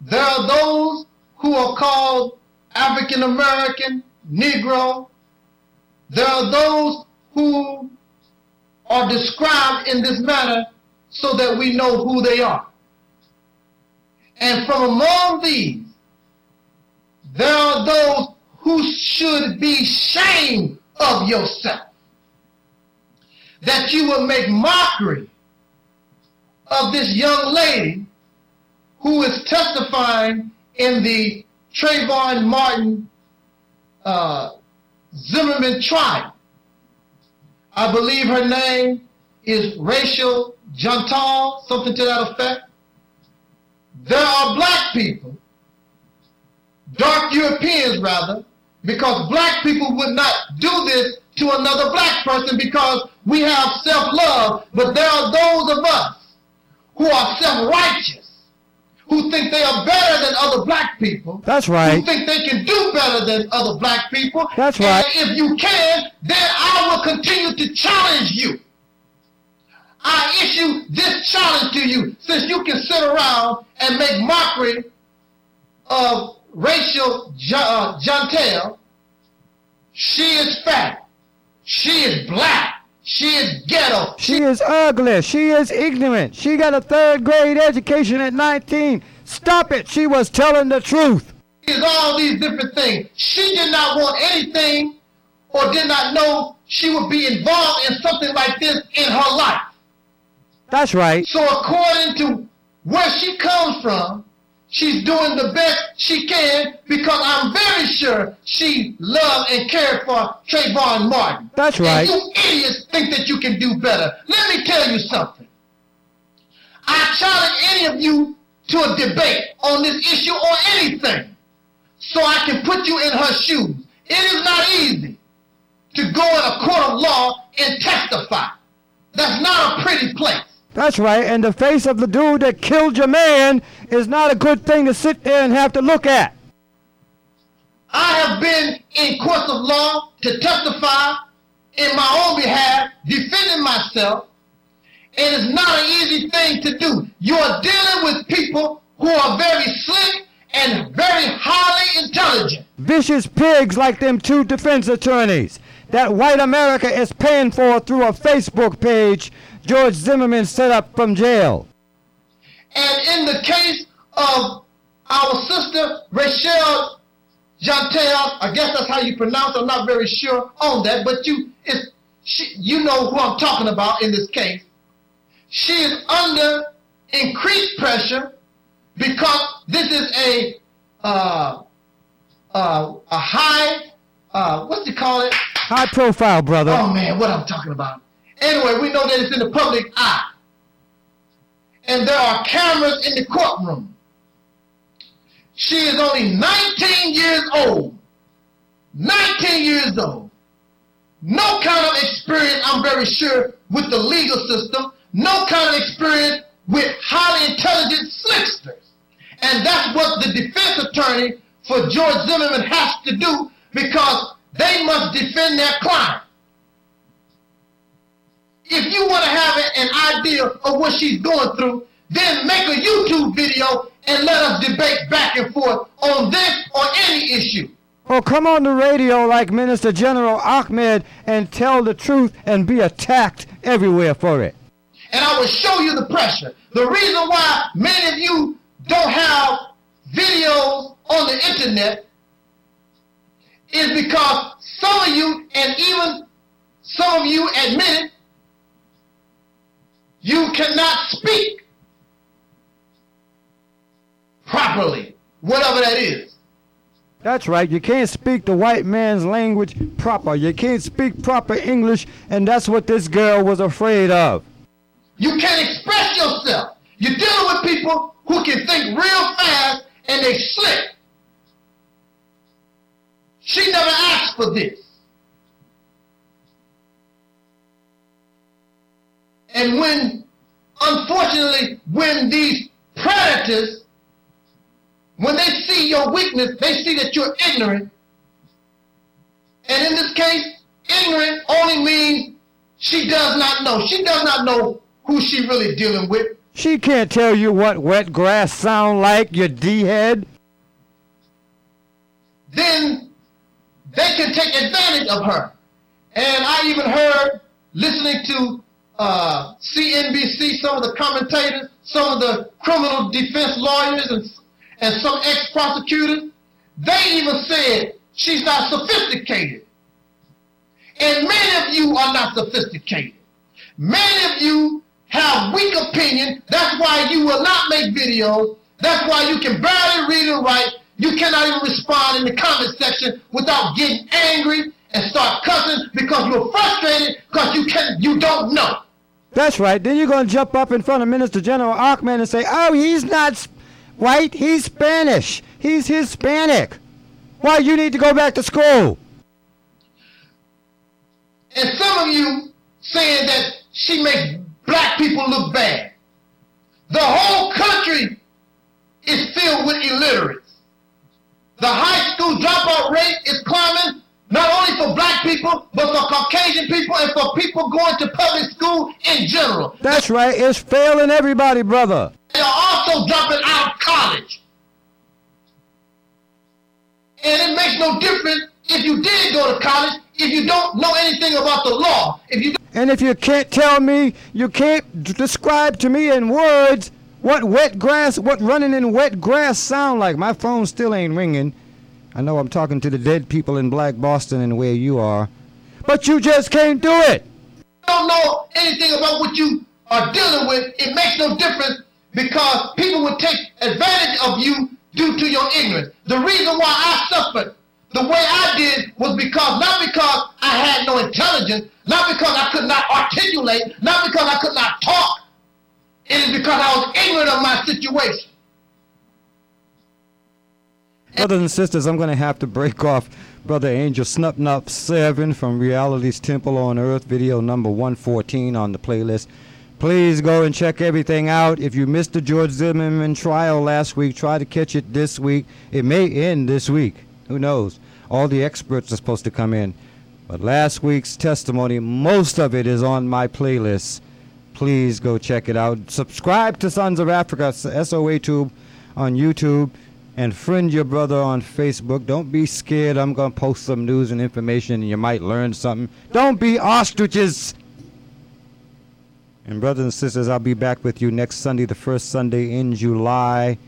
There are those who are called African American, Negro. There are those who are described in this manner so that we know who they are. And from among these, there are those who should be ashamed of yourself. That you will make mockery of this young lady who is testifying in the Trayvon Martin uh, Zimmerman trial. I believe her name is Rachel Jeantel, something to that effect. There are black people, dark Europeans rather, because black people would not do this to another black person because we have self-love, but there are those of us who are self-righteous, who think they are better than other black people. That's right. Who think they can do better than other black people. That's right. And if you can, then I will continue to challenge you. I issue this challenge to you since you can sit around and make mockery of Rachel J- uh, Jeantel. She is fat. She is black. She is ghetto. She is ugly. She is ignorant. She got a third grade education at 19. Stop it. She was telling the truth. She is all these different things. She did not want anything or did not know she would be involved in something like this in her life. That's right. So according to where she comes from, she's doing the best she can because I'm very sure she loved and cared for Trayvon Martin. That's right. And you idiots think that you can do better. Let me tell you something. I challenge any of you to a debate on this issue or anything so I can put you in her shoes. It is not easy to go in a court of law and testify. That's not a pretty place. That's right. And the face of the dude that killed your man is not a good thing to sit there and have to look at. I have been in courts of law to testify in my own behalf, defending myself, and it's not an easy thing to do. You are dealing with people who are very slick and very highly intelligent. Vicious pigs like them two defense attorneys that white America is paying for through a Facebook page George Zimmerman set up from jail. And in the case of our sister Rachel Jeantel, I guess that's how you pronounce. it. I'm not very sure on that, but you, it's, she, you know who I'm talking about in this case. She is under increased pressure because this is a uh, uh, a high, uh, what's it call it? High profile, brother. Oh man, what I'm talking about. Anyway, we know that it's in the public eye. And there are cameras in the courtroom. She is only 19 years old. 19 years old. No kind of experience, I'm very sure, with the legal system. No kind of experience with highly intelligent slicksters. And that's what the defense attorney for George Zimmerman has to do because they must defend their client. If you want to have an idea of what she's going through, then make a YouTube video and let us debate back and forth on this or any issue. Or come on the radio like Minister General Ahmad and tell the truth and be attacked everywhere for it. And I will show you the pressure. The reason why many of you don't have videos on the internet is because some of you, and even some of you admit it, you cannot speak properly, whatever that is. That's right. You can't speak the white man's language proper. You can't speak proper English, and that's what this girl was afraid of. You can't express yourself. You're dealing with people who can think real fast and they slip. She never asked for this. And when, unfortunately, when these predators, when they see your weakness, they see that you're ignorant. And in this case, ignorant only means she does not know. She does not know who she really dealing with. She can't tell you what wet grass sound like, you D-head. Then they can take advantage of her. And I even heard, listening to uh, CNBC, some of the commentators, some of the criminal defense lawyers, and, and some ex-prosecutors, they even said she's not sophisticated. And many of you are not sophisticated. Many of you have weak opinion. That's why you will not make videos. That's why you can barely read and write. You cannot even respond in the comment section without getting angry and start cussing because you're frustrated because you can you don't know. That's right. Then you're going to jump up in front of Minister General Ahmad and say, oh, he's not white, he's Spanish. He's Hispanic. Why, you need to go back to school. And some of you saying that she makes black people look bad. The whole country is filled with illiterates. The high school dropout rate is climbing not only for black people, but for Caucasian people and for people going to public school in general. That's right. It's failing everybody, brother. They are also dropping out of college. And it makes no difference if you did go to college, if you don't know anything about the law. If you and if you can't tell me, you can't describe to me in words what wet grass, what running in wet grass sound like. My phone still ain't ringing. I know I'm talking to the dead people in Black Boston and where you are. But you just can't do it. I don't know anything about what you are dealing with, it makes no difference because people would take advantage of you due to your ignorance. The reason why I suffered the way I did was because, not because I had no intelligence, not because I could not articulate, not because I could not talk. It is because I was ignorant of my situation. Brothers and sisters, I'm going to have to break off Brother Angel Snupnup 7 from Reality's Temple on Earth, video number 114 on the playlist. Please go and check everything out. If you missed the George Zimmerman trial last week, try to catch it this week. It may end this week. Who knows? All the experts are supposed to come in. But last week's testimony, most of it is on my playlist. Please go check it out. Subscribe to Sons of Afrika, SOA Tube on YouTube, and friend your brother on Facebook. Don't be scared. I'm going to post some news and information, and you might learn something. Don't be ostriches. And brothers and sisters, I'll be back with you next Sunday, the first Sunday in July.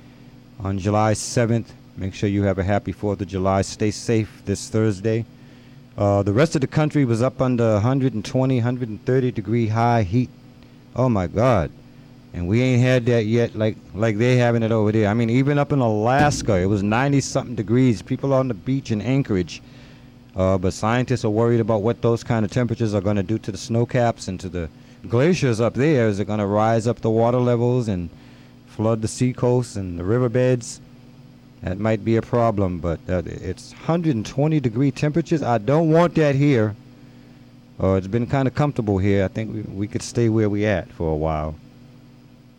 on July 7th. Make sure you have a happy 4th of July. Stay safe this Thursday. Uh, the rest of the country was up under 120, 130 degree high heat. Oh my God. And we ain't had that yet like like they having it over there. I mean, even up in Alaska, it was 90 something degrees. People on the beach in Anchorage. Uh, but scientists are worried about what those kind of temperatures are going to do to the snow caps and to the glaciers up there. Is it going to rise up the water levels and flood the seacoasts and the riverbeds? That might be a problem, but uh, it's 120 degree temperatures. I don't want that here. Uh, it's been kind of comfortable here. I think we, we could stay where we at for a while.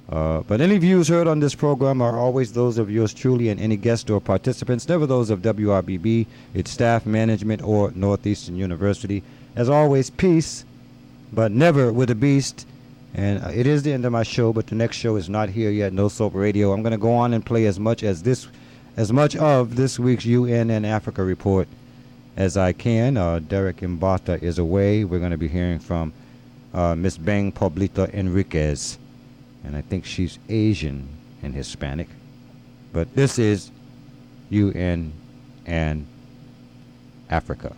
Uh, but any views heard on this program are always those of yours truly and any guests or participants, never those of WRBB, its staff, management, or Northeastern University. As always, peace, but never with a beast. And uh, it is the end of my show, but the next show is not here yet. No Soap Radio. I'm going to go on and play as much as this, as much of this week's UN and Africa report as I can. Uh, Derek Mbata is away. We're going to be hearing from uh, Miss Beng Poblete Enriquez and I think she's Asian and Hispanic. But this is UN and Africa.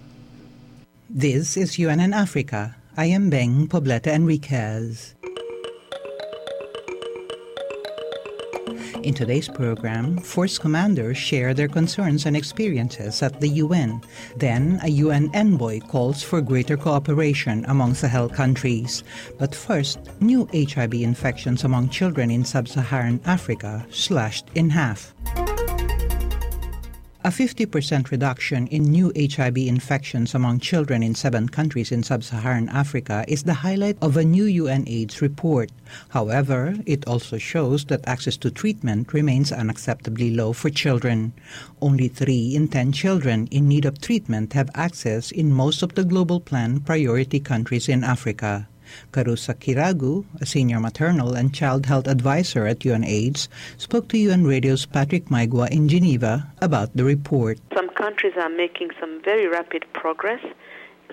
This is UN and Africa. I am Beng Poblete Enriquez. In today's program, force commanders share their concerns and experiences at the UN. Then, a UN envoy calls for greater cooperation among Sahel countries. But first, new HIV infections among children in sub Saharan Africa slashed in half. A 50% reduction in new HIV infections among children in seven countries in sub Saharan Africa is the highlight of a new UNAIDS report. However, it also shows that access to treatment remains unacceptably low for children. Only 3 in 10 children in need of treatment have access in most of the Global Plan priority countries in Africa. Karusa Kiragu, a senior maternal and child health advisor at UNAIDS, spoke to UN Radio's Patrick Maigua in Geneva about the report. Some countries are making some very rapid progress.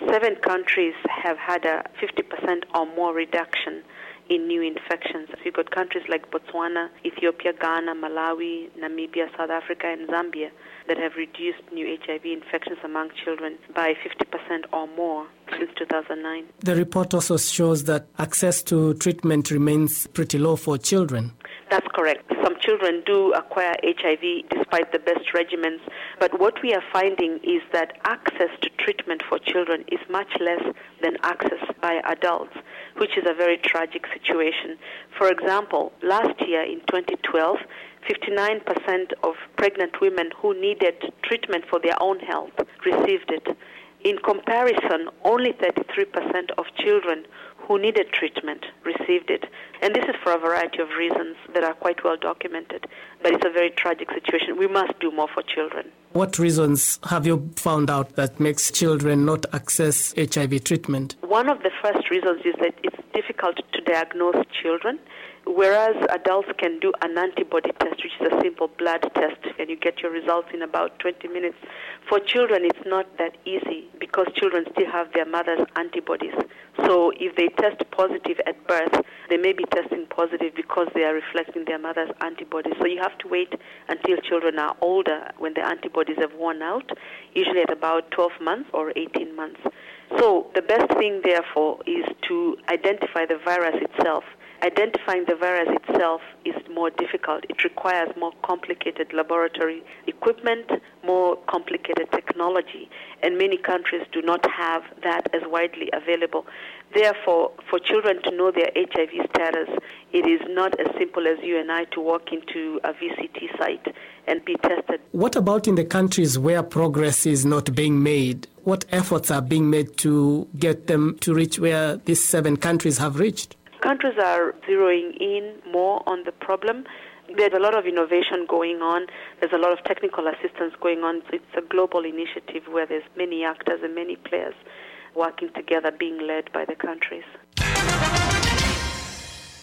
Seven countries have had a 50% or more reduction in new infections. You've got countries like Botswana, Ethiopia, Ghana, Malawi, Namibia, South Africa, and Zambia that have reduced new HIV infections among children by 50% or more since 2009. The report also shows that access to treatment remains pretty low for children. That's correct. Some children do acquire HIV despite the best regimens, but what we are finding is that access to treatment for children is much less than access by adults, which is a very tragic situation. For example, last year in 2012, 59% of pregnant women who needed treatment for their own health received it. In comparison, only 33% of children who needed treatment received it. And this is for a variety of reasons that are quite well documented. But it's a very tragic situation. We must do more for children. What reasons have you found out that makes children not access HIV treatment? One of the first reasons is that it's difficult to diagnose children. Whereas adults can do an antibody test, which is a simple blood test, and you get your results in about 20 minutes. For children, it's not that easy because children still have their mother's antibodies. So if they test positive at birth, they may be testing positive because they are reflecting their mother's antibodies. So you have to wait until children are older when the antibodies have worn out, usually at about 12 months or 18 months. So the best thing, therefore, is to identify the virus itself identifying the virus itself is more difficult. It requires more complicated laboratory equipment, more complicated technology, and many countries do not have that as widely available. Therefore, for children to know their HIV status, it is not as simple as you and I to walk into a VCT site and be tested. What about in the countries where progress is not being made? What efforts are being made to get them to reach where these seven countries have reached? Countries are zeroing in more on the problem. There's a lot of innovation going on. There's a lot of technical assistance going on. It's a global initiative where there's many actors and many players working together, being led by the countries.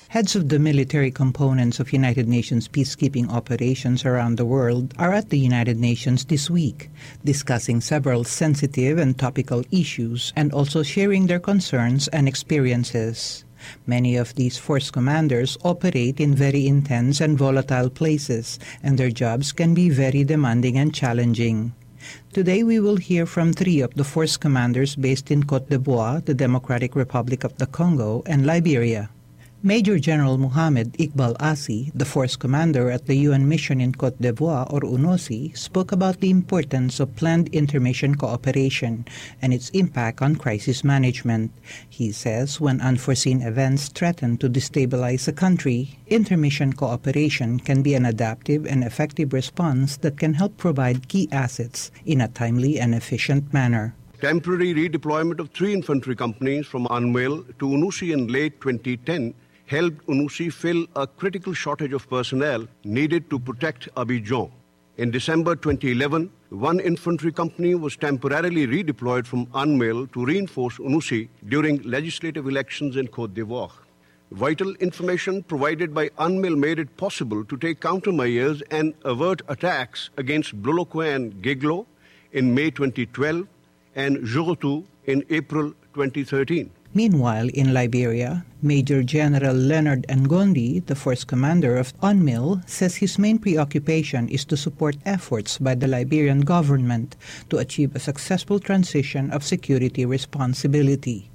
Heads of the military components of United Nations peacekeeping operations around the world are at the United Nations this week, discussing several sensitive and topical issues and also sharing their concerns and experiences. Many of these force commanders operate in very intense and volatile places, and their jobs can be very demanding and challenging. Today we will hear from three of the force commanders based in Cote d'Ivoire, the Democratic Republic of the Congo, and Liberia. Major General Muhammad Iqbal Asi, the force commander at the UN mission in Cote d'Ivoire or UNOCI, spoke about the importance of planned intermission cooperation and its impact on crisis management. He says when unforeseen events threaten to destabilize a country, intermission cooperation can be an adaptive and effective response that can help provide key assets in a timely and efficient manner. Temporary redeployment of three infantry companies from UNMIL to UNOCI in late 2010 helped UNOCI fill a critical shortage of personnel needed to protect Abidjan. In December 2011, one infantry company was temporarily redeployed from UNMIL to reinforce UNOCI during legislative elections in Cote d'Ivoire. Vital information provided by UNMIL made it possible to take countermeasures and avert attacks against Bloloquin and Guiglo in May 2012 and Jorotou in April 2013. Meanwhile, in Liberia, Major General Leonard Ngondi, the force commander of UNMIL, says his main preoccupation is to support efforts by the Liberian government to achieve a successful transition of security responsibility.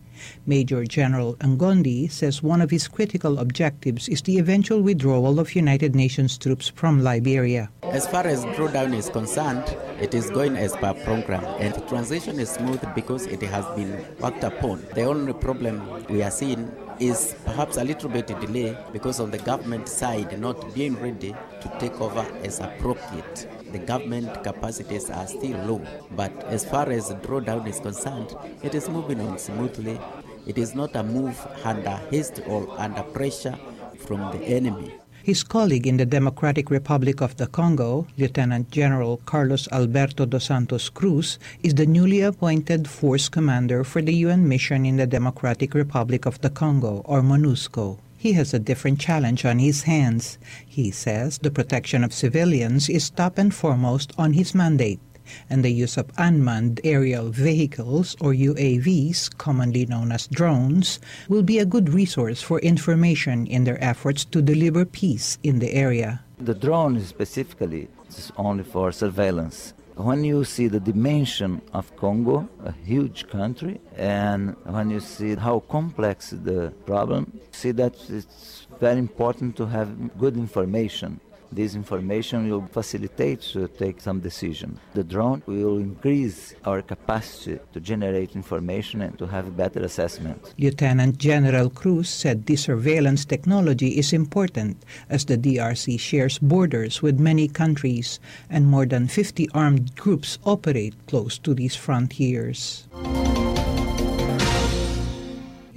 Major General Ngondi says one of his critical objectives is the eventual withdrawal of United Nations troops from Liberia. As far as drawdown is concerned, it is going as per program, and the transition is smooth because it has been worked upon. The only problem we are seeing is perhaps a little bit of delay because of the government side not being ready to take over as appropriate. The government capacities are still low, but as far as drawdown is concerned, it is moving on smoothly. It is not a move under haste or under pressure from the enemy. His colleague in the Democratic Republic of the Congo, Lieutenant General Carlos Alberto dos Santos Cruz, is the newly appointed force commander for the UN mission in the Democratic Republic of the Congo, or MONUSCO. He has a different challenge on his hands. He says the protection of civilians is top and foremost on his mandate and the use of unmanned aerial vehicles, or UAVs, commonly known as drones, will be a good resource for information in their efforts to deliver peace in the area. The drone is specifically is only for surveillance. When you see the dimension of Congo, a huge country, and when you see how complex the problem, see that it's very important to have good information this information will facilitate to take some decision. The drone will increase our capacity to generate information and to have better assessment. Lieutenant General Cruz said this surveillance technology is important as the DRC shares borders with many countries and more than 50 armed groups operate close to these frontiers.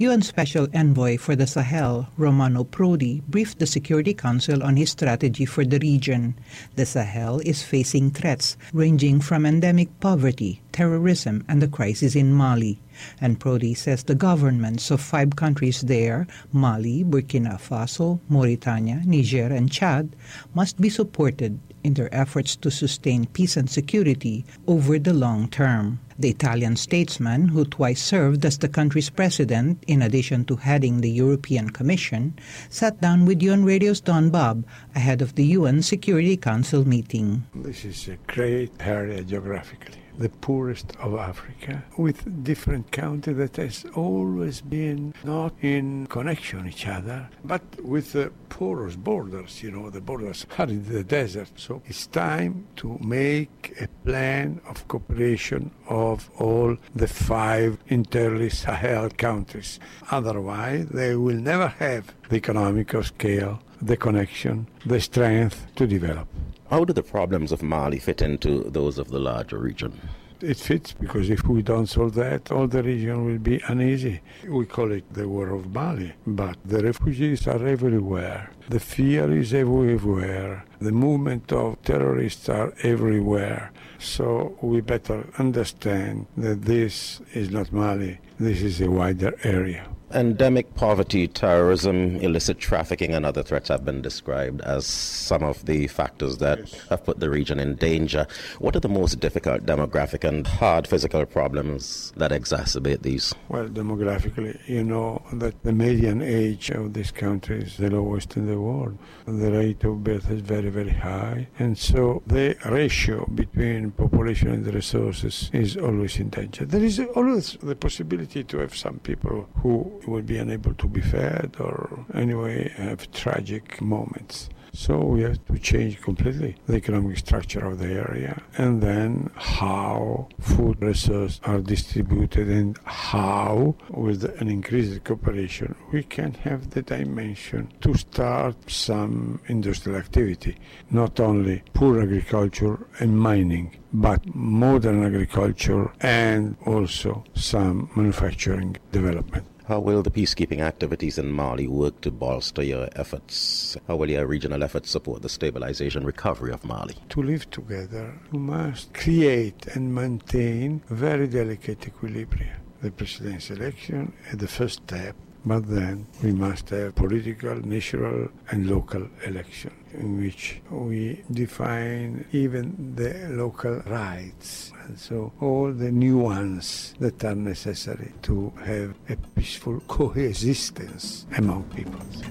UN Special Envoy for the Sahel, Romano Prodi, briefed the Security Council on his strategy for the region. The Sahel is facing threats ranging from endemic poverty, terrorism, and the crisis in Mali. And Prodi says the governments of five countries there, Mali, Burkina Faso, Mauritania, Niger, and Chad, must be supported in their efforts to sustain peace and security over the long term. The Italian statesman, who twice served as the country's president in addition to heading the European Commission, sat down with UN Radio's Donn Bobb ahead of the UN Security Council meeting. This is a great area geographically the poorest of Africa, with different countries that has always been not in connection each other, but with the porous borders. You know, the borders are in the desert. So it's time to make a plan of cooperation of all the five entirely Sahel countries. Otherwise, they will never have the economical scale, the connection, the strength to develop. How do the problems of Mali fit into those of the larger region? It fits because if we don't solve that, all the region will be uneasy. We call it the war of Mali, but the refugees are everywhere. The fear is everywhere. The movement of terrorists are everywhere. So we better understand that this is not Mali, this is a wider area. Endemic poverty, terrorism, illicit trafficking, and other threats have been described as some of the factors that have put the region in danger. What are the most difficult demographic and hard physical problems that exacerbate these? Well, demographically, you know that the median age of this country is the lowest in the world. The rate of birth is very, very high. And so the ratio between population and the resources is always in danger. There is always the possibility to have some people who will be unable to be fed or anyway have tragic moments. So we have to change completely the economic structure of the area and then how food resources are distributed and how with an increased cooperation we can have the dimension to start some industrial activity, not only poor agriculture and mining, but modern agriculture and also some manufacturing development. How will the peacekeeping activities in Mali work to bolster your efforts? How will your regional efforts support the stabilization recovery of Mali? To live together, we must create and maintain very delicate equilibrium. The presidential election is the first step, but then we must have political, national, and local election in which we define even the local rights and so all the nuances that are necessary to have a peaceful coexistence among peoples.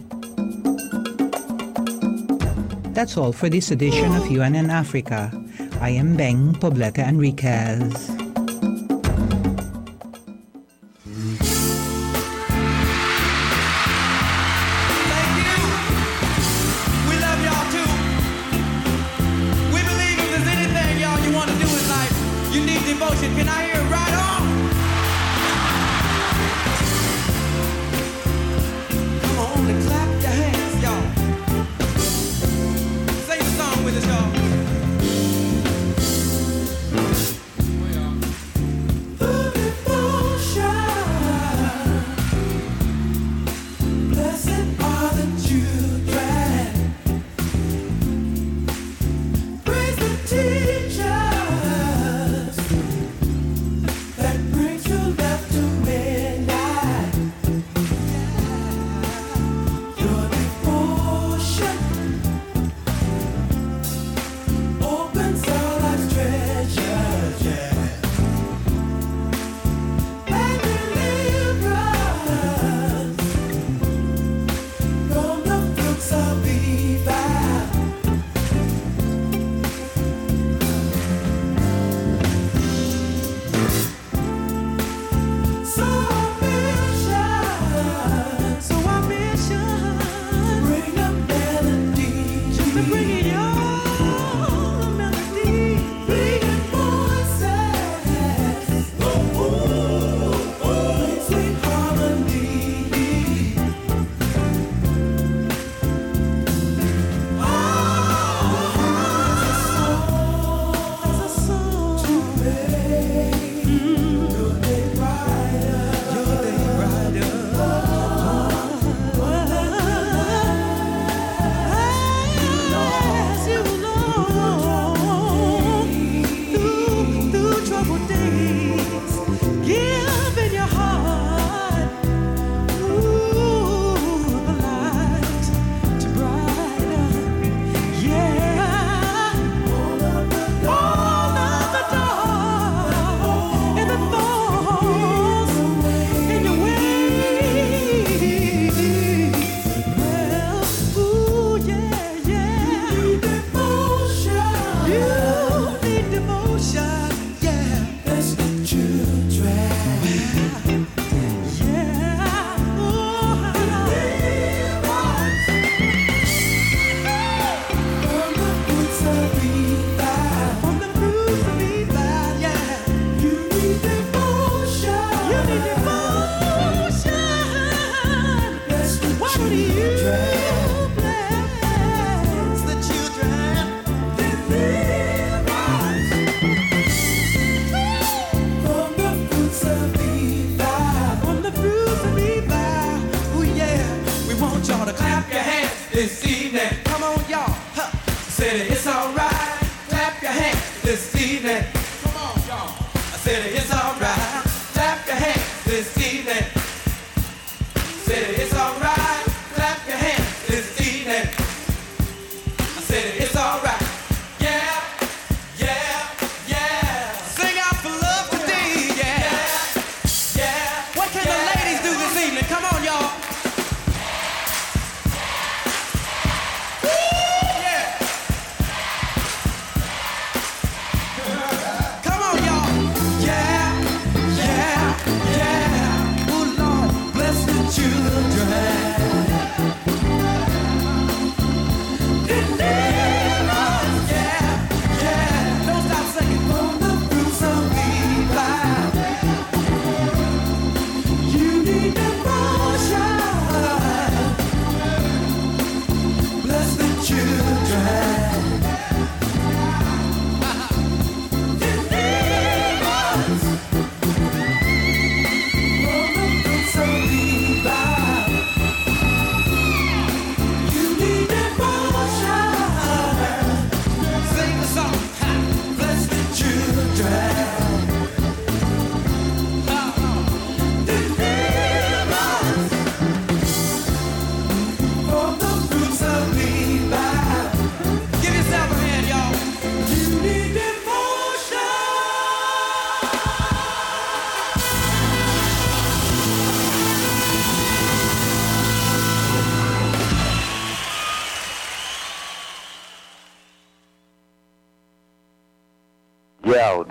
That's all for this edition of UNN Africa. I am Beng Poblete Enriquez.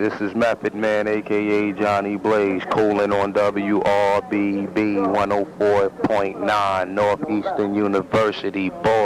This is Method Man, aka Johnny Blaze, calling on WRBB 104.9 Northeastern University, Boston.